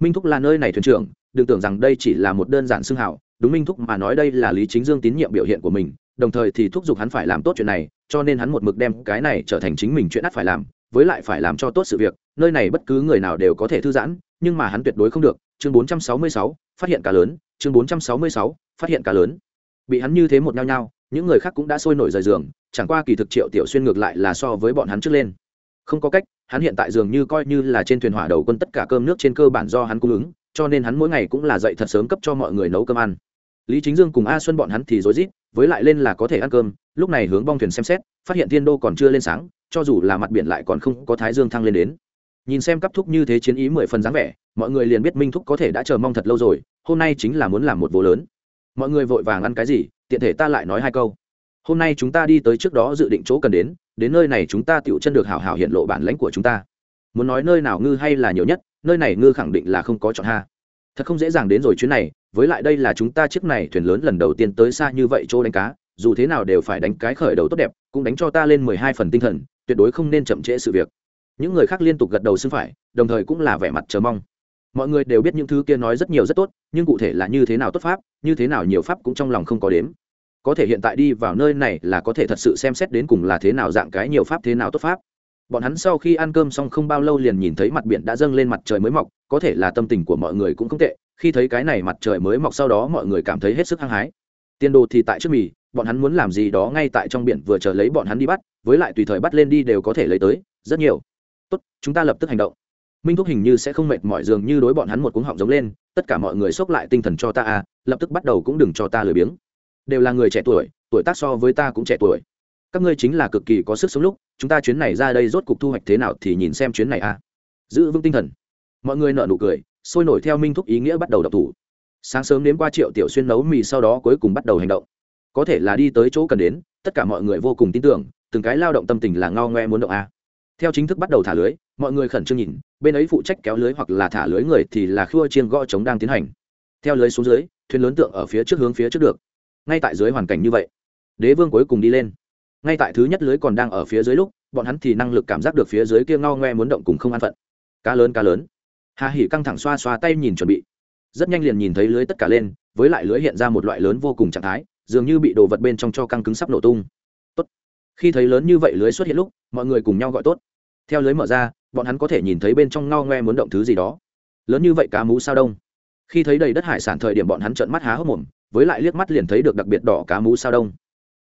Minh thúc là nơi này thuyền trưởng, đừng tưởng rằng đây chỉ là một đơn giản xưng hào đúng minh thúc mà nói đây là lý chính dương tín nhiệm biểu hiện của mình đồng thời thì thúc giục hắn phải làm tốt chuyện này cho nên hắn một mực đem cái này trở thành chính mình chuyện ắt phải làm với lại phải làm cho tốt sự việc nơi này bất cứ người nào đều có thể thư giãn nhưng mà hắn tuyệt đối không được. Chương 466, phát hiện cá lớn. Chương 466, phát hiện cá lớn. Bị hắn như thế một nhao nhao những người khác cũng đã sôi nổi rời giường chẳng qua kỳ thực triệu tiểu xuyên ngược lại là so với bọn hắn trước lên. Không có cách hắn hiện tại dường như coi như là trên thuyền hỏa đầu quân tất cả cơm nước trên cơ bản do hắn cung ứng cho nên hắn mỗi ngày cũng là dậy thật sớm cấp cho mọi người nấu cơm ăn lý chính dương cùng a xuân bọn hắn thì rối rít, với lại lên là có thể ăn cơm, lúc này hướng bong thuyền xem xét, phát hiện thiên đô còn chưa lên sáng, cho dù là mặt biển lại còn không có thái dương thăng lên đến. Nhìn xem cấp thúc như thế chiến ý mười phần dáng vẻ, mọi người liền biết minh thúc có thể đã chờ mong thật lâu rồi, hôm nay chính là muốn làm một vô lớn. Mọi người vội vàng ăn cái gì, tiện thể ta lại nói hai câu. Hôm nay chúng ta đi tới trước đó dự định chỗ cần đến đến nơi này chúng ta tựu chân được hảo hảo hiện lộ bản lãnh của chúng ta. Muốn nói nơi nào ngư hay là nhiều nhất, nơi này ngư khẳng định là không có chọn ha. Thật không dễ dàng đến rồi chuyến này với lại đây là chúng ta chiếc này thuyền lớn lần đầu tiên tới xa như vậy chỗ đánh cá, dù thế nào đều phải đánh cái khởi đầu tốt đẹp, cũng đánh cho ta lên mười hai phần tinh thần, tuyệt đối không nên chậm trễ sự việc. Những người khác liên tục gật đầu xưng phải, đồng thời cũng là vẻ mặt chờ mong. Mọi người đều biết những thứ kia nói rất nhiều rất tốt, nhưng cụ thể là như thế nào tốt pháp, như thế nào nhiều pháp cũng trong lòng không có đếm. Có thể hiện tại đi vào nơi này là có thể thật sự xem xét đến cùng là thế nào dạng cái nhiều pháp thế nào tốt pháp bọn hắn sau khi ăn cơm xong không bao lâu liền nhìn thấy mặt biển đã dâng lên mặt trời mới mọc, có thể là tâm tình của mọi người cũng không tệ, khi thấy cái này mặt trời mới mọc sau đó mọi người cảm thấy hết sức hăng hái. Tiền đồ thì tại trước mì, bọn hắn muốn làm gì đó ngay tại trong biển vừa chờ lấy bọn hắn đi bắt, với lại tùy thời bắt lên đi đều có thể lấy tới, rất nhiều. Tốt, chúng ta lập tức hành động. Minh thúc hình như sẽ không mệt mỏi dường như đối bọn hắn một cuống họng giống lên, tất cả mọi người xốc lại tinh thần cho ta à lập tức bắt đầu cũng đừng cho ta lười biếng. Đều là người trẻ tuổi tuổi tác so với ta cũng trẻ tuổi các ngươi chính là cực kỳ có sức sống lúc, chúng ta chuyến này ra đây rốt cục thu hoạch thế nào thì nhìn xem chuyến này à. Giữ vững tinh thần. Mọi người nợ nụ cười, sôi nổi theo minh thúc ý nghĩa bắt đầu đọc thủ. Sáng sớm đến qua triệu tiểu xuyên nấu mì sau đó cuối cùng bắt đầu hành động. Có thể là đi tới chỗ cần đến, tất cả mọi người vô cùng tin tưởng, từng cái lao động tâm tình là ngao ngoe muốn động a. À. Theo chính thức bắt đầu thả lưới, mọi người khẩn trương nhìn, bên ấy phụ trách kéo lưới hoặc là thả lưới người thì là khua chiên gõ trống đang tiến hành. Theo lưới xuống dưới, thuyền lớn tượng ở phía trước hướng phía trước được. Ngay tại dưới hoàn cảnh như vậy, đế vương cuối cùng đi lên ngay tại thứ nhất lưới còn đang ở phía dưới lúc, bọn hắn thì năng lực cảm giác được phía dưới kia ngao ngoe muốn động cùng không an phận. Cá lớn cá lớn. Hà hỉ căng thẳng xoa xoa tay nhìn chuẩn bị. Rất nhanh liền nhìn thấy lưới tất cả lên, với lại lưới hiện ra một loại lớn vô cùng trạng thái, dường như bị đồ vật bên trong cho căng cứng sắp nổ tung. Tốt. Khi thấy lớn như vậy lưới xuất hiện lúc, mọi người cùng nhau gọi tốt. Theo lưới mở ra, bọn hắn có thể nhìn thấy bên trong ngao ngoe muốn động thứ gì đó. Lớn như vậy cá mú sao đông? Khi thấy đầy đất hải sản thời điểm bọn hắn trợn mắt há hốc mồm, với lại liếc mắt liền thấy được đặc biệt đỏ cá mú sao đông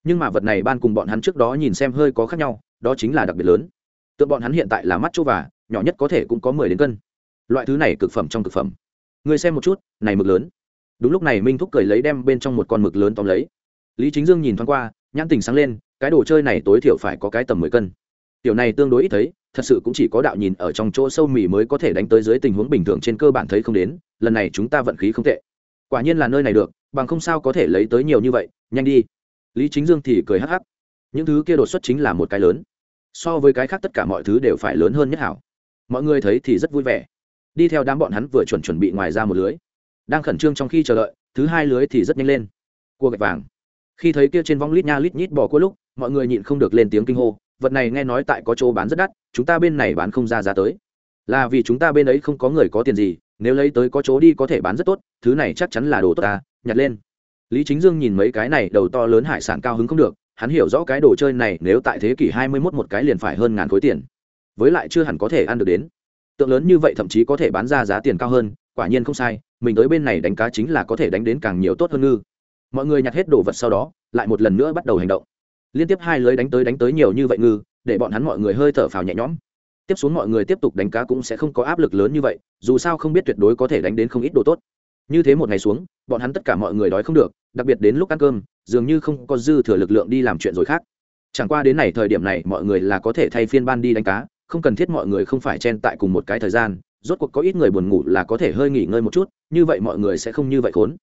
nhưng mà vật này ban cùng bọn hắn trước đó nhìn xem hơi có khác nhau, đó chính là đặc biệt lớn. Tượng bọn hắn hiện tại là mắt chỗ và, nhỏ nhất có thể cũng có mười đến cân. Loại thứ này cực phẩm trong cực phẩm. Người xem một chút, này mực lớn. Đúng lúc này minh thúc cười lấy đem bên trong một con mực lớn tóm lấy. Lý chính dương nhìn thoáng qua, nhãn tình sáng lên, cái đồ chơi này tối thiểu phải có cái tầm mười cân. Tiểu này tương đối ít thấy, thật sự cũng chỉ có đạo nhìn ở trong chỗ sâu mì mới có thể đánh tới dưới tình huống bình thường trên cơ bản thấy không đến, lần này chúng ta vận khí không tệ. Quả nhiên là nơi này được, bằng không sao có thể lấy tới nhiều như vậy, nhanh đi lý chính dương thì cười hắc hắc. Những thứ kia đột xuất chính là một cái lớn. So với cái khác tất cả mọi thứ đều phải lớn hơn nhất hảo. Mọi người thấy thì rất vui vẻ. Đi theo đám bọn hắn vừa chuẩn chuẩn bị ngoài ra một lưới. Đang khẩn trương trong khi chờ đợi, thứ hai lưới thì rất nhanh lên. Cua gạch vàng. Khi thấy kia trên vong lít nha lít nhít bò cua lúc, mọi người nhịn không được lên tiếng kinh hô, vật này nghe nói tại có chỗ bán rất đắt, chúng ta bên này bán không ra giá tới. Là vì chúng ta bên ấy không có người có tiền gì, nếu lấy tới có chỗ đi có thể bán rất tốt, thứ này chắc chắn là đồ tốt ta, nhặt lên lý chính dương nhìn mấy cái này đầu to lớn hải sản cao hứng không được, hắn hiểu rõ cái đồ chơi này nếu tại thế kỷ 21 một cái liền phải hơn ngàn khối tiền. Với lại chưa hẳn có thể ăn được đến. Tượng lớn như vậy thậm chí có thể bán ra giá tiền cao hơn, quả nhiên không sai, mình tới bên này đánh cá chính là có thể đánh đến càng nhiều tốt hơn ngư. Mọi người nhặt hết đồ vật sau đó, lại một lần nữa bắt đầu hành động. Liên tiếp hai lưới đánh tới đánh tới nhiều như vậy ngư, để bọn hắn mọi người hơi thở phào nhẹ nhõm. Tiếp xuống mọi người tiếp tục đánh cá cũng sẽ không có áp lực lớn như vậy, dù sao không biết tuyệt đối có thể đánh đến không ít đồ tốt như thế một ngày xuống, bọn hắn tất cả mọi người đói không được, đặc biệt đến lúc ăn cơm, dường như không có dư thừa lực lượng đi làm chuyện rồi khác. Chẳng qua đến này thời điểm này, mọi người là có thể thay phiên ban đi đánh cá, không cần thiết mọi người không phải chen tại cùng một cái thời gian, rốt cuộc có ít người buồn ngủ là có thể hơi nghỉ ngơi một chút, như vậy mọi người sẽ không như vậy khốn.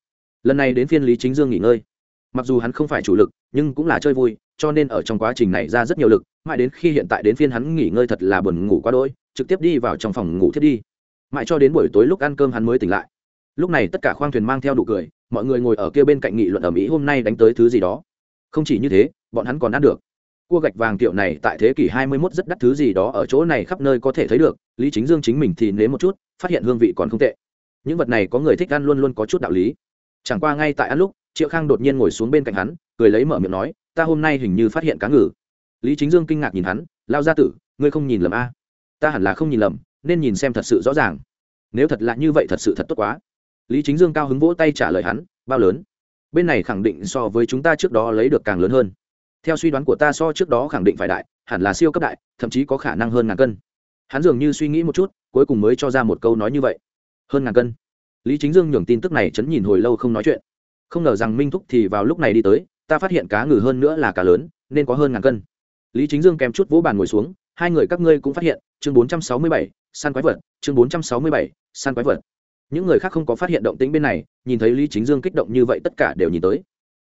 Lần này đến phiên lý chính dương nghỉ ngơi. Mặc dù hắn không phải chủ lực, nhưng cũng là chơi vui, cho nên ở trong quá trình này ra rất nhiều lực, mãi đến khi hiện tại đến phiên hắn nghỉ ngơi thật là buồn ngủ quá đỗi, trực tiếp đi vào trong phòng ngủ thiết đi. Mãi cho đến buổi tối lúc ăn cơm hắn mới tỉnh lại lúc này tất cả khoang thuyền mang theo đủ cười, mọi người ngồi ở kia bên cạnh nghị luận ở mỹ hôm nay đánh tới thứ gì đó. Không chỉ như thế, bọn hắn còn ăn được. Cua gạch vàng tiệu này tại thế kỷ 21 rất đắt thứ gì đó ở chỗ này khắp nơi có thể thấy được, lý chính dương chính mình thì nếm một chút, phát hiện hương vị còn không tệ. Những vật này có người thích ăn luôn luôn có chút đạo lý. Chẳng qua ngay tại ăn lúc, triệu khang đột nhiên ngồi xuống bên cạnh hắn, cười lấy mở miệng nói, ta hôm nay hình như phát hiện cá ngừ. Lý chính dương kinh ngạc nhìn hắn lao gia tử, ngươi không nhìn lầm a ta hẳn là không nhìn lầm, nên nhìn xem thật sự rõ ràng. Nếu thật là như vậy thật sự thật tốt quá lý chính dương cao hứng vỗ tay trả lời hắn, bao lớn? Bên này khẳng định so với chúng ta trước đó lấy được càng lớn hơn. Theo suy đoán của ta so trước đó khẳng định phải đại, hẳn là siêu cấp đại, thậm chí có khả năng hơn ngàn cân. Hắn dường như suy nghĩ một chút, cuối cùng mới cho ra một câu nói như vậy. Hơn ngàn cân? Lý chính dương nhường tin tức này chấn nhìn hồi lâu không nói chuyện. Không ngờ rằng minh thúc thì vào lúc này đi tới, ta phát hiện cá ngừ hơn nữa là cá lớn, nên có hơn ngàn cân. Lý chính dương kèm chút vỗ bàn ngồi xuống, hai người các ngươi cũng phát hiện, chương bốn trăm sáu mươi bảy, săn quái vật, chương bốn trăm sáu mươi bảy, săn quái vật những người khác không có phát hiện động tĩnh bên này, nhìn thấy lý chính dương kích động như vậy tất cả đều nhìn tới.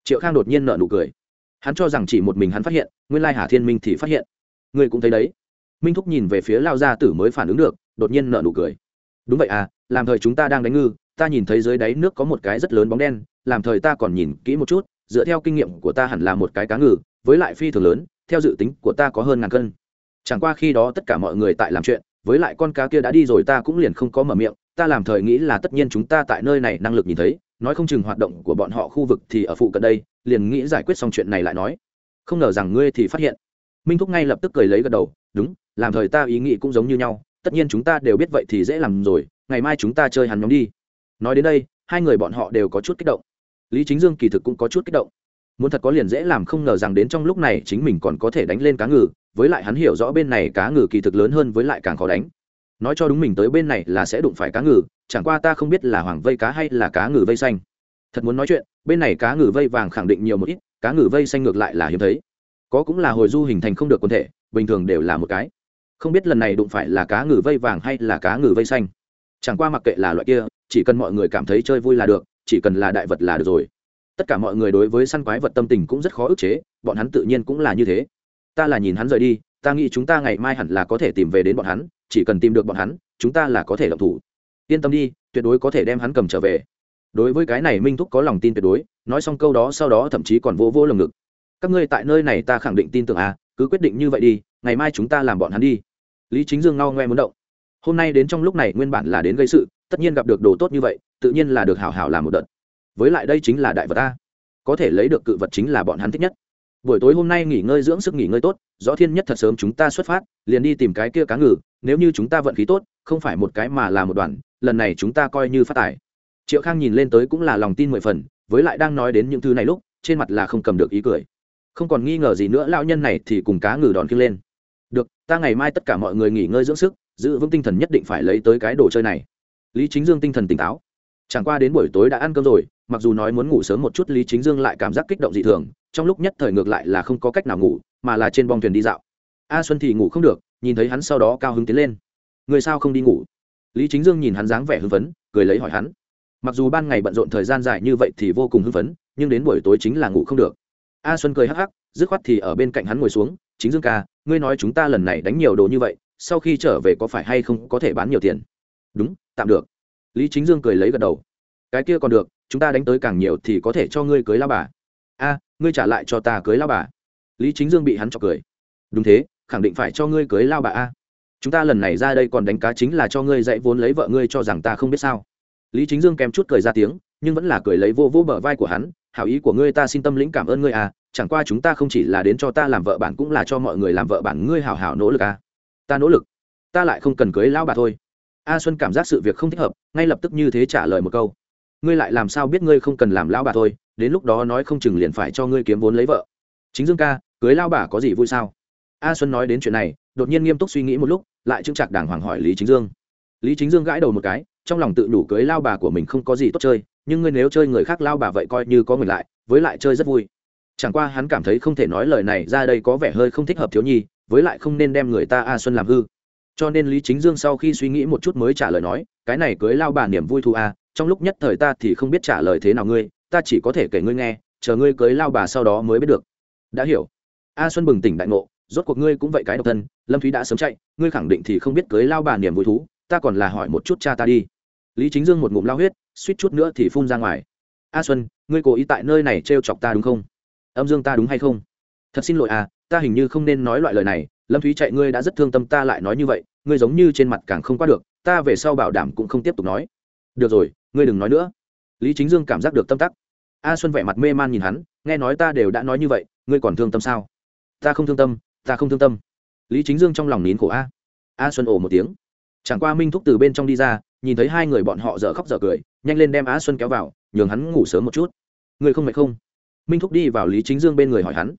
Triệu khang đột nhiên nợ nụ cười. Hắn cho rằng chỉ một mình hắn phát hiện, nguyên lai hà thiên minh thì phát hiện. Ngươi cũng thấy đấy. Minh thúc nhìn về phía lao gia tử mới phản ứng được, đột nhiên nợ nụ cười. Đúng vậy à làm thời chúng ta đang đánh ngư, ta nhìn thấy dưới đáy nước có một cái rất lớn bóng đen, làm thời ta còn nhìn kỹ một chút, dựa theo kinh nghiệm của ta hẳn là một cái cá ngừ, với lại phi thường lớn, theo dự tính của ta có hơn ngàn cân. Chẳng qua khi đó tất cả mọi người tại làm chuyện, với lại con cá kia đã đi rồi ta cũng liền không có mở miệng ta làm thời nghĩ là tất nhiên chúng ta tại nơi này năng lực nhìn thấy, nói không chừng hoạt động của bọn họ khu vực thì ở phụ cận đây, liền nghĩ giải quyết xong chuyện này lại nói. Không ngờ rằng ngươi thì phát hiện. Minh thúc ngay lập tức cười lấy gật đầu, đúng, làm thời ta ý nghĩ cũng giống như nhau, tất nhiên chúng ta đều biết vậy thì dễ làm rồi, ngày mai chúng ta chơi hắn nhóm đi. Nói đến đây, hai người bọn họ đều có chút kích động. Lý chính dương kỳ thực cũng có chút kích động. Muốn thật có liền dễ làm không ngờ rằng đến trong lúc này chính mình còn có thể đánh lên cá ngừ, với lại hắn hiểu rõ bên này cá ngừ kỳ thực lớn hơn với lại càng khó đánh nói cho đúng mình tới bên này là sẽ đụng phải cá ngừ, chẳng qua ta không biết là hoàng vây cá hay là cá ngừ vây xanh. Thật muốn nói chuyện, bên này cá ngừ vây vàng khẳng định nhiều một ít, cá ngừ vây xanh ngược lại là hiếm thấy. Có cũng là hồi du hình thành không được quân thể, bình thường đều là một cái. Không biết lần này đụng phải là cá ngừ vây vàng hay là cá ngừ vây xanh. Chẳng qua mặc kệ là loại kia, chỉ cần mọi người cảm thấy chơi vui là được, chỉ cần là đại vật là được rồi. Tất cả mọi người đối với săn quái vật tâm tình cũng rất khó ức chế, bọn hắn tự nhiên cũng là như thế. Ta là nhìn hắn rời đi ta nghĩ chúng ta ngày mai hẳn là có thể tìm về đến bọn hắn, chỉ cần tìm được bọn hắn, chúng ta là có thể động thủ. Yên tâm đi, tuyệt đối có thể đem hắn cầm trở về. Đối với cái này minh thúc có lòng tin tuyệt đối, nói xong câu đó sau đó thậm chí còn vô vô lồng ngực. Các ngươi tại nơi này ta khẳng định tin tưởng à cứ quyết định như vậy đi, ngày mai chúng ta làm bọn hắn đi. Lý chính dương ngao ngoe muốn động. Hôm nay đến trong lúc này nguyên bản là đến gây sự, tất nhiên gặp được đồ tốt như vậy, tự nhiên là được hảo hảo làm một đợt. Với lại đây chính là đại vật ta. Có thể lấy được cự vật chính là bọn hắn thích nhất buổi tối hôm nay nghỉ ngơi dưỡng sức nghỉ ngơi tốt rõ thiên nhất thật sớm chúng ta xuất phát, liền đi tìm cái kia cá ngừ, nếu như chúng ta vận khí tốt, không phải một cái mà là một đoàn, lần này chúng ta coi như phát tài. Triệu khang nhìn lên tới cũng là lòng tin mười phần, với lại đang nói đến những thứ này lúc, trên mặt là không cầm được ý cười. Không còn nghi ngờ gì nữa, lão nhân này thì cùng cá ngừ đòn khiêng lên. Được, ta ngày mai tất cả mọi người nghỉ ngơi dưỡng sức, giữ vững tinh thần nhất định phải lấy tới cái đồ chơi này. Lý chính dương tinh thần tỉnh táo. Chẳng qua đến buổi tối đã ăn cơm rồi mặc dù nói muốn ngủ sớm một chút lý chính dương lại cảm giác kích động dị thường, trong lúc nhất thời ngược lại là không có cách nào ngủ, mà là trên bong thuyền đi dạo. A xuân thì ngủ không được, nhìn thấy hắn sau đó cao hứng tiến lên. Người sao không đi ngủ? Lý chính dương nhìn hắn dáng vẻ hưng phấn, cười lấy hỏi hắn. Mặc dù ban ngày bận rộn thời gian dài như vậy thì vô cùng hưng phấn, nhưng đến buổi tối chính là ngủ không được. A xuân cười hắc hắc, dứt khoát thì ở bên cạnh hắn ngồi xuống, chính dương ca, ngươi nói chúng ta lần này đánh nhiều đồ như vậy, sau khi trở về có phải hay không có thể bán nhiều tiền? Đúng, tạm được. Lý chính dương cười lấy gật đầu. Cái kia còn được chúng ta đánh tới càng nhiều thì có thể cho ngươi cưới lao bà. A, ngươi trả lại cho ta cưới lao bà. Lý chính dương bị hắn cho cười. Đúng thế, khẳng định phải cho ngươi cưới lao bà a. Chúng ta lần này ra đây còn đánh cá chính là cho ngươi dạy vốn lấy vợ ngươi cho rằng ta không biết sao. Lý chính dương kèm chút cười ra tiếng, nhưng vẫn là cười lấy vô vô bờ vai của hắn. Hảo ý của ngươi ta xin tâm lĩnh cảm ơn ngươi à chẳng qua chúng ta không chỉ là đến cho ta làm vợ bạn cũng là cho mọi người làm vợ bạn ngươi hảo hảo nỗ lực à ta nỗ lực. Ta lại không cần cưới lao bà thôi. A xuân cảm giác sự việc không thích hợp, ngay lập tức như thế trả lời một câu ngươi lại làm sao biết ngươi không cần làm lao bà thôi, đến lúc đó nói không chừng liền phải cho ngươi kiếm vốn lấy vợ. Chính dương ca, cưới lao bà có gì vui sao? A xuân nói đến chuyện này, đột nhiên nghiêm túc suy nghĩ một lúc, lại trưng trạc đàng hoàng hỏi lý chính dương. Lý chính dương gãi đầu một cái, trong lòng tự đủ cưới lao bà của mình không có gì tốt chơi, nhưng ngươi nếu chơi người khác lao bà vậy coi như có người lại, với lại chơi rất vui. Chẳng qua hắn cảm thấy không thể nói lời này ra đây có vẻ hơi không thích hợp thiếu nhi, với lại không nên đem người ta a xuân làm hư. Cho nên lý chính dương sau khi suy nghĩ một chút mới trả lời nói, cái này cưới lao bà niềm vui thu a trong lúc nhất thời ta thì không biết trả lời thế nào ngươi, ta chỉ có thể kể ngươi nghe, chờ ngươi cưới lao bà sau đó mới biết được. Đã hiểu. A xuân bừng tỉnh đại ngộ, rốt cuộc ngươi cũng vậy cái độc thân, lâm thúy đã sớm chạy, ngươi khẳng định thì không biết cưới lao bà niềm vui thú, ta còn là hỏi một chút cha ta đi. Lý chính dương một ngụm lao huyết, suýt chút nữa thì phun ra ngoài. A xuân, ngươi cố ý tại nơi này t chọc ta đúng không? Âm dương ta đúng hay không? Thật xin lỗi à ta hình như không nên nói loại lời này, lâm thúy chạy ngươi đã rất thương tâm ta lại nói như vậy, ngươi giống như trên mặt càng không qua được, ta về sau bảo đảm cũng không tiếp tục nói. Được rồi ngươi đừng nói nữa. Lý chính dương cảm giác được tâm tắc. A xuân vẻ mặt mê man nhìn hắn, nghe nói ta đều đã nói như vậy, ngươi còn thương tâm sao? Ta không thương tâm, ta không thương tâm. Lý chính dương trong lòng nín khổ a. A xuân ồ một tiếng. Chẳng qua minh thúc từ bên trong đi ra, nhìn thấy hai người bọn họ dở khóc dở cười, nhanh lên đem a xuân kéo vào, nhường hắn ngủ sớm một chút. Ngươi không mệt không? Minh thúc đi vào lý chính dương bên người hỏi hắn.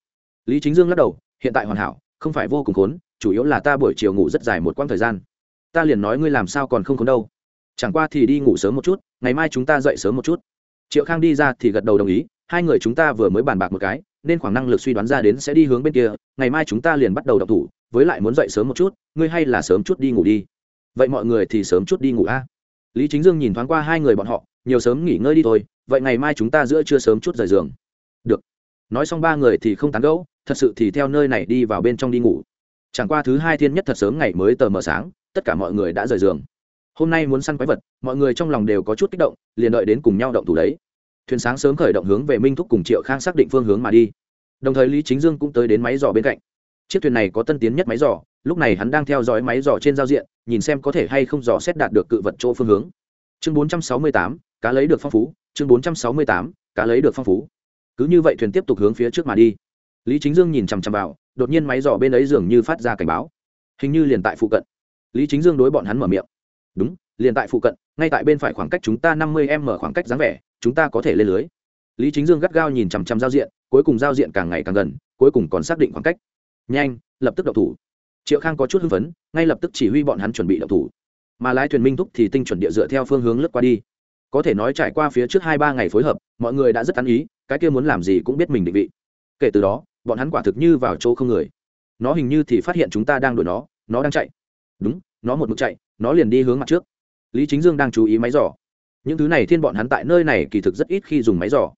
Lý chính dương lắc đầu, hiện tại hoàn hảo, không phải vô cùng khốn, chủ yếu là ta buổi chiều ngủ rất dài một quãng thời gian. Ta liền nói ngươi làm sao còn không khốn đâu chẳng qua thì đi ngủ sớm một chút, ngày mai chúng ta dậy sớm một chút. Triệu khang đi ra thì gật đầu đồng ý, hai người chúng ta vừa mới bàn bạc một cái, nên khoảng năng lực suy đoán ra đến sẽ đi hướng bên kia, ngày mai chúng ta liền bắt đầu đọc thủ, với lại muốn dậy sớm một chút, ngươi hay là sớm chút đi ngủ đi. Vậy mọi người thì sớm chút đi ngủ a. Lý chính dương nhìn thoáng qua hai người bọn họ, nhiều sớm nghỉ ngơi đi thôi, vậy ngày mai chúng ta giữa trưa sớm chút rời giường. Được. Nói xong ba người thì không tán gẫu, thật sự thì theo nơi này đi vào bên trong đi ngủ. Chẳng qua thứ hai thiên nhất thật sớm ngày mới tờ mờ sáng, tất cả mọi người đã rời giường hôm nay muốn săn quái vật mọi người trong lòng đều có chút kích động liền đợi đến cùng nhau động thủ đấy. Thuyền sáng sớm khởi động hướng về minh thúc cùng triệu khang xác định phương hướng mà đi. Đồng thời lý chính dương cũng tới đến máy dò bên cạnh. Chiếc thuyền này có tân tiến nhất máy dò lúc này hắn đang theo dõi máy dò trên giao diện nhìn xem có thể hay không dò xét đạt được cự vật chỗ phương hướng. Chương 468, cá lấy được phong phú chương 468, cá lấy được phong phú. Cứ như vậy thuyền tiếp tục hướng phía trước mà đi. Lý chính dương nhìn chằm chằm vào đột nhiên máy dò bên ấy dường như phát ra cảnh báo. Hình như liền tại phụ cận. Lý chính dương đối bọn hắn mở miệng đúng, liền tại phụ cận, ngay tại bên phải khoảng cách chúng ta năm mươi m khoảng cách dáng vẻ, chúng ta có thể lên lưới. Lý chính dương gắt gao nhìn chằm chằm giao diện, cuối cùng giao diện càng ngày càng gần, cuối cùng còn xác định khoảng cách. Nhanh, lập tức đậu thủ. Triệu khang có chút hưng phấn, ngay lập tức chỉ huy bọn hắn chuẩn bị đậu thủ. Mà lái thuyền minh thúc thì tinh chuẩn địa dựa theo phương hướng lướt qua đi. Có thể nói trải qua phía trước hai ba ngày phối hợp, mọi người đã rất tán ý, cái kia muốn làm gì cũng biết mình định vị. Kể từ đó, bọn hắn quả thực như vào chỗ không người. Nó hình như thì phát hiện chúng ta đang đuổi nó nó đang chạy. Đúng, nó một mực chạy nó liền đi hướng mặt trước. Lý chính dương đang chú ý máy giỏ những thứ này thiên bọn hắn tại nơi này kỳ thực rất ít khi dùng máy giỏ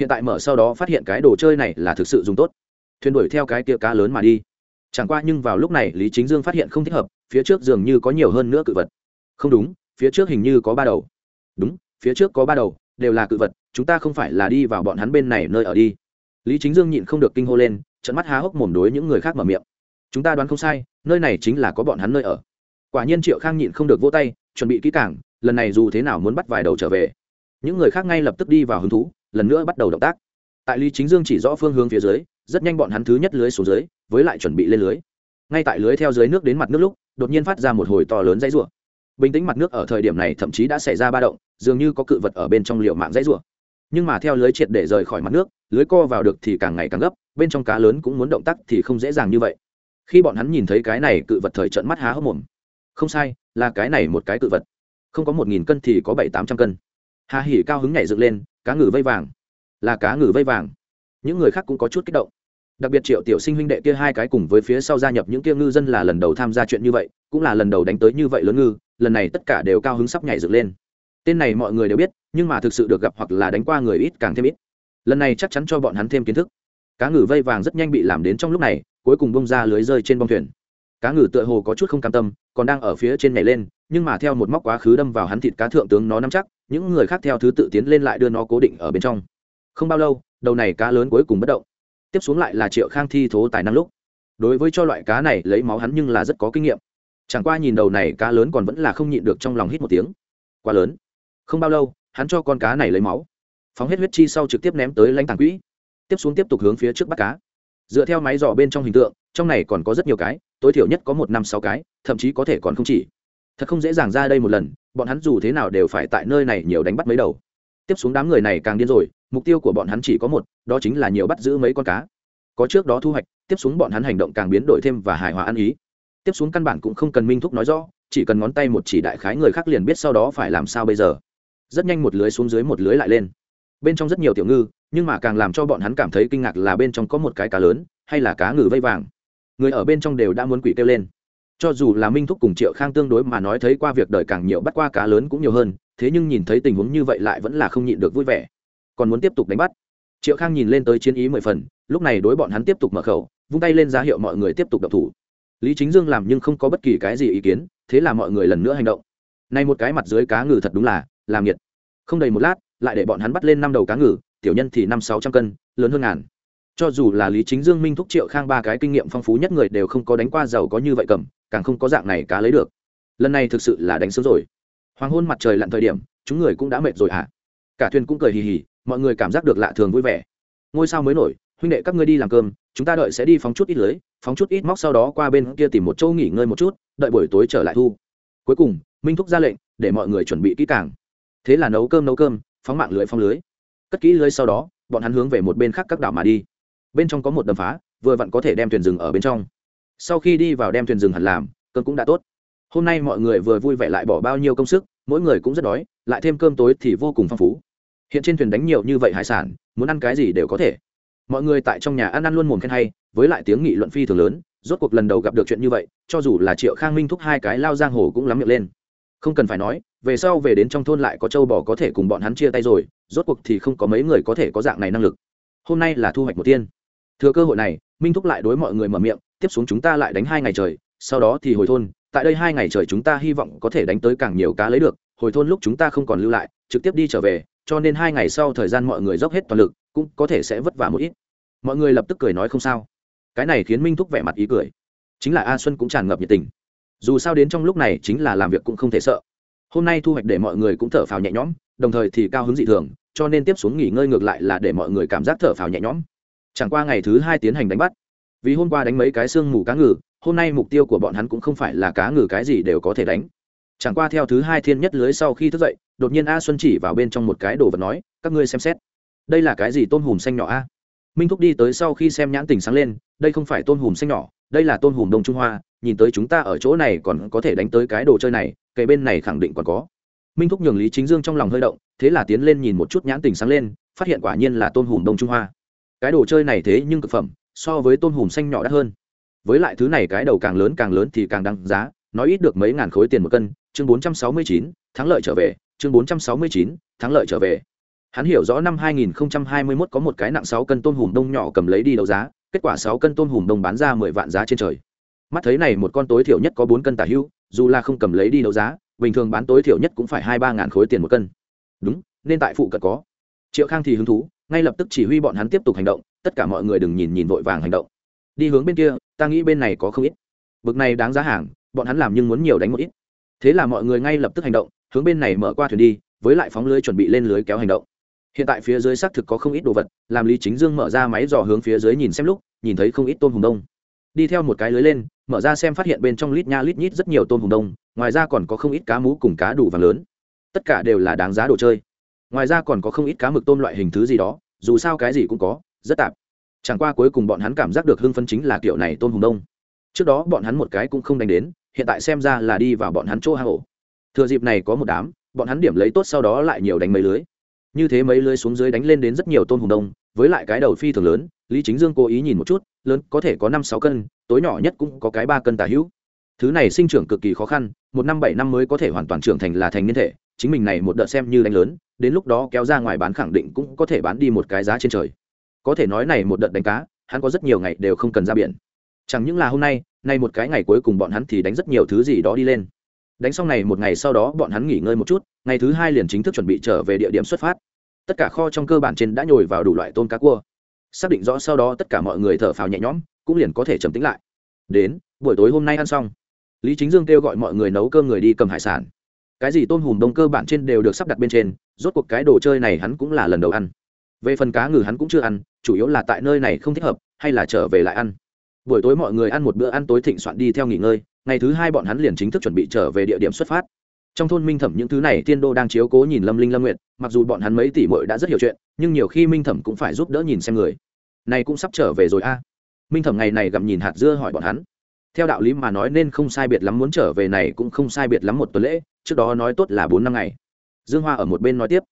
hiện tại mở sau đó phát hiện cái đồ chơi này là thực sự dùng tốt. Thuyền đuổi theo cái tia cá lớn mà đi. Chẳng qua nhưng vào lúc này, lý chính dương phát hiện không thích hợp, phía trước dường như có nhiều hơn nữa cự vật. Không đúng, phía trước hình như có ba đầu. Đúng, phía trước có ba đầu, đều là cự vật, chúng ta không phải là đi vào bọn hắn bên này nơi ở đi. Lý chính dương nhịn không được kinh hô lên trận mắt há hốc mồm đối những người khác mở miệng. Chúng ta đoán không sai, nơi này chính là có bọn hắn nơi ở quả nhiên triệu khang nhịn không được vỗ tay, chuẩn bị kỹ càng, lần này dù thế nào muốn bắt vài đầu trở về. Những người khác ngay lập tức đi vào hứng thú, lần nữa bắt đầu động tác. Tại lý chính dương chỉ rõ phương hướng phía dưới, rất nhanh bọn hắn thứ nhất lưới xuống dưới, với lại chuẩn bị lên lưới. Ngay tại lưới theo dưới nước đến mặt nước lúc, đột nhiên phát ra một hồi to lớn dãy rủa. Bình tĩnh mặt nước ở thời điểm này thậm chí đã xảy ra ba động, dường như có cự vật ở bên trong liệu mạng dãy rủa. Nhưng mà theo lưới triệt để rời khỏi mặt nước, lưới co vào được thì càng ngày càng gấp, bên trong cá lớn cũng muốn động tác thì không dễ dàng như vậy. Khi bọn hắn nhìn thấy cái này, cự vật thời trận mắt há hốc mồm không sai, là cái này một cái cự vật. Không có một nghìn cân thì có bảy tám trăm cân. Hà hỉ cao hứng nhảy dựng lên, cá ngừ vây vàng. Là cá ngừ vây vàng. Những người khác cũng có chút kích động. Đặc biệt triệu tiểu sinh huynh đệ kia hai cái cùng với phía sau gia nhập những kia ngư dân là lần đầu tham gia chuyện như vậy, cũng là lần đầu đánh tới như vậy lớn ngư, lần này tất cả đều cao hứng sắp nhảy dựng lên. Tên này mọi người đều biết, nhưng mà thực sự được gặp hoặc là đánh qua người ít càng thêm ít. Lần này chắc chắn cho bọn hắn thêm kiến thức. Cá ngừ vây vàng rất nhanh bị làm đến trong lúc này, cuối cùng bông ra lưới rơi trên bông thuyền cá ngừ tựa hồ có chút không cam tâm, còn đang ở phía trên nhảy lên, nhưng mà theo một móc quá khứ đâm vào hắn thịt cá thượng tướng nó nắm chắc, những người khác theo thứ tự tiến lên lại đưa nó cố định ở bên trong. Không bao lâu, đầu này cá lớn cuối cùng bất động. Tiếp xuống lại là triệu khang thi thố tài năng lúc. Đối với cho loại cá này lấy máu hắn nhưng là rất có kinh nghiệm. Chẳng qua nhìn đầu này cá lớn còn vẫn là không nhịn được trong lòng hít một tiếng. Quá lớn. Không bao lâu, hắn cho con cá này lấy máu. Phóng hết huyết chi sau trực tiếp ném tới lãnh tàng quỹ. Tiếp xuống tiếp tục hướng phía trước bắt cá. Dựa theo máy dò bên trong hình tượng, trong này còn có rất nhiều cái tối thiểu nhất có một năm sáu cái, thậm chí có thể còn không chỉ. Thật không dễ dàng ra đây một lần, bọn hắn dù thế nào đều phải tại nơi này nhiều đánh bắt mấy đầu. Tiếp xuống đám người này càng điên rồi, mục tiêu của bọn hắn chỉ có một, đó chính là nhiều bắt giữ mấy con cá. Có trước đó thu hoạch, tiếp xuống bọn hắn hành động càng biến đổi thêm và hài hòa ăn ý. Tiếp xuống căn bản cũng không cần minh thúc nói rõ, chỉ cần ngón tay một chỉ đại khái người khác liền biết sau đó phải làm sao bây giờ. Rất nhanh một lưới xuống dưới một lưới lại lên. Bên trong rất nhiều tiểu ngư, nhưng mà càng làm cho bọn hắn cảm thấy kinh ngạc là bên trong có một cái cá lớn, hay là cá ngừ vây vàng người ở bên trong đều đã muốn quỷ kêu lên. Cho dù là minh thúc cùng triệu khang tương đối mà nói thấy qua việc đời càng nhiều bắt qua cá lớn cũng nhiều hơn, thế nhưng nhìn thấy tình huống như vậy lại vẫn là không nhịn được vui vẻ. Còn muốn tiếp tục đánh bắt. Triệu khang nhìn lên tới chiến ý mười phần, lúc này đối bọn hắn tiếp tục mở khẩu, vung tay lên ra hiệu mọi người tiếp tục đập thủ. Lý chính dương làm nhưng không có bất kỳ cái gì ý kiến, thế là mọi người lần nữa hành động. Nay một cái mặt dưới cá ngừ thật đúng là, làm nhiệt không đầy một lát, lại để bọn hắn bắt lên năm đầu cá ngừ, tiểu nhân thì năm sáu trăm cân, lớn hơn ngàn cho dù là lý chính dương, minh thúc, triệu khang ba cái kinh nghiệm phong phú nhất người đều không có đánh qua giàu có như vậy cầm, càng không có dạng này cá lấy được. Lần này thực sự là đánh sớm rồi. Hoàng hôn mặt trời lặn thời điểm, chúng người cũng đã mệt rồi hả? À? cả thuyền cũng cười hì hì, mọi người cảm giác được lạ thường vui vẻ. Ngôi sao mới nổi, huynh đệ các ngươi đi làm cơm, chúng ta đợi sẽ đi phóng chút ít lưới, phóng chút ít móc sau đó qua bên kia tìm một chỗ nghỉ ngơi một chút, đợi buổi tối trở lại thu. Cuối cùng, minh thúc ra lệnh, để mọi người chuẩn bị kỹ càng. Thế là nấu cơm nấu cơm, phóng mạng lưới phóng lưới. Cất kỹ lưới sau đó, bọn hắn hướng về một bên khác các đảo mà đi bên trong có một đầm phá, vừa vặn có thể đem thuyền rừng ở bên trong. Sau khi đi vào đem thuyền rừng hẳn làm, cơm cũng đã tốt. Hôm nay mọi người vừa vui vẻ lại bỏ bao nhiêu công sức, mỗi người cũng rất đói, lại thêm cơm tối thì vô cùng phong phú. Hiện trên thuyền đánh nhiều như vậy hải sản, muốn ăn cái gì đều có thể. Mọi người tại trong nhà ăn ăn luôn mồm khen hay, với lại tiếng nghị luận phi thường lớn, rốt cuộc lần đầu gặp được chuyện như vậy, cho dù là triệu khang minh thúc hai cái lao giang hồ cũng lắm miệng lên. Không cần phải nói, về sau về đến trong thôn lại có châu bò có thể cùng bọn hắn chia tay rồi, rốt cuộc thì không có mấy người có thể có dạng này năng lực. Hôm nay là thu hoạch một tiên thừa cơ hội này, minh thúc lại đối mọi người mở miệng, tiếp xuống chúng ta lại đánh hai ngày trời, sau đó thì hồi thôn, tại đây hai ngày trời chúng ta hy vọng có thể đánh tới càng nhiều cá lấy được, hồi thôn lúc chúng ta không còn lưu lại, trực tiếp đi trở về, cho nên hai ngày sau thời gian mọi người dốc hết toàn lực, cũng có thể sẽ vất vả một ít. Mọi người lập tức cười nói không sao. Cái này khiến minh thúc vẻ mặt ý cười. Chính là a xuân cũng tràn ngập nhiệt tình. Dù sao đến trong lúc này chính là làm việc cũng không thể sợ. Hôm nay thu hoạch để mọi người cũng thở phào nhẹ nhõm, đồng thời thì cao hứng dị thường, cho nên tiếp xuống nghỉ ngơi ngược lại là để mọi người cảm giác thở phào nhẹ nhõm chẳng qua ngày thứ hai tiến hành đánh bắt. Vì hôm qua đánh mấy cái xương mù cá ngừ, hôm nay mục tiêu của bọn hắn cũng không phải là cá ngừ cái gì đều có thể đánh. Chẳng qua theo thứ hai thiên nhất lưới sau khi thức dậy, đột nhiên a xuân chỉ vào bên trong một cái đồ vật nói, các ngươi xem xét. Đây là cái gì tôm hùm xanh nhỏ a? Minh thúc đi tới sau khi xem nhãn tình sáng lên, đây không phải tôm hùm xanh nhỏ, đây là tôm hùm đông trung hoa, nhìn tới chúng ta ở chỗ này còn có thể đánh tới cái đồ chơi này cây bên này khẳng định còn có. Minh thúc nhường lý chính dương trong lòng hơi động, thế là tiến lên nhìn một chút nhãn tình sáng lên, phát hiện quả nhiên là tôm hùm đông trung hoa cái đồ chơi này thế nhưng cực phẩm, so với tôm hùm xanh nhỏ đắt hơn. Với lại thứ này cái đầu càng lớn càng lớn thì càng đăng giá nói ít được mấy ngàn khối tiền một cân, chương bốn trăm sáu mươi chín, thắng lợi trở về, chương bốn trăm sáu mươi chín, thắng lợi trở về. Hắn hiểu rõ năm 2021 có một cái nặng sáu cân tôm hùm đông nhỏ cầm lấy đi đấu giá, kết quả sáu cân tôm hùm đông bán ra mười vạn giá trên trời. Mắt thấy này một con tối thiểu nhất có bốn cân tả hưu, dù là không cầm lấy đi đấu giá, bình thường bán tối thiểu nhất cũng phải hai ba ngàn khối tiền một cân. Đúng, nên tại phụ cận có. Triệu khang thì hứng thú ngay lập tức chỉ huy bọn hắn tiếp tục hành động, tất cả mọi người đừng nhìn nhìn vội vàng hành động. Đi hướng bên kia, ta nghĩ bên này có không ít. Bực này đáng giá hàng, bọn hắn làm nhưng muốn nhiều đánh một ít. Thế là mọi người ngay lập tức hành động, hướng bên này mở qua thuyền đi, với lại phóng lưới chuẩn bị lên lưới kéo hành động. Hiện tại phía dưới xác thực có không ít đồ vật, làm lý chính dương mở ra máy dò hướng phía dưới nhìn xem lúc, nhìn thấy không ít tôm hùm đông. Đi theo một cái lưới lên, mở ra xem phát hiện bên trong lít nha lít nhít rất nhiều tôm hùm đông, ngoài ra còn có không ít cá mú cùng cá đủ vàng lớn. Tất cả đều là đáng giá đồ chơi ngoài ra còn có không ít cá mực tôm loại hình thứ gì đó, dù sao cái gì cũng có, rất tạp. Chẳng qua cuối cùng bọn hắn cảm giác được hưng phân chính là kiểu này tôm hùng đông. Trước đó bọn hắn một cái cũng không đánh đến, hiện tại xem ra là đi vào bọn hắn chỗ hang ổ. Thừa dịp này có một đám, bọn hắn điểm lấy tốt sau đó lại nhiều đánh mấy lưới. Như thế mấy lưới xuống dưới đánh lên đến rất nhiều tôm hùng đông, với lại cái đầu phi thường lớn, lý chính dương cố ý nhìn một chút, lớn, có thể có năm sáu cân, tối nhỏ nhất cũng có cái ba cân tả hữu. Thứ này sinh trưởng cực kỳ khó khăn, một năm bảy năm mới có thể hoàn toàn trưởng thành là thành niên thể chính mình này một đợt xem như đánh lớn, đến lúc đó kéo ra ngoài bán khẳng định cũng có thể bán đi một cái giá trên trời. Có thể nói này một đợt đánh cá, hắn có rất nhiều ngày đều không cần ra biển. Chẳng những là hôm nay nay một cái ngày cuối cùng bọn hắn thì đánh rất nhiều thứ gì đó đi lên. Đánh xong này một ngày sau đó bọn hắn nghỉ ngơi một chút, ngày thứ hai liền chính thức chuẩn bị trở về địa điểm xuất phát. Tất cả kho trong cơ bản trên đã nhồi vào đủ loại tôm cá cua. Xác định rõ sau đó tất cả mọi người thở phào nhẹ nhõm, cũng liền có thể trầm tính lại. Đến, buổi tối hôm nay ăn xong. Lý chính dương kêu gọi mọi người nấu cơm người đi cầm hải sản cái gì tôm hùm đông cơ bản trên đều được sắp đặt bên trên, rốt cuộc cái đồ chơi này hắn cũng là lần đầu ăn. Về phần cá ngừ hắn cũng chưa ăn, chủ yếu là tại nơi này không thích hợp, hay là trở về lại ăn. Buổi tối mọi người ăn một bữa ăn tối thịnh soạn đi theo nghỉ ngơi, ngày thứ hai bọn hắn liền chính thức chuẩn bị trở về địa điểm xuất phát. Trong thôn minh thẩm những thứ này tiên đô đang chiếu cố nhìn lâm linh lâm nguyện mặc dù bọn hắn mấy tỷ mội đã rất hiểu chuyện, nhưng nhiều khi minh thẩm cũng phải giúp đỡ nhìn xem người. Này cũng sắp trở về rồi a. Minh thẩm ngày này gặm nhìn hạt dưa hỏi bọn hắn theo đạo lý mà nói nên không sai biệt lắm muốn trở về này cũng không sai biệt lắm một tuần lễ, trước đó nói tốt là bốn năm ngày. Dương hoa ở một bên nói tiếp.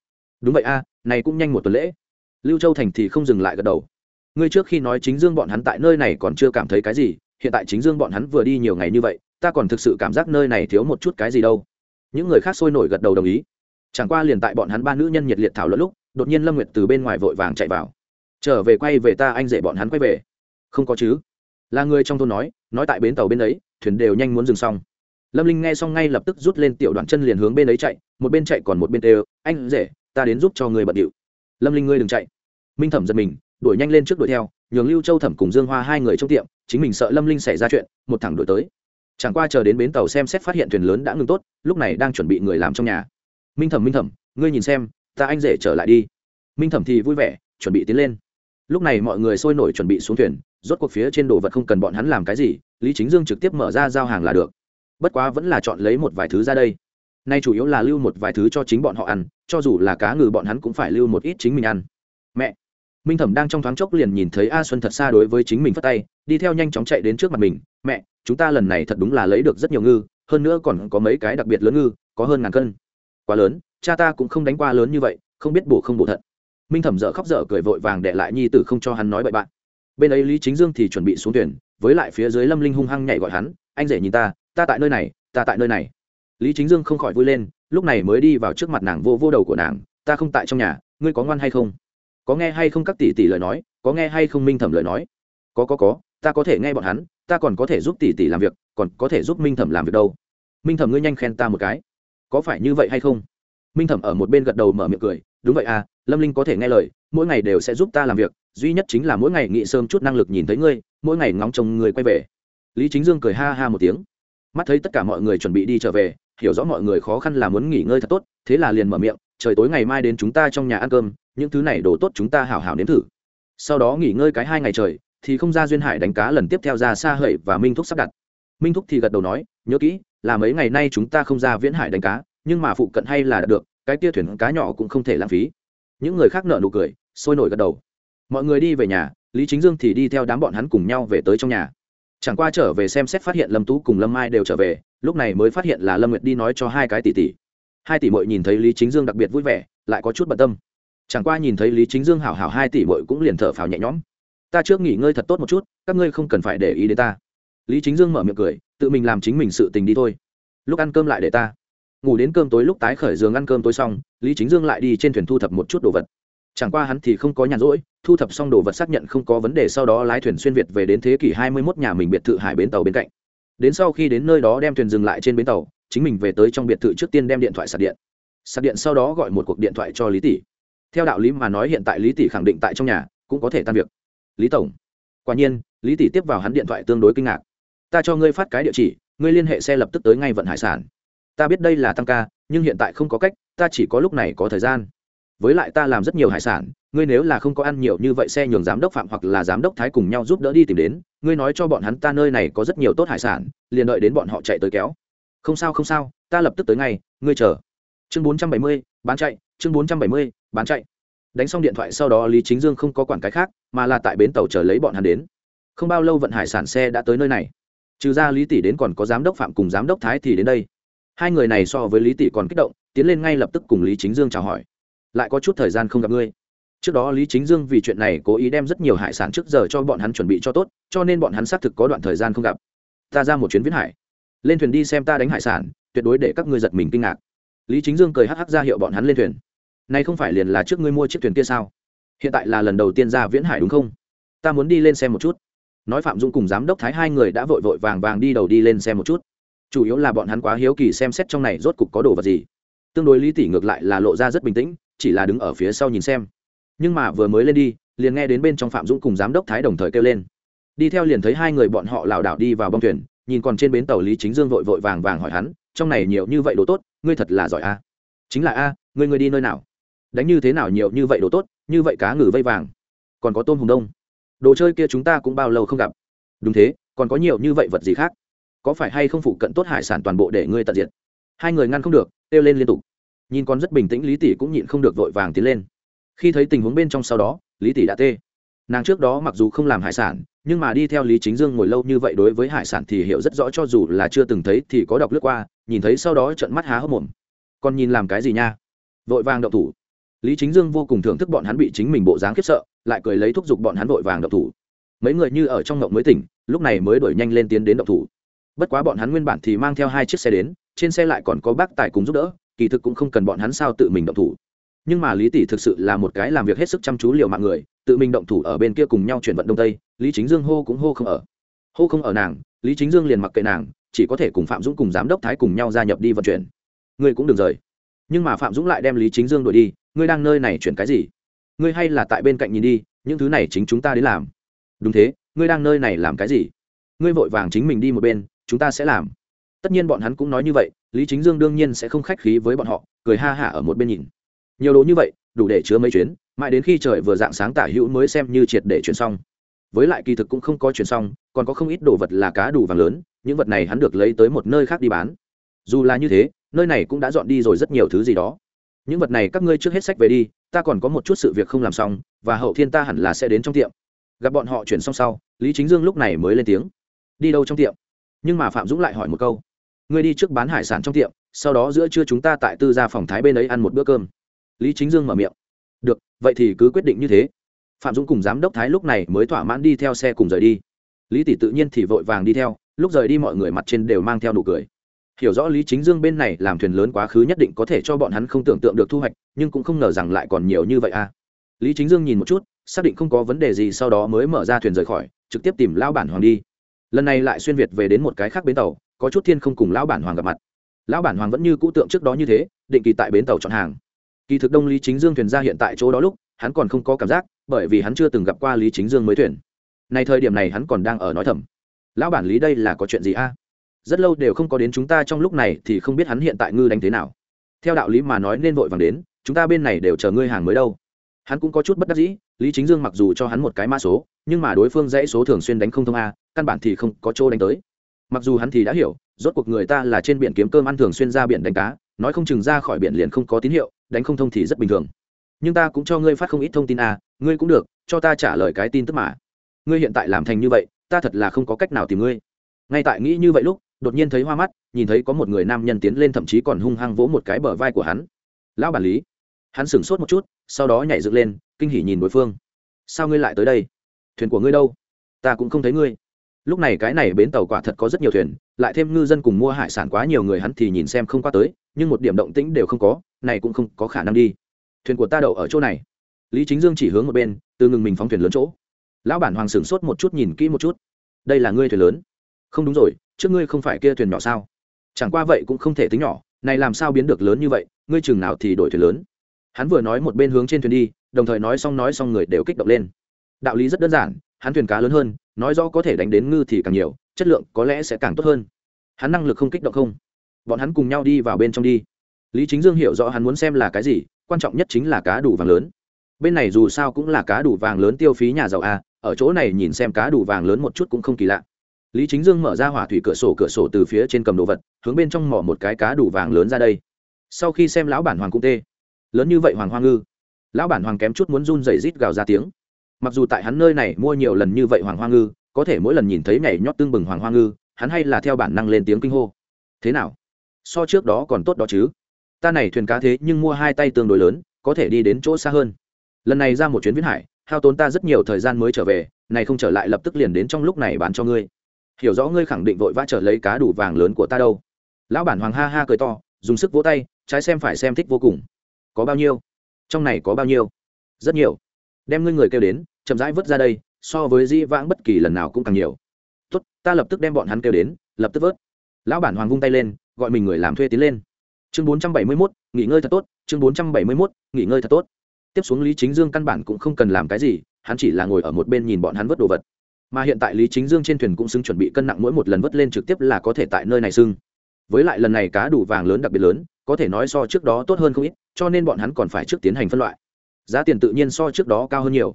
Đúng vậy a, này cũng nhanh một tuần lễ. Lưu châu thành thì không dừng lại gật đầu. Ngươi trước khi nói chính dương bọn hắn tại nơi này còn chưa cảm thấy cái gì, hiện tại chính dương bọn hắn vừa đi nhiều ngày như vậy, ta còn thực sự cảm giác nơi này thiếu một chút cái gì đâu. Những người khác sôi nổi gật đầu đồng ý. Chẳng qua liền tại bọn hắn ba nữ nhân nhiệt liệt thảo luận lúc, đột nhiên lâm nguyệt từ bên ngoài vội vàng chạy vào. Trở về quay về ta, anh rể bọn hắn quay về. Không có chứ. Là người trong thôn nói nói tại bến tàu bên ấy, thuyền đều nhanh muốn dừng xong. Lâm linh nghe xong ngay lập tức rút lên tiểu đoạn chân liền hướng bên ấy chạy, một bên chạy còn một bên đều anh rể, ta đến giúp cho người bận điệu. Lâm linh ngươi đừng chạy. Minh thẩm giật mình, đuổi nhanh lên trước đuổi theo, nhường lưu châu thẩm cùng dương hoa hai người trong tiệm, chính mình sợ lâm linh xảy ra chuyện, một thẳng đuổi tới. Chẳng qua chờ đến bến tàu xem xét phát hiện thuyền lớn đã ngừng tốt, lúc này đang chuẩn bị người làm trong nhà. Minh thẩm minh thẩm, ngươi nhìn xem, ta anh rể trở lại đi. Minh thẩm thì vui vẻ, chuẩn bị tiến lên. Lúc này mọi người sôi nổi chuẩn bị xuống thuyền rốt cuộc phía trên đồ vật không cần bọn hắn làm cái gì, lý chính dương trực tiếp mở ra giao hàng là được. Bất quá vẫn là chọn lấy một vài thứ ra đây. Nay chủ yếu là lưu một vài thứ cho chính bọn họ ăn, cho dù là cá ngừ bọn hắn cũng phải lưu một ít chính mình ăn. Mẹ! Minh thẩm đang trong thoáng chốc liền nhìn thấy a xuân thật xa đối với chính mình phất tay, đi theo nhanh chóng chạy đến trước mặt mình. Mẹ, chúng ta lần này thật đúng là lấy được rất nhiều ngư, hơn nữa còn có mấy cái đặc biệt lớn ngư, có hơn ngàn cân. Quá lớn, cha ta cũng không đánh qua lớn như vậy, không biết bổ không bổ thận. Minh thẩm dở khóc dở cười vội vàng để lại nhi tử không cho hắn nói bậy bạn bên ấy lý chính dương thì chuẩn bị xuống thuyền, với lại phía dưới lâm linh hung hăng nhảy gọi hắn, anh rể nhìn ta ta tại nơi này, ta tại nơi này. Lý chính dương không khỏi vui lên, lúc này mới đi vào trước mặt nàng vô vô đầu của nàng, ta không tại trong nhà, ngươi có ngoan hay không? Có nghe hay không các tỷ tỷ lời nói, có nghe hay không minh thẩm lời nói? Có có có, ta có thể nghe bọn hắn, ta còn có thể giúp tỷ tỷ làm việc, còn có thể giúp minh thẩm làm việc đâu. Minh thẩm ngươi nhanh khen ta một cái, có phải như vậy hay không? Minh thẩm ở một bên gật đầu mở miệng cười đúng vậy à lâm linh có thể nghe lời, mỗi ngày đều sẽ giúp ta làm việc, duy nhất chính là mỗi ngày nghị sớm chút năng lực nhìn thấy ngươi, mỗi ngày ngóng trông ngươi quay về. Lý chính dương cười ha ha một tiếng. Mắt thấy tất cả mọi người chuẩn bị đi trở về, hiểu rõ mọi người khó khăn là muốn nghỉ ngơi thật tốt, thế là liền mở miệng, trời tối ngày mai đến chúng ta trong nhà ăn cơm, những thứ này đồ tốt chúng ta hảo hảo nếm thử. Sau đó nghỉ ngơi cái hai ngày trời, thì không ra duyên hải đánh cá lần tiếp theo ra xa hợi và minh thúc sắp đặt. Minh thúc thì gật đầu nói, nhớ kỹ, là mấy ngày nay chúng ta không ra viễn hải đánh cá, nhưng mà phụ cận hay là được cái tia thuyền cá nhỏ cũng không thể lãng phí. Những người khác nợ nụ cười, sôi nổi gật đầu. Mọi người đi về nhà, lý chính dương thì đi theo đám bọn hắn cùng nhau về tới trong nhà. Chẳng qua trở về xem xét phát hiện lâm tú cùng lâm mai đều trở về, lúc này mới phát hiện là lâm nguyệt đi nói cho hai cái tỷ tỷ. Hai tỷ mội nhìn thấy lý chính dương đặc biệt vui vẻ, lại có chút bận tâm. Chẳng qua nhìn thấy lý chính dương hảo hảo hai tỷ mội cũng liền thở phào nhẹ nhõm. Ta trước nghỉ ngơi thật tốt một chút, các ngươi không cần phải để ý đến ta. Lý chính dương mở miệng cười, tự mình làm chính mình sự tình đi thôi. Lúc ăn cơm lại để ta ngủ đến cơm tối lúc tái khởi giường ăn cơm tối xong, lý chính dương lại đi trên thuyền thu thập một chút đồ vật. Chẳng qua hắn thì không có nhàn rỗi, thu thập xong đồ vật xác nhận không có vấn đề sau đó lái thuyền xuyên việt về đến thế kỷ hai mươi 21 nhà mình biệt thự hải bến tàu bên cạnh. Đến sau khi đến nơi đó đem thuyền dừng lại trên bến tàu, chính mình về tới trong biệt thự trước tiên đem điện thoại sạc điện. Sạc điện sau đó gọi một cuộc điện thoại cho lý tỷ. Theo đạo lý mà nói hiện tại lý tỷ khẳng định tại trong nhà, cũng có thể tan việc. Lý tổng. Quả nhiên, lý tỷ tiếp vào hắn điện thoại tương đối kinh ngạc. Ta cho ngươi phát cái địa chỉ, ngươi liên hệ xe lập tức tới ngay vận hải sản ta biết đây là tăng ca, nhưng hiện tại không có cách, ta chỉ có lúc này có thời gian. Với lại ta làm rất nhiều hải sản, ngươi nếu là không có ăn nhiều như vậy xe nhường giám đốc phạm hoặc là giám đốc thái cùng nhau giúp đỡ đi tìm đến, ngươi nói cho bọn hắn ta nơi này có rất nhiều tốt hải sản, liền đợi đến bọn họ chạy tới kéo. Không sao không sao, ta lập tức tới ngay, ngươi chờ. Chương bốn trăm bảy mươi, bán chạy, chương bốn trăm bảy mươi, bán chạy. Đánh xong điện thoại sau đó lý chính dương không có quản cái khác, mà là tại bến tàu chờ lấy bọn hắn đến. Không bao lâu vận hải sản xe đã tới nơi này. Trừ ra lý tỷ đến còn có giám đốc phạm cùng giám đốc thái thì đến đây hai người này so với lý tỷ còn kích động, tiến lên ngay lập tức cùng lý chính dương chào hỏi. Lại có chút thời gian không gặp ngươi. Trước đó lý chính dương vì chuyện này cố ý đem rất nhiều hải sản trước giờ cho bọn hắn chuẩn bị cho tốt, cho nên bọn hắn xác thực có đoạn thời gian không gặp. Ta ra một chuyến viễn hải. Lên thuyền đi xem ta đánh hải sản, tuyệt đối để các ngươi giật mình kinh ngạc. Lý chính dương cười hắc hắc ra hiệu bọn hắn lên thuyền. Nay không phải liền là trước ngươi mua chiếc thuyền kia sao? Hiện tại là lần đầu tiên ra viễn hải đúng không? Ta muốn đi lên xem một chút. Nói phạm dung cùng giám đốc thái hai người đã vội vội vàng vàng đi đầu đi lên xem một chút chủ yếu là bọn hắn quá hiếu kỳ xem xét trong này rốt cục có đồ vật gì. Tương đối lý tỷ ngược lại là lộ ra rất bình tĩnh, chỉ là đứng ở phía sau nhìn xem. Nhưng mà vừa mới lên đi, liền nghe đến bên trong phạm dũng cùng giám đốc thái đồng thời kêu lên. Đi theo liền thấy hai người bọn họ lảo đảo đi vào bong thuyền, nhìn còn trên bến tàu lý chính dương vội vội vàng vàng hỏi hắn, trong này nhiều như vậy đồ tốt, ngươi thật là giỏi a? Chính là a, ngươi ngươi đi nơi nào? Đánh như thế nào nhiều như vậy đồ tốt, như vậy cá ngừ vây vàng. Còn có tôm hùm đông. Đồ chơi kia chúng ta cũng bao lâu không gặp. Đúng thế, còn có nhiều như vậy vật gì khác? Có phải hay không phụ cận tốt hải sản toàn bộ để ngươi tận diệt? Hai người ngăn không được, kêu lên liên tục. Nhìn con rất bình tĩnh lý tỷ cũng nhịn không được vội vàng tiến lên. Khi thấy tình huống bên trong sau đó, lý tỷ đã tê. Nàng trước đó mặc dù không làm hải sản, nhưng mà đi theo lý chính dương ngồi lâu như vậy đối với hải sản thì hiểu rất rõ cho dù là chưa từng thấy thì có đọc lướt qua, nhìn thấy sau đó trận mắt há hốc mồm. Còn nhìn làm cái gì nha? Vội vàng động thủ. Lý chính dương vô cùng thưởng thức bọn hắn bị chính mình bộ dáng khiếp sợ, lại cười lấy thúc giục bọn hắn vội vàng động thủ. Mấy người như ở trong ngộng mới tỉnh, lúc này mới đuổi nhanh lên tiến đến động thủ bất quá bọn hắn nguyên bản thì mang theo hai chiếc xe đến, trên xe lại còn có bác tài cùng giúp đỡ, kỳ thực cũng không cần bọn hắn sao tự mình động thủ. Nhưng mà lý tỷ thực sự là một cái làm việc hết sức chăm chú liệu mạng người, tự mình động thủ ở bên kia cùng nhau chuyển vận đông tây, lý chính dương hô cũng hô không ở. Hô không ở nàng, lý chính dương liền mặc kệ nàng, chỉ có thể cùng phạm dũng cùng giám đốc thái cùng nhau gia nhập đi vận chuyển. Ngươi cũng đừng rời. Nhưng mà phạm dũng lại đem lý chính dương đuổi đi, ngươi đang nơi này chuyển cái gì? Ngươi hay là tại bên cạnh nhìn đi, những thứ này chính chúng ta đến làm. Đúng thế, ngươi đang nơi này làm cái gì? Ngươi vội vàng chính mình đi một bên chúng ta sẽ làm. Tất nhiên bọn hắn cũng nói như vậy, lý chính dương đương nhiên sẽ không khách khí với bọn họ, cười ha hả ở một bên nhìn. Nhiều đồ như vậy, đủ để chứa mấy chuyến, mãi đến khi trời vừa dạng sáng tả hữu mới xem như triệt để chuyển xong. Với lại kỳ thực cũng không có chuyển xong, còn có không ít đồ vật là cá đủ vàng lớn, những vật này hắn được lấy tới một nơi khác đi bán. Dù là như thế, nơi này cũng đã dọn đi rồi rất nhiều thứ gì đó. Những vật này các ngươi trước hết sách về đi, ta còn có một chút sự việc không làm xong, và hậu thiên ta hẳn là sẽ đến trong tiệm. Gặp bọn họ chuyển xong sau, lý chính dương lúc này mới lên tiếng. Đi đâu trong tiệm? Nhưng mà phạm dũng lại hỏi một câu, ngươi đi trước bán hải sản trong tiệm, sau đó giữa trưa chúng ta tại tư gia phòng thái bên ấy ăn một bữa cơm. Lý chính dương mở miệng, được, vậy thì cứ quyết định như thế. Phạm dũng cùng giám đốc thái lúc này mới thỏa mãn đi theo xe cùng rời đi. Lý tỷ tự nhiên thì vội vàng đi theo, lúc rời đi mọi người mặt trên đều mang theo nụ cười. Hiểu rõ lý chính dương bên này làm thuyền lớn quá khứ nhất định có thể cho bọn hắn không tưởng tượng được thu hoạch, nhưng cũng không ngờ rằng lại còn nhiều như vậy à. Lý chính dương nhìn một chút, xác định không có vấn đề gì sau đó mới mở ra thuyền rời khỏi, trực tiếp tìm lão bản hoàng đi lần này lại xuyên việt về đến một cái khác bến tàu, có chút thiên không cùng lão bản hoàng gặp mặt. Lão bản hoàng vẫn như cũ tượng trước đó như thế, định kỳ tại bến tàu chọn hàng. Kỳ thực đông lý chính dương thuyền ra hiện tại chỗ đó lúc, hắn còn không có cảm giác, bởi vì hắn chưa từng gặp qua lý chính dương mới thuyền. Này thời điểm này hắn còn đang ở nói thầm. Lão bản lý đây là có chuyện gì a? Rất lâu đều không có đến chúng ta trong lúc này thì không biết hắn hiện tại ngư đánh thế nào. Theo đạo lý mà nói nên vội vàng đến, chúng ta bên này đều chờ ngươi hàng mới đâu hắn cũng có chút bất đắc dĩ, lý chính dương mặc dù cho hắn một cái mã số, nhưng mà đối phương dãy số thường xuyên đánh không thông a, căn bản thì không có chỗ đánh tới. Mặc dù hắn thì đã hiểu, rốt cuộc người ta là trên biển kiếm cơm ăn thường xuyên ra biển đánh cá, nói không chừng ra khỏi biển liền không có tín hiệu, đánh không thông thì rất bình thường. Nhưng ta cũng cho ngươi phát không ít thông tin a, ngươi cũng được, cho ta trả lời cái tin tức mà. Ngươi hiện tại làm thành như vậy, ta thật là không có cách nào tìm ngươi. Ngay tại nghĩ như vậy lúc, đột nhiên thấy hoa mắt, nhìn thấy có một người nam nhân tiến lên thậm chí còn hung hăng vỗ một cái bờ vai của hắn. Lão bản lý. Hắn sửng sốt một chút sau đó nhảy dựng lên, kinh hỉ nhìn đối phương. Sao ngươi lại tới đây? Thuyền của ngươi đâu? Ta cũng không thấy ngươi. Lúc này cái này bến tàu quả thật có rất nhiều thuyền, lại thêm ngư dân cùng mua hải sản quá nhiều người hắn thì nhìn xem không qua tới, nhưng một điểm động tĩnh đều không có, này cũng không có khả năng đi. Thuyền của ta đậu ở chỗ này. Lý chính dương chỉ hướng một bên, từ ngừng mình phóng thuyền lớn chỗ. Lão bản hoàng sửng sốt một chút nhìn kỹ một chút. Đây là ngươi thuyền lớn? Không đúng rồi, trước ngươi không phải kia thuyền nhỏ sao? Chẳng qua vậy cũng không thể tính nhỏ, này làm sao biến được lớn như vậy, ngươi chừng nào thì đổi thuyền lớn? Hắn vừa nói một bên hướng trên thuyền đi, đồng thời nói xong nói xong người đều kích động lên. Đạo lý rất đơn giản, hắn thuyền cá lớn hơn, nói rõ có thể đánh đến ngư thì càng nhiều, chất lượng có lẽ sẽ càng tốt hơn. Hắn năng lực không kích động không? Bọn hắn cùng nhau đi vào bên trong đi. Lý chính dương hiểu rõ hắn muốn xem là cái gì, quan trọng nhất chính là cá đủ vàng lớn. Bên này dù sao cũng là cá đủ vàng lớn tiêu phí nhà giàu a, ở chỗ này nhìn xem cá đủ vàng lớn một chút cũng không kỳ lạ. Lý chính dương mở ra hỏa thủy cửa sổ cửa sổ từ phía trên cầm đồ vật, hướng bên trong mỏ một cái cá đủ vàng lớn ra đây. Sau khi xem lão bản hoàng cung tê lớn như vậy hoàng hoa ngư. Lão bản hoàng kém chút muốn run dày rít gào ra tiếng. Mặc dù tại hắn nơi này mua nhiều lần như vậy hoàng hoa ngư, có thể mỗi lần nhìn thấy nhảy nhót tương bừng hoàng hoa ngư, hắn hay là theo bản năng lên tiếng kinh hô. Thế nào? So trước đó còn tốt đó chứ? Ta này thuyền cá thế nhưng mua hai tay tương đối lớn, có thể đi đến chỗ xa hơn. Lần này ra một chuyến viễn hải, hao tốn ta rất nhiều thời gian mới trở về, này không trở lại lập tức liền đến trong lúc này bán cho ngươi. Hiểu rõ ngươi khẳng định vội vã trở lấy cá đủ vàng lớn của ta đâu. Lão bản hoàng ha ha cười to, dùng sức vỗ tay, trái xem phải xem thích vô cùng có bao nhiêu? Trong này có bao nhiêu? Rất nhiều. Đem ngươi người kêu đến, chậm rãi vớt ra đây, so với di vãng bất kỳ lần nào cũng càng nhiều. Tốt, ta lập tức đem bọn hắn kêu đến, lập tức vớt. Lão bản hoàng vung tay lên, gọi mình người làm thuê tiến lên. Chương bốn trăm bảy mươi mốt, nghỉ ngơi thật tốt, chương bốn trăm bảy mươi mốt, nghỉ ngơi thật tốt. Tiếp xuống lý chính dương căn bản cũng không cần làm cái gì, hắn chỉ là ngồi ở một bên nhìn bọn hắn vớt đồ vật. Mà hiện tại lý chính dương trên thuyền cũng xứng chuẩn bị cân nặng mỗi một lần vớt lên trực tiếp là có thể tại nơi này sưng với lại lần này cá đủ vàng lớn đặc biệt lớn có thể nói so trước đó tốt hơn không ít, cho nên bọn hắn còn phải trước tiến hành phân loại. Giá tiền tự nhiên so trước đó cao hơn nhiều.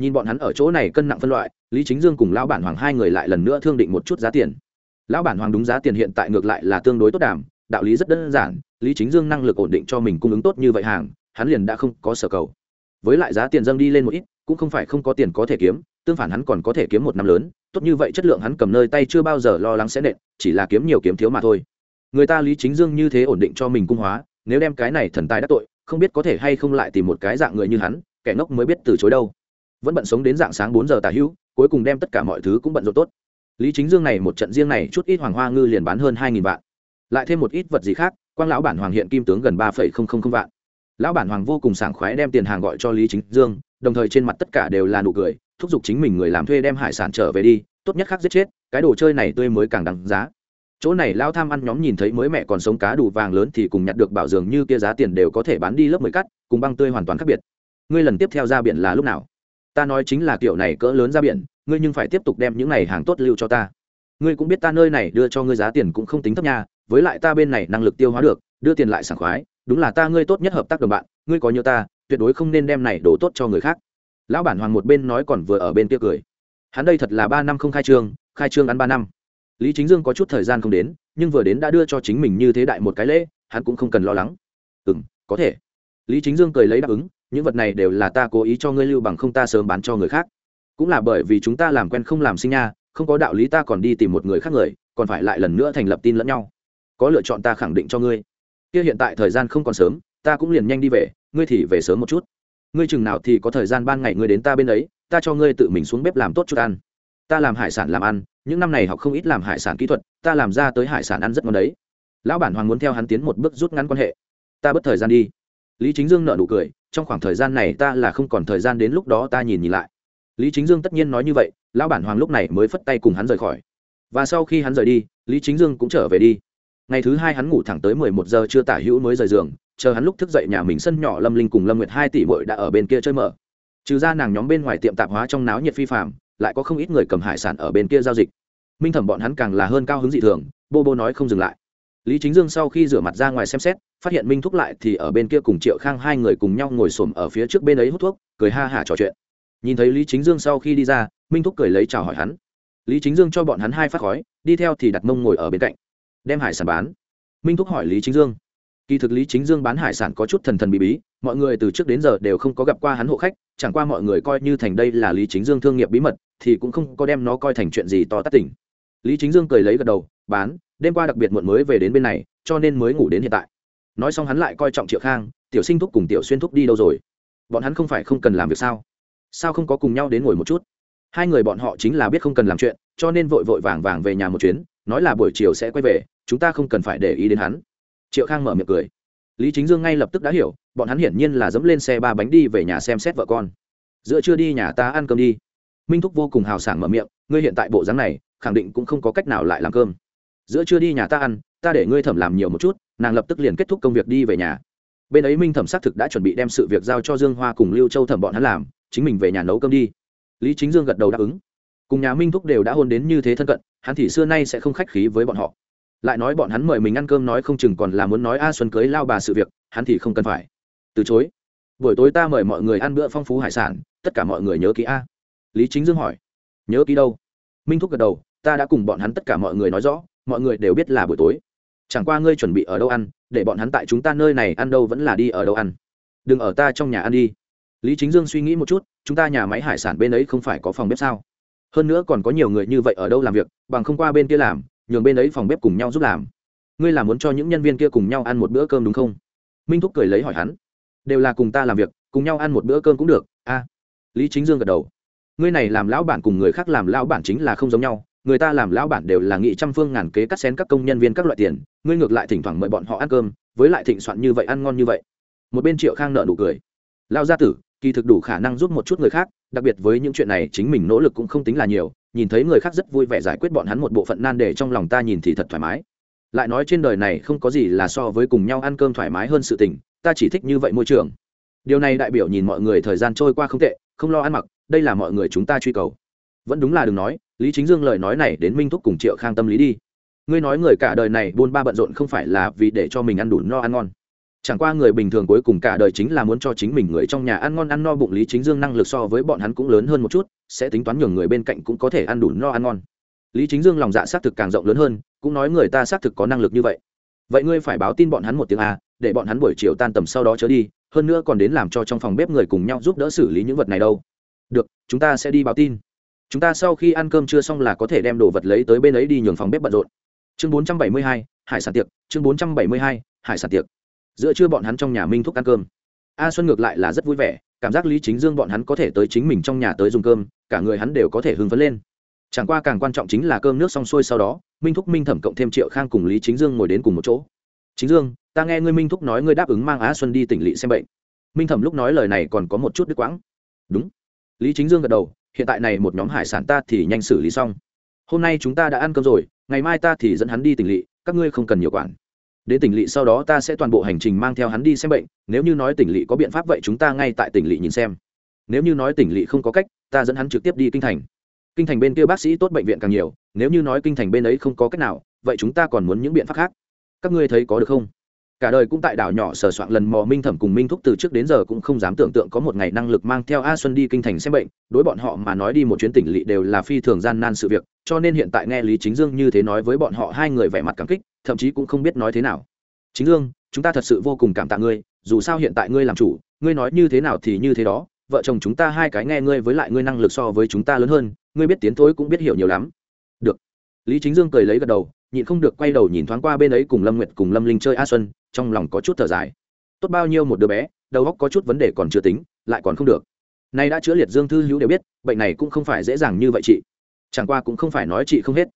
Nhìn bọn hắn ở chỗ này cân nặng phân loại, lý chính dương cùng lão bản hoàng hai người lại lần nữa thương định một chút giá tiền. Lão bản hoàng đúng giá tiền hiện tại ngược lại là tương đối tốt đảm đạo lý rất đơn giản, lý chính dương năng lực ổn định cho mình cung ứng tốt như vậy hàng, hắn liền đã không có sở cầu. Với lại giá tiền dâng đi lên một ít, cũng không phải không có tiền có thể kiếm, tương phản hắn còn có thể kiếm một năm lớn, tốt như vậy chất lượng hắn cầm nơi tay chưa bao giờ lo lắng sẽ nện, chỉ là kiếm nhiều kiếm thiếu mà thôi người ta lý chính dương như thế ổn định cho mình cung hóa, nếu đem cái này thần tài đắc tội, không biết có thể hay không lại tìm một cái dạng người như hắn, kẻ ngốc mới biết từ chối đâu. Vẫn bận sống đến dạng sáng bốn giờ tà hữu, cuối cùng đem tất cả mọi thứ cũng bận rộn tốt. Lý chính dương này một trận riêng này chút ít hoàng hoa ngư liền bán hơn hai nghìn vạn. Lại thêm một ít vật gì khác, quang lão bản hoàng hiện kim tướng gần ba phẩy không không không vạn. Lão bản hoàng vô cùng sảng khoái đem tiền hàng gọi cho lý chính dương, đồng thời trên mặt tất cả đều là nụ cười, thúc giục chính mình người làm thuê đem hải sản trở về đi, tốt nhất khác giết chết, cái đồ chơi này tươi mới càng đằng giá chỗ này lao tham ăn nhóm nhìn thấy mới mẹ còn sống cá đủ vàng lớn thì cùng nhặt được bảo dường như kia giá tiền đều có thể bán đi lớp mới cắt, cùng băng tươi hoàn toàn khác biệt. Ngươi lần tiếp theo ra biển là lúc nào? Ta nói chính là kiểu này cỡ lớn ra biển, ngươi nhưng phải tiếp tục đem những này hàng tốt lưu cho ta. Ngươi cũng biết ta nơi này đưa cho ngươi giá tiền cũng không tính thấp nha, với lại ta bên này năng lực tiêu hóa được, đưa tiền lại sảng khoái, đúng là ta ngươi tốt nhất hợp tác đồng bạn, ngươi có nhiều ta, tuyệt đối không nên đem này đổ tốt cho người khác. Lão bản hoàng một bên nói còn vừa ở bên kia cười. Hắn đây thật là ba năm không khai trương khai trương ăn ba năm lý chính dương có chút thời gian không đến, nhưng vừa đến đã đưa cho chính mình như thế đại một cái lễ, hắn cũng không cần lo lắng. Ừ m có thể. Lý chính dương cười lấy đáp ứng, những vật này đều là ta cố ý cho ngươi lưu bằng không ta sớm bán cho người khác. Cũng là bởi vì chúng ta làm quen không làm sinh nha, không có đạo lý ta còn đi tìm một người khác người, còn phải lại lần nữa thành lập tin lẫn nhau. Có lựa chọn ta khẳng định cho ngươi. Kia hiện tại thời gian không còn sớm, ta cũng liền nhanh đi về, ngươi thì về sớm một chút. Ngươi chừng nào thì có thời gian ban ngày ngươi đến ta bên ấy, ta cho ngươi tự mình xuống bếp làm tốt chút ăn ta làm hải sản làm ăn, những năm này học không ít làm hải sản kỹ thuật, ta làm ra tới hải sản ăn rất ngon đấy. Lão bản hoàng muốn theo hắn tiến một bước rút ngắn quan hệ. Ta bất thời gian đi. Lý chính dương nợ nụ cười, trong khoảng thời gian này ta là không còn thời gian đến lúc đó ta nhìn nhìn lại. Lý chính dương tất nhiên nói như vậy, lão bản hoàng lúc này mới phất tay cùng hắn rời khỏi. Và sau khi hắn rời đi, lý chính dương cũng trở về đi. Ngày thứ hai hắn ngủ thẳng tới mười một giờ chưa tả hữu mới rời giường, chờ hắn lúc thức dậy nhà mình sân nhỏ lâm linh cùng lâm nguyệt hai tỷ bội đã ở bên kia chơi mở. Trừ ra nàng nhóm bên ngoài tiệm tạp hóa trong náo nhiệt phi phạm lại có không ít người cầm hải sản ở bên kia giao dịch. Minh thẩm bọn hắn càng là hơn cao hứng dị thường, bô bô nói không dừng lại. Lý chính dương sau khi rửa mặt ra ngoài xem xét, phát hiện minh thúc lại thì ở bên kia cùng triệu khang hai người cùng nhau ngồi xổm ở phía trước bên ấy hút thuốc, cười ha hả trò chuyện. Nhìn thấy lý chính dương sau khi đi ra, minh thúc cười lấy chào hỏi hắn. Lý chính dương cho bọn hắn hai phát khói, đi theo thì đặt mông ngồi ở bên cạnh, đem hải sản bán. Minh thúc hỏi lý chính dương. Kỳ thực lý chính dương bán hải sản có chút thần thần bí bí mọi người từ trước đến giờ đều không có gặp qua hắn hộ khách, chẳng qua mọi người coi như thành đây là lý chính dương thương nghiệp bí mật, thì cũng không có đem nó coi thành chuyện gì to tát tỉnh lý chính dương cười lấy gật đầu, bán, đêm qua đặc biệt muộn mới về đến bên này, cho nên mới ngủ đến hiện tại. Nói xong hắn lại coi trọng triệu khang, tiểu sinh thúc cùng tiểu xuyên thúc đi đâu rồi? Bọn hắn không phải không cần làm việc sao? Sao không có cùng nhau đến ngồi một chút? Hai người bọn họ chính là biết không cần làm chuyện, cho nên vội vội vàng vàng về nhà một chuyến, nói là buổi chiều sẽ quay về, chúng ta không cần phải để ý đến hắn. Triệu khang mở miệng cười lý chính dương ngay lập tức đã hiểu, bọn hắn hiển nhiên là dẫm lên xe ba bánh đi về nhà xem xét vợ con. Giữa chưa đi nhà ta ăn cơm đi. Minh thúc vô cùng hào sảng mở miệng, ngươi hiện tại bộ dáng này, khẳng định cũng không có cách nào lại làm cơm. Giữa chưa đi nhà ta ăn, ta để ngươi thẩm làm nhiều một chút, nàng lập tức liền kết thúc công việc đi về nhà. Bên ấy minh thẩm xác thực đã chuẩn bị đem sự việc giao cho dương hoa cùng lưu châu thẩm bọn hắn làm, chính mình về nhà nấu cơm đi. Lý chính dương gật đầu đáp ứng. Cùng nhà minh thúc đều đã hôn đến như thế thân cận, hắn thì xưa nay sẽ không khách khí với bọn họ lại nói bọn hắn mời mình ăn cơm nói không chừng còn là muốn nói a xuân cưới lao bà sự việc, hắn thì không cần phải. Từ chối. Buổi tối ta mời mọi người ăn bữa phong phú hải sản, tất cả mọi người nhớ ký a. Lý chính dương hỏi. Nhớ ký đâu? Minh thúc gật đầu, ta đã cùng bọn hắn tất cả mọi người nói rõ, mọi người đều biết là buổi tối. Chẳng qua ngươi chuẩn bị ở đâu ăn, để bọn hắn tại chúng ta nơi này ăn đâu vẫn là đi ở đâu ăn. Đừng ở ta trong nhà ăn đi. Lý chính dương suy nghĩ một chút, chúng ta nhà máy hải sản bên ấy không phải có phòng bếp sao? Hơn nữa còn có nhiều người như vậy ở đâu làm việc, bằng không qua bên kia làm nhường bên ấy phòng bếp cùng nhau giúp làm. Ngươi là muốn cho những nhân viên kia cùng nhau ăn một bữa cơm đúng không? Minh thúc cười lấy hỏi hắn. Đều là cùng ta làm việc, cùng nhau ăn một bữa cơm cũng được, a. Lý chính dương gật đầu. Ngươi này làm lão bản cùng người khác làm lão bản chính là không giống nhau, người ta làm lão bản đều là nghị trăm phương ngàn kế cắt xén các công nhân viên các loại tiền, ngươi ngược lại thỉnh thoảng mời bọn họ ăn cơm, với lại thịnh soạn như vậy ăn ngon như vậy. Một bên triệu khang nợ nụ cười. Lao gia tử, kỳ thực đủ khả năng giúp một chút người khác, đặc biệt với những chuyện này chính mình nỗ lực cũng không tính là nhiều nhìn thấy người khác rất vui vẻ giải quyết bọn hắn một bộ phận nan đề trong lòng ta nhìn thì thật thoải mái. Lại nói trên đời này không có gì là so với cùng nhau ăn cơm thoải mái hơn sự tình, ta chỉ thích như vậy môi trường. Điều này đại biểu nhìn mọi người thời gian trôi qua không tệ, không lo ăn mặc, đây là mọi người chúng ta truy cầu. Vẫn đúng là đừng nói, lý chính dương lời nói này đến minh thúc cùng triệu khang tâm lý đi. Ngươi nói người cả đời này buôn ba bận rộn không phải là vì để cho mình ăn đủ no ăn ngon chẳng qua người bình thường cuối cùng cả đời chính là muốn cho chính mình người trong nhà ăn ngon ăn no bụng lý chính dương năng lực so với bọn hắn cũng lớn hơn một chút sẽ tính toán nhường người bên cạnh cũng có thể ăn đủ no ăn ngon. Lý chính dương lòng dạ xác thực càng rộng lớn hơn cũng nói người ta xác thực có năng lực như vậy. Vậy ngươi phải báo tin bọn hắn một tiếng a để bọn hắn buổi chiều tan tầm sau đó trở đi hơn nữa còn đến làm cho trong phòng bếp người cùng nhau giúp đỡ xử lý những vật này đâu. Được chúng ta sẽ đi báo tin. Chúng ta sau khi ăn cơm chưa xong là có thể đem đồ vật lấy tới bên ấy đi nhường phòng bếp bận rộn. Chương 472, hải sản tiệc. Chương 472, hải sản tiệc giữa trưa bọn hắn trong nhà minh thúc ăn cơm. A xuân ngược lại là rất vui vẻ, cảm giác lý chính dương bọn hắn có thể tới chính mình trong nhà tới dùng cơm, cả người hắn đều có thể hưng phấn lên. Chẳng qua càng quan trọng chính là cơm nước xong xuôi sau đó, minh thúc minh thẩm cộng thêm triệu khang cùng lý chính dương ngồi đến cùng một chỗ. Chính dương, ta nghe ngươi minh thúc nói ngươi đáp ứng mang á xuân đi tỉnh lỵ xem bệnh. Minh thẩm lúc nói lời này còn có một chút đứt quãng. Đúng. Lý chính dương gật đầu, hiện tại này một nhóm hải sản ta thì nhanh xử lý xong. Hôm nay chúng ta đã ăn cơm rồi, ngày mai ta thì dẫn hắn đi tỉnh lỵ, các ngươi không cần nhiều quản đến tỉnh lỵ sau đó ta sẽ toàn bộ hành trình mang theo hắn đi xem bệnh, nếu như nói tỉnh lỵ có biện pháp vậy chúng ta ngay tại tỉnh lỵ nhìn xem. Nếu như nói tỉnh lỵ không có cách, ta dẫn hắn trực tiếp đi kinh thành. Kinh thành bên kia bác sĩ tốt bệnh viện càng nhiều, nếu như nói kinh thành bên ấy không có cách nào, vậy chúng ta còn muốn những biện pháp khác. Các ngươi thấy có được không? Cả đời cũng tại đảo nhỏ sờ soạn lần mò minh thẩm cùng minh thúc từ trước đến giờ cũng không dám tưởng tượng có một ngày năng lực mang theo a xuân đi kinh thành xem bệnh, đối bọn họ mà nói đi một chuyến tỉnh lỵ đều là phi thường gian nan sự việc, cho nên hiện tại nghe lý chính dương như thế nói với bọn họ hai người vẻ mặt cảm kích thậm chí cũng không biết nói thế nào. Chính dương, chúng ta thật sự vô cùng cảm tạ ngươi, dù sao hiện tại ngươi làm chủ, ngươi nói như thế nào thì như thế đó, vợ chồng chúng ta hai cái nghe ngươi với lại ngươi năng lực so với chúng ta lớn hơn, ngươi biết tiến thối cũng biết hiểu nhiều lắm. Được. Lý chính dương cười lấy gật đầu, nhịn không được quay đầu nhìn thoáng qua bên ấy cùng lâm nguyệt cùng lâm linh chơi a xuân, trong lòng có chút thở dài. Tốt bao nhiêu một đứa bé, đầu óc có chút vấn đề còn chưa tính, lại còn không được. Nay đã chữa liệt dương thư hữu đều biết, bệnh này cũng không phải dễ dàng như vậy chị. Chẳng qua cũng không phải nói chị không hết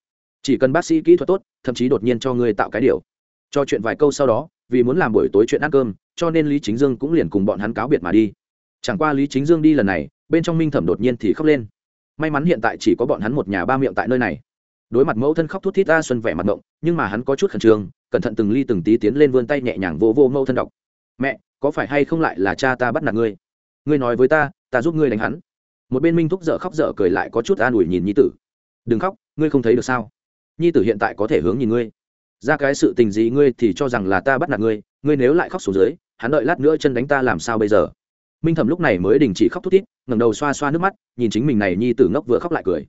chỉ cần bác sĩ kỹ thuật tốt, thậm chí đột nhiên cho ngươi tạo cái điều. Cho chuyện vài câu sau đó, vì muốn làm buổi tối chuyện ăn cơm, cho nên lý chính dương cũng liền cùng bọn hắn cáo biệt mà đi. Chẳng qua lý chính dương đi lần này, bên trong minh thẩm đột nhiên thì khóc lên. May mắn hiện tại chỉ có bọn hắn một nhà ba miệng tại nơi này. Đối mặt mẫu thân khóc thút thít a xuân vẻ mặt động nhưng mà hắn có chút khẩn trương, cẩn thận từng ly từng tí tiến lên vươn tay nhẹ nhàng vô vô mẫu thân đọc. Mẹ, có phải hay không lại là cha ta bắt nạt ngươi? Ngươi nói với ta ta giúp ngươi đánh hắn. Một bên minh thúc dở khóc dở cười lại có chút an ủi nhìn nhi tử. Đừng khóc, ngươi không thấy được sao? Nhi tử hiện tại có thể hướng nhìn ngươi. Ra cái sự tình gì ngươi thì cho rằng là ta bắt nạt ngươi ngươi nếu lại khóc xuống dưới, hắn đợi lát nữa chân đánh ta làm sao bây giờ? Minh thẩm lúc này mới đình chỉ khóc thút thít, ngẩng đầu xoa xoa nước mắt, nhìn chính mình này nhi tử ngốc vừa khóc lại cười.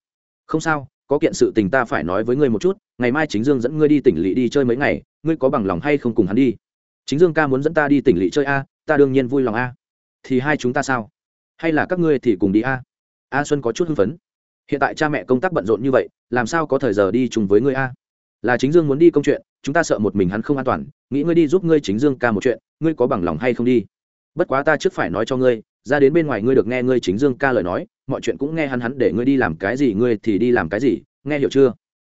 Không sao, có kiện sự tình ta phải nói với ngươi một chút, ngày mai chính dương dẫn ngươi đi tỉnh lỵ đi chơi mấy ngày, ngươi có bằng lòng hay không cùng hắn đi? Chính dương ca muốn dẫn ta đi tỉnh lỵ chơi a, ta đương nhiên vui lòng a. Thì hai chúng ta sao? Hay là các ngươi thì cùng đi a? A xuân có chút hưng phấn hiện tại cha mẹ công tác bận rộn như vậy, làm sao có thời giờ đi chung với ngươi a? Là chính dương muốn đi công chuyện, chúng ta sợ một mình hắn không an toàn, nghĩ ngươi đi giúp ngươi chính dương ca một chuyện, ngươi có bằng lòng hay không đi? Bất quá ta trước phải nói cho ngươi, ra đến bên ngoài ngươi được nghe ngươi chính dương ca lời nói, mọi chuyện cũng nghe hắn hắn để ngươi đi làm cái gì ngươi thì đi làm cái gì, nghe hiểu chưa?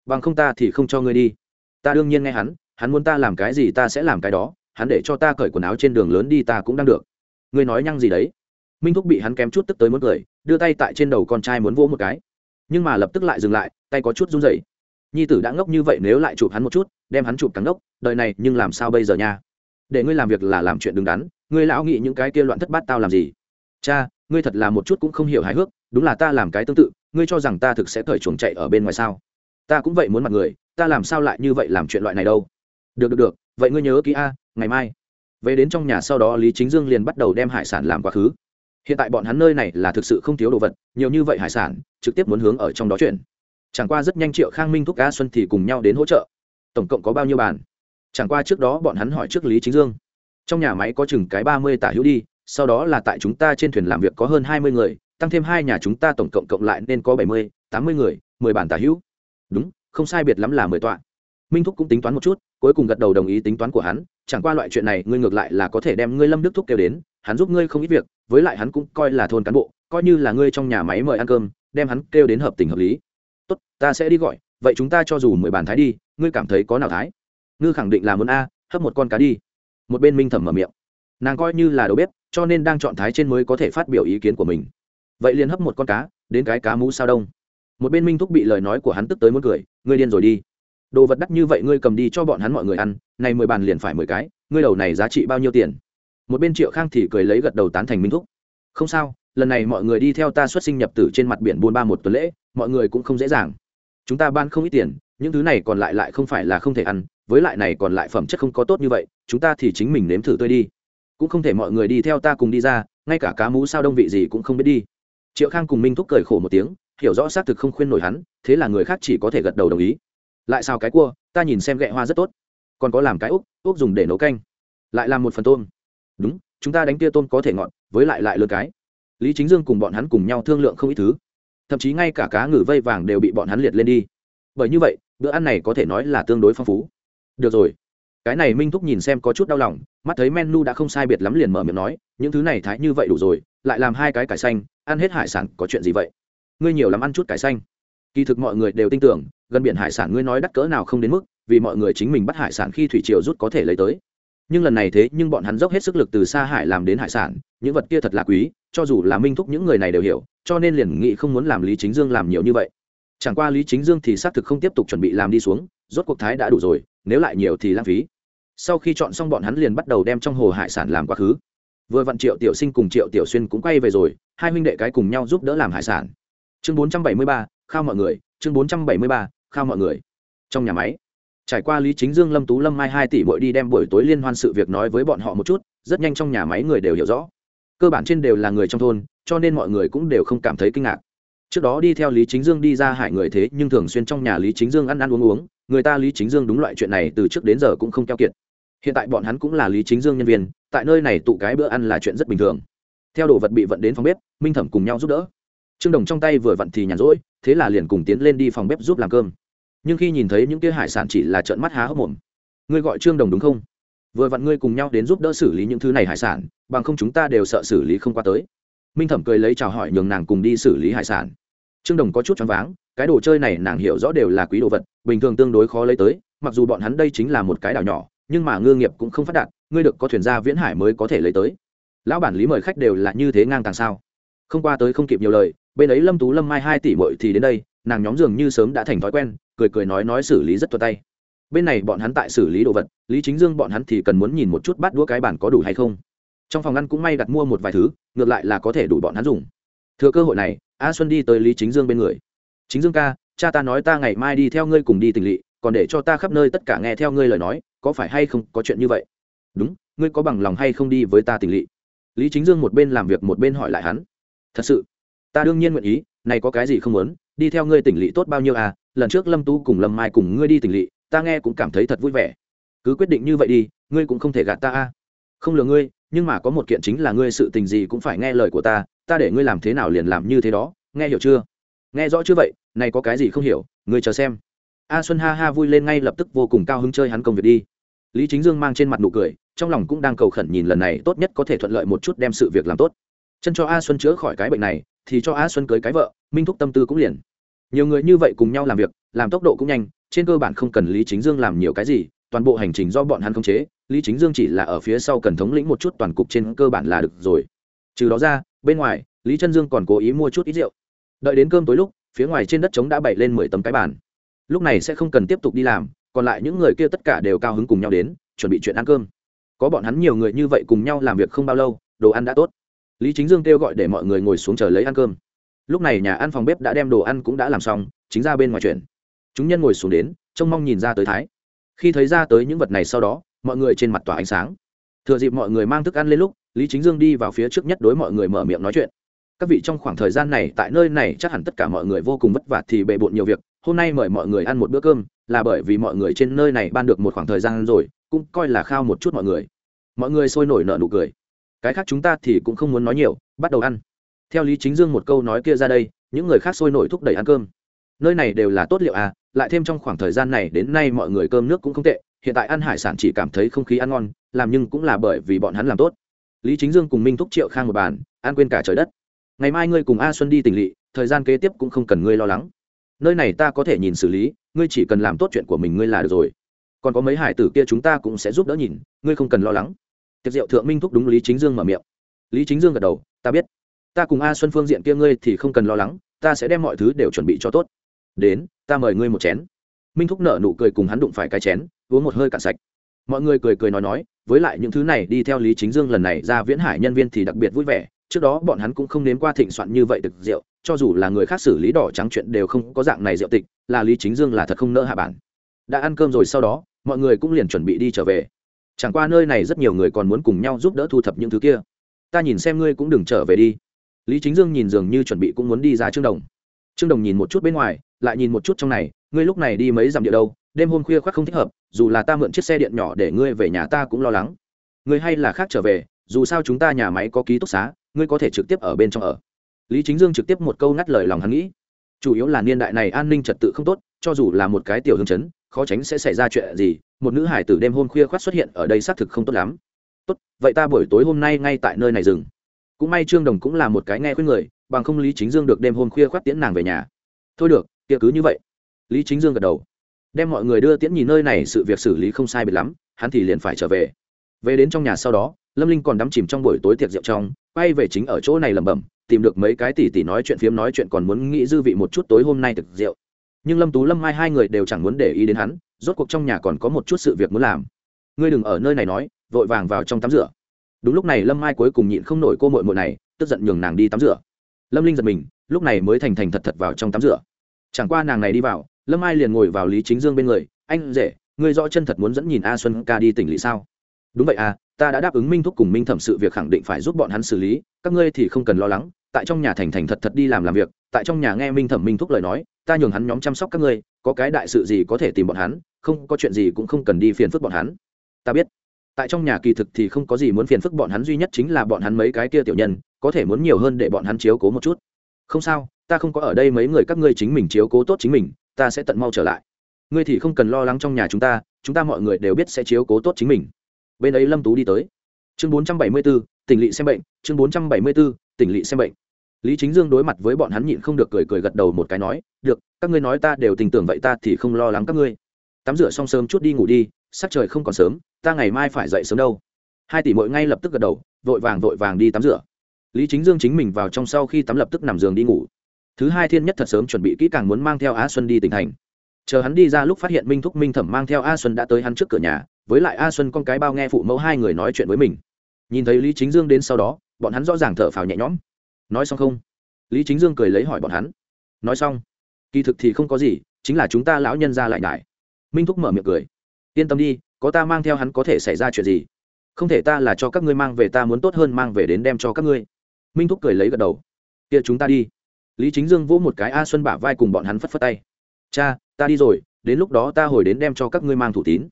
Bằng không ta thì không cho ngươi đi. Ta đương nhiên nghe hắn hắn muốn ta làm cái gì ta sẽ làm cái đó, hắn để cho ta cởi quần áo trên đường lớn đi ta cũng đang được. Ngươi nói nhăng gì đấy? Minh thúc bị hắn kém chút tức tới muốn cười, đưa tay tại trên đầu con trai muốn vỗ một cái nhưng mà lập tức lại dừng lại, tay có chút run rẩy. Nhi tử đã ngốc như vậy nếu lại chụp hắn một chút, đem hắn chụp cắn ngốc, Đời này nhưng làm sao bây giờ nha? Để ngươi làm việc là làm chuyện đứng đắn, ngươi lão nghĩ những cái kia loạn thất bát tao làm gì? Cha, ngươi thật là một chút cũng không hiểu hài hước, đúng là ta làm cái tương tự, ngươi cho rằng ta thực sẽ cởi chuồng chạy ở bên ngoài sao? Ta cũng vậy muốn mặt người, ta làm sao lại như vậy làm chuyện loại này đâu? Được được được, vậy ngươi nhớ kỹ a, ngày mai. Về đến trong nhà sau đó lý chính dương liền bắt đầu đem hải sản làm quá khứ hiện tại bọn hắn nơi này là thực sự không thiếu đồ vật, nhiều như vậy hải sản, trực tiếp muốn hướng ở trong đó chuyển. Chẳng qua rất nhanh triệu khang minh, thúc cá xuân thì cùng nhau đến hỗ trợ. Tổng cộng có bao nhiêu bàn? Chẳng qua trước đó bọn hắn hỏi trước lý chính dương. Trong nhà máy có chừng cái ba mươi tả hữu đi, sau đó là tại chúng ta trên thuyền làm việc có hơn hai mươi người, tăng thêm hai nhà chúng ta tổng cộng cộng lại nên có bảy mươi, tám mươi người, mười bản tả hữu. Đúng, không sai biệt lắm là mười tọa. Minh thúc cũng tính toán một chút, cuối cùng gật đầu đồng ý tính toán của hắn chẳng qua loại chuyện này, ngươi ngược lại là có thể đem ngươi lâm đức thúc kêu đến, hắn giúp ngươi không ít việc, với lại hắn cũng coi là thôn cán bộ, coi như là ngươi trong nhà máy mời ăn cơm, đem hắn kêu đến hợp tình hợp lý. Tốt, ta sẽ đi gọi, vậy chúng ta cho dù mười bàn thái đi, ngươi cảm thấy có nào thái? Ngư khẳng định là muốn a, hấp một con cá đi. Một bên minh thẩm mở miệng. Nàng coi như là đầu bếp, cho nên đang chọn thái trên mới có thể phát biểu ý kiến của mình. Vậy liền hấp một con cá, đến cái cá mũ sao đông. Một bên minh thúc bị lời nói của hắn tức tới muốn cười, ngươi điên rồi đi đồ vật đắt như vậy ngươi cầm đi cho bọn hắn mọi người ăn này mười bàn liền phải mười cái, ngươi đầu này giá trị bao nhiêu tiền? Một bên triệu khang thì cười lấy gật đầu tán thành minh thúc. Không sao, lần này mọi người đi theo ta xuất sinh nhập tử trên mặt biển buôn ba một tuần lễ, mọi người cũng không dễ dàng. Chúng ta ban không ít tiền, những thứ này còn lại lại không phải là không thể ăn, với lại này còn lại phẩm chất không có tốt như vậy, chúng ta thì chính mình nếm thử tươi đi. Cũng không thể mọi người đi theo ta cùng đi ra, ngay cả cá mú sao đông vị gì cũng không biết đi. Triệu khang cùng minh thúc cười khổ một tiếng, hiểu rõ xác thực không khuyên nổi hắn, thế là người khác chỉ có thể gật đầu đồng ý lại xào cái cua, ta nhìn xem gẹ hoa rất tốt. Còn có làm cái úc úc dùng để nấu canh. Lại làm một phần tôm. Đúng, chúng ta đánh tia tôm có thể ngọn với lại lại lượt cái. Lý chính dương cùng bọn hắn cùng nhau thương lượng không ít thứ. Thậm chí ngay cả cá ngừ vây vàng đều bị bọn hắn liệt lên đi. Bởi như vậy, bữa ăn này có thể nói là tương đối phong phú. Được rồi. Cái này minh thúc nhìn xem có chút đau lòng, mắt thấy menu đã không sai biệt lắm liền mở miệng nói, những thứ này thái như vậy đủ rồi, lại làm hai cái cải xanh, ăn hết hải sản có chuyện gì vậy? Ngươi nhiều lắm ăn chút cải xanh kỳ thực mọi người đều tin tưởng, gần biển hải sản ngươi nói đắt cỡ nào không đến mức, vì mọi người chính mình bắt hải sản khi thủy triều rút có thể lấy tới. Nhưng lần này thế nhưng bọn hắn dốc hết sức lực từ xa hải làm đến hải sản, những vật kia thật là quý, cho dù là minh thúc những người này đều hiểu, cho nên liền nghị không muốn làm lý chính dương làm nhiều như vậy. Chẳng qua lý chính dương thì xác thực không tiếp tục chuẩn bị làm đi xuống, rốt cuộc thái đã đủ rồi, nếu lại nhiều thì lãng phí. Sau khi chọn xong bọn hắn liền bắt đầu đem trong hồ hải sản làm quá khứ. Vừa vặn triệu tiểu sinh cùng triệu tiểu xuyên cũng quay về rồi, hai huynh đệ cái cùng nhau giúp đỡ làm hải sản. Chương bốn trăm bảy mươi ba khao mọi người, chương bốn trăm bảy mươi ba, khao mọi người. Trong nhà máy, trải qua lý chính dương, lâm tú, lâm mai hai tỷ bội đi đem buổi tối liên hoan sự việc nói với bọn họ một chút, rất nhanh trong nhà máy người đều hiểu rõ. Cơ bản trên đều là người trong thôn, cho nên mọi người cũng đều không cảm thấy kinh ngạc. Trước đó đi theo lý chính dương đi ra hải người thế, nhưng thường xuyên trong nhà lý chính dương ăn ăn uống uống, người ta lý chính dương đúng loại chuyện này từ trước đến giờ cũng không keo kiệt. Hiện tại bọn hắn cũng là lý chính dương nhân viên, tại nơi này tụ cái bữa ăn là chuyện rất bình thường. Theo đồ vật bị vận đến phòng bếp, minh thẩm cùng nhau giúp đỡ trương đồng trong tay vừa vặn thì nhàn rỗi, thế là liền cùng tiến lên đi phòng bếp giúp làm cơm. Nhưng khi nhìn thấy những kia hải sản chỉ là trợn mắt há hốc mồm. Ngươi gọi trương đồng đúng không? Vừa vặn ngươi cùng nhau đến giúp đỡ xử lý những thứ này hải sản, bằng không chúng ta đều sợ xử lý không qua tới. Minh thẩm cười lấy chào hỏi nhường nàng cùng đi xử lý hải sản. Trương đồng có chút choáng váng, cái đồ chơi này nàng hiểu rõ đều là quý đồ vật, bình thường tương đối khó lấy tới, mặc dù bọn hắn đây chính là một cái đảo nhỏ, nhưng mà ngư nghiệp cũng không phát đạt, ngươi được có thuyền gia viễn hải mới có thể lấy tới. Lão bản lý mời khách đều là như thế ngang tàng sao? Không qua tới không kịp nhiều lời bên ấy lâm tú lâm mai hai tỷ bội thì đến đây, nàng nhóm dường như sớm đã thành thói quen, cười cười nói nói xử lý rất thuật tay. Bên này bọn hắn tại xử lý đồ vật, lý chính dương bọn hắn thì cần muốn nhìn một chút bắt đũa cái bản có đủ hay không. Trong phòng ăn cũng may đặt mua một vài thứ, ngược lại là có thể đủ bọn hắn dùng. Thừa cơ hội này, a xuân đi tới lý chính dương bên người. Chính dương ca, cha ta nói ta ngày mai đi theo ngươi cùng đi tình lỵ, còn để cho ta khắp nơi tất cả nghe theo ngươi lời nói, có phải hay không có chuyện như vậy? Đúng, ngươi có bằng lòng hay không đi với ta tình lỵ? Lý chính dương một bên làm việc một bên hỏi lại hắn. Thật sự ta đương nhiên nguyện ý, này có cái gì không muốn, đi theo ngươi tỉnh lỵ tốt bao nhiêu à lần trước lâm tu cùng lâm mai cùng ngươi đi tỉnh lỵ, ta nghe cũng cảm thấy thật vui vẻ. Cứ quyết định như vậy đi, ngươi cũng không thể gạt ta à. Không lừa ngươi, nhưng mà có một kiện chính là ngươi sự tình gì cũng phải nghe lời của ta ta để ngươi làm thế nào liền làm như thế đó, nghe hiểu chưa? Nghe rõ chưa vậy, này có cái gì không hiểu, ngươi chờ xem. A xuân ha ha vui lên ngay lập tức vô cùng cao hứng chơi hắn công việc đi. Lý chính dương mang trên mặt nụ cười, trong lòng cũng đang cầu khẩn nhìn lần này tốt nhất có thể thuận lợi một chút đem sự việc làm tốt. Chân cho a xuân chữa khỏi cái bệnh này thì cho a xuân cưới cái vợ, minh thúc tâm tư cũng liền. Nhiều người như vậy cùng nhau làm việc, làm tốc độ cũng nhanh, trên cơ bản không cần lý chính dương làm nhiều cái gì, toàn bộ hành trình do bọn hắn khống chế, lý chính dương chỉ là ở phía sau cần thống lĩnh một chút toàn cục trên cơ bản là được rồi. Trừ đó ra, bên ngoài, lý trân dương còn cố ý mua chút ít rượu. Đợi đến cơm tối lúc, phía ngoài trên đất trống đã bày lên mười tấm cái bàn. Lúc này sẽ không cần tiếp tục đi làm, còn lại những người kia tất cả đều cao hứng cùng nhau đến, chuẩn bị chuyện ăn cơm. Có bọn hắn nhiều người như vậy cùng nhau làm việc không bao lâu, đồ ăn đã tốt lý chính dương kêu gọi để mọi người ngồi xuống chờ lấy ăn cơm. Lúc này nhà ăn phòng bếp đã đem đồ ăn cũng đã làm xong, chính ra bên ngoài chuyện chúng nhân ngồi xuống đến, trông mong nhìn ra tới thái. Khi thấy ra tới những vật này sau đó, mọi người trên mặt tỏa ánh sáng. Thừa dịp mọi người mang thức ăn lên lúc, lý chính dương đi vào phía trước nhất đối mọi người mở miệng nói chuyện. Các vị trong khoảng thời gian này, tại nơi này chắc hẳn tất cả mọi người vô cùng vất vả thì bề bộn nhiều việc, hôm nay mời mọi người ăn một bữa cơm, là bởi vì mọi người trên nơi này ban được một khoảng thời gian rồi, cũng coi là khao một chút mọi người. Mọi người sôi nổi nợ nụ cười cái khác chúng ta thì cũng không muốn nói nhiều, bắt đầu ăn. Theo lý chính dương một câu nói kia ra đây, những người khác sôi nổi thúc đẩy ăn cơm. Nơi này đều là tốt liệu à lại thêm trong khoảng thời gian này đến nay mọi người cơm nước cũng không tệ, hiện tại ăn hải sản chỉ cảm thấy không khí ăn ngon, làm nhưng cũng là bởi vì bọn hắn làm tốt. Lý chính dương cùng minh thúc triệu khang một bàn, ăn quên cả trời đất. Ngày mai ngươi cùng a xuân đi tỉnh lỵ, thời gian kế tiếp cũng không cần ngươi lo lắng. Nơi này ta có thể nhìn xử lý, ngươi chỉ cần làm tốt chuyện của mình ngươi là được rồi. Còn có mấy hải tử kia chúng ta cũng sẽ giúp đỡ nhìn, ngươi không cần lo lắng tiệc rượu thượng minh thúc đúng lý chính dương mở miệng. Lý chính dương gật đầu, ta biết. Ta cùng a xuân phương diện kia ngươi thì không cần lo lắng, ta sẽ đem mọi thứ đều chuẩn bị cho tốt. Đến, ta mời ngươi một chén. Minh thúc nở nụ cười cùng hắn đụng phải cái chén, uống một hơi cạn sạch. Mọi người cười cười nói nói, với lại những thứ này đi theo lý chính dương lần này ra viễn hải nhân viên thì đặc biệt vui vẻ. Trước đó bọn hắn cũng không nếm qua thịnh soạn như vậy thực rượu, cho dù là người khác xử lý đỏ trắng chuyện đều không có dạng này rượu tịch, là lý chính dương là thật không nỡ hạ bản. Đã ăn cơm rồi sau đó, mọi người cũng liền chuẩn bị đi trở về chẳng qua nơi này rất nhiều người còn muốn cùng nhau giúp đỡ thu thập những thứ kia. Ta nhìn xem ngươi cũng đừng trở về đi. Lý chính dương nhìn dường như chuẩn bị cũng muốn đi ra trương đồng. Trương đồng nhìn một chút bên ngoài, lại nhìn một chút trong này, ngươi lúc này đi mấy dặm địa đâu, đêm hôm khuya khoác không thích hợp, dù là ta mượn chiếc xe điện nhỏ để ngươi về nhà ta cũng lo lắng. Ngươi hay là khác trở về, dù sao chúng ta nhà máy có ký túc xá, ngươi có thể trực tiếp ở bên trong ở. Lý chính dương trực tiếp một câu ngắt lời lòng hắn nghĩ. Chủ yếu là niên đại này an ninh trật tự không tốt, cho dù là một cái tiểu hương chấn, khó tránh sẽ xảy ra chuyện gì một nữ hải tử đêm hôm khuya khoát xuất hiện ở đây xác thực không tốt lắm. Tốt, vậy ta buổi tối hôm nay ngay tại nơi này dừng. Cũng may trương đồng cũng là một cái nghe khuyên người, bằng không lý chính dương được đêm hôm khuya khoát tiễn nàng về nhà. Thôi được, kia cứ như vậy. Lý chính dương gật đầu. Đem mọi người đưa tiễn nhìn nơi này, sự việc xử lý không sai biệt lắm, hắn thì liền phải trở về. Về đến trong nhà sau đó, lâm linh còn đắm chìm trong buổi tối tiệc rượu trong, quay về chính ở chỗ này lẩm bẩm, tìm được mấy cái tỷ tỷ nói chuyện phiếm nói chuyện còn muốn nghĩ dư vị một chút tối hôm nay thực rượu. Nhưng lâm tú, lâm mai hai người đều chẳng muốn để ý đến hắn rốt cuộc trong nhà còn có một chút sự việc muốn làm. Ngươi đừng ở nơi này nói, vội vàng vào trong tắm rửa. Đúng lúc này lâm mai cuối cùng nhịn không nổi cô mội mội này, tức giận nhường nàng đi tắm rửa. Lâm linh giật mình, lúc này mới thành thành thật thật vào trong tắm rửa. Chẳng qua nàng này đi vào, lâm mai liền ngồi vào lý chính dương bên người. Anh rể, ngươi rõ chân thật muốn dẫn nhìn a xuân ca đi tỉnh lý sao? Đúng vậy à ta đã đáp ứng minh thúc cùng minh thẩm sự việc khẳng định phải giúp bọn hắn xử lý, các ngươi thì không cần lo lắng, tại trong nhà thành thành thật thật đi làm làm việc, tại trong nhà nghe minh thẩm minh thúc lời nói, ta nhường hắn nhóm chăm sóc các ngươi, có cái đại sự gì có thể tìm bọn hắn không có chuyện gì cũng không cần đi phiền phức bọn hắn. Ta biết. Tại trong nhà kỳ thực thì không có gì muốn phiền phức bọn hắn, duy nhất chính là bọn hắn mấy cái kia tiểu nhân, có thể muốn nhiều hơn để bọn hắn chiếu cố một chút. Không sao, ta không có ở đây mấy người các ngươi chính mình chiếu cố tốt chính mình, ta sẽ tận mau trở lại. Ngươi thì không cần lo lắng trong nhà chúng ta chúng ta mọi người đều biết sẽ chiếu cố tốt chính mình. Bên ấy lâm tú đi tới. Chương bốn trăm bảy mươi b ố tỉnh lỵ xem bệnh, chương bốn trăm bảy mươi b ố tỉnh lỵ xem bệnh. Lý chính dương đối mặt với bọn hắn nhịn không được cười cười gật đầu một cái nói, được, các ngươi nói ta đều tình tưởng vậy ta thì không lo lắng các ngươi tắm rửa xong sớm chút đi ngủ đi, sắc trời không còn sớm, ta ngày mai phải dậy sớm đâu. Hai tỷ mội ngay lập tức gật đầu, vội vàng vội vàng đi tắm rửa. Lý chính dương chính mình vào trong sau khi tắm lập tức nằm giường đi ngủ. Thứ hai thiên nhất thật sớm chuẩn bị kỹ càng muốn mang theo á xuân đi tỉnh thành. Chờ hắn đi ra lúc phát hiện minh thúc minh thẩm mang theo a xuân đã tới hắn trước cửa nhà, với lại a xuân con cái bao nghe phụ mẫu hai người nói chuyện với mình. Nhìn thấy lý chính dương đến sau đó, bọn hắn rõ ràng thở phào nhẹ nhõm. Nói xong không? Lý chính dương cười lấy hỏi bọn hắn. Nói xong, kỳ thực thì không có gì, chính là chúng ta lão nhân ra lại ngại minh thúc mở miệng cười. Yên tâm đi, có ta mang theo hắn có thể xảy ra chuyện gì? Không thể ta là cho các ngươi mang về, ta muốn tốt hơn mang về đến đem cho các ngươi. Minh thúc cười lấy gật đầu. Kia chúng ta đi. Lý chính dương vỗ một cái a xuân bả vai cùng bọn hắn phất phất tay. Cha, ta đi rồi, đến lúc đó ta hồi đến đem cho các ngươi mang thủ tín.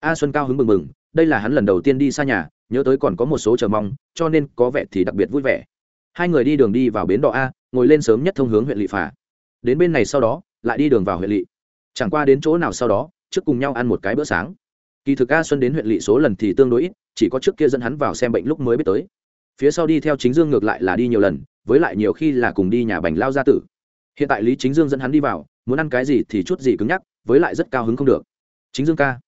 A xuân cao hứng mừng mừng đây là hắn lần đầu tiên đi xa nhà, nhớ tới còn có một số chờ mong, cho nên có vẻ thì đặc biệt vui vẻ. Hai người đi đường đi vào bến đỏ a, ngồi lên sớm nhất thông hướng huyện lị phà. Đến bên này sau đó, lại đi đường vào huyện lị chẳng qua đến chỗ nào sau đó trước cùng nhau ăn một cái bữa sáng. Kỳ thực a xuân đến huyện lỵ số lần thì tương đối ít, chỉ có trước kia dẫn hắn vào xem bệnh lúc mới biết tới. Phía sau đi theo chính dương ngược lại là đi nhiều lần, với lại nhiều khi là cùng đi nhà bành lao gia tử. Hiện tại lý chính dương dẫn hắn đi vào, muốn ăn cái gì thì chút gì cứng nhắc, với lại rất cao hứng không được. Chính dương ca,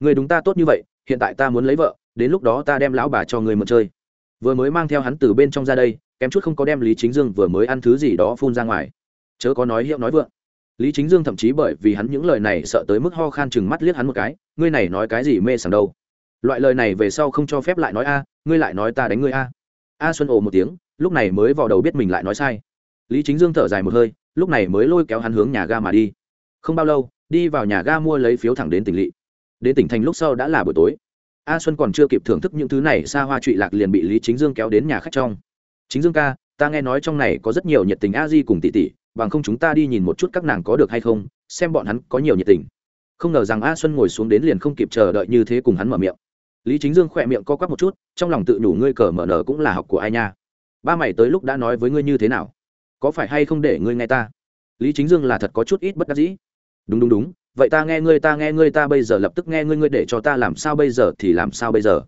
người đúng ta tốt như vậy, hiện tại ta muốn lấy vợ, đến lúc đó ta đem lão bà cho người mượn chơi. Vừa mới mang theo hắn từ bên trong ra đây, kém chút không có đem lý chính dương vừa mới ăn thứ gì đó phun ra ngoài. Chớ có nói hiệu nói vượng lý chính dương thậm chí bởi vì hắn những lời này sợ tới mức ho khan chừng mắt liếc hắn một cái, ngươi này nói cái gì mê sảng đâu? Loại lời này về sau không cho phép lại nói a, ngươi lại nói ta đánh ngươi a. A xuân ồ một tiếng, lúc này mới vào đầu biết mình lại nói sai. Lý chính dương thở dài một hơi, lúc này mới lôi kéo hắn hướng nhà ga mà đi. Không bao lâu, đi vào nhà ga mua lấy phiếu thẳng đến tỉnh lỵ đến tỉnh thành lúc sau đã là buổi tối. A xuân còn chưa kịp thưởng thức những thứ này, xa hoa trụy lạc liền bị lý chính dương kéo đến nhà khách trong. Chính dương ca, ta nghe nói trong này có rất nhiều nhiệt tình a di cùng tỷ tỷ bằng không chúng ta đi nhìn một chút các nàng có được hay không, xem bọn hắn có nhiều nhiệt tình. Không ngờ rằng a xuân ngồi xuống đến liền không kịp chờ đợi như thế cùng hắn mở miệng. Lý chính dương khỏe miệng co quắp một chút, trong lòng tự đủ ngươi cờ mở nở cũng là học của ai nha. Ba mày tới lúc đã nói với ngươi như thế nào? Có phải hay không để ngươi nghe ta? Lý chính dương là thật có chút ít bất đắc dĩ. Đúng đúng đúng, vậy ta nghe ngươi, ta nghe ngươi, ta bây giờ lập tức nghe ngươi ngươi để cho ta làm sao bây giờ thì làm sao bây giờ?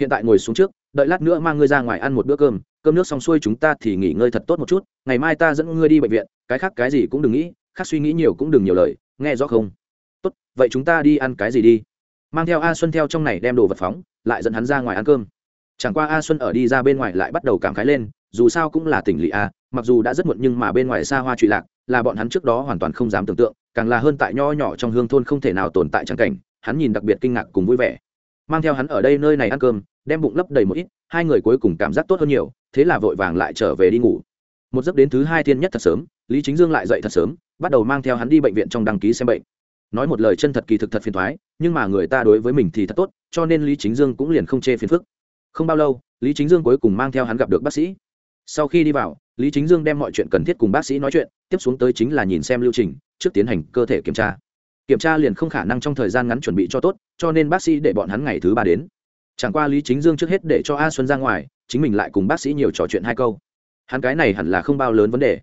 Hiện tại ngồi xuống trước, đợi lát nữa mang ngươi ra ngoài ăn một bữa cơm cơm nước xong xuôi chúng ta thì nghỉ ngơi thật tốt một chút, ngày mai ta dẫn ngươi đi bệnh viện, cái khác cái gì cũng đừng nghĩ, khác suy nghĩ nhiều cũng đừng nhiều lời, nghe rõ không? Tốt, vậy chúng ta đi ăn cái gì đi? Mang theo a xuân theo trong này đem đồ vật phóng, lại dẫn hắn ra ngoài ăn cơm. Chẳng qua a xuân ở đi ra bên ngoài lại bắt đầu cảm khái lên, dù sao cũng là tỉnh lỵ a, mặc dù đã rất muộn nhưng mà bên ngoài xa hoa trụy lạc, là bọn hắn trước đó hoàn toàn không dám tưởng tượng, càng là hơn tại nho nhỏ trong hương thôn không thể nào tồn tại trắng cảnh, hắn nhìn đặc biệt kinh ngạc cùng vui vẻ mang theo hắn ở đây nơi này ăn cơm, đem bụng lấp đầy một ít, hai người cuối cùng cảm giác tốt hơn nhiều, thế là vội vàng lại trở về đi ngủ. Một giấc đến thứ hai thiên nhất thật sớm, lý chính dương lại dậy thật sớm, bắt đầu mang theo hắn đi bệnh viện trong đăng ký xem bệnh. Nói một lời chân thật kỳ thực thật phiền thoái nhưng mà người ta đối với mình thì thật tốt, cho nên lý chính dương cũng liền không chê phiền phức. Không bao lâu, lý chính dương cuối cùng mang theo hắn gặp được bác sĩ. Sau khi đi vào, lý chính dương đem mọi chuyện cần thiết cùng bác sĩ nói chuyện, tiếp xuống tới chính là nhìn xem lưu trình, trước tiến hành cơ thể kiểm tra kiểm tra liền không khả năng trong thời gian ngắn chuẩn bị cho tốt, cho nên bác sĩ để bọn hắn ngày thứ ba đến. Chẳng qua lý chính dương trước hết để cho a xuân ra ngoài, chính mình lại cùng bác sĩ nhiều trò chuyện hai câu. Hắn cái này hẳn là không bao lớn vấn đề.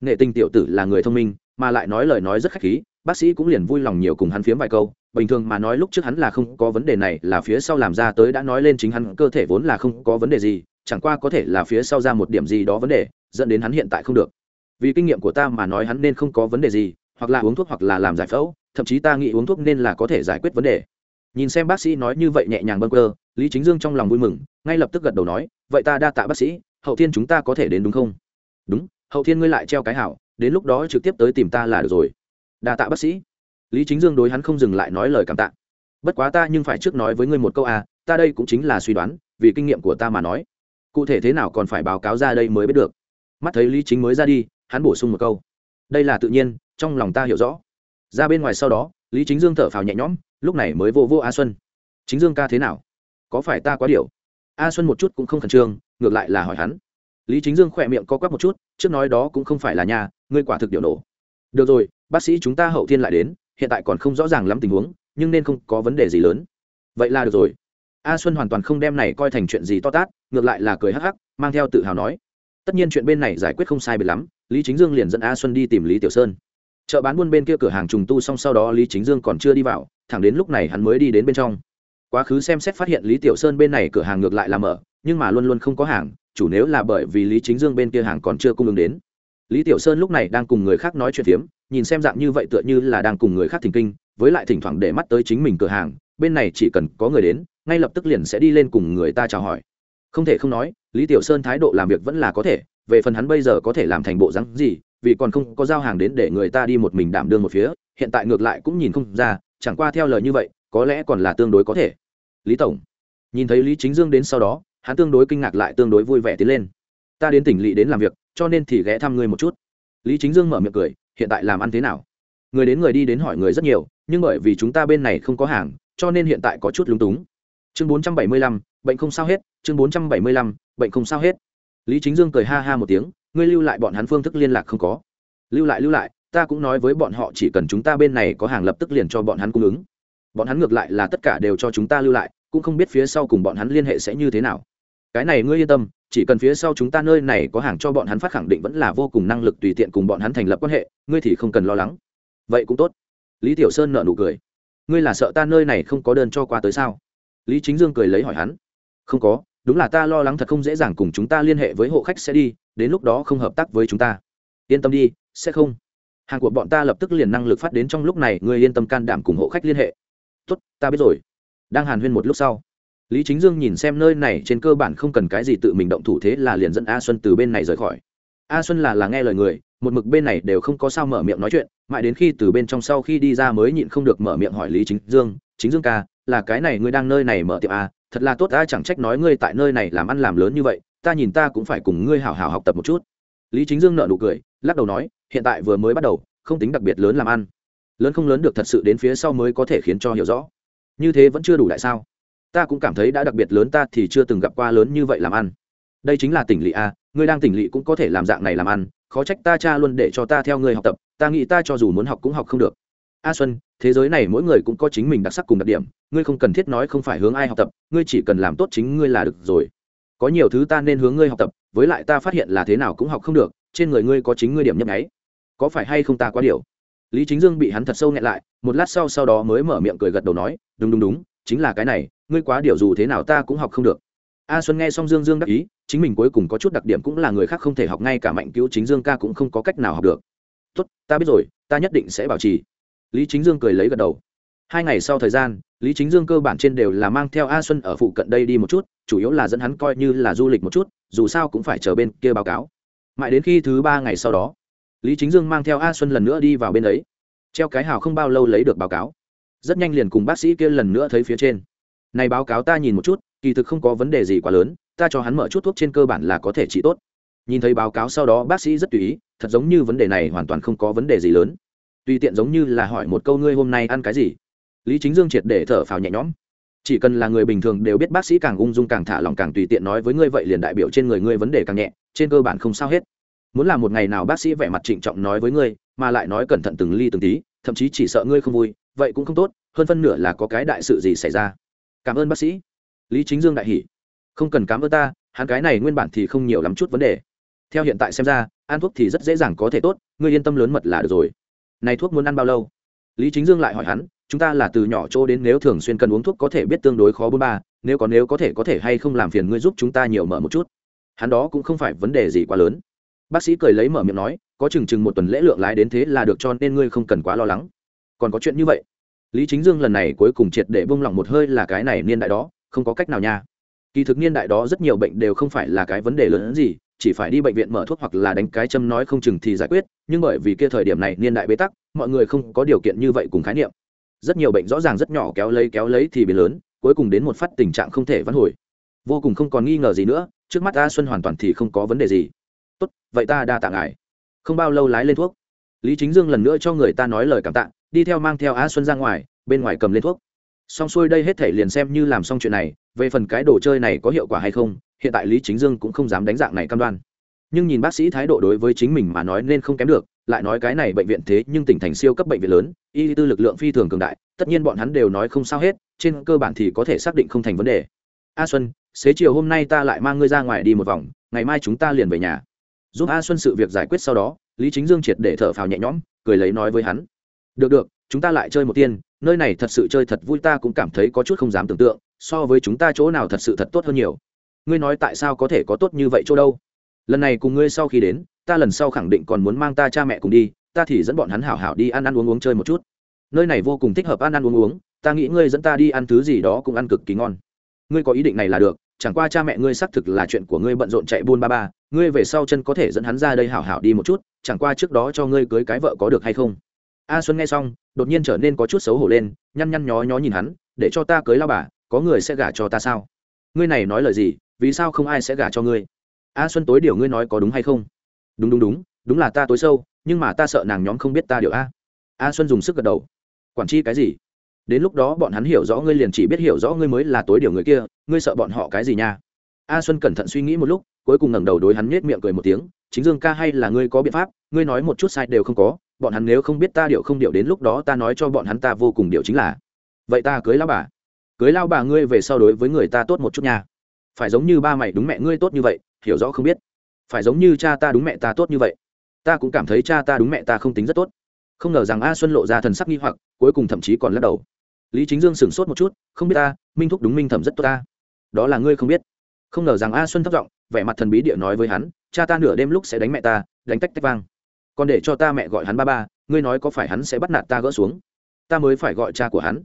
Nghệ tinh tiểu tử là người thông minh, mà lại nói lời nói rất khách khí, bác sĩ cũng liền vui lòng nhiều cùng hắn phiếm vài câu. Bình thường mà nói lúc trước hắn là không có vấn đề này, là phía sau làm ra tới đã nói lên chính hắn, cơ thể vốn là không có vấn đề gì, chẳng qua có thể là phía sau ra một điểm gì đó vấn đề, dẫn đến hắn hiện tại không được. Vì kinh nghiệm của ta mà nói hắn nên không có vấn đề gì hoặc là uống thuốc hoặc là làm giải phẫu, thậm chí ta nghĩ uống thuốc nên là có thể giải quyết vấn đề. Nhìn xem bác sĩ nói như vậy nhẹ nhàng bâng cơ lý chính dương trong lòng vui mừng, ngay lập tức gật đầu nói, vậy ta đa tạ bác sĩ, hậu thiên chúng ta có thể đến đúng không? Đúng, hậu thiên ngươi lại treo cái hảo, đến lúc đó trực tiếp tới tìm ta là được rồi. Đa tạ bác sĩ. Lý chính dương đối hắn không dừng lại nói lời cảm tạ. Bất quá ta nhưng phải trước nói với ngươi một câu à ta đây cũng chính là suy đoán, vì kinh nghiệm của ta mà nói. Cụ thể thế nào còn phải báo cáo ra đây mới biết được. Mắt thấy lý chính mới ra đi, hắn bổ sung một câu. Đây là tự nhiên trong lòng ta hiểu rõ. Ra bên ngoài sau đó, lý chính dương thở phào nhẹ nhõm, lúc này mới vô vô a xuân. Chính dương ca thế nào? Có phải ta quá điều a xuân một chút cũng không khẩn trương, ngược lại là hỏi hắn. Lý chính dương khỏe miệng co quắp một chút, trước nói đó cũng không phải là nhà, ngươi quả thực điệu nổ. Được rồi, bác sĩ chúng ta hậu thiên lại đến, hiện tại còn không rõ ràng lắm tình huống, nhưng nên không có vấn đề gì lớn. Vậy là được rồi. A xuân hoàn toàn không đem này coi thành chuyện gì to tát, ngược lại là cười hắc hắc, mang theo tự hào nói. Tất nhiên chuyện bên này giải quyết không sai biệt lắm, lý chính dương liền dẫn a xuân đi tìm lý tiểu sơn chợ bán buôn bên kia cửa hàng trùng tu xong sau đó lý chính dương còn chưa đi vào, thẳng đến lúc này hắn mới đi đến bên trong. Quá khứ xem xét phát hiện lý tiểu sơn bên này cửa hàng ngược lại là mở, nhưng mà luôn luôn không có hàng, chủ nếu là bởi vì lý chính dương bên kia hàng còn chưa cung ứng đến. Lý tiểu sơn lúc này đang cùng người khác nói chuyện phiếm, nhìn xem dạng như vậy tựa như là đang cùng người khác thỉnh kinh, với lại thỉnh thoảng để mắt tới chính mình cửa hàng, bên này chỉ cần có người đến, ngay lập tức liền sẽ đi lên cùng người ta chào hỏi. Không thể không nói, lý tiểu sơn thái độ làm việc vẫn là có thể về phần hắn bây giờ có thể làm thành bộ rắn gì, vì còn không có giao hàng đến để người ta đi một mình đảm đương một phía, hiện tại ngược lại cũng nhìn không ra, chẳng qua theo lời như vậy, có lẽ còn là tương đối có thể. Lý tổng, nhìn thấy lý chính dương đến sau đó, hắn tương đối kinh ngạc lại tương đối vui vẻ tiến lên. Ta đến tỉnh lỵ đến làm việc, cho nên thì ghé thăm ngươi một chút. Lý chính dương mở miệng cười, hiện tại làm ăn thế nào? Người đến người đi đến hỏi người rất nhiều, nhưng bởi vì chúng ta bên này không có hàng, cho nên hiện tại có chút lúng túng. Chương bốn trăm bảy mươi lăm, bệnh không sao hết, chương bốn trăm bảy mươi lăm, bệnh không sao hết lý chính dương cười ha ha một tiếng, ngươi lưu lại bọn hắn phương thức liên lạc không có. Lưu lại lưu lại, ta cũng nói với bọn họ chỉ cần chúng ta bên này có hàng lập tức liền cho bọn hắn cung ứng. Bọn hắn ngược lại là tất cả đều cho chúng ta lưu lại, cũng không biết phía sau cùng bọn hắn liên hệ sẽ như thế nào. Cái này ngươi yên tâm, chỉ cần phía sau chúng ta nơi này có hàng cho bọn hắn phát khẳng định vẫn là vô cùng năng lực tùy tiện cùng bọn hắn thành lập quan hệ, ngươi thì không cần lo lắng. Vậy cũng tốt. Lý tiểu sơn nợ nụ cười. Ngươi là sợ ta nơi này không có đơn cho qua tới sao? Lý chính dương cười lấy hỏi hắn. Không có đúng là ta lo lắng thật không dễ dàng cùng chúng ta liên hệ với hộ khách sẽ đi, đến lúc đó không hợp tác với chúng ta. Yên tâm đi, sẽ không. Hàng của bọn ta lập tức liền năng lực phát đến trong lúc này, ngươi yên tâm can đảm cùng hộ khách liên hệ. Tốt, ta biết rồi. Đang hàn huyên một lúc sau, lý chính dương nhìn xem nơi này trên cơ bản không cần cái gì tự mình động thủ thế là liền dẫn a xuân từ bên này rời khỏi. A xuân là là nghe lời người một mực bên này đều không có sao mở miệng nói chuyện, mãi đến khi từ bên trong sau khi đi ra mới nhịn không được mở miệng hỏi lý chính dương chính dương ca, là cái này ngươi đang nơi này mở tiệm à? thật là tốt ta, chẳng trách nói ngươi tại nơi này làm ăn làm lớn như vậy, ta nhìn ta cũng phải cùng ngươi hào hào học tập một chút. Lý chính dương nợ nụ cười, lắc đầu nói, hiện tại vừa mới bắt đầu, không tính đặc biệt lớn làm ăn. Lớn không lớn được thật sự đến phía sau mới có thể khiến cho hiểu rõ. Như thế vẫn chưa đủ lại sao? Ta cũng cảm thấy đã đặc biệt lớn ta thì chưa từng gặp qua lớn như vậy làm ăn. Đây chính là tỉnh lỵ a ngươi đang tỉnh lỵ cũng có thể làm dạng này làm ăn, khó trách ta cha luôn để cho ta theo ngươi học tập, ta nghĩ ta cho dù muốn học cũng học không được. A xuân, thế giới này mỗi người cũng có chính mình đặc sắc cùng đặc điểm, ngươi không cần thiết nói không phải hướng ai học tập, ngươi chỉ cần làm tốt chính ngươi là được rồi. Có nhiều thứ ta nên hướng ngươi học tập, với lại ta phát hiện là thế nào cũng học không được, trên người ngươi có chính ngươi điểm nhấp nháy. Có phải hay không ta quá điều? Lý chính dương bị hắn thật sâu nghẹn lại, một lát sau sau đó mới mở miệng cười gật đầu nói, đúng đúng đúng, chính là cái này, ngươi quá điều dù thế nào ta cũng học không được a xuân nghe xong dương dương đắc ý, chính mình cuối cùng có chút đặc điểm cũng là người khác không thể học ngay cả mạnh cứu chính dương ca cũng không có cách nào học được. Tốt, ta biết rồi, ta nhất định sẽ bảo trì. Lý chính dương cười lấy gật đầu. Hai ngày sau thời gian, lý chính dương cơ bản trên đều là mang theo a xuân ở phụ cận đây đi một chút, chủ yếu là dẫn hắn coi như là du lịch một chút, dù sao cũng phải chờ bên kia báo cáo. Mãi đến khi thứ ba ngày sau đó, lý chính dương mang theo a xuân lần nữa đi vào bên ấy. Treo cái hào không bao lâu lấy được báo cáo. Rất nhanh liền cùng bác sĩ kia lần nữa thấy phía trên. Này báo cáo ta nhìn một chút kỳ thực không có vấn đề gì quá lớn, ta cho hắn mở chút thuốc trên cơ bản là có thể trị tốt. Nhìn thấy báo cáo sau đó, bác sĩ rất tùy ý, thật giống như vấn đề này hoàn toàn không có vấn đề gì lớn. Tùy tiện giống như là hỏi một câu ngươi hôm nay ăn cái gì? Lý chính dương triệt để thở phào nhẹ nhõm. Chỉ cần là người bình thường đều biết bác sĩ càng ung dung càng thả lòng càng tùy tiện nói với ngươi vậy liền đại biểu trên người ngươi vấn đề càng nhẹ, trên cơ bản không sao hết. Muốn là một ngày nào bác sĩ vẻ mặt trịnh trọng nói với ngươi, mà lại nói cẩn thận từng ly từng tí, thậm chí chỉ sợ ngươi không vui, vậy cũng không tốt, hơn phân nửa là có cái đại sự gì xảy ra. Cảm ơn bác sĩ lý chính dương đại hỉ. Không cần cám ơn ta, hắn cái này nguyên bản thì không nhiều lắm chút vấn đề. Theo hiện tại xem ra, ăn thuốc thì rất dễ dàng có thể tốt, ngươi yên tâm lớn mật là được rồi. Này thuốc muốn ăn bao lâu? Lý chính dương lại hỏi hắn, chúng ta là từ nhỏ chỗ đến nếu thường xuyên cần uống thuốc có thể biết tương đối khó bôn ba, nếu có nếu có thể có thể hay không làm phiền ngươi giúp chúng ta nhiều mở một chút. Hắn đó cũng không phải vấn đề gì quá lớn. Bác sĩ cười lấy mở miệng nói, có chừng chừng một tuần lễ lượng lái đến thế là được cho nên ngươi không cần quá lo lắng. Còn có chuyện như vậy. Lý chính dương lần này cuối cùng triệt để bông lỏng một hơi là cái này niên đại đó không có cách nào nha. Kỳ thực niên đại đó rất nhiều bệnh đều không phải là cái vấn đề lớn hơn gì, chỉ phải đi bệnh viện mở thuốc hoặc là đánh cái châm nói không chừng thì giải quyết, nhưng bởi vì kia thời điểm này niên đại bế tắc, mọi người không có điều kiện như vậy cùng khái niệm. Rất nhiều bệnh rõ ràng rất nhỏ kéo lấy kéo lấy thì biến lớn, cuối cùng đến một phát tình trạng không thể vãn hồi. Vô cùng không còn nghi ngờ gì nữa, trước mắt a xuân hoàn toàn thì không có vấn đề gì. Tốt, vậy ta đa tạ ngài. Không bao lâu lái lên thuốc. Lý chính dương lần nữa cho người ta nói lời cảm tạ, đi theo mang theo a xuân ra ngoài, bên ngoài cầm lên thuốc xong xuôi đây hết thể liền xem như làm xong chuyện này, về phần cái đồ chơi này có hiệu quả hay không, hiện tại lý chính dương cũng không dám đánh dạng này cam đoan. Nhưng nhìn bác sĩ thái độ đối với chính mình mà nói nên không kém được, lại nói cái này bệnh viện thế nhưng tỉnh thành siêu cấp bệnh viện lớn, y tư lực lượng phi thường cường đại, tất nhiên bọn hắn đều nói không sao hết, trên cơ bản thì có thể xác định không thành vấn đề. A xuân, xế chiều hôm nay ta lại mang ngươi ra ngoài đi một vòng, ngày mai chúng ta liền về nhà. Giúp a xuân sự việc giải quyết sau đó, lý chính dương triệt để thở phào nhẹ nhõm, cười lấy nói với hắn. Được được, chúng ta lại chơi một tiên nơi này thật sự chơi thật vui, ta cũng cảm thấy có chút không dám tưởng tượng, so với chúng ta chỗ nào thật sự thật tốt hơn nhiều. Ngươi nói tại sao có thể có tốt như vậy chỗ đâu? Lần này cùng ngươi sau khi đến, ta lần sau khẳng định còn muốn mang ta cha mẹ cùng đi, ta thì dẫn bọn hắn hảo hảo đi ăn ăn uống uống chơi một chút. Nơi này vô cùng thích hợp ăn ăn uống uống, ta nghĩ ngươi dẫn ta đi ăn thứ gì đó cũng ăn cực kỳ ngon. Ngươi có ý định này là được, chẳng qua cha mẹ ngươi xác thực là chuyện của ngươi bận rộn chạy buôn ba ba, ngươi về sau chân có thể dẫn hắn ra đây hảo hảo đi một chút, chẳng qua trước đó cho ngươi cưới cái vợ có được hay không? A xuân nghe xong, đột nhiên trở nên có chút xấu hổ lên, nhăn nhăn nhó nhó nhìn hắn, để cho ta cưới lao bà, có người sẽ gả cho ta sao? Ngươi này nói lời gì, vì sao không ai sẽ gả cho ngươi? A xuân tối điều ngươi nói có đúng hay không? Đúng đúng đúng đúng là ta tối sâu, nhưng mà ta sợ nàng nhóm không biết ta điều a. A xuân dùng sức gật đầu. Quản chi cái gì? Đến lúc đó bọn hắn hiểu rõ ngươi liền chỉ biết hiểu rõ ngươi mới là tối điều người kia, ngươi sợ bọn họ cái gì nha? A xuân cẩn thận suy nghĩ một lúc, cuối cùng ngẩng đầu đối hắn nhếch miệng cười một tiếng, chính dương ca hay là ngươi có biện pháp? Ngươi nói một chút sai đều không có bọn hắn nếu không biết ta điệu không điệu đến lúc đó ta nói cho bọn hắn ta vô cùng điệu chính là. Vậy ta cưới lao bà. Cưới lao bà ngươi về sau đối với người ta tốt một chút nha. Phải giống như ba mày đúng mẹ ngươi tốt như vậy, hiểu rõ không biết. Phải giống như cha ta đúng mẹ ta tốt như vậy. Ta cũng cảm thấy cha ta đúng mẹ ta không tính rất tốt. Không ngờ rằng a xuân lộ ra thần sắc nghi hoặc, cuối cùng thậm chí còn lắc đầu. Lý chính dương sửng sốt một chút, không biết ta, minh thúc đúng minh thẩm rất tốt ta. Đó là ngươi không biết. Không ngờ rằng a xuân thất giọng, vẻ mặt thần bí địa nói với hắn, cha ta nửa đêm lúc sẽ đánh mẹ ta, đánh tách tách vang còn để cho ta mẹ gọi hắn ba ba, ngươi nói có phải hắn sẽ bắt nạt ta gỡ xuống? Ta mới phải gọi cha của hắn.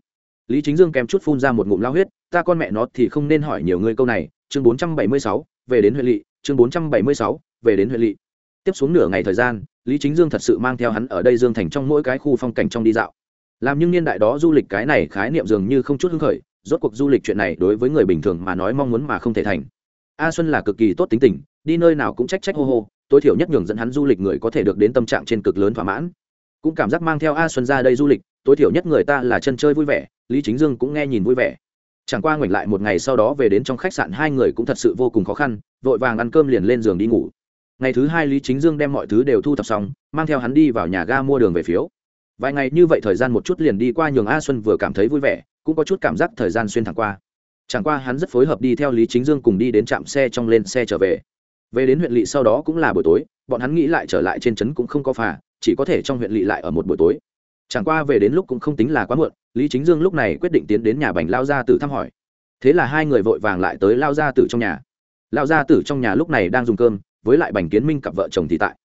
Lý chính dương kèm chút phun ra một ngụm lao huyết, ta con mẹ nó thì không nên hỏi nhiều ngươi câu này. Chương bốn trăm bảy mươi sáu, về đến Huệ lỵ. Chương bốn trăm bảy mươi sáu, về đến Huệ lỵ. Tiếp xuống nửa ngày thời gian, lý chính dương thật sự mang theo hắn ở đây dương thành trong mỗi cái khu phong cảnh trong đi dạo. Làm những niên đại đó du lịch cái này khái niệm dường như không chút hứng khởi, rốt cuộc du lịch chuyện này đối với người bình thường mà nói mong muốn mà không thể thành. A xuân là cực kỳ tốt tính tình, đi nơi nào cũng trách trách hô hô tối thiểu nhất nhường dẫn hắn du lịch người có thể được đến tâm trạng trên cực lớn thỏa mãn. Cũng cảm giác mang theo a xuân ra đây du lịch, tối thiểu nhất người ta là chân chơi vui vẻ, lý chính dương cũng nghe nhìn vui vẻ. Chẳng qua ngoảnh lại một ngày sau đó về đến trong khách sạn, hai người cũng thật sự vô cùng khó khăn, vội vàng ăn cơm liền lên giường đi ngủ. Ngày thứ hai lý chính dương đem mọi thứ đều thu thập xong, mang theo hắn đi vào nhà ga mua đường về phiếu. Vài ngày như vậy thời gian một chút liền đi qua nhường a xuân vừa cảm thấy vui vẻ, cũng có chút cảm giác thời gian xuyên thẳng qua. Chẳng qua hắn rất phối hợp đi theo lý chính dương cùng đi đến trạm xe trong lên xe trở về về đến huyện lỵ sau đó cũng là buổi tối, bọn hắn nghĩ lại trở lại trên trấn cũng không có phà, chỉ có thể trong huyện lỵ lại ở một buổi tối. Chẳng qua về đến lúc cũng không tính là quá muộn, lý chính dương lúc này quyết định tiến đến nhà bành lao gia tử thăm hỏi. Thế là hai người vội vàng lại tới lao gia tử trong nhà. Lao gia tử trong nhà lúc này đang dùng cơm, với lại bành kiến minh cặp vợ chồng thì tại.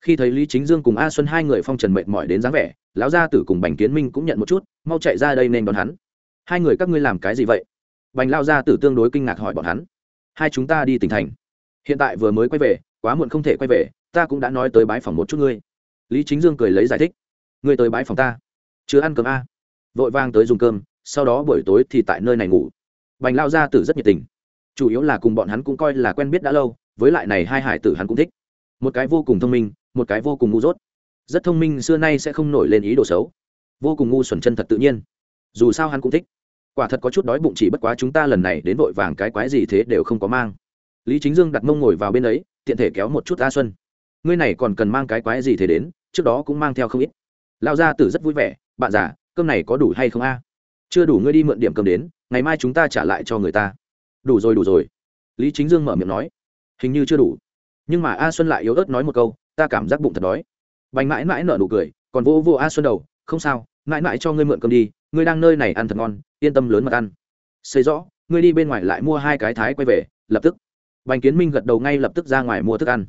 Khi thấy lý chính dương cùng a xuân hai người phong trần mệt mỏi đến dáng vẻ, lão gia tử cùng bành kiến minh cũng nhận một chút, mau chạy ra đây nên đón hắn. Hai người các ngươi làm cái gì vậy? Bành lao gia tử tương đối kinh ngạc hỏi bọn hắn. Hai chúng ta đi tỉnh thành hiện tại vừa mới quay về, quá muộn không thể quay về, ta cũng đã nói tới bái phòng một chút ngươi. Lý chính dương cười lấy giải thích. Ngươi tới bái phòng ta. Chưa ăn cơm a. Vội vang tới dùng cơm, sau đó buổi tối thì tại nơi này ngủ. Bành lao gia tử rất nhiệt tình. Chủ yếu là cùng bọn hắn cũng coi là quen biết đã lâu, với lại này hai hải tử hắn cũng thích. Một cái vô cùng thông minh, một cái vô cùng ngu dốt. Rất thông minh xưa nay sẽ không nổi lên ý đồ xấu. Vô cùng ngu xuẩn chân thật tự nhiên. Dù sao hắn cũng thích. Quả thật có chút đói bụng chỉ bất quá chúng ta lần này đến vội vàng cái quái gì thế đều không có mang lý chính dương đặt mông ngồi vào bên ấy, tiện thể kéo một chút a xuân. Ngươi này còn cần mang cái quái gì thế đến, trước đó cũng mang theo không ít. Lao gia tử rất vui vẻ, bạn già, cơm này có đủ hay không a? Chưa đủ ngươi đi mượn điểm cơm đến, ngày mai chúng ta trả lại cho người ta. Đủ rồi đủ rồi. Lý chính dương mở miệng nói. Hình như chưa đủ. Nhưng mà a xuân lại yếu ớt nói một câu, ta cảm giác bụng thật đói. Bánh mãi mãi nở nụ cười, còn vô vô a xuân đầu, không sao, mãi mãi cho ngươi mượn cơm đi, ngươi đang nơi này ăn thật ngon, yên tâm lớn mà ăn. Xây rõ, ngươi đi bên ngoài lại mua hai cái thái quay về, lập tức bành kiến minh gật đầu ngay lập tức ra ngoài mua thức ăn.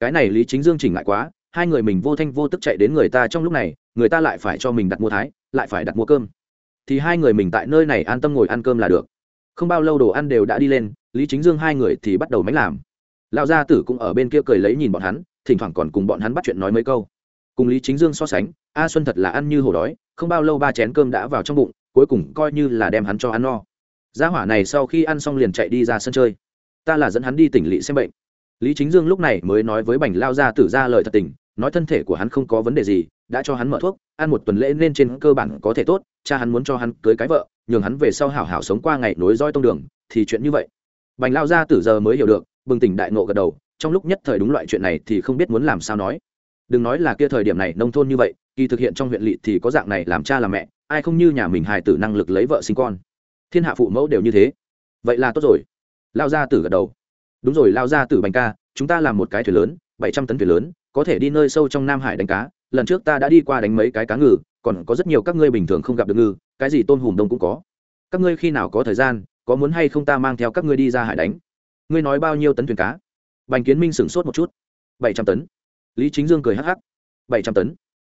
Cái này lý chính dương chỉnh lại quá, hai người mình vô thanh vô tức chạy đến người ta trong lúc này, người ta lại phải cho mình đặt mua thái, lại phải đặt mua cơm. Thì hai người mình tại nơi này an tâm ngồi ăn cơm là được. Không bao lâu đồ ăn đều đã đi lên, lý chính dương hai người thì bắt đầu máy làm. Lão gia tử cũng ở bên kia cười lấy nhìn bọn hắn, thỉnh thoảng còn cùng bọn hắn bắt chuyện nói mấy câu. Cùng lý chính dương so sánh, a xuân thật là ăn như hổ đói, không bao lâu ba chén cơm đã vào trong bụng, cuối cùng coi như là đem hắn cho ăn no. Gia hỏa này sau khi ăn xong liền chạy đi ra sân chơi ta là dẫn hắn đi tỉnh lỵ xem bệnh. Lý chính dương lúc này mới nói với bành lao gia tử ra lời thật tình, nói thân thể của hắn không có vấn đề gì, đã cho hắn mở thuốc, ăn một tuần lễ nên trên cơ bản có thể tốt, cha hắn muốn cho hắn cưới cái vợ, nhường hắn về sau hảo hảo sống qua ngày nối roi tông đường, thì chuyện như vậy. Bành lao gia tử giờ mới hiểu được, bừng tỉnh đại nộ gật đầu, trong lúc nhất thời đúng loại chuyện này thì không biết muốn làm sao nói. Đừng nói là kia thời điểm này nông thôn như vậy, kỳ thực hiện trong huyện lỵ thì có dạng này làm cha làm mẹ, ai không như nhà mình hài tử năng lực lấy vợ sinh con. Thiên hạ phụ mẫu đều như thế. Vậy là tốt rồi lao gia tử gật đầu. Đúng rồi, lao gia tử bành ca, chúng ta làm một cái thuyền lớn, bảy trăm tấn thuyền lớn, có thể đi nơi sâu trong nam hải đánh cá. Lần trước ta đã đi qua đánh mấy cái cá ngừ, còn có rất nhiều các ngươi bình thường không gặp được ngư, cái gì tôm hùm đông cũng có. Các ngươi khi nào có thời gian, có muốn hay không ta mang theo các ngươi đi ra hải đánh? Ngươi nói bao nhiêu tấn thuyền cá? Bành kiến minh sửng sốt một chút. Bảy trăm tấn. Lý chính dương cười hắc hắc. Bảy trăm tấn.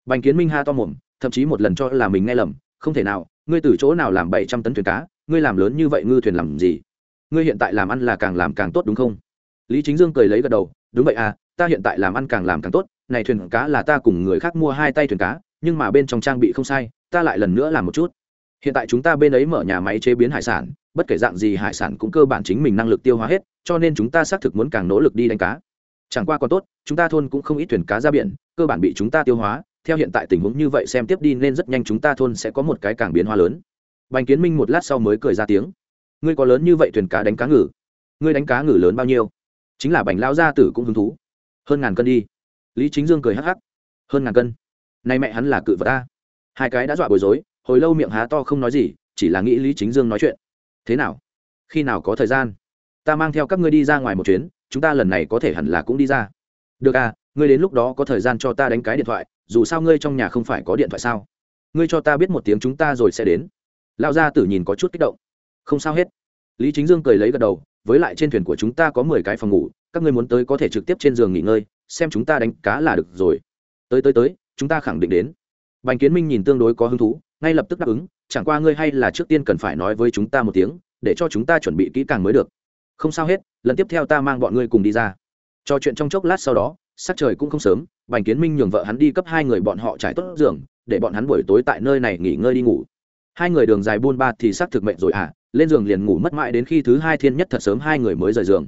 Bành kiến minh ha to mồm, thậm chí một lần cho là mình nghe lầm. Không thể nào, ngươi từ chỗ nào làm bảy trăm tấn thuyền cá? Ngươi làm lớn như vậy ngư thuyền làm gì? Ngươi hiện tại làm ăn là càng làm càng tốt đúng không? Lý chính dương cười lấy gật đầu, đúng vậy à ta hiện tại làm ăn càng làm càng tốt, này thuyền cá là ta cùng người khác mua hai tay thuyền cá, nhưng mà bên trong trang bị không sai, ta lại lần nữa làm một chút. Hiện tại chúng ta bên ấy mở nhà máy chế biến hải sản, bất kể dạng gì hải sản cũng cơ bản chính mình năng lực tiêu hóa hết, cho nên chúng ta xác thực muốn càng nỗ lực đi đánh cá. Chẳng qua còn tốt, chúng ta thôn cũng không ít thuyền cá ra biển, cơ bản bị chúng ta tiêu hóa, theo hiện tại tình huống như vậy xem tiếp đi nên rất nhanh chúng ta thôn sẽ có một cái cảng biến hóa lớn. Bành kiến minh một lát sau mới cười ra tiếng ngươi có lớn như vậy thuyền cá đánh cá ngừ? Ngươi đánh cá ngừ lớn bao nhiêu? Chính là bành lao gia tử cũng hứng thú. Hơn ngàn cân đi. Lý chính dương cười hắc hắc. Hơn ngàn cân? Nay mẹ hắn là cự vật ta. Hai cái đã dọa bối rối hồi lâu miệng há to không nói gì, chỉ là nghĩ lý chính dương nói chuyện. Thế nào? Khi nào có thời gian? Ta mang theo các ngươi đi ra ngoài một chuyến, chúng ta lần này có thể hẳn là cũng đi ra. Được à ngươi đến lúc đó có thời gian cho ta đánh cái điện thoại, dù sao ngươi trong nhà không phải có điện thoại sao? Ngươi cho ta biết một tiếng chúng ta rồi sẽ đến. Lão gia tử nhìn có chút kích động không sao hết. Lý chính dương cười lấy gật đầu, với lại trên thuyền của chúng ta có mười cái phòng ngủ, các ngươi muốn tới có thể trực tiếp trên giường nghỉ ngơi, xem chúng ta đánh cá là được rồi. Tới tới tới, chúng ta khẳng định đến. Bành kiến minh nhìn tương đối có hứng thú, ngay lập tức đáp ứng, chẳng qua ngươi hay là trước tiên cần phải nói với chúng ta một tiếng, để cho chúng ta chuẩn bị kỹ càng mới được. Không sao hết, lần tiếp theo ta mang bọn ngươi cùng đi ra. Trò chuyện trong chốc lát sau đó, sắc trời cũng không sớm, bành kiến minh nhường vợ hắn đi cấp hai người bọn họ trải tốt giường, để bọn hắn buổi tối tại nơi này nghỉ ngơi đi ngủ hai người đường dài buôn ba thì xác thực mệnh rồi à lên giường liền ngủ mất mãi đến khi thứ hai thiên nhất thật sớm hai người mới rời giường.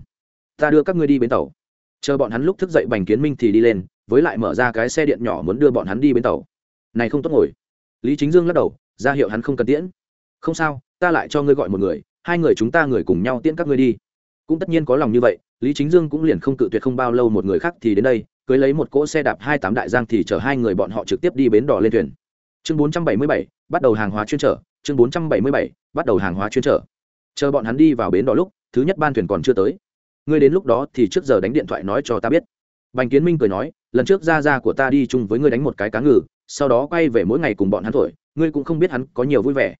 Ta đưa các ngươi đi bến tàu. Chờ bọn hắn lúc thức dậy bành kiến minh thì đi lên, với lại mở ra cái xe điện nhỏ muốn đưa bọn hắn đi bến tàu. Này không tốt ngồi. Lý chính dương lắc đầu, ra hiệu hắn không cần tiễn. Không sao, ta lại cho ngươi gọi một người, hai người chúng ta người cùng nhau tiễn các ngươi đi. Cũng tất nhiên có lòng như vậy, lý chính dương cũng liền không cự tuyệt không bao lâu một người khác thì đến đây, cưới lấy một cỗ xe đạp hai tám đại giang thì chở hai người bọn họ trực tiếp đi bến đò lên thuyền chương bốn trăm bảy mươi bảy, bắt đầu hàng hóa chuyên trở. Chương bốn trăm bảy mươi bảy, bắt đầu hàng hóa chuyên trở. Chờ bọn hắn đi vào bến đò lúc, thứ nhất ban thuyền còn chưa tới. Ngươi đến lúc đó thì trước giờ đánh điện thoại nói cho ta biết. Bành kiến minh cười nói, lần trước ra ra của ta đi chung với ngươi đánh một cái cá ngừ, sau đó quay về mỗi ngày cùng bọn hắn thổi, ngươi cũng không biết hắn có nhiều vui vẻ.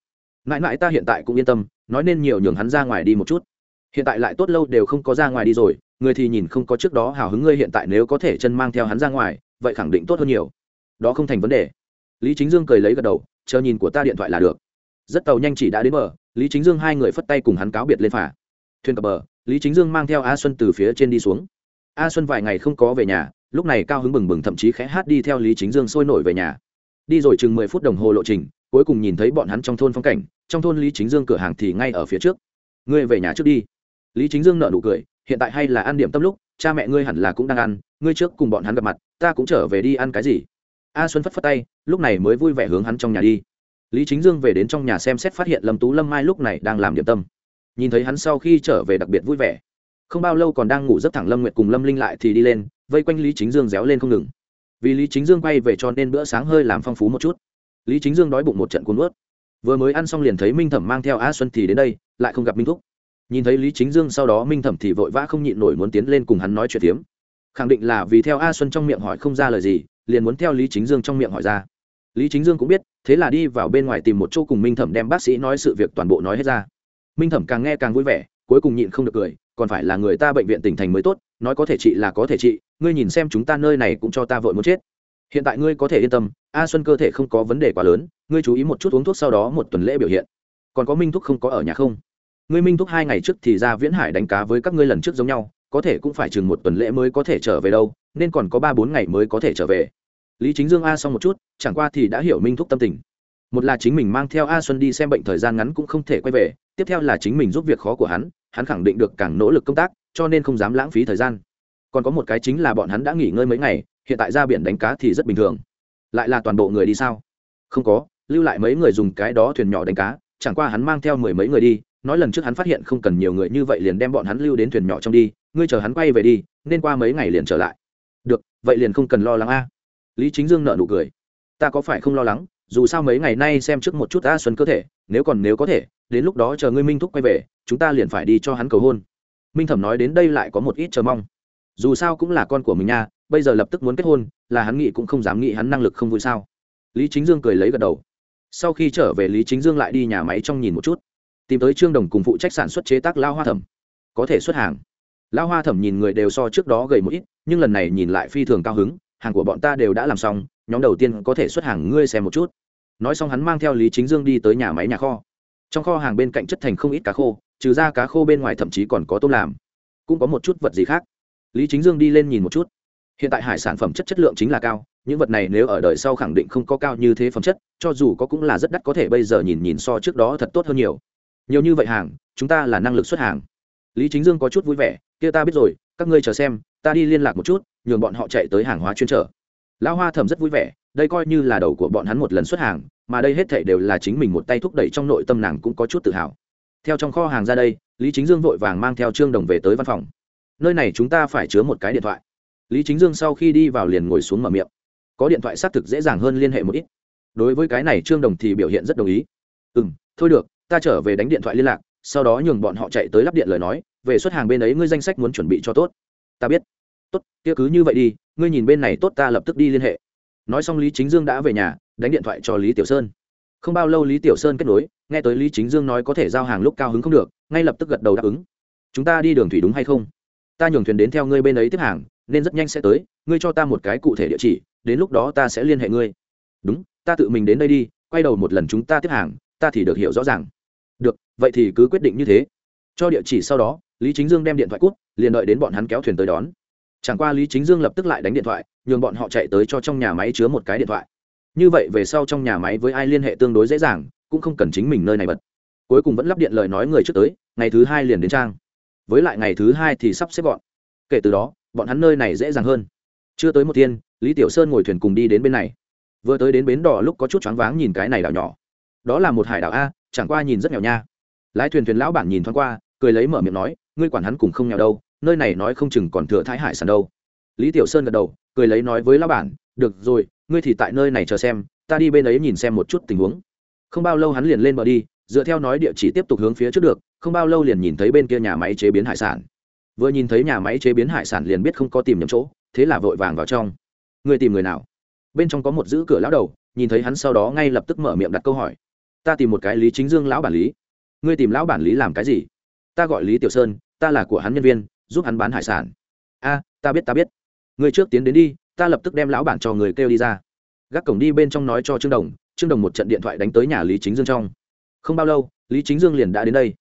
Mãi mãi ta hiện tại cũng yên tâm, nói nên nhiều nhường hắn ra ngoài đi một chút. Hiện tại lại tốt lâu đều không có ra ngoài đi rồi, người thì nhìn không có trước đó hào hứng ngươi hiện tại nếu có thể chân mang theo hắn ra ngoài, vậy khẳng định tốt hơn nhiều. Đó không thành vấn đề lý chính dương cười lấy gật đầu, chờ nhìn của ta điện thoại là được. Rất tàu nhanh chỉ đã đến bờ, lý chính dương hai người phất tay cùng hắn cáo biệt lên phà. Thuyền cập bờ, lý chính dương mang theo a xuân từ phía trên đi xuống. A xuân vài ngày không có về nhà, lúc này cao hứng bừng bừng thậm chí khẽ hát đi theo lý chính dương sôi nổi về nhà. Đi rồi chừng mười phút đồng hồ lộ trình, cuối cùng nhìn thấy bọn hắn trong thôn phong cảnh, trong thôn lý chính dương cửa hàng thì ngay ở phía trước. Ngươi về nhà trước đi. Lý chính dương nợ nụ cười, hiện tại hay là ăn điểm tâm lúc, cha mẹ ngươi hẳn là cũng đang ăn, ngươi trước cùng bọn hắn gặp mặt, ta cũng trở về đi ăn cái gì? A xuân phất phất tay, lúc này mới vui vẻ hướng hắn trong nhà đi. Lý chính dương về đến trong nhà xem xét phát hiện lâm tú lâm mai lúc này đang làm điểm tâm. Nhìn thấy hắn sau khi trở về đặc biệt vui vẻ. Không bao lâu còn đang ngủ rất thẳng lâm nguyệt cùng lâm linh lại thì đi lên, vây quanh lý chính dương réo lên không ngừng. Vì lý chính dương quay về cho nên bữa sáng hơi làm phong phú một chút. Lý chính dương đói bụng một trận cuốn ướt vừa mới ăn xong liền thấy minh thẩm mang theo a xuân thì đến đây, lại không gặp minh thúc. Nhìn thấy lý chính dương sau đó minh thẩm thì vội vã không nhịn nổi muốn tiến lên cùng hắn nói chuyện tiếm khẳng định là vì theo a xuân trong miệng hỏi không ra lời gì liền muốn theo lý chính dương trong miệng hỏi ra. Lý chính dương cũng biết, thế là đi vào bên ngoài tìm một chỗ cùng minh thẩm đem bác sĩ nói sự việc toàn bộ nói hết ra. Minh thẩm càng nghe càng vui vẻ, cuối cùng nhịn không được cười, còn phải là người ta bệnh viện tỉnh thành mới tốt, nói có thể trị là có thể trị, ngươi nhìn xem chúng ta nơi này cũng cho ta vội muốn chết. Hiện tại ngươi có thể yên tâm, a xuân cơ thể không có vấn đề quá lớn, ngươi chú ý một chút uống thuốc sau đó một tuần lễ biểu hiện. Còn có minh thúc không có ở nhà không? Ngươi minh thúc hai ngày trước thì ra viễn hải đánh cá với các ngươi lần trước giống nhau, có thể cũng phải chừng một tuần lễ mới có thể trở về đâu nên còn có ba bốn ngày mới có thể trở về. Lý chính dương a xong một chút, chẳng qua thì đã hiểu minh thúc tâm tình. Một là chính mình mang theo a xuân đi xem bệnh thời gian ngắn cũng không thể quay về, tiếp theo là chính mình giúp việc khó của hắn hắn khẳng định được càng nỗ lực công tác, cho nên không dám lãng phí thời gian. Còn có một cái chính là bọn hắn đã nghỉ ngơi mấy ngày, hiện tại ra biển đánh cá thì rất bình thường. Lại là toàn bộ người đi sao? Không có, lưu lại mấy người dùng cái đó thuyền nhỏ đánh cá, chẳng qua hắn mang theo mười mấy người đi, nói lần trước hắn phát hiện không cần nhiều người như vậy liền đem bọn hắn lưu đến thuyền nhỏ trong đi, ngươi chờ hắn quay về đi, nên qua mấy ngày liền trở lại được, vậy liền không cần lo lắng a. Lý chính dương nợ nụ cười. Ta có phải không lo lắng, dù sao mấy ngày nay xem trước một chút a xuân cơ thể, nếu còn nếu có thể, đến lúc đó chờ ngươi minh thúc quay về, chúng ta liền phải đi cho hắn cầu hôn. Minh thẩm nói đến đây lại có một ít chờ mong. Dù sao cũng là con của mình nha, bây giờ lập tức muốn kết hôn, là hắn nghĩ cũng không dám nghĩ hắn năng lực không vui sao. Lý chính dương cười lấy gật đầu. Sau khi trở về, lý chính dương lại đi nhà máy trong nhìn một chút, tìm tới trương đồng cùng phụ trách sản xuất chế tác lao hoa thẩm. Có thể xuất hàng. Lão hoa thẩm nhìn người đều so trước đó gầy một ít, nhưng lần này nhìn lại phi thường cao hứng, hàng của bọn ta đều đã làm xong, nhóm đầu tiên có thể xuất hàng ngươi xem một chút. Nói xong hắn mang theo lý chính dương đi tới nhà máy nhà kho. Trong kho hàng bên cạnh chất thành không ít cá khô, trừ ra cá khô bên ngoài thậm chí còn có tôm làm. Cũng có một chút vật gì khác. Lý chính dương đi lên nhìn một chút. Hiện tại hải sản phẩm chất chất lượng chính là cao, những vật này nếu ở đời sau khẳng định không có cao như thế phẩm chất, cho dù có cũng là rất đắt có thể bây giờ nhìn nhìn so trước đó thật tốt hơn nhiều. Nhiều như vậy hàng, chúng ta là năng lực xuất hàng lý chính dương có chút vui vẻ, kia ta biết rồi, các ngươi chờ xem, ta đi liên lạc một chút, nhường bọn họ chạy tới hàng hóa chuyên trở lão hoa thẩm rất vui vẻ, đây coi như là đầu của bọn hắn một lần xuất hàng, mà đây hết thảy đều là chính mình một tay thúc đẩy trong nội tâm nàng cũng có chút tự hào. Theo trong kho hàng ra đây, lý chính dương vội vàng mang theo trương đồng về tới văn phòng. Nơi này chúng ta phải chứa một cái điện thoại. Lý chính dương sau khi đi vào liền ngồi xuống mở miệng. Có điện thoại xác thực dễ dàng hơn liên hệ một ít. Đối với cái này trương đồng thì biểu hiện rất đồng ý. Ừ m thôi được, ta trở về đánh điện thoại liên lạc sau đó nhường bọn họ chạy tới lắp điện lời nói, về xuất hàng bên ấy ngươi danh sách muốn chuẩn bị cho tốt. Ta biết. Tốt, kia cứ như vậy đi, ngươi nhìn bên này tốt ta lập tức đi liên hệ. Nói xong lý chính dương đã về nhà, đánh điện thoại cho lý tiểu sơn. Không bao lâu lý tiểu sơn kết nối, nghe tới lý chính dương nói có thể giao hàng lúc cao hứng không được, ngay lập tức gật đầu đáp ứng. Chúng ta đi đường thủy đúng hay không? Ta nhường thuyền đến theo ngươi bên ấy tiếp hàng, nên rất nhanh sẽ tới, ngươi cho ta một cái cụ thể địa chỉ, đến lúc đó ta sẽ liên hệ ngươi. Đúng, ta tự mình đến đây đi, quay đầu một lần chúng ta tiếp hàng, ta thì được hiểu rõ ràng vậy thì cứ quyết định như thế. Cho địa chỉ sau đó, lý chính dương đem điện thoại cút, liền đợi đến bọn hắn kéo thuyền tới đón. Chẳng qua lý chính dương lập tức lại đánh điện thoại, nhường bọn họ chạy tới cho trong nhà máy chứa một cái điện thoại. Như vậy về sau trong nhà máy với ai liên hệ tương đối dễ dàng, cũng không cần chính mình nơi này bật. Cuối cùng vẫn lắp điện lời nói người trước tới, ngày thứ hai liền đến trang. Với lại ngày thứ hai thì sắp xếp gọn. Kể từ đó, bọn hắn nơi này dễ dàng hơn. Chưa tới một thiên, lý tiểu sơn ngồi thuyền cùng đi đến bên này. Vừa tới đến bến đỏ lúc có chút choáng váng nhìn cái này đảo nhỏ. Đó là một hải đảo a, chẳng qua nhìn rất nghèo nha lái thuyền thuyền lão bản nhìn thoáng qua, cười lấy mở miệng nói, ngươi quản hắn cùng không nghèo đâu, nơi này nói không chừng còn thừa thái hải sản đâu. Lý tiểu sơn gật đầu, cười lấy nói với lão bản, được rồi, ngươi thì tại nơi này chờ xem, ta đi bên ấy nhìn xem một chút tình huống. Không bao lâu hắn liền lên bờ đi, dựa theo nói địa chỉ tiếp tục hướng phía trước được, không bao lâu liền nhìn thấy bên kia nhà máy chế biến hải sản. Vừa nhìn thấy nhà máy chế biến hải sản liền biết không có tìm nhầm chỗ, thế là vội vàng vào trong. Người tìm người nào? Bên trong có một giữ cửa lão đầu, nhìn thấy hắn sau đó ngay lập tức mở miệng đặt câu hỏi. Ta tìm một cái lý chính dương lão bản lý ngươi tìm lão bản lý làm cái gì? Ta gọi lý tiểu sơn, ta là của hắn nhân viên, giúp hắn bán hải sản. A, ta biết ta biết. Ngươi trước tiến đến đi, ta lập tức đem lão bản cho người kêu đi ra. Gác cổng đi bên trong nói cho trương đồng trương đồng một trận điện thoại đánh tới nhà lý chính dương trong. Không bao lâu, lý chính dương liền đã đến đây.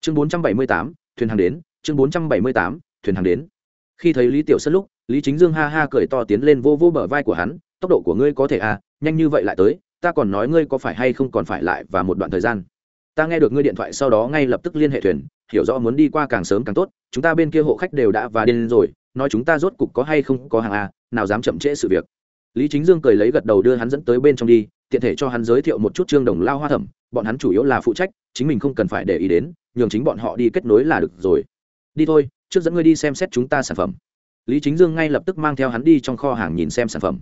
Chương bốn trăm bảy mươi tám, thuyền hàng đến, chương bốn trăm bảy mươi tám, thuyền hàng đến. Khi thấy lý tiểu sơn lúc, lý chính dương ha ha cười to tiến lên vô vô bờ vai của hắn, tốc độ của ngươi có thể à nhanh như vậy lại tới, ta còn nói ngươi có phải hay không còn phải lại và một đoạn thời gian ta nghe được ngươi điện thoại sau đó ngay lập tức liên hệ thuyền, hiểu rõ muốn đi qua càng sớm càng tốt, chúng ta bên kia hộ khách đều đã và điên rồi, nói chúng ta rốt cục có hay không có hàng a nào dám chậm trễ sự việc. Lý chính dương cười lấy gật đầu đưa hắn dẫn tới bên trong đi, tiện thể cho hắn giới thiệu một chút trương đồng lao hoa thẩm, bọn hắn chủ yếu là phụ trách, chính mình không cần phải để ý đến, nhường chính bọn họ đi kết nối là được rồi. Đi thôi, trước dẫn ngươi đi xem xét chúng ta sản phẩm. Lý chính dương ngay lập tức mang theo hắn đi trong kho hàng nhìn xem sản phẩm.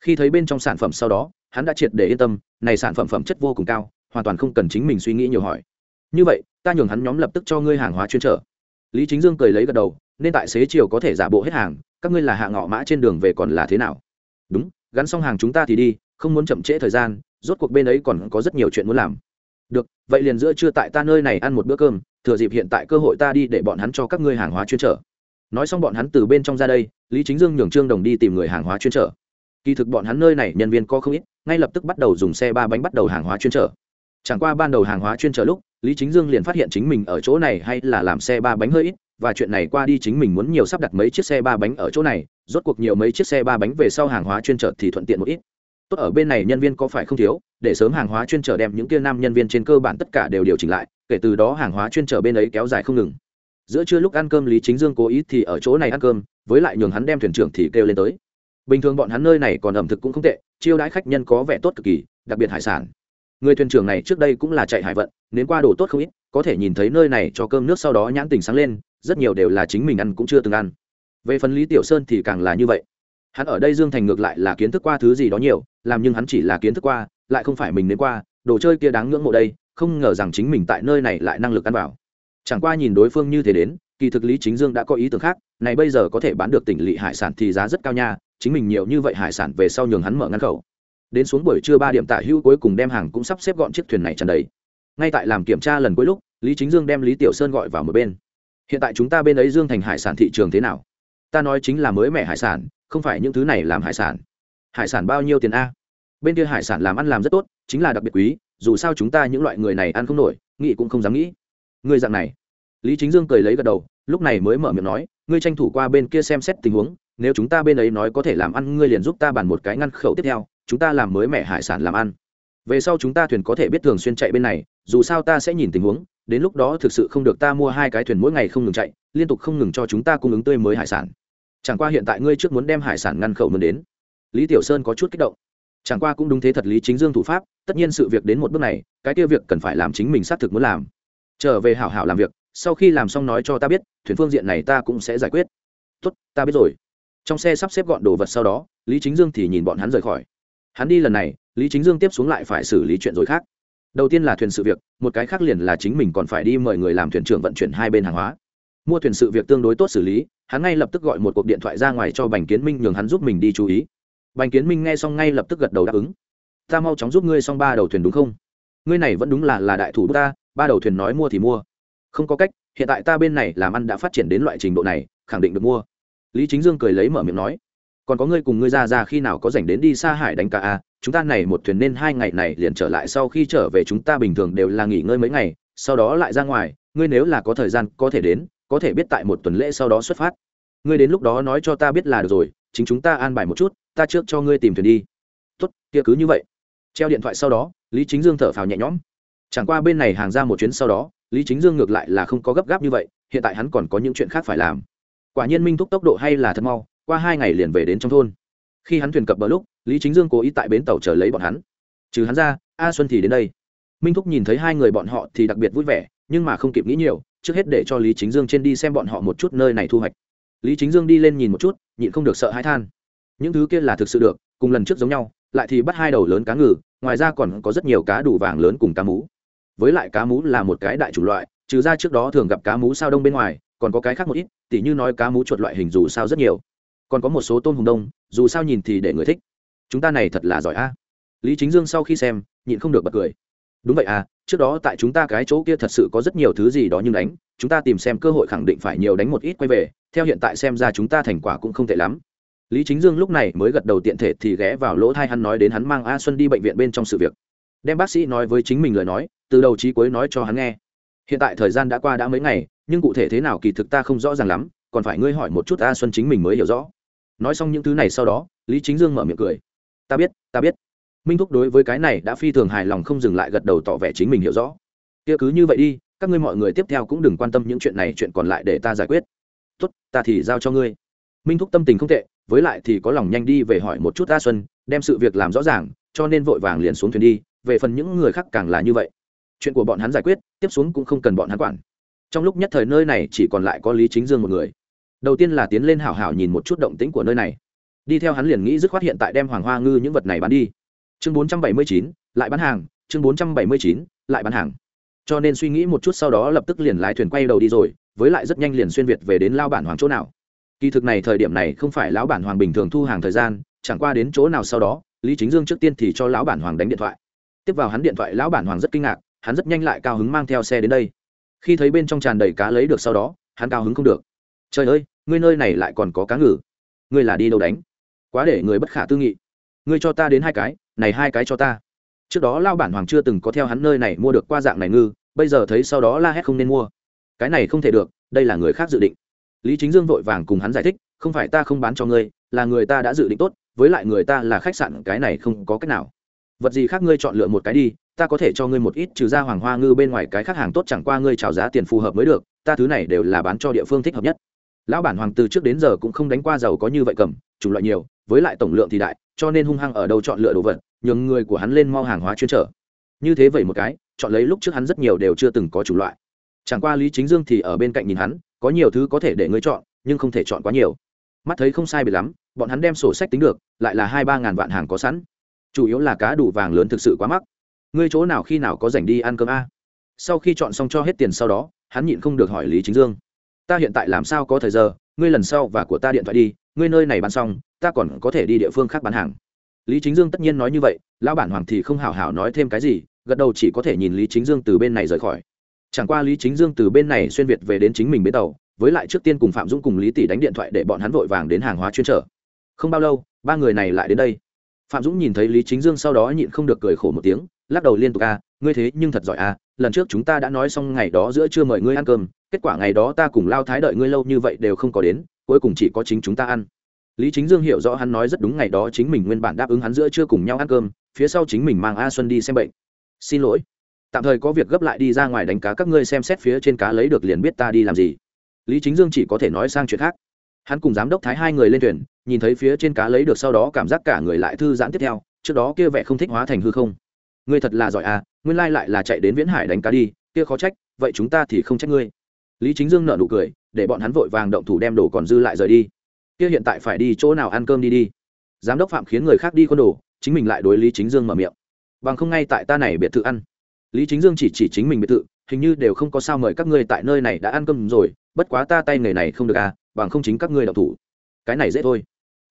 Khi thấy bên trong sản phẩm sau đó, hắn đã triệt để yên tâm, này sản phẩm phẩm chất vô cùng cao hoàn toàn không cần chính mình suy nghĩ nhiều hỏi. Như vậy, ta nhường hắn nhóm lập tức cho ngươi hàng hóa chuyên trở. Lý chính dương cười lấy gật đầu, nên tại xế chiều có thể giả bộ hết hàng, các ngươi là hạ ngọ mã trên đường về còn là thế nào? Đúng, gắn xong hàng chúng ta thì đi, không muốn chậm trễ thời gian, rốt cuộc bên ấy còn có rất nhiều chuyện muốn làm. Được, vậy liền giữa trưa tại ta nơi này ăn một bữa cơm, thừa dịp hiện tại cơ hội ta đi để bọn hắn cho các ngươi hàng hóa chuyên trở. Nói xong bọn hắn từ bên trong ra đây, lý chính dương nhường trương đồng đi tìm người hàng hóa chuyên trở. Kỳ thực bọn hắn nơi này nhân viên có không ít, ngay lập tức bắt đầu dùng xe ba bánh bắt đầu hàng hóa chuyên trở chẳng qua ban đầu hàng hóa chuyên trở lúc, lý chính dương liền phát hiện chính mình ở chỗ này hay là làm xe ba bánh hơi ít, và chuyện này qua đi chính mình muốn nhiều sắp đặt mấy chiếc xe ba bánh ở chỗ này, rốt cuộc nhiều mấy chiếc xe ba bánh về sau hàng hóa chuyên trở thì thuận tiện một ít. Tốt ở bên này nhân viên có phải không thiếu, để sớm hàng hóa chuyên trở đem những kia nam nhân viên trên cơ bản tất cả đều điều chỉnh lại, kể từ đó hàng hóa chuyên trở bên ấy kéo dài không ngừng. Giữa trưa lúc ăn cơm lý chính dương cố ý thì ở chỗ này ăn cơm, với lại nhường hắn đem thuyền trưởng thì kêu lên tới. Bình thường bọn hắn nơi này còn ẩm thực cũng không tệ, chiêu đãi khách nhân có vẻ tốt cực kỳ, đặc biệt hải sản người thuyền trưởng này trước đây cũng là chạy hải vận nên qua đồ tốt không ít, có thể nhìn thấy nơi này cho cơm nước sau đó nhãn tình sáng lên, rất nhiều đều là chính mình ăn cũng chưa từng ăn. Về phần lý tiểu sơn thì càng là như vậy. Hắn ở đây dương thành ngược lại là kiến thức qua thứ gì đó nhiều, làm nhưng hắn chỉ là kiến thức qua, lại không phải mình đến qua, đồ chơi kia đáng ngưỡng mộ đây, không ngờ rằng chính mình tại nơi này lại năng lực ăn vào. Chẳng qua nhìn đối phương như thế đến, kỳ thực lý chính dương đã có ý tưởng khác, này bây giờ có thể bán được tỉnh lỵ hải sản thì giá rất cao nha, chính mình nhiều như vậy hải sản về sau nhường hắn mở ngăn khẩu đến xuống buổi trưa ba điểm tả hữu cuối cùng đem hàng cũng sắp xếp gọn chiếc thuyền này tràn đầy. Ngay tại làm kiểm tra lần cuối lúc, lý chính dương đem lý tiểu sơn gọi vào một bên. Hiện tại chúng ta bên ấy dương thành hải sản thị trường thế nào? Ta nói chính là mới mẻ hải sản, không phải những thứ này làm hải sản. Hải sản bao nhiêu tiền a? Bên kia hải sản làm ăn làm rất tốt, chính là đặc biệt quý, dù sao chúng ta những loại người này ăn không nổi, nghĩ cũng không dám nghĩ. Người dạng này. Lý chính dương cười lấy gật đầu, lúc này mới mở miệng nói, ngươi tranh thủ qua bên kia xem xét tình huống, nếu chúng ta bên ấy nói có thể làm ăn, ngươi liền giúp ta bàn một cái ngăn khẩu tiếp theo chúng ta làm mới mẻ hải sản làm ăn. Về sau chúng ta thuyền có thể biết thường xuyên chạy bên này, dù sao ta sẽ nhìn tình huống, đến lúc đó thực sự không được ta mua hai cái thuyền mỗi ngày không ngừng chạy, liên tục không ngừng cho chúng ta cung ứng tươi mới hải sản. Chẳng qua hiện tại ngươi trước muốn đem hải sản ngăn khẩu muốn đến. Lý tiểu sơn có chút kích động. Chẳng qua cũng đúng thế thật lý chính dương thủ pháp, tất nhiên sự việc đến một bước này, cái kia việc cần phải làm chính mình xác thực muốn làm. Trở về hảo hảo làm việc, sau khi làm xong nói cho ta biết, thuyền phương diện này ta cũng sẽ giải quyết. Tốt, ta biết rồi. Trong xe sắp xếp gọn đồ vật sau đó, lý chính dương thì nhìn bọn hắn rời khỏi hắn đi lần này, lý chính dương tiếp xuống lại phải xử lý chuyện rồi khác. Đầu tiên là thuyền sự việc, một cái khác liền là chính mình còn phải đi mời người làm thuyền trưởng vận chuyển hai bên hàng hóa. Mua thuyền sự việc tương đối tốt xử lý, hắn ngay lập tức gọi một cuộc điện thoại ra ngoài cho bành kiến minh nhường hắn giúp mình đi chú ý. Bành kiến minh nghe xong ngay lập tức gật đầu đáp ứng. Ta mau chóng giúp ngươi xong ba đầu thuyền đúng không? Ngươi này vẫn đúng là là đại thủ ta, ba đầu thuyền nói mua thì mua. Không có cách, hiện tại ta bên này làm ăn đã phát triển đến loại trình độ này, khẳng định được mua. Lý chính dương cười lấy mở miệng nói còn có ngươi cùng ngươi ra ra khi nào có rảnh đến đi xa hải đánh cá à? Chúng ta này một thuyền nên hai ngày này liền trở lại sau khi trở về chúng ta bình thường đều là nghỉ ngơi mấy ngày, sau đó lại ra ngoài. Ngươi nếu là có thời gian, có thể đến, có thể biết tại một tuần lễ sau đó xuất phát. Ngươi đến lúc đó nói cho ta biết là được rồi, chính chúng ta an bài một chút, ta trước cho ngươi tìm thuyền đi. Tốt, kia cứ như vậy. Treo điện thoại sau đó, lý chính dương thở phào nhẹ nhõm. Chẳng qua bên này hàng ra một chuyến sau đó, lý chính dương ngược lại là không có gấp gáp như vậy, hiện tại hắn còn có những chuyện khác phải làm. Quả nhiên minh thúc tốc độ hay là thật mau qua hai ngày liền về đến trong thôn. Khi hắn thuyền cập bờ lúc, lý chính dương cố ý tại bến tàu chờ lấy bọn hắn. Trừ hắn ra, a xuân thì đến đây. Minh thúc nhìn thấy hai người bọn họ thì đặc biệt vui vẻ, nhưng mà không kịp nghĩ nhiều, trước hết để cho lý chính dương trên đi xem bọn họ một chút nơi này thu hoạch. Lý chính dương đi lên nhìn một chút, nhịn không được sợ hãi than. Những thứ kia là thực sự được, cùng lần trước giống nhau, lại thì bắt hai đầu lớn cá ngừ, ngoài ra còn có rất nhiều cá đủ vàng lớn cùng cá mú. Với lại cá mú là một cái đại chủ loại, trừ ra trước đó thường gặp cá mú sao đông bên ngoài, còn có cái khác một ít, tỉ như nói cá mú chuột loại hình dù sao rất nhiều còn có một số tôm hùng đông, dù sao nhìn thì để người thích. Chúng ta này thật là giỏi a. Lý chính dương sau khi xem, nhịn không được bật cười. Đúng vậy à trước đó tại chúng ta cái chỗ kia thật sự có rất nhiều thứ gì đó nhưng đánh, chúng ta tìm xem cơ hội khẳng định phải nhiều đánh một ít quay về, theo hiện tại xem ra chúng ta thành quả cũng không tệ lắm. Lý chính dương lúc này mới gật đầu tiện thể thì ghé vào lỗ thai hắn nói đến hắn mang a xuân đi bệnh viện bên trong sự việc. Đem bác sĩ nói với chính mình lời nói, từ đầu chí cuối nói cho hắn nghe. Hiện tại thời gian đã qua đã mấy ngày, nhưng cụ thể thế nào kỳ thực ta không rõ ràng lắm, còn phải ngươi hỏi một chút a xuân chính mình mới hiểu rõ nói xong những thứ này sau đó, lý chính dương mở miệng cười. Ta biết ta biết. Minh thúc đối với cái này đã phi thường hài lòng không dừng lại gật đầu tỏ vẻ chính mình hiểu rõ. Kia cứ như vậy đi, các ngươi mọi người tiếp theo cũng đừng quan tâm những chuyện này, chuyện còn lại để ta giải quyết. Tốt, ta thì giao cho ngươi. Minh thúc tâm tình không tệ, với lại thì có lòng nhanh đi về hỏi một chút a xuân, đem sự việc làm rõ ràng, cho nên vội vàng liền xuống thuyền đi, về phần những người khác càng là như vậy. Chuyện của bọn hắn giải quyết, tiếp xuống cũng không cần bọn hắn quản. Trong lúc nhất thời nơi này chỉ còn lại có lý chính dương một người đầu tiên là tiến lên hảo hảo nhìn một chút động tĩnh của nơi này. Đi theo hắn liền nghĩ dứt khoát hiện tại đem hoàng hoa ngư những vật này bán đi. Chương bốn trăm bảy mươi chín, lại bán hàng. Chương bốn trăm bảy mươi chín, lại bán hàng. Cho nên suy nghĩ một chút sau đó lập tức liền lái thuyền quay đầu đi rồi, với lại rất nhanh liền xuyên việt về đến lao bản hoàng chỗ nào. Kỳ thực này thời điểm này không phải lão bản hoàng bình thường thu hàng thời gian, chẳng qua đến chỗ nào sau đó, lý chính dương trước tiên thì cho lão bản hoàng đánh điện thoại. Tiếp vào hắn điện thoại, lão bản hoàng rất kinh ngạc, hắn rất nhanh lại cao hứng mang theo xe đến đây. Khi thấy bên trong tràn đầy cá lấy được sau đó, hắn cao hứng không được trời ơi, ngươi nơi này lại còn có cá ngừ. Ngươi là đi đâu đánh? Quá để người bất khả tư nghị. Ngươi cho ta đến hai cái, này hai cái cho ta. Trước đó lao bản hoàng chưa từng có theo hắn nơi này mua được qua dạng này ngư, bây giờ thấy sau đó la hét không nên mua. Cái này không thể được, đây là người khác dự định. Lý chính dương vội vàng cùng hắn giải thích, không phải ta không bán cho ngươi, là người ta đã dự định tốt, với lại người ta là khách sạn, cái này không có cách nào. Vật gì khác ngươi chọn lựa một cái đi, ta có thể cho ngươi một ít trừ ra hoàng hoa ngư bên ngoài cái khác hàng tốt chẳng qua ngươi trào giá tiền phù hợp mới được, ta thứ này đều là bán cho địa phương thích hợp nhất lão bản hoàng từ trước đến giờ cũng không đánh qua giàu có như vậy cầm, chủng loại nhiều, với lại tổng lượng thì đại, cho nên hung hăng ở đâu chọn lựa đồ vật, nhường người của hắn lên mau hàng hóa chuyên trở. Như thế vậy một cái, chọn lấy lúc trước hắn rất nhiều đều chưa từng có chủng loại. Chẳng qua lý chính dương thì ở bên cạnh nhìn hắn, có nhiều thứ có thể để ngươi chọn, nhưng không thể chọn quá nhiều. Mắt thấy không sai bị lắm, bọn hắn đem sổ sách tính được, lại là hai ba ngàn vạn hàng có sẵn. Chủ yếu là cá đủ vàng lớn thực sự quá mắc. Ngươi chỗ nào khi nào có rảnh đi ăn cơm a? Sau khi chọn xong cho hết tiền sau đó, hắn nhịn không được hỏi lý chính dương ta hiện tại làm sao có thời giờ, ngươi lần sau và của ta điện thoại đi, ngươi nơi này bán xong, ta còn có thể đi địa phương khác bán hàng. Lý chính dương tất nhiên nói như vậy, lão bản hoàng thì không hào hào nói thêm cái gì, gật đầu chỉ có thể nhìn lý chính dương từ bên này rời khỏi. Chẳng qua lý chính dương từ bên này xuyên việt về đến chính mình bến tàu, với lại trước tiên cùng phạm dũng cùng lý tỷ đánh điện thoại để bọn hắn vội vàng đến hàng hóa chuyên trở. Không bao lâu, ba người này lại đến đây. Phạm dũng nhìn thấy lý chính dương sau đó nhịn không được cười khổ một tiếng, lắc đầu liên tục a ngươi thế nhưng thật giỏi a lần trước chúng ta đã nói xong ngày đó giữa trưa mời ngươi ăn cơm kết quả ngày đó ta cùng lao thái đợi ngươi lâu như vậy đều không có đến, cuối cùng chỉ có chính chúng ta ăn. Lý chính dương hiểu rõ hắn nói rất đúng ngày đó chính mình nguyên bản đáp ứng hắn giữa chưa cùng nhau ăn cơm, phía sau chính mình mang a xuân đi xem bệnh. Xin lỗi. Tạm thời có việc gấp lại đi ra ngoài đánh cá các ngươi xem xét phía trên cá lấy được liền biết ta đi làm gì. Lý chính dương chỉ có thể nói sang chuyện khác. Hắn cùng giám đốc thái hai người lên thuyền, nhìn thấy phía trên cá lấy được sau đó cảm giác cả người lại thư giãn tiếp theo, trước đó kia vẻ không thích hóa thành hư không. Ngươi thật là giỏi à nguyên lai lại là chạy đến viễn hải đánh cá đi, kia khó trách, vậy chúng ta thì không trách ngươi lý chính dương nợ nụ cười, để bọn hắn vội vàng động thủ đem đồ còn dư lại rời đi. Kia hiện tại phải đi chỗ nào ăn cơm đi đi. Giám đốc phạm khiến người khác đi con đồ, chính mình lại đối lý chính dương mở miệng. Bằng không ngay tại ta này biệt thự ăn. Lý chính dương chỉ chỉ chính mình biệt thự, hình như đều không có sao mời các ngươi tại nơi này đã ăn cơm rồi, bất quá ta tay nghề này không được à bằng không chính các ngươi đậu thủ. Cái này dễ thôi.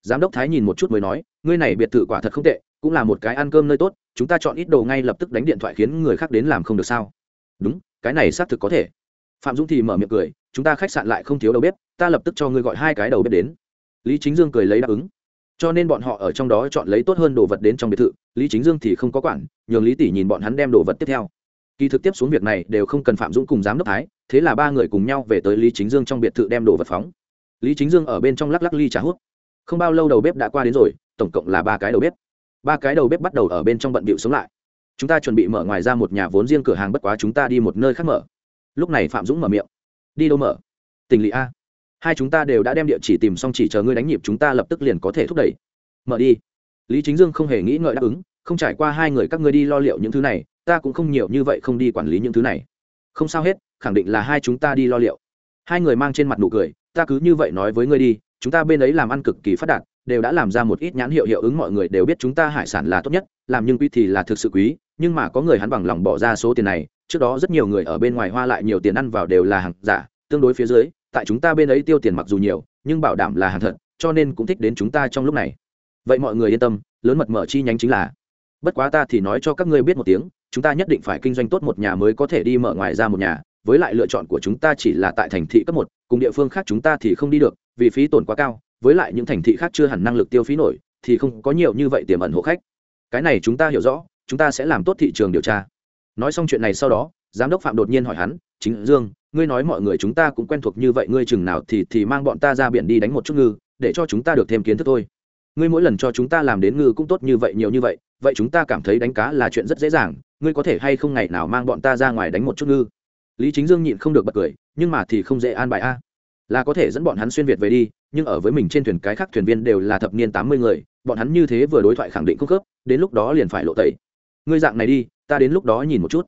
Giám đốc thái nhìn một chút mới nói, ngươi này biệt thự quả thật không tệ, cũng là một cái ăn cơm nơi tốt, chúng ta chọn ít đồ ngay lập tức đánh điện thoại khiến người khác đến làm không được sao? Đúng, cái này xác thực có thể phạm dũng thì mở miệng cười, chúng ta khách sạn lại không thiếu đầu bếp, ta lập tức cho ngươi gọi hai cái đầu bếp đến. Lý chính dương cười lấy đáp ứng. Cho nên bọn họ ở trong đó chọn lấy tốt hơn đồ vật đến trong biệt thự, lý chính dương thì không có quản, nhường lý tỷ nhìn bọn hắn đem đồ vật tiếp theo. Kỳ thực tiếp xuống việc này đều không cần phạm dũng cùng giám đốc thái, thế là ba người cùng nhau về tới lý chính dương trong biệt thự đem đồ vật phóng. Lý chính dương ở bên trong lắc lắc ly trà hút. Không bao lâu đầu bếp đã qua đến rồi, tổng cộng là ba cái đầu bếp. Ba cái đầu bếp bắt đầu ở bên trong bận bịu sống lại. Chúng ta chuẩn bị mở ngoài ra một nhà vốn riêng cửa hàng bất quá chúng ta đi một nơi khác mở lúc này phạm dũng mở miệng. Đi đâu mở? Tỉnh lỵ a. Hai chúng ta đều đã đem địa chỉ tìm xong chỉ chờ ngươi đánh nhịp chúng ta lập tức liền có thể thúc đẩy. Mở đi. Lý chính dương không hề nghĩ ngợi đáp ứng, không trải qua hai người các ngươi đi lo liệu những thứ này, ta cũng không nhiều như vậy không đi quản lý những thứ này. Không sao hết, khẳng định là hai chúng ta đi lo liệu. Hai người mang trên mặt nụ cười, ta cứ như vậy nói với ngươi đi, chúng ta bên ấy làm ăn cực kỳ phát đạt, đều đã làm ra một ít nhãn hiệu hiệu ứng mọi người đều biết chúng ta hải sản là tốt nhất, làm nhưng quý thì là thực sự quý, nhưng mà có người hắn bằng lòng bỏ ra số tiền này trước đó rất nhiều người ở bên ngoài hoa lại nhiều tiền ăn vào đều là hàng giả, tương đối phía dưới, tại chúng ta bên ấy tiêu tiền mặc dù nhiều, nhưng bảo đảm là hàng thật, cho nên cũng thích đến chúng ta trong lúc này. Vậy mọi người yên tâm, lớn mật mở chi nhánh chính là, bất quá ta thì nói cho các ngươi biết một tiếng, chúng ta nhất định phải kinh doanh tốt một nhà mới có thể đi mở ngoài ra một nhà, với lại lựa chọn của chúng ta chỉ là tại thành thị cấp một, cùng địa phương khác chúng ta thì không đi được, vì phí tổn quá cao, với lại những thành thị khác chưa hẳn năng lực tiêu phí nổi, thì không có nhiều như vậy tiềm ẩn hộ khách. Cái này chúng ta hiểu rõ, chúng ta sẽ làm tốt thị trường điều tra nói xong chuyện này sau đó, giám đốc phạm đột nhiên hỏi hắn, chính dương, ngươi nói mọi người chúng ta cũng quen thuộc như vậy, ngươi chừng nào thì thì mang bọn ta ra biển đi đánh một chút ngư, để cho chúng ta được thêm kiến thức thôi. Ngươi mỗi lần cho chúng ta làm đến ngư cũng tốt như vậy, nhiều như vậy vậy chúng ta cảm thấy đánh cá là chuyện rất dễ dàng, ngươi có thể hay không ngày nào mang bọn ta ra ngoài đánh một chút ngư? Lý chính dương nhịn không được bật cười, nhưng mà thì không dễ an bài a. Là có thể dẫn bọn hắn xuyên việt về đi, nhưng ở với mình trên thuyền cái khác thuyền viên đều là thập niên tám mươi người, bọn hắn như thế vừa đối thoại khẳng định cung cấp đến lúc đó liền phải lộ tẩy ngươi dạng này đi, ta đến lúc đó nhìn một chút.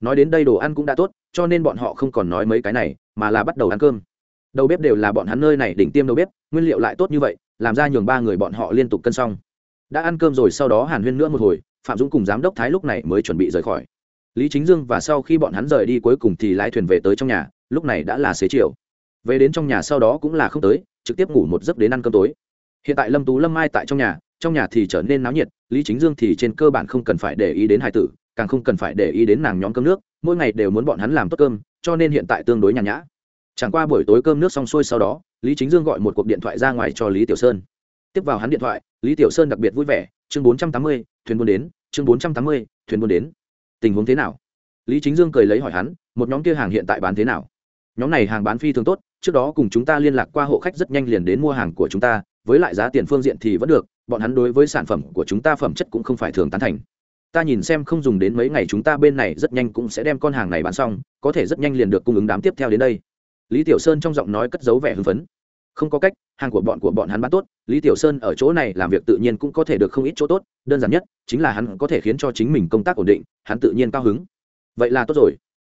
Nói đến đây đồ ăn cũng đã tốt, cho nên bọn họ không còn nói mấy cái này, mà là bắt đầu ăn cơm. Đầu bếp đều là bọn hắn nơi này đỉnh tiêm đầu bếp, nguyên liệu lại tốt như vậy, làm ra nhường ba người bọn họ liên tục cân xong. Đã ăn cơm rồi sau đó hàn huyên nữa một hồi, phạm dũng cùng giám đốc thái lúc này mới chuẩn bị rời khỏi. Lý chính dương và sau khi bọn hắn rời đi cuối cùng thì lái thuyền về tới trong nhà, lúc này đã là xế chiều. Về đến trong nhà sau đó cũng là không tới, trực tiếp ngủ một giấc đến ăn cơm tối. Hiện tại lâm tú lâm mai tại trong nhà trong nhà thì trở nên náo nhiệt, lý chính dương thì trên cơ bản không cần phải để ý đến Hải tử, càng không cần phải để ý đến nàng nhóm cơm nước, mỗi ngày đều muốn bọn hắn làm tốt cơm, cho nên hiện tại tương đối nhàn nhã. Chẳng qua buổi tối cơm nước xong xuôi sau đó, lý chính dương gọi một cuộc điện thoại ra ngoài cho lý tiểu sơn. Tiếp vào hắn điện thoại, lý tiểu sơn đặc biệt vui vẻ, chương bốn trăm tám mươi, thuyền buôn đến, chương bốn trăm tám mươi, thuyền buôn đến. Tình huống thế nào? Lý chính dương cười lấy hỏi hắn, một nhóm kia hàng hiện tại bán thế nào? Nhóm này hàng bán phi thường tốt, trước đó cùng chúng ta liên lạc qua hộ khách rất nhanh liền đến mua hàng của chúng ta, với lại giá tiền phương diện thì vẫn được bọn hắn đối với sản phẩm của chúng ta phẩm chất cũng không phải thường tán thành. Ta nhìn xem không dùng đến mấy ngày chúng ta bên này rất nhanh cũng sẽ đem con hàng này bán xong, có thể rất nhanh liền được cung ứng đám tiếp theo đến đây. Lý tiểu sơn trong giọng nói cất dấu vẻ hưng phấn. Không có cách, hàng của bọn của bọn hắn bán tốt, lý tiểu sơn ở chỗ này làm việc tự nhiên cũng có thể được không ít chỗ tốt, đơn giản nhất chính là hắn có thể khiến cho chính mình công tác ổn định, hắn tự nhiên cao hứng. Vậy là tốt rồi.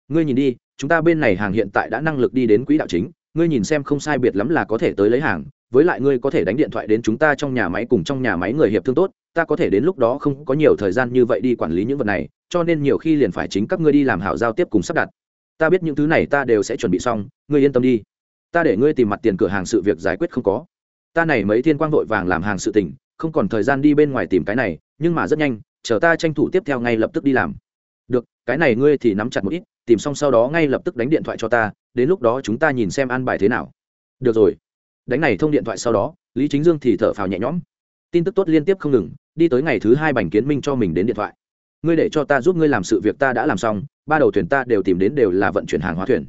Ngươi nhìn đi, chúng ta bên này hàng hiện tại đã năng lực đi đến quỹ đạo chính, ngươi nhìn xem không sai biệt lắm là có thể tới lấy hàng với lại ngươi có thể đánh điện thoại đến chúng ta trong nhà máy cùng trong nhà máy người hiệp thương tốt, ta có thể đến lúc đó không có nhiều thời gian như vậy đi quản lý những vật này, cho nên nhiều khi liền phải chính các ngươi đi làm hảo giao tiếp cùng sắp đặt. Ta biết những thứ này ta đều sẽ chuẩn bị xong, ngươi yên tâm đi. Ta để ngươi tìm mặt tiền cửa hàng sự việc giải quyết không có. Ta này mấy thiên quang vội vàng làm hàng sự tình, không còn thời gian đi bên ngoài tìm cái này, nhưng mà rất nhanh, chờ ta tranh thủ tiếp theo ngay lập tức đi làm. Được, cái này ngươi thì nắm chặt một ít, tìm xong sau đó ngay lập tức đánh điện thoại cho ta, đến lúc đó chúng ta nhìn xem an bài thế nào. Được rồi đánh này thông điện thoại sau đó, lý chính dương thì thở phào nhẹ nhõm. Tin tức tốt liên tiếp không ngừng, đi tới ngày thứ hai bành kiến minh cho mình đến điện thoại. Ngươi để cho ta giúp ngươi làm sự việc ta đã làm xong, ba đầu thuyền ta đều tìm đến đều là vận chuyển hàng hóa thuyền.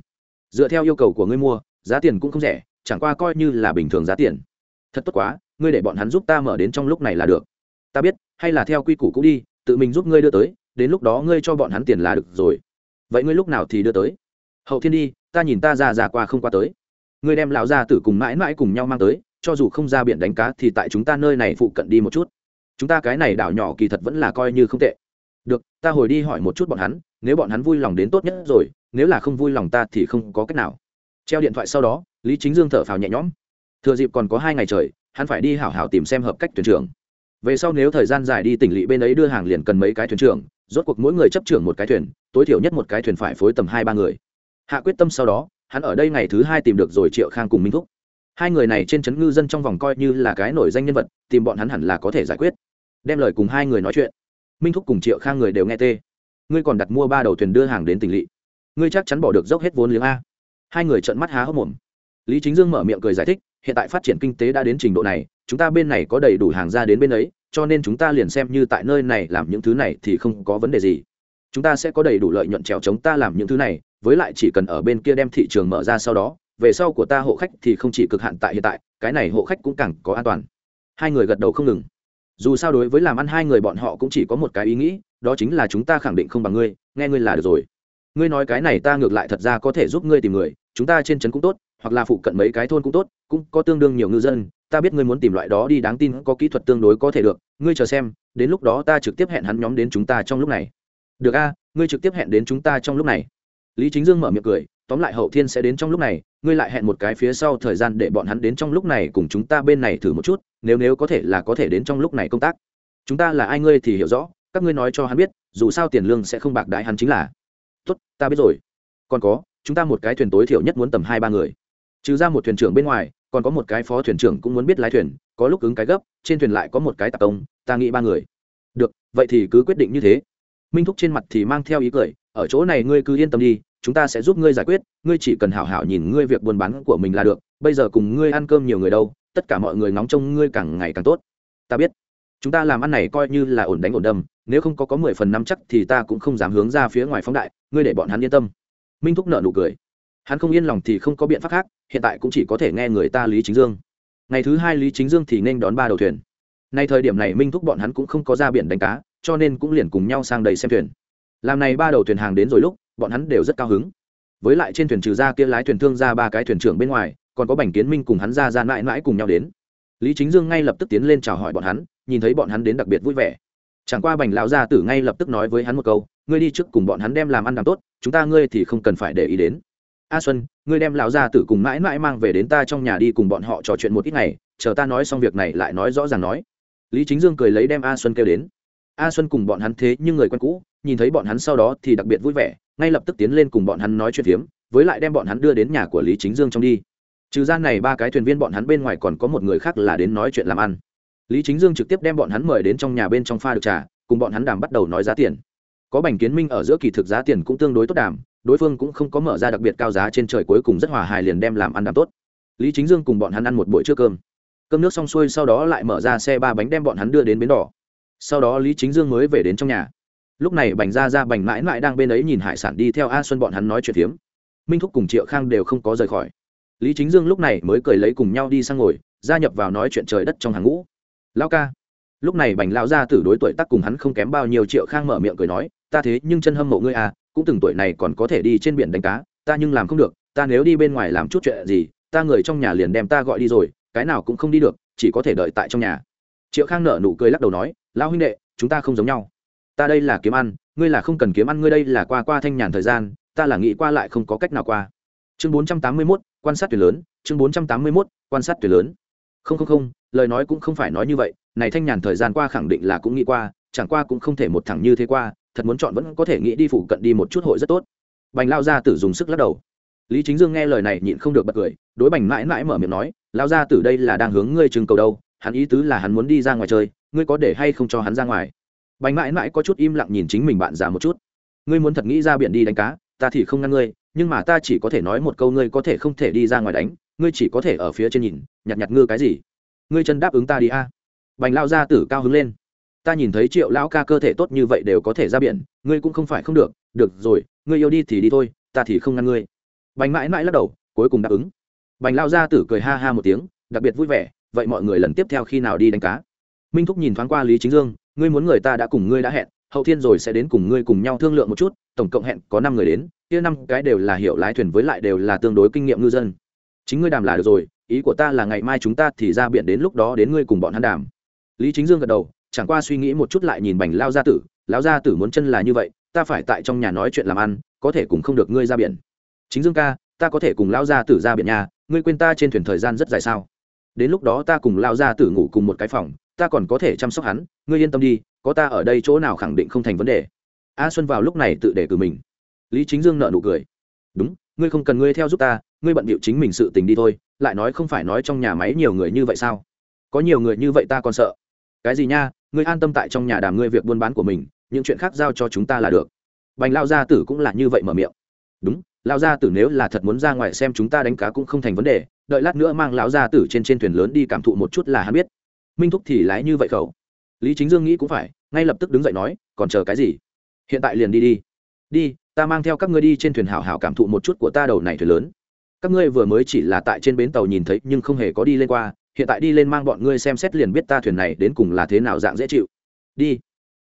Dựa theo yêu cầu của ngươi mua, giá tiền cũng không rẻ, chẳng qua coi như là bình thường giá tiền. Thật tốt quá, ngươi để bọn hắn giúp ta mở đến trong lúc này là được. Ta biết, hay là theo quy củ cũ đi, tự mình giúp ngươi đưa tới, đến lúc đó ngươi cho bọn hắn tiền là được rồi. Vậy ngươi lúc nào thì đưa tới? Hậu thiên đi, ta nhìn ta ra ra qua không qua tới ngươi đem lão gia tử cùng mãi mãi cùng nhau mang tới, cho dù không ra biển đánh cá thì tại chúng ta nơi này phụ cận đi một chút. Chúng ta cái này đảo nhỏ kỳ thật vẫn là coi như không tệ. Được, ta hồi đi hỏi một chút bọn hắn, nếu bọn hắn vui lòng đến tốt nhất rồi, nếu là không vui lòng ta thì không có cách nào. Treo điện thoại sau đó, lý chính dương thở phào nhẹ nhõm. Thừa dịp còn có hai ngày trời, hắn phải đi hảo hảo tìm xem hợp cách thuyền trưởng. Về sau nếu thời gian dài đi tỉnh lỵ bên ấy đưa hàng liền cần mấy cái thuyền trưởng, rốt cuộc mỗi người chấp trưởng một cái thuyền, tối thiểu nhất một cái thuyền phải phối tầm hai ba người. Hạ quyết tâm sau đó hắn ở đây ngày thứ hai tìm được rồi triệu khang cùng minh thúc. Hai người này trên trấn ngư dân trong vòng coi như là cái nổi danh nhân vật, tìm bọn hắn hẳn là có thể giải quyết. Đem lời cùng hai người nói chuyện. Minh thúc cùng triệu khang người đều nghe tê. Ngươi còn đặt mua ba đầu thuyền đưa hàng đến tỉnh lỵ. Ngươi chắc chắn bỏ được dốc hết vốn liếng a. Hai người trợn mắt há hốc mồm. Lý chính dương mở miệng cười giải thích, hiện tại phát triển kinh tế đã đến trình độ này, chúng ta bên này có đầy đủ hàng ra đến bên ấy, cho nên chúng ta liền xem như tại nơi này làm những thứ này thì không có vấn đề gì. Chúng ta sẽ có đầy đủ lợi nhuận trèo chống ta làm những thứ này với lại chỉ cần ở bên kia đem thị trường mở ra sau đó, về sau của ta hộ khách thì không chỉ cực hạn tại hiện tại, cái này hộ khách cũng càng có an toàn. Hai người gật đầu không ngừng. Dù sao đối với làm ăn hai người bọn họ cũng chỉ có một cái ý nghĩ, đó chính là chúng ta khẳng định không bằng ngươi, nghe ngươi là được rồi. Ngươi nói cái này ta ngược lại thật ra có thể giúp ngươi tìm người, chúng ta trên trấn cũng tốt, hoặc là phụ cận mấy cái thôn cũng tốt, cũng có tương đương nhiều ngư dân, ta biết ngươi muốn tìm loại đó đi đáng tin có kỹ thuật tương đối có thể được, ngươi chờ xem, đến lúc đó ta trực tiếp hẹn hắn nhóm đến chúng ta trong lúc này. Được a, ngươi trực tiếp hẹn đến chúng ta trong lúc này lý chính dương mở miệng cười, tóm lại hậu thiên sẽ đến trong lúc này, ngươi lại hẹn một cái phía sau thời gian để bọn hắn đến trong lúc này cùng chúng ta bên này thử một chút, nếu nếu có thể là có thể đến trong lúc này công tác. Chúng ta là ai ngươi thì hiểu rõ, các ngươi nói cho hắn biết, dù sao tiền lương sẽ không bạc đại hắn chính là. Tốt, ta biết rồi. Còn có, chúng ta một cái thuyền tối thiểu nhất muốn tầm hai ba người. Trừ ra một thuyền trưởng bên ngoài, còn có một cái phó thuyền trưởng cũng muốn biết lái thuyền, có lúc ứng cái gấp, trên thuyền lại có một cái tạc công, ta nghĩ ba người. Được, vậy thì cứ quyết định như thế. Minh thúc trên mặt thì mang theo ý cười ở chỗ này ngươi cứ yên tâm đi, chúng ta sẽ giúp ngươi giải quyết, ngươi chỉ cần hảo hảo nhìn ngươi việc buôn bán của mình là được, bây giờ cùng ngươi ăn cơm nhiều người đâu, tất cả mọi người ngóng trông ngươi càng ngày càng tốt. Ta biết. Chúng ta làm ăn này coi như là ổn đánh ổn đâm, nếu không có có mười phần năm chắc thì ta cũng không dám hướng ra phía ngoài phóng đại, ngươi để bọn hắn yên tâm. Minh thúc nợ nụ cười. Hắn không yên lòng thì không có biện pháp khác, hiện tại cũng chỉ có thể nghe người ta lý chính dương. Ngày thứ hai lý chính dương thì nên đón ba đầu thuyền. Nay thời điểm này minh thúc bọn hắn cũng không có ra biển đánh cá, cho nên cũng liền cùng nhau sang đầy xem thuyền làm này ba đầu thuyền hàng đến rồi lúc, bọn hắn đều rất cao hứng. Với lại trên thuyền trừ ra kia lái thuyền thương ra ba cái thuyền trưởng bên ngoài, còn có bành kiến minh cùng hắn ra ra mãi mãi cùng nhau đến. Lý chính dương ngay lập tức tiến lên chào hỏi bọn hắn, nhìn thấy bọn hắn đến đặc biệt vui vẻ. Chẳng qua bành lão gia tử ngay lập tức nói với hắn một câu, ngươi đi trước cùng bọn hắn đem làm ăn làm tốt, chúng ta ngươi thì không cần phải để ý đến. A xuân, ngươi đem lão gia tử cùng mãi mãi mang về đến ta trong nhà đi cùng bọn họ trò chuyện một ít ngày, chờ ta nói xong việc này lại nói rõ ràng nói. Lý chính dương cười lấy đem a xuân kêu đến a xuân cùng bọn hắn thế nhưng người quen cũ, nhìn thấy bọn hắn sau đó thì đặc biệt vui vẻ, ngay lập tức tiến lên cùng bọn hắn nói chuyện phiếm, với lại đem bọn hắn đưa đến nhà của lý chính dương trong đi. Trừ gian này ba cái thuyền viên bọn hắn bên ngoài còn có một người khác là đến nói chuyện làm ăn. Lý chính dương trực tiếp đem bọn hắn mời đến trong nhà bên trong pha được trà, cùng bọn hắn đàm bắt đầu nói giá tiền. Có bành kiến minh ở giữa kỳ thực giá tiền cũng tương đối tốt đàm, đối phương cũng không có mở ra đặc biệt cao giá trên trời cuối cùng rất hòa hài liền đem làm ăn đàm tốt. Lý chính dương cùng bọn hắn ăn một buổi trưa cơm. Cơm nước xong xuôi sau đó lại mở ra xe ba bánh đem bọn hắn đưa đến bến đỏ sau đó lý chính dương mới về đến trong nhà. Lúc này bành ra ra bành mãi mãi đang bên ấy nhìn hải sản đi theo a xuân bọn hắn nói chuyện phiếm. Minh thúc cùng triệu khang đều không có rời khỏi. Lý chính dương lúc này mới cười lấy cùng nhau đi sang ngồi, gia nhập vào nói chuyện trời đất trong hàng ngũ. Lao ca. Lúc này bành lao ra Tử đối tuổi tác cùng hắn không kém bao nhiêu, triệu khang mở miệng cười nói, ta thế nhưng chân hâm mộ ngươi à cũng từng tuổi này còn có thể đi trên biển đánh cá, ta nhưng làm không được, ta nếu đi bên ngoài làm chút chuyện gì, ta người trong nhà liền đem ta gọi đi rồi, cái nào cũng không đi được, chỉ có thể đợi tại trong nhà. Triệu khang nở nụ cười lắc đầu nói lão huynh đệ chúng ta không giống nhau. Ta đây là kiếm ăn ngươi là không cần kiếm ăn ngươi đây là qua qua thanh nhàn thời gian ta là nghĩ qua lại không có cách nào qua. Chương bốn trăm tám mươi 481, quan sát tuyệt lớn chương bốn trăm tám mươi 481, quan sát tuyệt lớn. Không không không lời nói cũng không phải nói như vậy này thanh nhàn thời gian qua khẳng định là cũng nghĩ qua chẳng qua cũng không thể một thẳng như thế qua thật muốn chọn vẫn có thể nghĩ đi phụ cận đi một chút hội rất tốt. Bành lao gia tử dùng sức lắc đầu. Lý chính dương nghe lời này nhịn không được bật cười đối bành mãi mãi mở miệng nói lao gia tử đây là đang hướng ngươi chừng cầu đâu hắn ý tứ là hắn muốn đi ra ngoài chơi ngươi có để hay không cho hắn ra ngoài? Bành mãi mãi có chút im lặng nhìn chính mình bạn già một chút. Ngươi muốn thật nghĩ ra biển đi đánh cá, ta thì không ngăn ngươi, nhưng mà ta chỉ có thể nói một câu ngươi có thể không thể đi ra ngoài đánh, ngươi chỉ có thể ở phía trên nhìn, nhặt nhặt ngư cái gì? Ngươi chân đáp ứng ta đi a. Bành lao ra tử cao hứng lên. Ta nhìn thấy triệu lão ca cơ thể tốt như vậy đều có thể ra biển, ngươi cũng không phải không được được rồi, ngươi yêu đi thì đi thôi, ta thì không ngăn ngươi. Bành mãi mãi lắc đầu, cuối cùng đáp ứng. Bành lao ra tử cười ha ha một tiếng, đặc biệt vui vẻ, vậy mọi người lần tiếp theo khi nào đi đánh cá? Minh thúc nhìn thoáng qua lý chính dương, ngươi muốn người ta đã cùng ngươi đã hẹn, hậu thiên rồi sẽ đến cùng ngươi cùng nhau thương lượng một chút, tổng cộng hẹn có năm người đến, kia năm cái đều là hiệu lái thuyền với lại đều là tương đối kinh nghiệm ngư dân. Chính ngươi đàm là được rồi, ý của ta là ngày mai chúng ta thì ra biển đến lúc đó đến ngươi cùng bọn hắn đàm. Lý chính dương gật đầu, chẳng qua suy nghĩ một chút lại nhìn bành lao gia tử, lão gia tử muốn chân là như vậy, ta phải tại trong nhà nói chuyện làm ăn, có thể cùng không được ngươi ra biển. Chính dương ca, ta có thể cùng lao gia tử ra biển nhà, ngươi quên ta trên thuyền thời gian rất dài sao? Đến lúc đó ta cùng lao gia tử ngủ cùng một cái phòng ta còn có thể chăm sóc hắn, ngươi yên tâm đi, có ta ở đây chỗ nào khẳng định không thành vấn đề. A xuân vào lúc này tự để cử mình. Lý chính dương nợ nụ cười. Đúng, ngươi không cần ngươi theo giúp ta, ngươi bận bịu chính mình sự tình đi thôi, lại nói không phải nói trong nhà máy nhiều người như vậy sao? Có nhiều người như vậy ta còn sợ. Cái gì nha, ngươi an tâm tại trong nhà đàm ngươi việc buôn bán của mình, những chuyện khác giao cho chúng ta là được. Bành lao gia tử cũng là như vậy mở miệng. Đúng, lao gia tử nếu là thật muốn ra ngoài xem chúng ta đánh cá cũng không thành vấn đề, đợi lát nữa mang lão gia tử trên trên thuyền lớn đi cảm thụ một chút là hắn biết minh thúc thì lái như vậy khẩu lý chính dương nghĩ cũng phải ngay lập tức đứng dậy nói còn chờ cái gì hiện tại liền đi đi đi ta mang theo các ngươi đi trên thuyền hảo hảo cảm thụ một chút của ta đầu này thuyền lớn các ngươi vừa mới chỉ là tại trên bến tàu nhìn thấy nhưng không hề có đi lên qua hiện tại đi lên mang bọn ngươi xem xét liền biết ta thuyền này đến cùng là thế nào dạng dễ chịu đi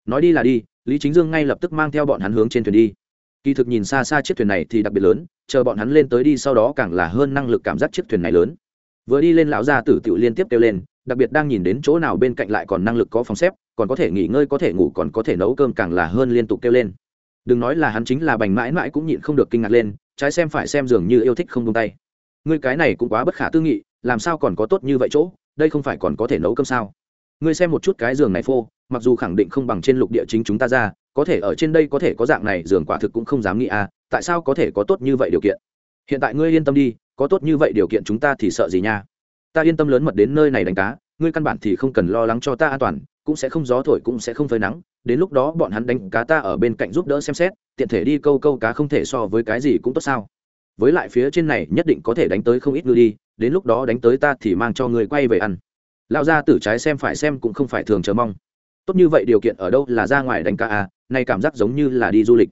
nói đi là đi lý chính dương ngay lập tức mang theo bọn hắn hướng trên thuyền đi kỳ thực nhìn xa xa chiếc thuyền này thì đặc biệt lớn chờ bọn hắn lên tới đi sau đó càng là hơn năng lực cảm giác chiếc thuyền này lớn vừa đi lên lão gia tử tiểu liên tiếp kêu lên đặc biệt đang nhìn đến chỗ nào bên cạnh lại còn năng lực có phòng xếp, còn có thể nghỉ ngơi, có thể ngủ, còn có thể nấu cơm càng là hơn liên tục kêu lên. Đừng nói là hắn chính là bành mãi mãi cũng nhịn không được kinh ngạc lên, trái xem phải xem dường như yêu thích không tung tay. Ngươi cái này cũng quá bất khả tư nghị, làm sao còn có tốt như vậy chỗ, đây không phải còn có thể nấu cơm sao? Ngươi xem một chút cái giường này phô, mặc dù khẳng định không bằng trên lục địa chính chúng ta ra, có thể ở trên đây có thể có dạng này, giường quả thực cũng không dám nghĩ à tại sao có thể có tốt như vậy điều kiện? Hiện tại ngươi yên tâm đi, có tốt như vậy điều kiện chúng ta thì sợ gì nha? Ta yên tâm lớn mật đến nơi này đánh cá, ngươi căn bản thì không cần lo lắng cho ta an toàn, cũng sẽ không gió thổi cũng sẽ không phơi nắng. Đến lúc đó bọn hắn đánh cá ta ở bên cạnh giúp đỡ xem xét, tiện thể đi câu câu cá không thể so với cái gì cũng tốt sao. Với lại phía trên này nhất định có thể đánh tới không ít ngư đi, đến lúc đó đánh tới ta thì mang cho người quay về ăn. Lão gia tử trái xem phải xem cũng không phải thường chờ mong. Tốt như vậy điều kiện ở đâu là ra ngoài đánh cá à nay cảm giác giống như là đi du lịch.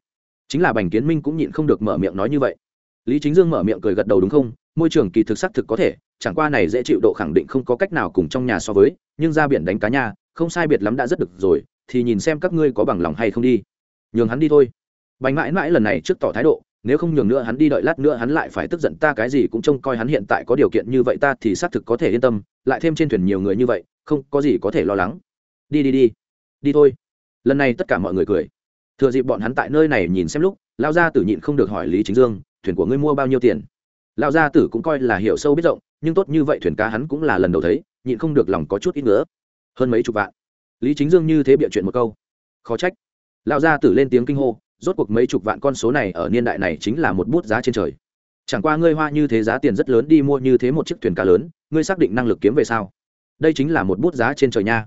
Chính là bành kiến minh cũng nhịn không được mở miệng nói như vậy. Lý chính dương mở miệng cười gật đầu đúng không? Môi trường kỳ thực sắc thực có thể chẳng qua này dễ chịu độ khẳng định không có cách nào cùng trong nhà so với, nhưng ra biển đánh cá nha, không sai biệt lắm đã rất được rồi, thì nhìn xem các ngươi có bằng lòng hay không đi. Nhường hắn đi thôi. Bành mãi mãi lần này trước tỏ thái độ, nếu không nhường nữa hắn đi đợi lát nữa hắn lại phải tức giận ta cái gì cũng trông coi hắn hiện tại có điều kiện như vậy ta thì xác thực có thể yên tâm, lại thêm trên thuyền nhiều người như vậy, không có gì có thể lo lắng. Đi đi đi. Đi thôi. Lần này tất cả mọi người cười. Thừa dịp bọn hắn tại nơi này nhìn xem lúc lao ra tử nhịn không được hỏi lý chính dương, thuyền của ngươi mua bao nhiêu tiền? Lao gia tử cũng coi là hiểu sâu biết rộng, nhưng tốt như vậy thuyền cá hắn cũng là lần đầu thấy, nhịn không được lòng có chút ít nữa hơn mấy chục vạn. Lý chính dương như thế bịa chuyện một câu. Khó trách. Lao gia tử lên tiếng kinh hô, rốt cuộc mấy chục vạn con số này ở niên đại này chính là một bút giá trên trời. Chẳng qua ngươi hoa như thế giá tiền rất lớn đi mua như thế một chiếc thuyền cá lớn, ngươi xác định năng lực kiếm về sao? Đây chính là một bút giá trên trời nha.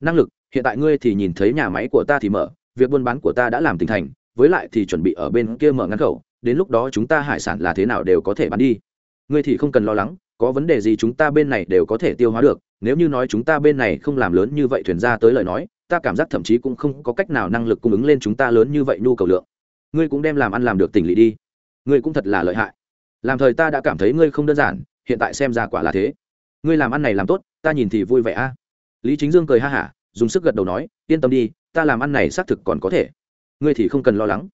Năng lực, hiện tại ngươi thì nhìn thấy nhà máy của ta thì mở, việc buôn bán của ta đã làm tỉnh thành, với lại thì chuẩn bị ở bên kia mở ngăn khẩu đến lúc đó chúng ta hải sản là thế nào đều có thể bán đi. Ngươi thì không cần lo lắng, có vấn đề gì chúng ta bên này đều có thể tiêu hóa được. Nếu như nói chúng ta bên này không làm lớn như vậy thuyền ra tới lời nói, ta cảm giác thậm chí cũng không có cách nào năng lực cung ứng lên chúng ta lớn như vậy nhu cầu lượng. Ngươi cũng đem làm ăn làm được tỉnh lỵ đi. Ngươi cũng thật là lợi hại. Làm thời ta đã cảm thấy ngươi không đơn giản, hiện tại xem ra quả là thế. Ngươi làm ăn này làm tốt, ta nhìn thì vui vẻ a. Lý chính dương cười ha hả, dùng sức gật đầu nói, yên tâm đi, ta làm ăn này xác thực còn có thể. Ngươi thì không cần lo lắng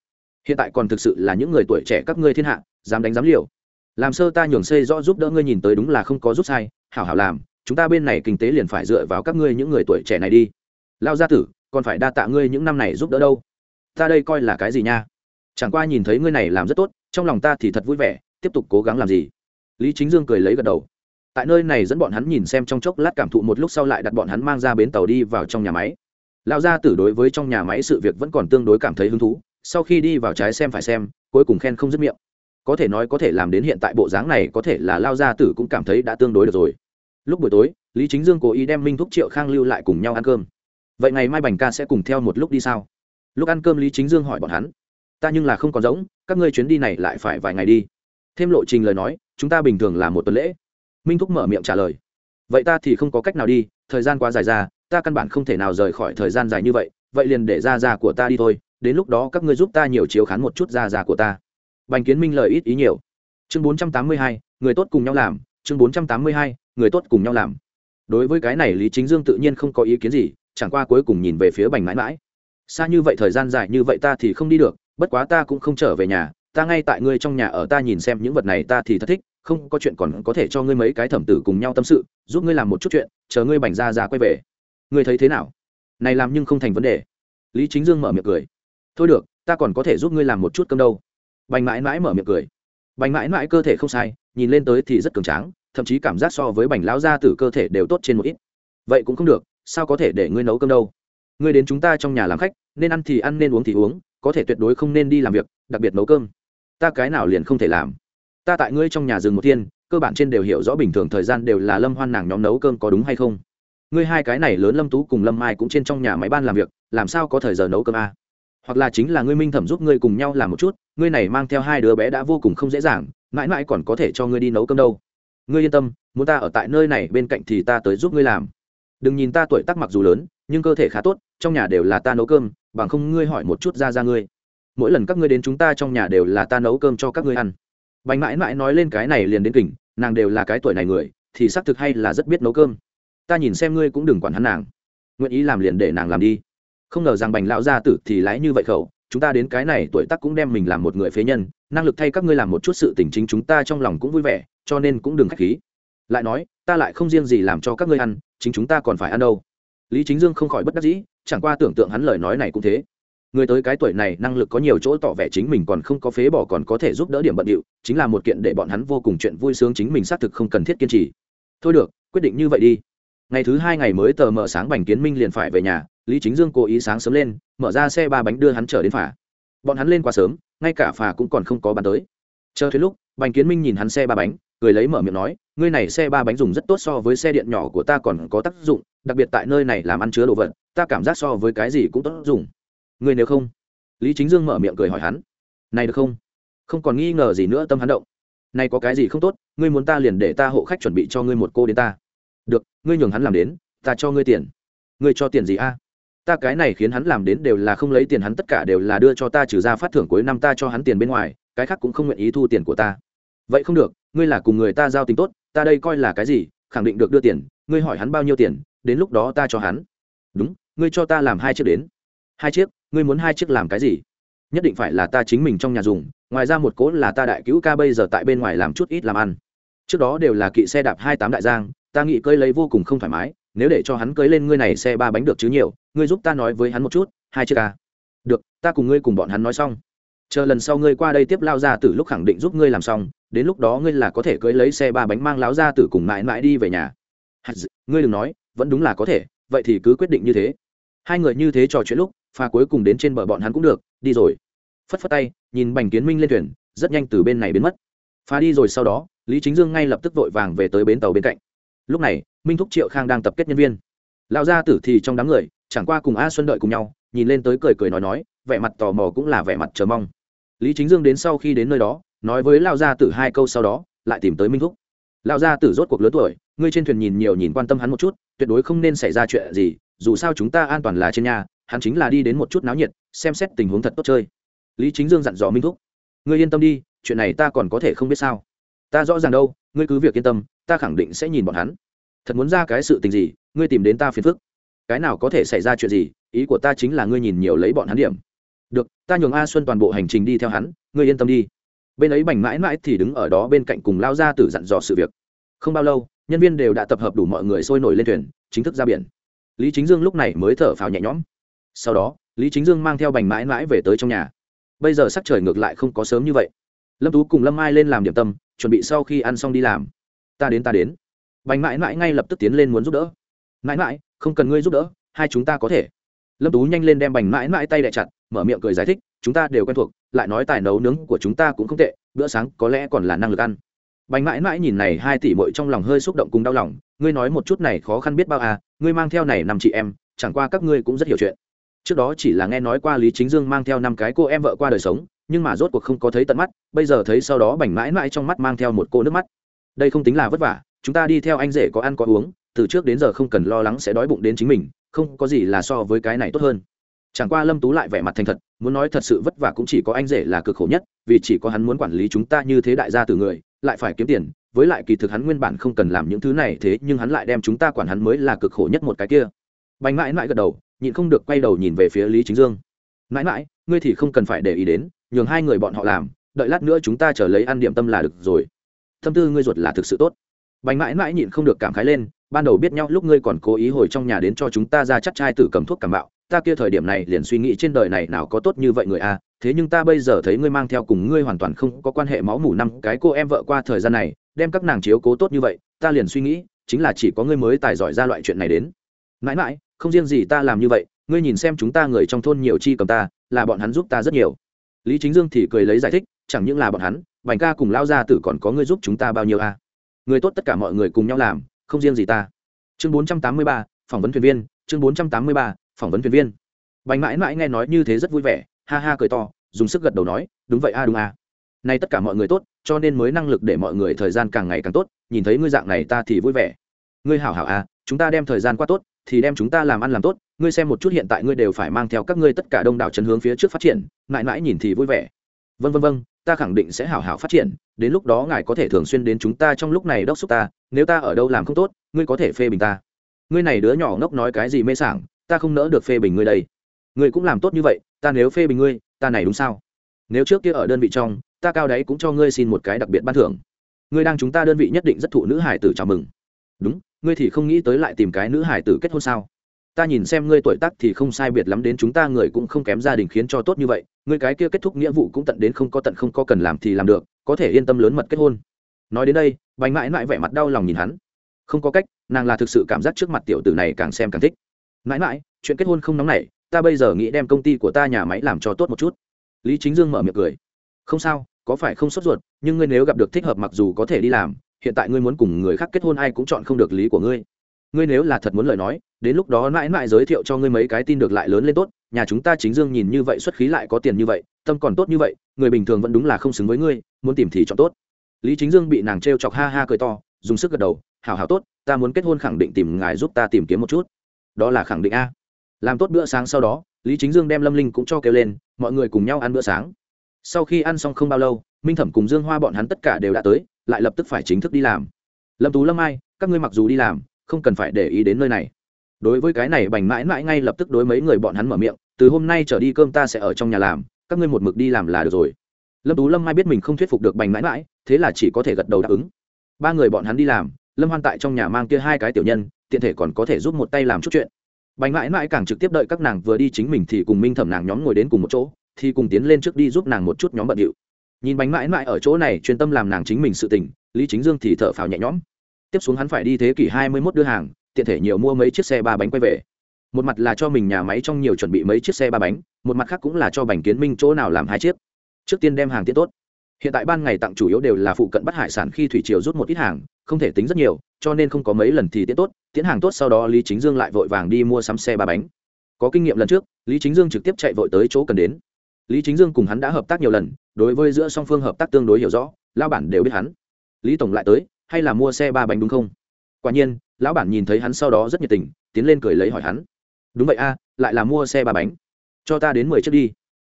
hiện tại còn thực sự là những người tuổi trẻ các ngươi thiên hạ, dám đánh dám liều. Làm sơ ta nhường xây rõ giúp đỡ ngươi nhìn tới đúng là không có giúp sai, hảo hảo làm, chúng ta bên này kinh tế liền phải dựa vào các ngươi những người tuổi trẻ này đi. Lao gia tử, còn phải đa tạ ngươi những năm này giúp đỡ đâu. Ta đây coi là cái gì nha? Chẳng qua nhìn thấy ngươi này làm rất tốt, trong lòng ta thì thật vui vẻ, tiếp tục cố gắng làm gì? Lý chính dương cười lấy gật đầu. Tại nơi này dẫn bọn hắn nhìn xem trong chốc lát cảm thụ một lúc sau lại đặt bọn hắn mang ra bến tàu đi vào trong nhà máy. Lao gia tử đối với trong nhà máy sự việc vẫn còn tương đối cảm thấy hứng thú sau khi đi vào trái xem phải xem, cuối cùng khen không dứt miệng. Có thể nói có thể làm đến hiện tại bộ dáng này có thể là lao gia tử cũng cảm thấy đã tương đối được rồi. Lúc buổi tối, lý chính dương cố ý đem minh thúc triệu khang lưu lại cùng nhau ăn cơm. Vậy ngày mai bành ca sẽ cùng theo một lúc đi sao? Lúc ăn cơm lý chính dương hỏi bọn hắn. Ta nhưng là không còn giống, các ngươi chuyến đi này lại phải vài ngày đi. Thêm lộ trình lời nói, chúng ta bình thường là một tuần lễ. Minh thúc mở miệng trả lời. Vậy ta thì không có cách nào đi, thời gian quá dài ra, ta căn bản không thể nào rời khỏi thời gian dài như vậy vậy liền để ra ra của ta đi thôi đến lúc đó các ngươi giúp ta nhiều chiếu khán một chút ra ra của ta. Bành kiến minh lời ít ý nhiều. Chương bốn trăm tám mươi hai, người tốt cùng nhau làm. Chương bốn trăm tám mươi hai, người tốt cùng nhau làm. Đối với cái này lý chính dương tự nhiên không có ý kiến gì, chẳng qua cuối cùng nhìn về phía bành mãi mãi. Xa như vậy thời gian dài như vậy ta thì không đi được, bất quá ta cũng không trở về nhà. Ta ngay tại ngươi trong nhà ở ta nhìn xem những vật này ta thì thật thích, không có chuyện còn có thể cho ngươi mấy cái thẩm tử cùng nhau tâm sự, giúp ngươi làm một chút chuyện, chờ ngươi bành ra ra quay về. Ngươi thấy thế nào? Này làm nhưng không thành vấn đề. Lý chính dương mở miệng cười thôi được, ta còn có thể giúp ngươi làm một chút cơm đâu. Bành mãi mãi mở miệng cười. Bành mãi mãi cơ thể không sai, nhìn lên tới thì rất cường tráng, thậm chí cảm giác so với bành lão gia tử cơ thể đều tốt trên một ít. Vậy cũng không được, sao có thể để ngươi nấu cơm đâu? Ngươi đến chúng ta trong nhà làm khách, nên ăn thì ăn, nên uống thì uống, có thể tuyệt đối không nên đi làm việc, đặc biệt nấu cơm. Ta cái nào liền không thể làm. Ta tại ngươi trong nhà rừng một thiên, cơ bản trên đều hiểu rõ bình thường thời gian đều là lâm hoan nàng nhóm nấu cơm có đúng hay không. Ngươi hai cái này lớn lâm tú cùng lâm mai cũng trên trong nhà máy ban làm việc, làm sao có thời giờ nấu cơm a à? Hoặc là chính là ngươi minh thẩm giúp ngươi cùng nhau làm một chút, ngươi này mang theo hai đứa bé đã vô cùng không dễ dàng, mãi mãi còn có thể cho ngươi đi nấu cơm đâu. Ngươi yên tâm, muốn ta ở tại nơi này bên cạnh thì ta tới giúp ngươi làm. Đừng nhìn ta tuổi tác mặc dù lớn, nhưng cơ thể khá tốt, trong nhà đều là ta nấu cơm, bằng không ngươi hỏi một chút ra ra ngươi. Mỗi lần các ngươi đến chúng ta trong nhà đều là ta nấu cơm cho các ngươi ăn. Bánh mãi mãi nói lên cái này liền đến kỉnh, nàng đều là cái tuổi này người, thì xác thực hay là rất biết nấu cơm. Ta nhìn xem ngươi cũng đừng quản hắn nàng. Nguyện ý làm liền để nàng làm đi không ngờ rằng bành lão gia tử thì lái như vậy khẩu, chúng ta đến cái này tuổi tác cũng đem mình làm một người phế nhân, năng lực thay các ngươi làm một chút sự tình chính chúng ta trong lòng cũng vui vẻ, cho nên cũng đừng k h á c h khí. Lại nói, ta lại không riêng gì làm cho các ngươi ăn, chính chúng ta còn phải ăn đâu. Lý chính dương không khỏi bất đắc dĩ, chẳng qua tưởng tượng hắn lời nói này cũng thế. Người tới cái tuổi này năng lực có nhiều chỗ tỏ vẻ chính mình còn không có phế bỏ còn có thể giúp đỡ điểm bận điệu, chính là một kiện để bọn hắn vô cùng chuyện vui sướng chính mình xác thực không cần thiết kiên trì. Thôi được, quyết định như vậy đi. Ngày thứ hai ngày mới tờ mờ sáng bành kiến minh liền phải về nhà lý chính dương cố ý sáng sớm lên, mở ra xe ba bánh đưa hắn trở đến phà. Bọn hắn lên quá sớm, ngay cả phà cũng còn không có bàn tới. Chờ thế lúc, bành kiến minh nhìn hắn xe ba bánh, cười lấy mở miệng nói, ngươi này xe ba bánh dùng rất tốt so với xe điện nhỏ của ta còn có tác dụng, đặc biệt tại nơi này làm ăn chứa đồ vật, ta cảm giác so với cái gì cũng tốt dùng. Ngươi nếu không? Lý chính dương mở miệng cười hỏi hắn. Này được không? Không còn nghi ngờ gì nữa tâm hắn động. Này có cái gì không tốt, ngươi muốn ta liền để ta hộ khách chuẩn bị cho ngươi một cô đến ta. Được, ngươi nhường hắn làm đến, ta cho ngươi tiền. Ngươi cho tiền gì a? Ta cái này khiến hắn làm đến đều là không lấy tiền hắn, tất cả đều là đưa cho ta, trừ ra phát thưởng cuối năm ta cho hắn tiền bên ngoài, cái khác cũng không nguyện ý thu tiền của ta. Vậy không được, ngươi là cùng người ta giao tình tốt, ta đây coi là cái gì, khẳng định được đưa tiền, ngươi hỏi hắn bao nhiêu tiền, đến lúc đó ta cho hắn. Đúng, ngươi cho ta làm hai chiếc đến. Hai chiếc, ngươi muốn hai chiếc làm cái gì? Nhất định phải là ta chính mình trong nhà dùng, ngoài ra một cố là ta đại cứu ca bây giờ tại bên ngoài làm chút ít làm ăn. Trước đó đều là kỵ xe đạp hai tám đại giang, ta nghĩ cơi lấy vô cùng không thoải mái nếu để cho hắn cưới lên ngươi này xe ba bánh được chứ nhiều, ngươi giúp ta nói với hắn một chút, hai chiếc ca. Được, ta cùng ngươi cùng bọn hắn nói xong. Chờ lần sau ngươi qua đây tiếp lao ra từ lúc khẳng định giúp ngươi làm xong, đến lúc đó ngươi là có thể cưới lấy xe ba bánh mang láo ra từ cùng mãi mãi đi về nhà. Ngươi đừng nói, vẫn đúng là có thể, vậy thì cứ quyết định như thế. Hai người như thế trò chuyện lúc, pha cuối cùng đến trên bờ bọn hắn cũng được, đi rồi. Phất phất tay, nhìn bành kiến minh lên thuyền, rất nhanh từ bên này biến mất. Pha đi rồi sau đó, lý chính dương ngay lập tức vội vàng về tới bến tàu bên cạnh. Lúc này minh thúc triệu khang đang tập kết nhân viên lão gia tử thì trong đám người chẳng qua cùng a xuân đợi cùng nhau nhìn lên tới cười cười nói nói vẻ mặt tò mò cũng là vẻ mặt chờ mong lý chính dương đến sau khi đến nơi đó nói với lão gia tử hai câu sau đó lại tìm tới minh thúc lão gia tử rốt cuộc lớn tuổi ngươi trên thuyền nhìn nhiều nhìn quan tâm hắn một chút tuyệt đối không nên xảy ra chuyện gì dù sao chúng ta an toàn là trên nhà hắn chính là đi đến một chút náo nhiệt xem xét tình huống thật tốt chơi lý chính dương dặn dò minh thúc ngươi yên tâm đi chuyện này ta còn có thể không biết sao ta rõ ràng đâu ngươi cứ việc yên tâm ta khẳng định sẽ nhìn bọn hắn thật muốn ra cái sự tình gì, ngươi tìm đến ta phiền phức. Cái nào có thể xảy ra chuyện gì, ý của ta chính là ngươi nhìn nhiều lấy bọn hắn điểm. Được, ta nhường a xuân toàn bộ hành trình đi theo hắn, ngươi yên tâm đi. Bên ấy bành mãi mãi thì đứng ở đó bên cạnh cùng lao ra tử dặn dò sự việc. Không bao lâu, nhân viên đều đã tập hợp đủ mọi người sôi nổi lên thuyền, chính thức ra biển. Lý chính dương lúc này mới thở phào nhẹ nhõm. Sau đó, lý chính dương mang theo bành mãi mãi về tới trong nhà. Bây giờ sắc trời ngược lại không có sớm như vậy. Lâm tú cùng lâm Ai lên làm điểm tâm, chuẩn bị sau khi ăn xong đi làm. Ta đến ta đến bành mãi mãi ngay lập tức tiến lên muốn giúp đỡ. Mãi mãi, không cần ngươi giúp đỡ, hai chúng ta có thể. Lâm tú nhanh lên đem bành mãi mãi tay đẹ chặt, mở miệng cười giải thích, chúng ta đều quen thuộc, lại nói tài nấu nướng của chúng ta cũng không tệ, bữa sáng có lẽ còn là năng lực ăn. Bành mãi mãi nhìn này hai tỷ mội trong lòng hơi xúc động cùng đau lòng, ngươi nói một chút này khó khăn biết bao à ngươi mang theo này năm chị em, chẳng qua các ngươi cũng rất hiểu chuyện. Trước đó chỉ là nghe nói qua lý chính dương mang theo năm cái cô em vợ qua đời sống, nhưng mà rốt cuộc không có thấy tận mắt, bây giờ thấy sau đó bành mãi mãi trong mắt mang theo một cô nước mắt. Đây không tính là vất vả chúng ta đi theo anh rể có ăn có uống, từ trước đến giờ không cần lo lắng sẽ đói bụng đến chính mình, không có gì là so với cái này tốt hơn. Chẳng qua lâm tú lại vẻ mặt thành thật, muốn nói thật sự vất vả cũng chỉ có anh rể là cực khổ nhất, vì chỉ có hắn muốn quản lý chúng ta như thế đại gia từ người, lại phải kiếm tiền, với lại kỳ thực hắn nguyên bản không cần làm những thứ này thế nhưng hắn lại đem chúng ta quản hắn mới là cực khổ nhất một cái kia. Bánh mãi mãi gật đầu, nhịn không được quay đầu nhìn về phía lý chính dương. Mãi mãi, ngươi thì không cần phải để ý đến, nhường hai người bọn họ làm, đợi lát nữa chúng ta trở lấy ăn điểm tâm là được rồi. Tâm tư ngươi ruột là thực sự tốt bánh mãi mãi nhịn không được cảm khái lên, ban đầu biết nhau, lúc ngươi còn cố ý hồi trong nhà đến cho chúng ta ra chắc trai tử cầm thuốc cảm bạo, ta kia thời điểm này liền suy nghĩ trên đời này nào có tốt như vậy người a, thế nhưng ta bây giờ thấy ngươi mang theo cùng ngươi hoàn toàn không có quan hệ máu mủ năm, cái cô em vợ qua thời gian này, đem các nàng chiếu cố tốt như vậy, ta liền suy nghĩ, chính là chỉ có ngươi mới tài giỏi ra loại chuyện này đến. Mãi mãi, không riêng gì ta làm như vậy, ngươi nhìn xem chúng ta người trong thôn nhiều chi cầm ta, là bọn hắn giúp ta rất nhiều. Lý chính dương thì cười lấy giải thích, chẳng những là bọn hắn, bành ca cùng lao gia tử còn có ngươi giúp chúng ta bao nhiêu a? Người tốt tất cả mọi người cùng nhau làm, không riêng gì ta. Chương bốn trăm tám mươi ba, phỏng vấn thuyền viên, chương bốn trăm tám mươi ba, phỏng vấn thuyền viên. Bánh mãi mãi nghe nói như thế rất vui vẻ, ha ha cười to, dùng sức gật đầu nói, đúng vậy a, đúng a. Nay tất cả mọi người tốt, cho nên mới năng lực để mọi người thời gian càng ngày càng tốt, nhìn thấy ngươi dạng này ta thì vui vẻ. Ngươi hảo hảo a, chúng ta đem thời gian qua tốt, thì đem chúng ta làm ăn làm tốt, ngươi xem một chút hiện tại ngươi đều phải mang theo các ngươi tất cả đông đảo chân hướng phía trước phát triển. Mãi mãi nhìn thì vui vẻ. Vân vân vân ta khẳng định sẽ hảo hảo phát triển, đến lúc đó ngài có thể thường xuyên đến chúng ta trong lúc này đốc xúc ta, nếu ta ở đâu làm không tốt, ngươi có thể phê bình ta. Ngươi này đứa nhỏ ngốc nói cái gì mê sảng, ta không nỡ được phê bình ngươi đây. Ngươi cũng làm tốt như vậy, ta nếu phê bình ngươi, ta này đúng sao? Nếu trước kia ở đơn vị trong, ta cao đấy cũng cho ngươi xin một cái đặc biệt ban thưởng. Ngươi đang chúng ta đơn vị nhất định rất thụ nữ hải tử chào mừng. Đúng, ngươi thì không nghĩ tới lại tìm cái nữ hải tử kết hôn sao? Ta nhìn xem ngươi tuổi tác thì không sai biệt lắm đến chúng ta người cũng không kém gia đình khiến cho tốt như vậy ngươi cái kia kết thúc nghĩa vụ cũng tận đến không có tận không có cần làm thì làm được có thể yên tâm lớn mật kết hôn. Nói đến đây bánh mãi mãi vẻ mặt đau lòng nhìn hắn. Không có cách nàng là thực sự cảm giác trước mặt tiểu tử này càng xem càng thích. Mãi mãi chuyện kết hôn không nóng này, ta bây giờ nghĩ đem công ty của ta nhà máy làm cho tốt một chút. Lý chính dương mở miệng cười. Không sao có phải không sốt ruột nhưng ngươi nếu gặp được thích hợp mặc dù có thể đi làm hiện tại ngươi muốn cùng người khác kết hôn ai cũng chọn không được lý của ngươi ngươi nếu là thật muốn lời nói, đến lúc đó mãi mãi giới thiệu cho ngươi mấy cái tin được lại lớn lên tốt, nhà chúng ta chính dương nhìn như vậy xuất khí lại có tiền như vậy, tâm còn tốt như vậy, người bình thường vẫn đúng là không xứng với ngươi, muốn tìm thì chọn tốt. Lý chính dương bị nàng t r e o chọc ha ha cười to, dùng sức gật đầu, hảo hảo tốt, ta muốn kết hôn khẳng định tìm ngài giúp ta tìm kiếm một chút. Đó là khẳng định a. Làm tốt bữa sáng sau đó, lý chính dương đem lâm linh cũng cho kêu lên, mọi người cùng nhau ăn bữa sáng. Sau khi ăn xong không bao lâu, minh thẩm cùng dương hoa bọn hắn tất cả đều đã tới, lại lập tức phải chính thức đi làm. Lâm tú, lâm ai các ngươi mặc dù đi làm không cần phải để ý đến nơi này. Đối với cái này bành mãi mãi ngay lập tức đối mấy người bọn hắn mở miệng, từ hôm nay trở đi cơm ta sẽ ở trong nhà làm, các ngươi một mực đi làm là được rồi. Lâm tú lâm mai biết mình không thuyết phục được bành mãi mãi, thế là chỉ có thể gật đầu đáp ứng. Ba người bọn hắn đi làm, lâm hoan tại trong nhà mang kia hai cái tiểu nhân, tiện thể còn có thể giúp một tay làm chút chuyện. Bành mãi mãi càng trực tiếp đợi các nàng vừa đi chính mình thì cùng minh thẩm nàng nhóm ngồi đến cùng một chỗ, thì cùng tiến lên trước đi giúp nàng một chút nhóm bận điệu. Nhìn bánh mãi mãi ở chỗ này chuyên tâm làm nàng chính mình sự tình, lý chính dương thì thở phào nhẹ nhõm tiếp xuống hắn phải đi thế kỷ hai mươi mốt đưa hàng, tiện thể nhiều mua mấy chiếc xe ba bánh quay về. Một mặt là cho mình nhà máy trong nhiều chuẩn bị mấy chiếc xe ba bánh, một mặt khác cũng là cho bành kiến minh chỗ nào làm hai chiếc. Trước tiên đem hàng tiết tốt. Hiện tại ban ngày tặng chủ yếu đều là phụ cận bắt hải sản khi thủy triều rút một ít hàng, không thể tính rất nhiều, cho nên không có mấy lần thì tiễn tốt tiến hàng tốt sau đó lý chính dương lại vội vàng đi mua sắm xe ba bánh. Có kinh nghiệm lần trước, lý chính dương trực tiếp chạy vội tới chỗ cần đến. Lý chính dương cùng hắn đã hợp tác nhiều lần, đối với giữa song phương hợp tác tương đối hiểu rõ lao bản đều biết hắn. Lý tổng lại tới hay là mua xe ba bánh đúng không? Quả nhiên, lão bản nhìn thấy hắn sau đó rất nhiệt tình, tiến lên cười lấy hỏi hắn. Đúng vậy a, lại là mua xe ba bánh. Cho ta đến mười chiếc đi.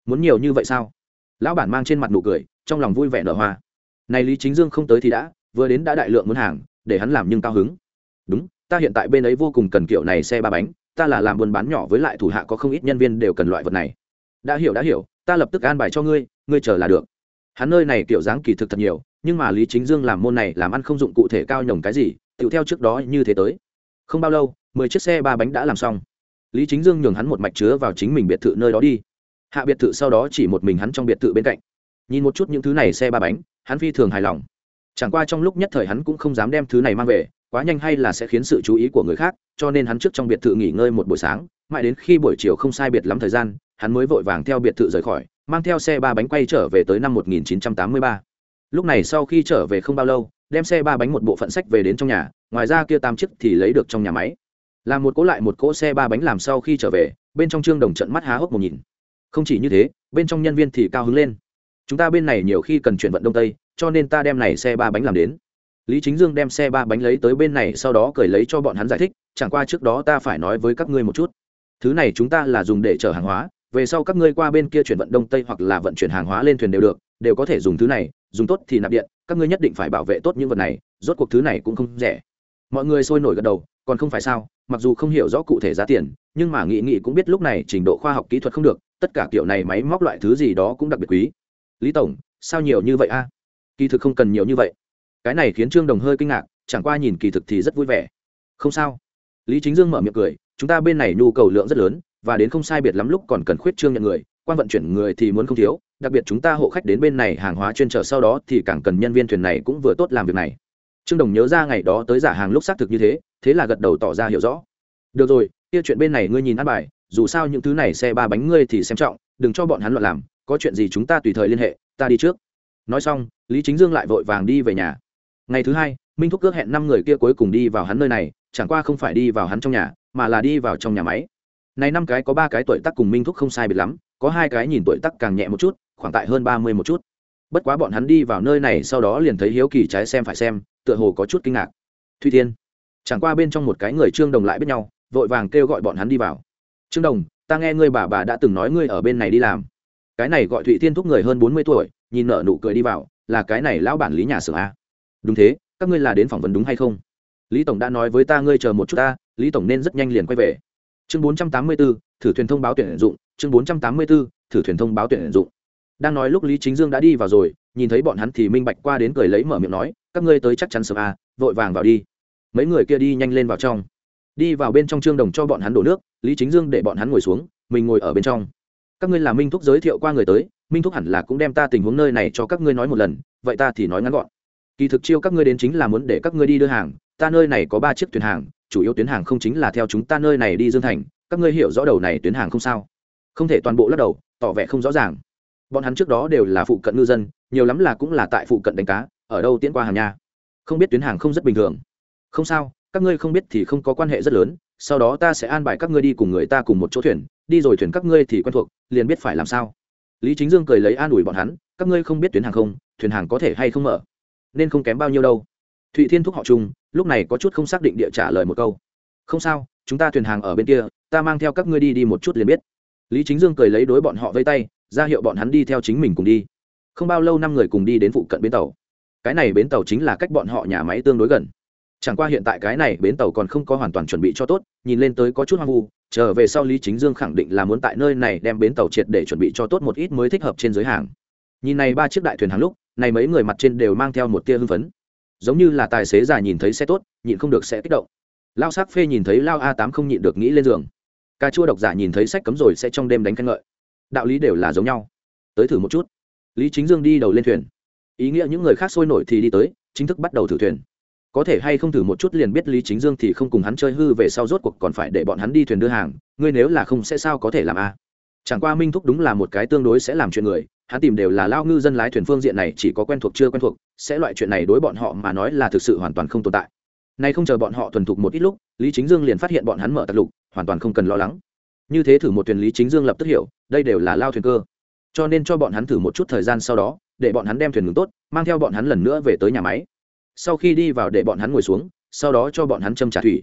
Muốn nhiều như vậy sao? Lão bản mang trên mặt nụ cười, trong lòng vui vẻ nở hoa. Này lý chính dương không tới thì đã, vừa đến đã đại lượng muốn hàng, để hắn làm nhưng cao hứng. Đúng, ta hiện tại bên ấy vô cùng cần kiểu này xe ba bánh, ta là làm buôn bán nhỏ với lại thủ hạ có không ít nhân viên đều cần loại vật này. Đã hiểu đã hiểu, ta lập tức an bài cho ngươi ngươi chờ là được. Hắn nơi này kiểu dáng kỳ thực thật nhiều nhưng mà lý chính dương làm môn này làm ăn không dụng cụ thể cao nhồng cái gì, tựu theo trước đó như thế tới. Không bao lâu, mười chiếc xe ba bánh đã làm xong. Lý chính dương nhường hắn một mạch chứa vào chính mình biệt thự nơi đó đi. Hạ biệt thự sau đó chỉ một mình hắn trong biệt thự bên cạnh. Nhìn một chút những thứ này xe ba bánh, hắn phi thường hài lòng. Chẳng qua trong lúc nhất thời hắn cũng không dám đem thứ này mang về, quá nhanh hay là sẽ khiến sự chú ý của người khác, cho nên hắn trước trong biệt thự nghỉ ngơi một buổi sáng, mãi đến khi buổi chiều không sai biệt lắm thời gian, hắn mới vội vàng theo biệt thự rời khỏi, mang theo xe ba bánh quay trở về tới năm 1983 lúc này sau khi trở về không bao lâu, đem xe ba bánh một bộ phận sách về đến trong nhà, ngoài ra kia tam chiếc thì lấy được trong nhà máy. Làm một cỗ lại một cỗ xe ba bánh làm sau khi trở về, bên trong trương đồng trận mắt há hốc một nhìn. Không chỉ như thế, bên trong nhân viên thì cao hứng lên. Chúng ta bên này nhiều khi cần chuyển vận đông tây, cho nên ta đem này xe ba bánh làm đến. Lý chính dương đem xe ba bánh lấy tới bên này, sau đó cởi lấy cho bọn hắn giải thích, chẳng qua trước đó ta phải nói với các ngươi một chút. Thứ này chúng ta là dùng để chở hàng hóa, về sau các ngươi qua bên kia chuyển vận đông tây hoặc là vận chuyển hàng hóa lên thuyền đều được đều có thể dùng thứ này, dùng tốt thì nạp điện, các ngươi nhất định phải bảo vệ tốt những vật này, rốt cuộc thứ này cũng không rẻ. Mọi người sôi nổi gật đầu, còn không phải sao, mặc dù không hiểu rõ cụ thể giá tiền, nhưng mà nghị nghị cũng biết lúc này trình độ khoa học kỹ thuật không được, tất cả kiểu này máy móc loại thứ gì đó cũng đặc biệt quý. Lý tổng, sao nhiều như vậy a? Kỳ thực không cần nhiều như vậy. Cái này khiến trương đồng hơi kinh ngạc, chẳng qua nhìn kỳ thực thì rất vui vẻ. Không sao. Lý chính dương mở miệng cười, chúng ta bên này nhu cầu lượng rất lớn, và đến không sai biệt lắm lúc còn cần khuyết trương nhận người quan vận chuyển người thì muốn không thiếu, đặc biệt chúng ta hộ khách đến bên này hàng hóa chuyên trở sau đó thì càng cần nhân viên thuyền này cũng vừa tốt làm việc này. Trương đồng nhớ ra ngày đó tới giả hàng lúc xác thực như thế thế là gật đầu tỏ ra hiểu rõ. Được rồi, kia chuyện bên này ngươi nhìn ăn bài, dù sao những thứ này xe ba bánh ngươi thì xem trọng, đừng cho bọn hắn loạn làm, có chuyện gì chúng ta tùy thời liên hệ, ta đi trước. Nói xong, lý chính dương lại vội vàng đi về nhà. Ngày thứ hai, minh thúc ước hẹn năm người kia cuối cùng đi vào hắn nơi này, chẳng qua không phải đi vào hắn trong nhà, mà là đi vào trong nhà máy. Này năm cái có ba cái tuổi tác cùng minh thúc không sai biệt lắm có hai cái nhìn tuổi tác càng nhẹ một chút khoảng tại hơn ba mươi một chút. Bất quá bọn hắn đi vào nơi này sau đó liền thấy hiếu kỳ trái xem phải xem tựa hồ có chút kinh ngạc. Thụy thiên chẳng qua bên trong một cái người trương đồng lại biết nhau vội vàng kêu gọi bọn hắn đi vào. Trương đồng ta nghe ngươi bà bà đã từng nói ngươi ở bên này đi làm. Cái này gọi thụy thiên thúc người hơn bốn mươi tuổi nhìn nợ nụ cười đi vào là cái này lão bản lý nhà xưởng a. Đúng thế các ngươi là đến phỏng vấn đúng hay không? Lý tổng đã nói với ta ngươi chờ một chút ta lý tổng nên rất nhanh liền quay về. Chương bốn trăm tám mươi bốn, thử thuyền thông báo tuyển dụng chương bốn trăm tám mươi b ố thử thuyền thông báo tuyển dụng. Đang nói lúc lý chính dương đã đi vào rồi, nhìn thấy bọn hắn thì minh bạch qua đến cười lấy mở miệng nói, các ngươi tới chắc chắn sớm à vội vàng vào đi. Mấy người kia đi nhanh lên vào trong. Đi vào bên trong trương đồng cho bọn hắn đổ nước, lý chính dương để bọn hắn ngồi xuống, mình ngồi ở bên trong. Các ngươi là minh thúc giới thiệu qua người tới, minh thúc hẳn là cũng đem ta tình huống nơi này cho các ngươi nói một lần, vậy ta thì nói ngắn gọn. Kỳ thực chiêu các ngươi đến chính là muốn để các ngươi đi đưa hàng, ta nơi này có ba chiếc thuyền hàng, chủ yếu tuyến hàng không chính là theo chúng ta nơi này đi dương thành, các ngươi hiểu rõ đầu này tuyến hàng không sao? Không thể toàn bộ lắc đầu, tỏ vẻ không rõ ràng. Bọn hắn trước đó đều là phụ cận ngư dân, nhiều lắm là cũng là tại phụ cận đánh cá, ở đâu tiễn qua hàng nha không biết tuyến hàng không rất bình thường. Không sao, các ngươi không biết thì không có quan hệ rất lớn, sau đó ta sẽ an bài các ngươi đi cùng người ta cùng một chỗ thuyền, đi rồi thuyền các ngươi thì quen thuộc, liền biết phải làm sao. Lý chính dương cười lấy an ủi bọn hắn, các ngươi không biết tuyến hàng không, thuyền hàng có thể hay không mở, nên không kém bao nhiêu đâu. Thụy thiên thúc họ chung lúc này có chút không xác định địa trả lời một câu. Không sao, chúng ta thuyền hàng ở bên kia, ta mang theo các ngươi đi đi một chút liền biết lý chính dương cười lấy đối bọn họ vây tay, ra hiệu bọn hắn đi theo chính mình cùng đi. Không bao lâu năm người cùng đi đến phụ cận bến tàu. Cái này bến tàu chính là cách bọn họ nhà máy tương đối gần. Chẳng qua hiện tại cái này bến tàu còn không có hoàn toàn chuẩn bị cho tốt, nhìn lên tới có chút hoang vu, trở về sau lý chính dương khẳng định là muốn tại nơi này đem bến tàu triệt để chuẩn bị cho tốt một ít mới thích hợp trên giới hàng. Nhìn này ba chiếc đại thuyền hàng lúc, này mấy người mặt trên đều mang theo một tia hưng phấn. Giống như là tài xế già nhìn thấy xe tốt, nhịn không được sẽ kích động. Lao sắc phê nhìn thấy lao a tám không nhịn được nghĩ lên giường cà chua độc giả nhìn thấy sách cấm rồi sẽ trong đêm đánh khen ngợi. Đạo lý đều là giống nhau. Tới thử một chút. Lý chính dương đi đầu lên thuyền. Ý nghĩa những người khác sôi nổi thì đi tới, chính thức bắt đầu thử thuyền. Có thể hay không thử một chút liền biết lý chính dương thì không cùng hắn chơi hư về sau rốt cuộc còn phải để bọn hắn đi thuyền đưa hàng, ngươi nếu là không sẽ sao có thể làm a chẳng qua minh thúc đúng là một cái tương đối sẽ làm chuyện người, hắn tìm đều là lao ngư dân lái thuyền phương diện này chỉ có quen thuộc chưa quen thuộc, sẽ loại chuyện này đối bọn họ mà nói là thực sự hoàn toàn không tồn tại. Nay không chờ bọn họ thuần thục một ít lúc, lý chính dương liền phát hiện bọn hắn mở tặc lục hoàn toàn không cần lo lắng. Như thế thử một thuyền lý chính dương lập tức hiểu, đây đều là lao thuyền cơ. Cho nên cho bọn hắn thử một chút thời gian sau đó, để bọn hắn đem thuyền ngừng tốt, mang theo bọn hắn lần nữa về tới nhà máy. Sau khi đi vào để bọn hắn ngồi xuống, sau đó cho bọn hắn châm trả thủy.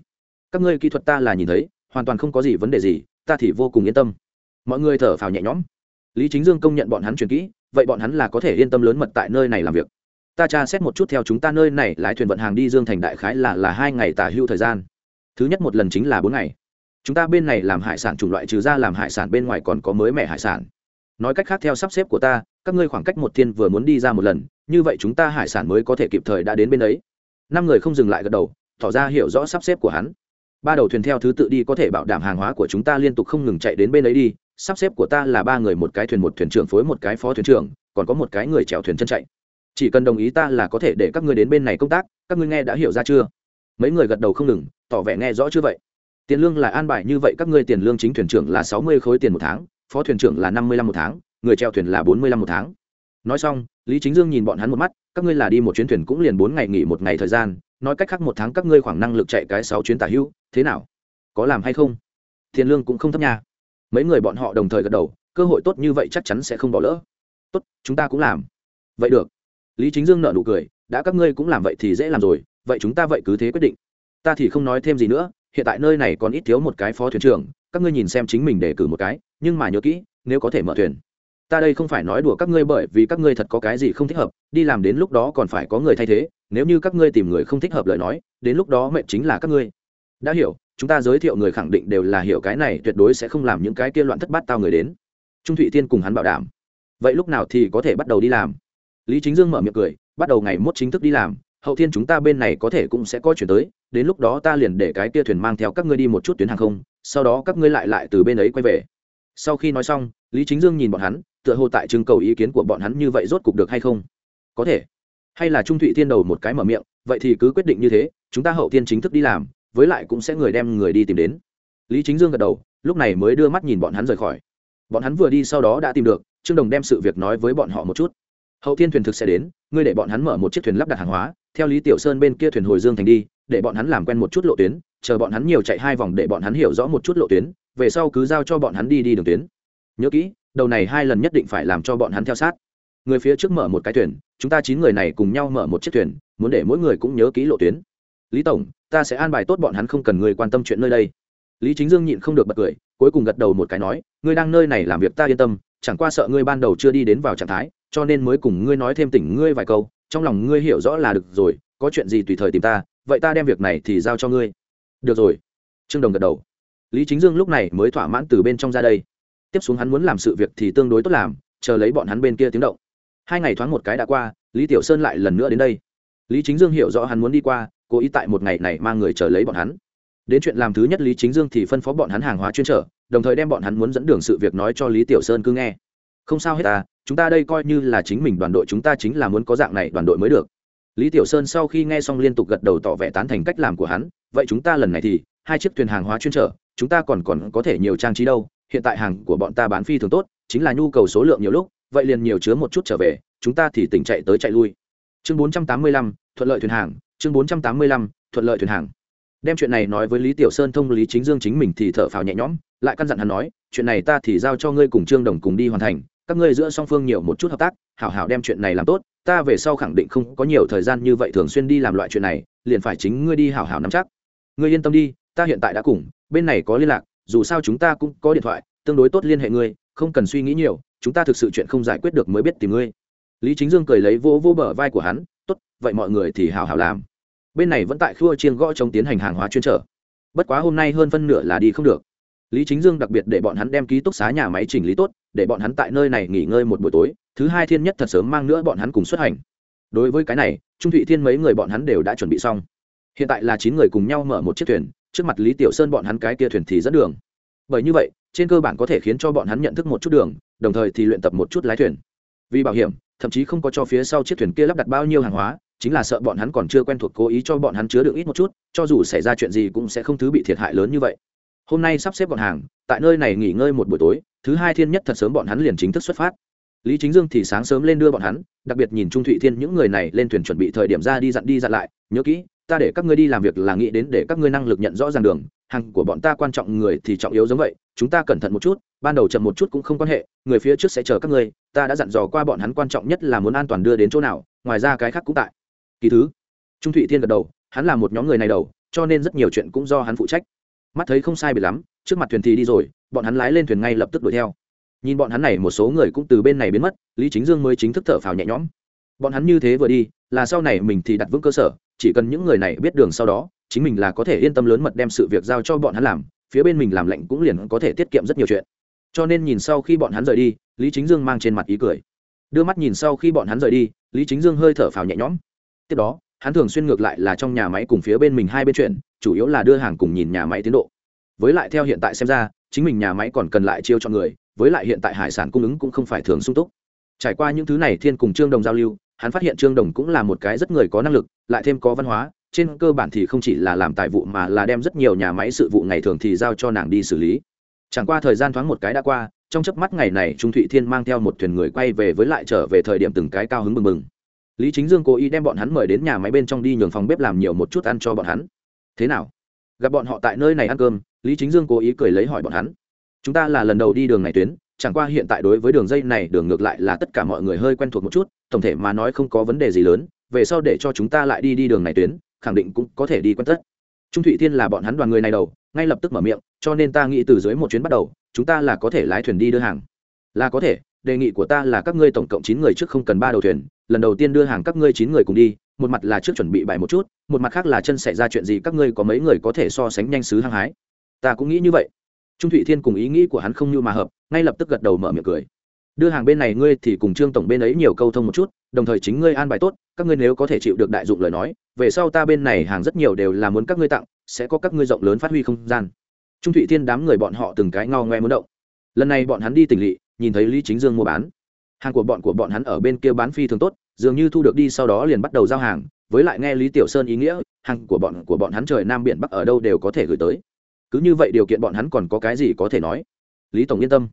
Các ngươi kỹ thuật ta là nhìn thấy, hoàn toàn không có gì vấn đề gì, ta thì vô cùng yên tâm. Mọi người thở phào nhẹ nhõm. Lý chính dương công nhận bọn hắn truyền kỹ, vậy bọn hắn là có thể yên tâm lớn mật tại nơi này làm việc. Ta tra xét một chút theo chúng ta nơi này lái thuyền vận hàng đi dương thành đại khái là là hai ngày tả hưu thời gian. Thứ nhất một lần chính là bốn ngày chúng ta bên này làm hải sản chủng loại trừ ra làm hải sản bên ngoài còn có mới mẻ hải sản. Nói cách khác theo sắp xếp của ta, các ngươi khoảng cách một thiên vừa muốn đi ra một lần, như vậy chúng ta hải sản mới có thể kịp thời đã đến bên ấy. Năm người không dừng lại gật đầu, tỏ ra hiểu rõ sắp xếp của hắn. Ba đầu thuyền theo thứ tự đi có thể bảo đảm hàng hóa của chúng ta liên tục không ngừng chạy đến bên ấy đi, sắp xếp của ta là ba người một cái thuyền một thuyền trưởng phối một cái phó thuyền trưởng, còn có một cái người chèo thuyền chân chạy. Chỉ cần đồng ý ta là có thể để các ngươi đến bên này công tác, các ngươi nghe đã hiểu ra chưa? Mấy người gật đầu không ngừng, tỏ vẻ nghe rõ chưa vậy? Tiền lương là an bài như vậy các ngươi tiền lương chính thuyền trưởng là sáu mươi khối tiền một tháng, phó thuyền trưởng là năm mươi lăm một tháng, người treo thuyền là bốn mươi lăm một tháng. Nói xong, lý chính dương nhìn bọn hắn một mắt, các ngươi là đi một chuyến thuyền cũng liền bốn ngày nghỉ một ngày thời gian, nói cách khác một tháng các ngươi khoảng năng lực chạy cái sáu chuyến tả hữu thế nào? Có làm hay không? Tiền lương cũng không thấp nha. Mấy người bọn họ đồng thời gật đầu, cơ hội tốt như vậy chắc chắn sẽ không bỏ lỡ. Tốt, chúng ta cũng làm. Vậy được. Lý chính dương nợ nụ cười, đã các ngươi cũng làm vậy thì dễ làm rồi, vậy chúng ta vậy cứ thế quyết định. Ta thì không nói thêm gì nữa hiện tại nơi này còn ít thiếu một cái phó thuyền trưởng, các ngươi nhìn xem chính mình để cử một cái, nhưng mà nhớ kỹ, nếu có thể mở thuyền. Ta đây không phải nói đùa các ngươi bởi vì các ngươi thật có cái gì không thích hợp, đi làm đến lúc đó còn phải có người thay thế, nếu như các ngươi tìm người không thích hợp lời nói, đến lúc đó mệnh chính là các ngươi. Đã hiểu, chúng ta giới thiệu người khẳng định đều là hiểu cái này, tuyệt đối sẽ không làm những cái kia loạn thất bát tao người đến. Trung thụy tiên cùng hắn bảo đảm. Vậy lúc nào thì có thể bắt đầu đi làm? Lý chính dương mở miệng cười, bắt đầu ngày mốt chính thức đi làm hậu thiên chúng ta bên này có thể cũng sẽ có chuyển tới, đến lúc đó ta liền để cái kia thuyền mang theo các ngươi đi một chút tuyến hàng không, sau đó các ngươi lại lại từ bên ấy quay về. Sau khi nói xong, lý chính dương nhìn bọn hắn, tựa hồ tại trưng cầu ý kiến của bọn hắn như vậy rốt cục được hay không? Có thể. Hay là trung thụy thiên đầu một cái mở miệng, vậy thì cứ quyết định như thế, chúng ta hậu tiên chính thức đi làm, với lại cũng sẽ người đem người đi tìm đến. Lý chính dương gật đầu, lúc này mới đưa mắt nhìn bọn hắn rời khỏi. Bọn hắn vừa đi sau đó đã tìm được, trương đồng đem sự việc nói với bọn họ một chút hậu thiên thuyền thực sẽ đến, ngươi để bọn hắn mở một chiếc thuyền lắp đặt hàng hóa, theo lý tiểu sơn bên kia thuyền hồi dương thành đi, để bọn hắn làm quen một chút lộ tuyến, chờ bọn hắn nhiều chạy hai vòng để bọn hắn hiểu rõ một chút lộ tuyến, về sau cứ giao cho bọn hắn đi đi đường tuyến. Nhớ kỹ, đầu này hai lần nhất định phải làm cho bọn hắn theo sát. Người phía trước mở một cái thuyền, chúng ta chín người này cùng nhau mở một chiếc thuyền, muốn để mỗi người cũng nhớ kỹ lộ tuyến. Lý tổng, ta sẽ an bài tốt bọn hắn không cần người quan tâm chuyện nơi đây. Lý chính dương nhịn không được bật cười, cuối cùng gật đầu một cái nói, ngươi đang nơi này làm việc ta yên tâm, chẳng qua sợ ngươi ban đầu chưa đi đến vào trạng thái cho nên mới cùng ngươi nói thêm tỉnh ngươi vài câu, trong lòng ngươi hiểu rõ là được rồi, có chuyện gì tùy thời tìm ta, vậy ta đem việc này thì giao cho ngươi. Được rồi. Trương đồng gật đầu. Lý chính dương lúc này mới thỏa mãn từ bên trong ra đây. Tiếp xuống hắn muốn làm sự việc thì tương đối tốt làm, chờ lấy bọn hắn bên kia tiếng động. Hai ngày thoáng một cái đã qua, lý tiểu sơn lại lần nữa đến đây. Lý chính dương hiểu rõ hắn muốn đi qua, cố ý tại một ngày này mang người chờ lấy bọn hắn. Đến chuyện làm thứ nhất lý chính dương thì phân phó bọn hắn hàng hóa chuyên trở, đồng thời đem bọn hắn muốn dẫn đường sự việc nói cho lý tiểu sơn cứ nghe không sao hết ta chúng ta đây coi như là chính mình đoàn đội chúng ta chính là muốn có dạng này đoàn đội mới được. Lý tiểu sơn sau khi nghe xong liên tục gật đầu tỏ vẻ tán thành cách làm của hắn vậy chúng ta lần này thì hai chiếc thuyền hàng hóa chuyên trở chúng ta còn còn có thể nhiều trang trí đâu hiện tại hàng của bọn ta bán phi thường tốt chính là nhu cầu số lượng nhiều lúc vậy liền nhiều chứa một chút trở về chúng ta thì tỉnh chạy tới chạy lui. Chương 485, thuận lợi thuyền hàng chương 485, thuận lợi thuyền hàng. Đem chuyện này nói với lý tiểu sơn thông lý chính dương chính mình thì thở phào nhẹ nhõm lại căn dặn hắn nói chuyện này ta thì giao cho ngươi cùng trương đồng cùng đi hoàn thành các ngươi giữa song phương nhiều một chút hợp tác, hảo hảo đem chuyện này làm tốt, ta về sau khẳng định không có nhiều thời gian như vậy thường xuyên đi làm loại chuyện này, liền phải chính ngươi đi hảo hảo nắm chắc. Ngươi yên tâm đi, ta hiện tại đã cùng, bên này có liên lạc, dù sao chúng ta cũng có điện thoại, tương đối tốt liên hệ ngươi, không cần suy nghĩ nhiều, chúng ta thực sự chuyện không giải quyết được mới biết tìm ngươi. Lý chính dương cười lấy vô vô bờ vai của hắn, tốt, vậy mọi người thì hào hào làm. Bên này vẫn tại khua chiên gõ chống tiến hành hàng hóa chuyên trở. Bất quá hôm nay hơn phân nửa là đi không được lý chính dương đặc biệt để bọn hắn đem ký túc xá nhà máy chỉnh lý tốt, để bọn hắn tại nơi này nghỉ ngơi một buổi tối, thứ hai thiên nhất thật sớm mang nữa bọn hắn cùng xuất hành. Đối với cái này, trung thụy thiên mấy người bọn hắn đều đã chuẩn bị xong. Hiện tại là chín người cùng nhau mở một chiếc thuyền, trước mặt lý tiểu sơn bọn hắn cái kia thuyền thì dẫn đường. Bởi như vậy, trên cơ bản có thể khiến cho bọn hắn nhận thức một chút đường, đồng thời thì luyện tập một chút lái thuyền. Vì bảo hiểm, thậm chí không có cho phía sau chiếc thuyền kia lắp đặt bao nhiêu hàng hóa, chính là sợ bọn hắn còn chưa quen thuộc cố ý cho bọn hắn chứa được ít một chút, cho dù xảy ra chuyện gì cũng sẽ không thứ bị thiệt hại lớn như vậy hôm nay sắp xếp gọn hàng, tại nơi này nghỉ ngơi một buổi tối, thứ hai thiên nhất thật sớm bọn hắn liền chính thức xuất phát. Lý chính dương thì sáng sớm lên đưa bọn hắn, đặc biệt nhìn trung thụy thiên những người này lên thuyền chuẩn bị thời điểm ra đi dặn đi dặn lại, nhớ kỹ, ta để các ngươi đi làm việc là nghĩ đến để các ngươi năng lực nhận rõ ràng đường, hàng của bọn ta quan trọng người thì trọng yếu giống vậy, chúng ta cẩn thận một chút, ban đầu chậm một chút cũng không quan hệ, người phía trước sẽ chờ các ngươi, ta đã dặn dò qua bọn hắn quan trọng nhất là muốn an toàn đưa đến chỗ nào, ngoài ra cái khác cũng tại. Kỳ thứ. Trung thụy thiên gật đầu, hắn là một nhóm người này đầu, cho nên rất nhiều chuyện cũng do hắn phụ trách mắt thấy không sai bị lắm, trước mặt thuyền thì đi rồi, bọn hắn lái lên thuyền ngay lập tức đuổi theo. Nhìn bọn hắn này, một số người cũng từ bên này biến mất, lý chính dương mới chính thức thở phào nhẹ nhõm. Bọn hắn như thế vừa đi, là sau này mình thì đặt vững cơ sở, chỉ cần những người này biết đường sau đó, chính mình là có thể yên tâm lớn mật đem sự việc giao cho bọn hắn làm, phía bên mình làm lệnh cũng liền có thể tiết kiệm rất nhiều chuyện. Cho nên nhìn sau khi bọn hắn rời đi, lý chính dương mang trên mặt ý cười. Đưa mắt nhìn sau khi bọn hắn rời đi, lý chính dương hơi thở phào nhẹ nhõm. Tiếp đó hắn thường xuyên ngược lại là trong nhà máy cùng phía bên mình hai bên chuyện, chủ yếu là đưa hàng cùng nhìn nhà máy tiến độ. Với lại theo hiện tại xem ra, chính mình nhà máy còn cần lại chiêu cho người, với lại hiện tại hải sản cung ứng cũng không phải thường sung túc. Trải qua những thứ này thiên cùng trương đồng giao lưu, hắn phát hiện trương đồng cũng là một cái rất người có năng lực, lại thêm có văn hóa, trên cơ bản thì không chỉ là làm tài vụ mà là đem rất nhiều nhà máy sự vụ ngày thường thì giao cho nàng đi xử lý. Chẳng qua thời gian thoáng một cái đã qua, trong chớp mắt ngày này trung thụy thiên mang theo một thuyền người quay về với lại trở về thời điểm từng cái cao hứng mừng mừng lý chính dương cố ý đem bọn hắn mời đến nhà máy bên trong đi nhường phòng bếp làm nhiều một chút ăn cho bọn hắn. Thế nào? Gặp bọn họ tại nơi này ăn cơm, lý chính dương cố ý cười lấy hỏi bọn hắn. Chúng ta là lần đầu đi đường này tuyến, chẳng qua hiện tại đối với đường dây này đường ngược lại là tất cả mọi người hơi quen thuộc một chút, tổng thể mà nói không có vấn đề gì lớn, về sau để cho chúng ta lại đi đi đường này tuyến, khẳng định cũng có thể đi quen tất. Trung thụy thiên là bọn hắn đoàn người này đầu, ngay lập tức mở miệng, cho nên ta nghĩ từ dưới một chuyến bắt đầu, chúng ta là có thể lái thuyền đi đưa hàng. Là có thể, đề nghị của ta là các ngươi tổng cộng chín người trước không cần ba đầu thuyền lần đầu tiên đưa hàng các ngươi chín người cùng đi, một mặt là trước chuẩn bị bài một chút, một mặt khác là chân xảy ra chuyện gì các ngươi có mấy người có thể so sánh nhanh xứ hăng hái. Ta cũng nghĩ như vậy. Trung thụy thiên cùng ý nghĩ của hắn không như mà hợp, ngay lập tức gật đầu mở miệng cười. Đưa hàng bên này ngươi thì cùng trương tổng bên ấy nhiều câu thông một chút, đồng thời chính ngươi an bài tốt, các ngươi nếu có thể chịu được đại dụng lời nói, về sau ta bên này hàng rất nhiều đều là muốn các ngươi tặng, sẽ có các ngươi rộng lớn phát huy không gian. Trung thụy thiên đám người bọn họ từng cái ngao ngoe muốn động. Lần này bọn hắn đi tỉnh lỵ, nhìn thấy lý chính dương mua bán hàng của bọn của bọn hắn ở bên kia bán phi thường tốt, dường như thu được đi sau đó liền bắt đầu giao hàng, với lại nghe lý tiểu sơn ý nghĩa, hàng của bọn của bọn hắn trời nam biển bắc ở đâu đều có thể gửi tới. Cứ như vậy điều kiện bọn hắn còn có cái gì có thể nói? Lý tổng yên tâm.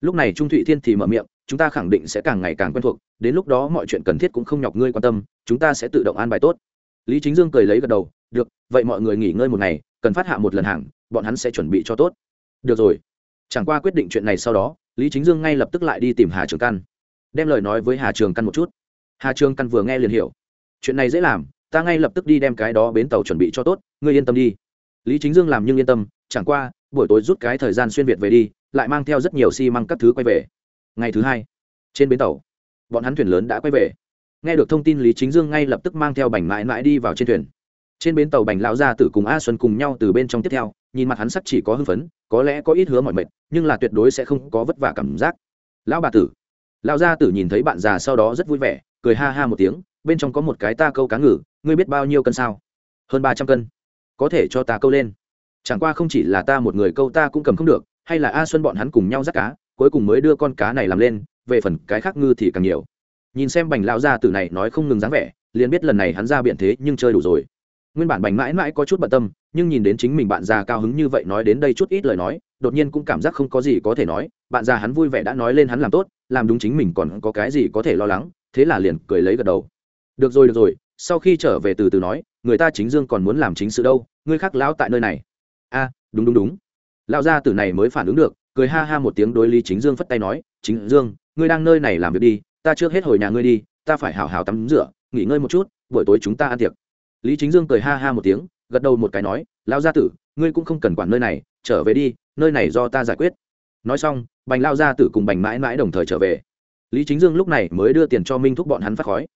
Lúc này trung thụy thiên thì mở miệng, chúng ta khẳng định sẽ càng ngày càng quen thuộc, đến lúc đó mọi chuyện cần thiết cũng không nhọc ngươi quan tâm, chúng ta sẽ tự động an bài tốt. Lý chính dương cười lấy gật đầu, được, vậy mọi người nghỉ ngơi một ngày, cần phát hạ một lần hàng, bọn hắn sẽ chuẩn bị cho tốt. Được rồi. Chẳng qua quyết định chuyện này sau đó, lý chính dương ngay lập tức lại đi tìm hà trường căn đem lời nói với hà trường căn một chút. Hà trường căn vừa nghe liền hiểu. Chuyện này dễ làm, ta ngay lập tức đi đem cái đó bến tàu chuẩn bị cho tốt, ngươi yên tâm đi. Lý chính dương làm nhưng yên tâm, chẳng qua, buổi tối rút cái thời gian xuyên việt về đi, lại mang theo rất nhiều xi măng các thứ quay về. Ngày thứ hai, trên bến tàu, bọn hắn thuyền lớn đã quay về. Nghe được thông tin lý chính dương ngay lập tức mang theo bành mãi mãi đi vào trên thuyền. Trên bến tàu bành lão gia tử cùng a xuân cùng nhau từ bên trong tiếp theo, nhìn mặt hắn sắc chỉ có hưng phấn, có lẽ có ít hứa mọi mệt, nhưng là tuyệt đối sẽ không có vất vả cảm giác. Lão bà tử lão gia tử nhìn thấy bạn già sau đó rất vui vẻ, cười ha ha một tiếng, bên trong có một cái ta câu cá ngừ, ngươi biết bao nhiêu cân sao? Hơn ba trăm cân. Có thể cho ta câu lên. Chẳng qua không chỉ là ta một người câu ta cũng cầm không được, hay là a xuân bọn hắn cùng nhau dắt cá, cuối cùng mới đưa con cá này làm lên, về phần cái khác ngư thì càng nhiều. Nhìn xem bành lão gia tử này nói không ngừng dáng vẻ, liền biết lần này hắn ra biện thế nhưng chơi đủ rồi. Nguyên bản bành mãi mãi có chút bận tâm, nhưng nhìn đến chính mình bạn già cao hứng như vậy nói đến đây chút ít lời nói, đột nhiên cũng cảm giác không có gì có thể nói, bạn già hắn vui vẻ đã nói lên hắn làm tốt làm đúng chính mình còn có cái gì có thể lo lắng, thế là liền cười lấy gật đầu. Được rồi được rồi, sau khi trở về từ từ nói, người ta chính dương còn muốn làm chính sự đâu, ngươi khác lão tại nơi này. A, đúng đúng đúng. Lão gia tử này mới phản ứng được, cười ha ha một tiếng đối lý chính dương phất tay nói, chính dương, ngươi đang nơi này làm việc đi, ta trước hết hồi nhà ngươi đi, ta phải hào hào tắm rửa, nghỉ ngơi một chút, buổi tối chúng ta ăn tiệc. Lý chính dương cười ha ha một tiếng, gật đầu một cái nói, lão gia tử, ngươi cũng không cần quản nơi này, trở về đi, nơi này do ta giải quyết nói xong, bành lao ra tử cùng bành mãi mãi đồng thời trở về. Lý chính dương lúc này mới đưa tiền cho minh thúc bọn hắn phát khói.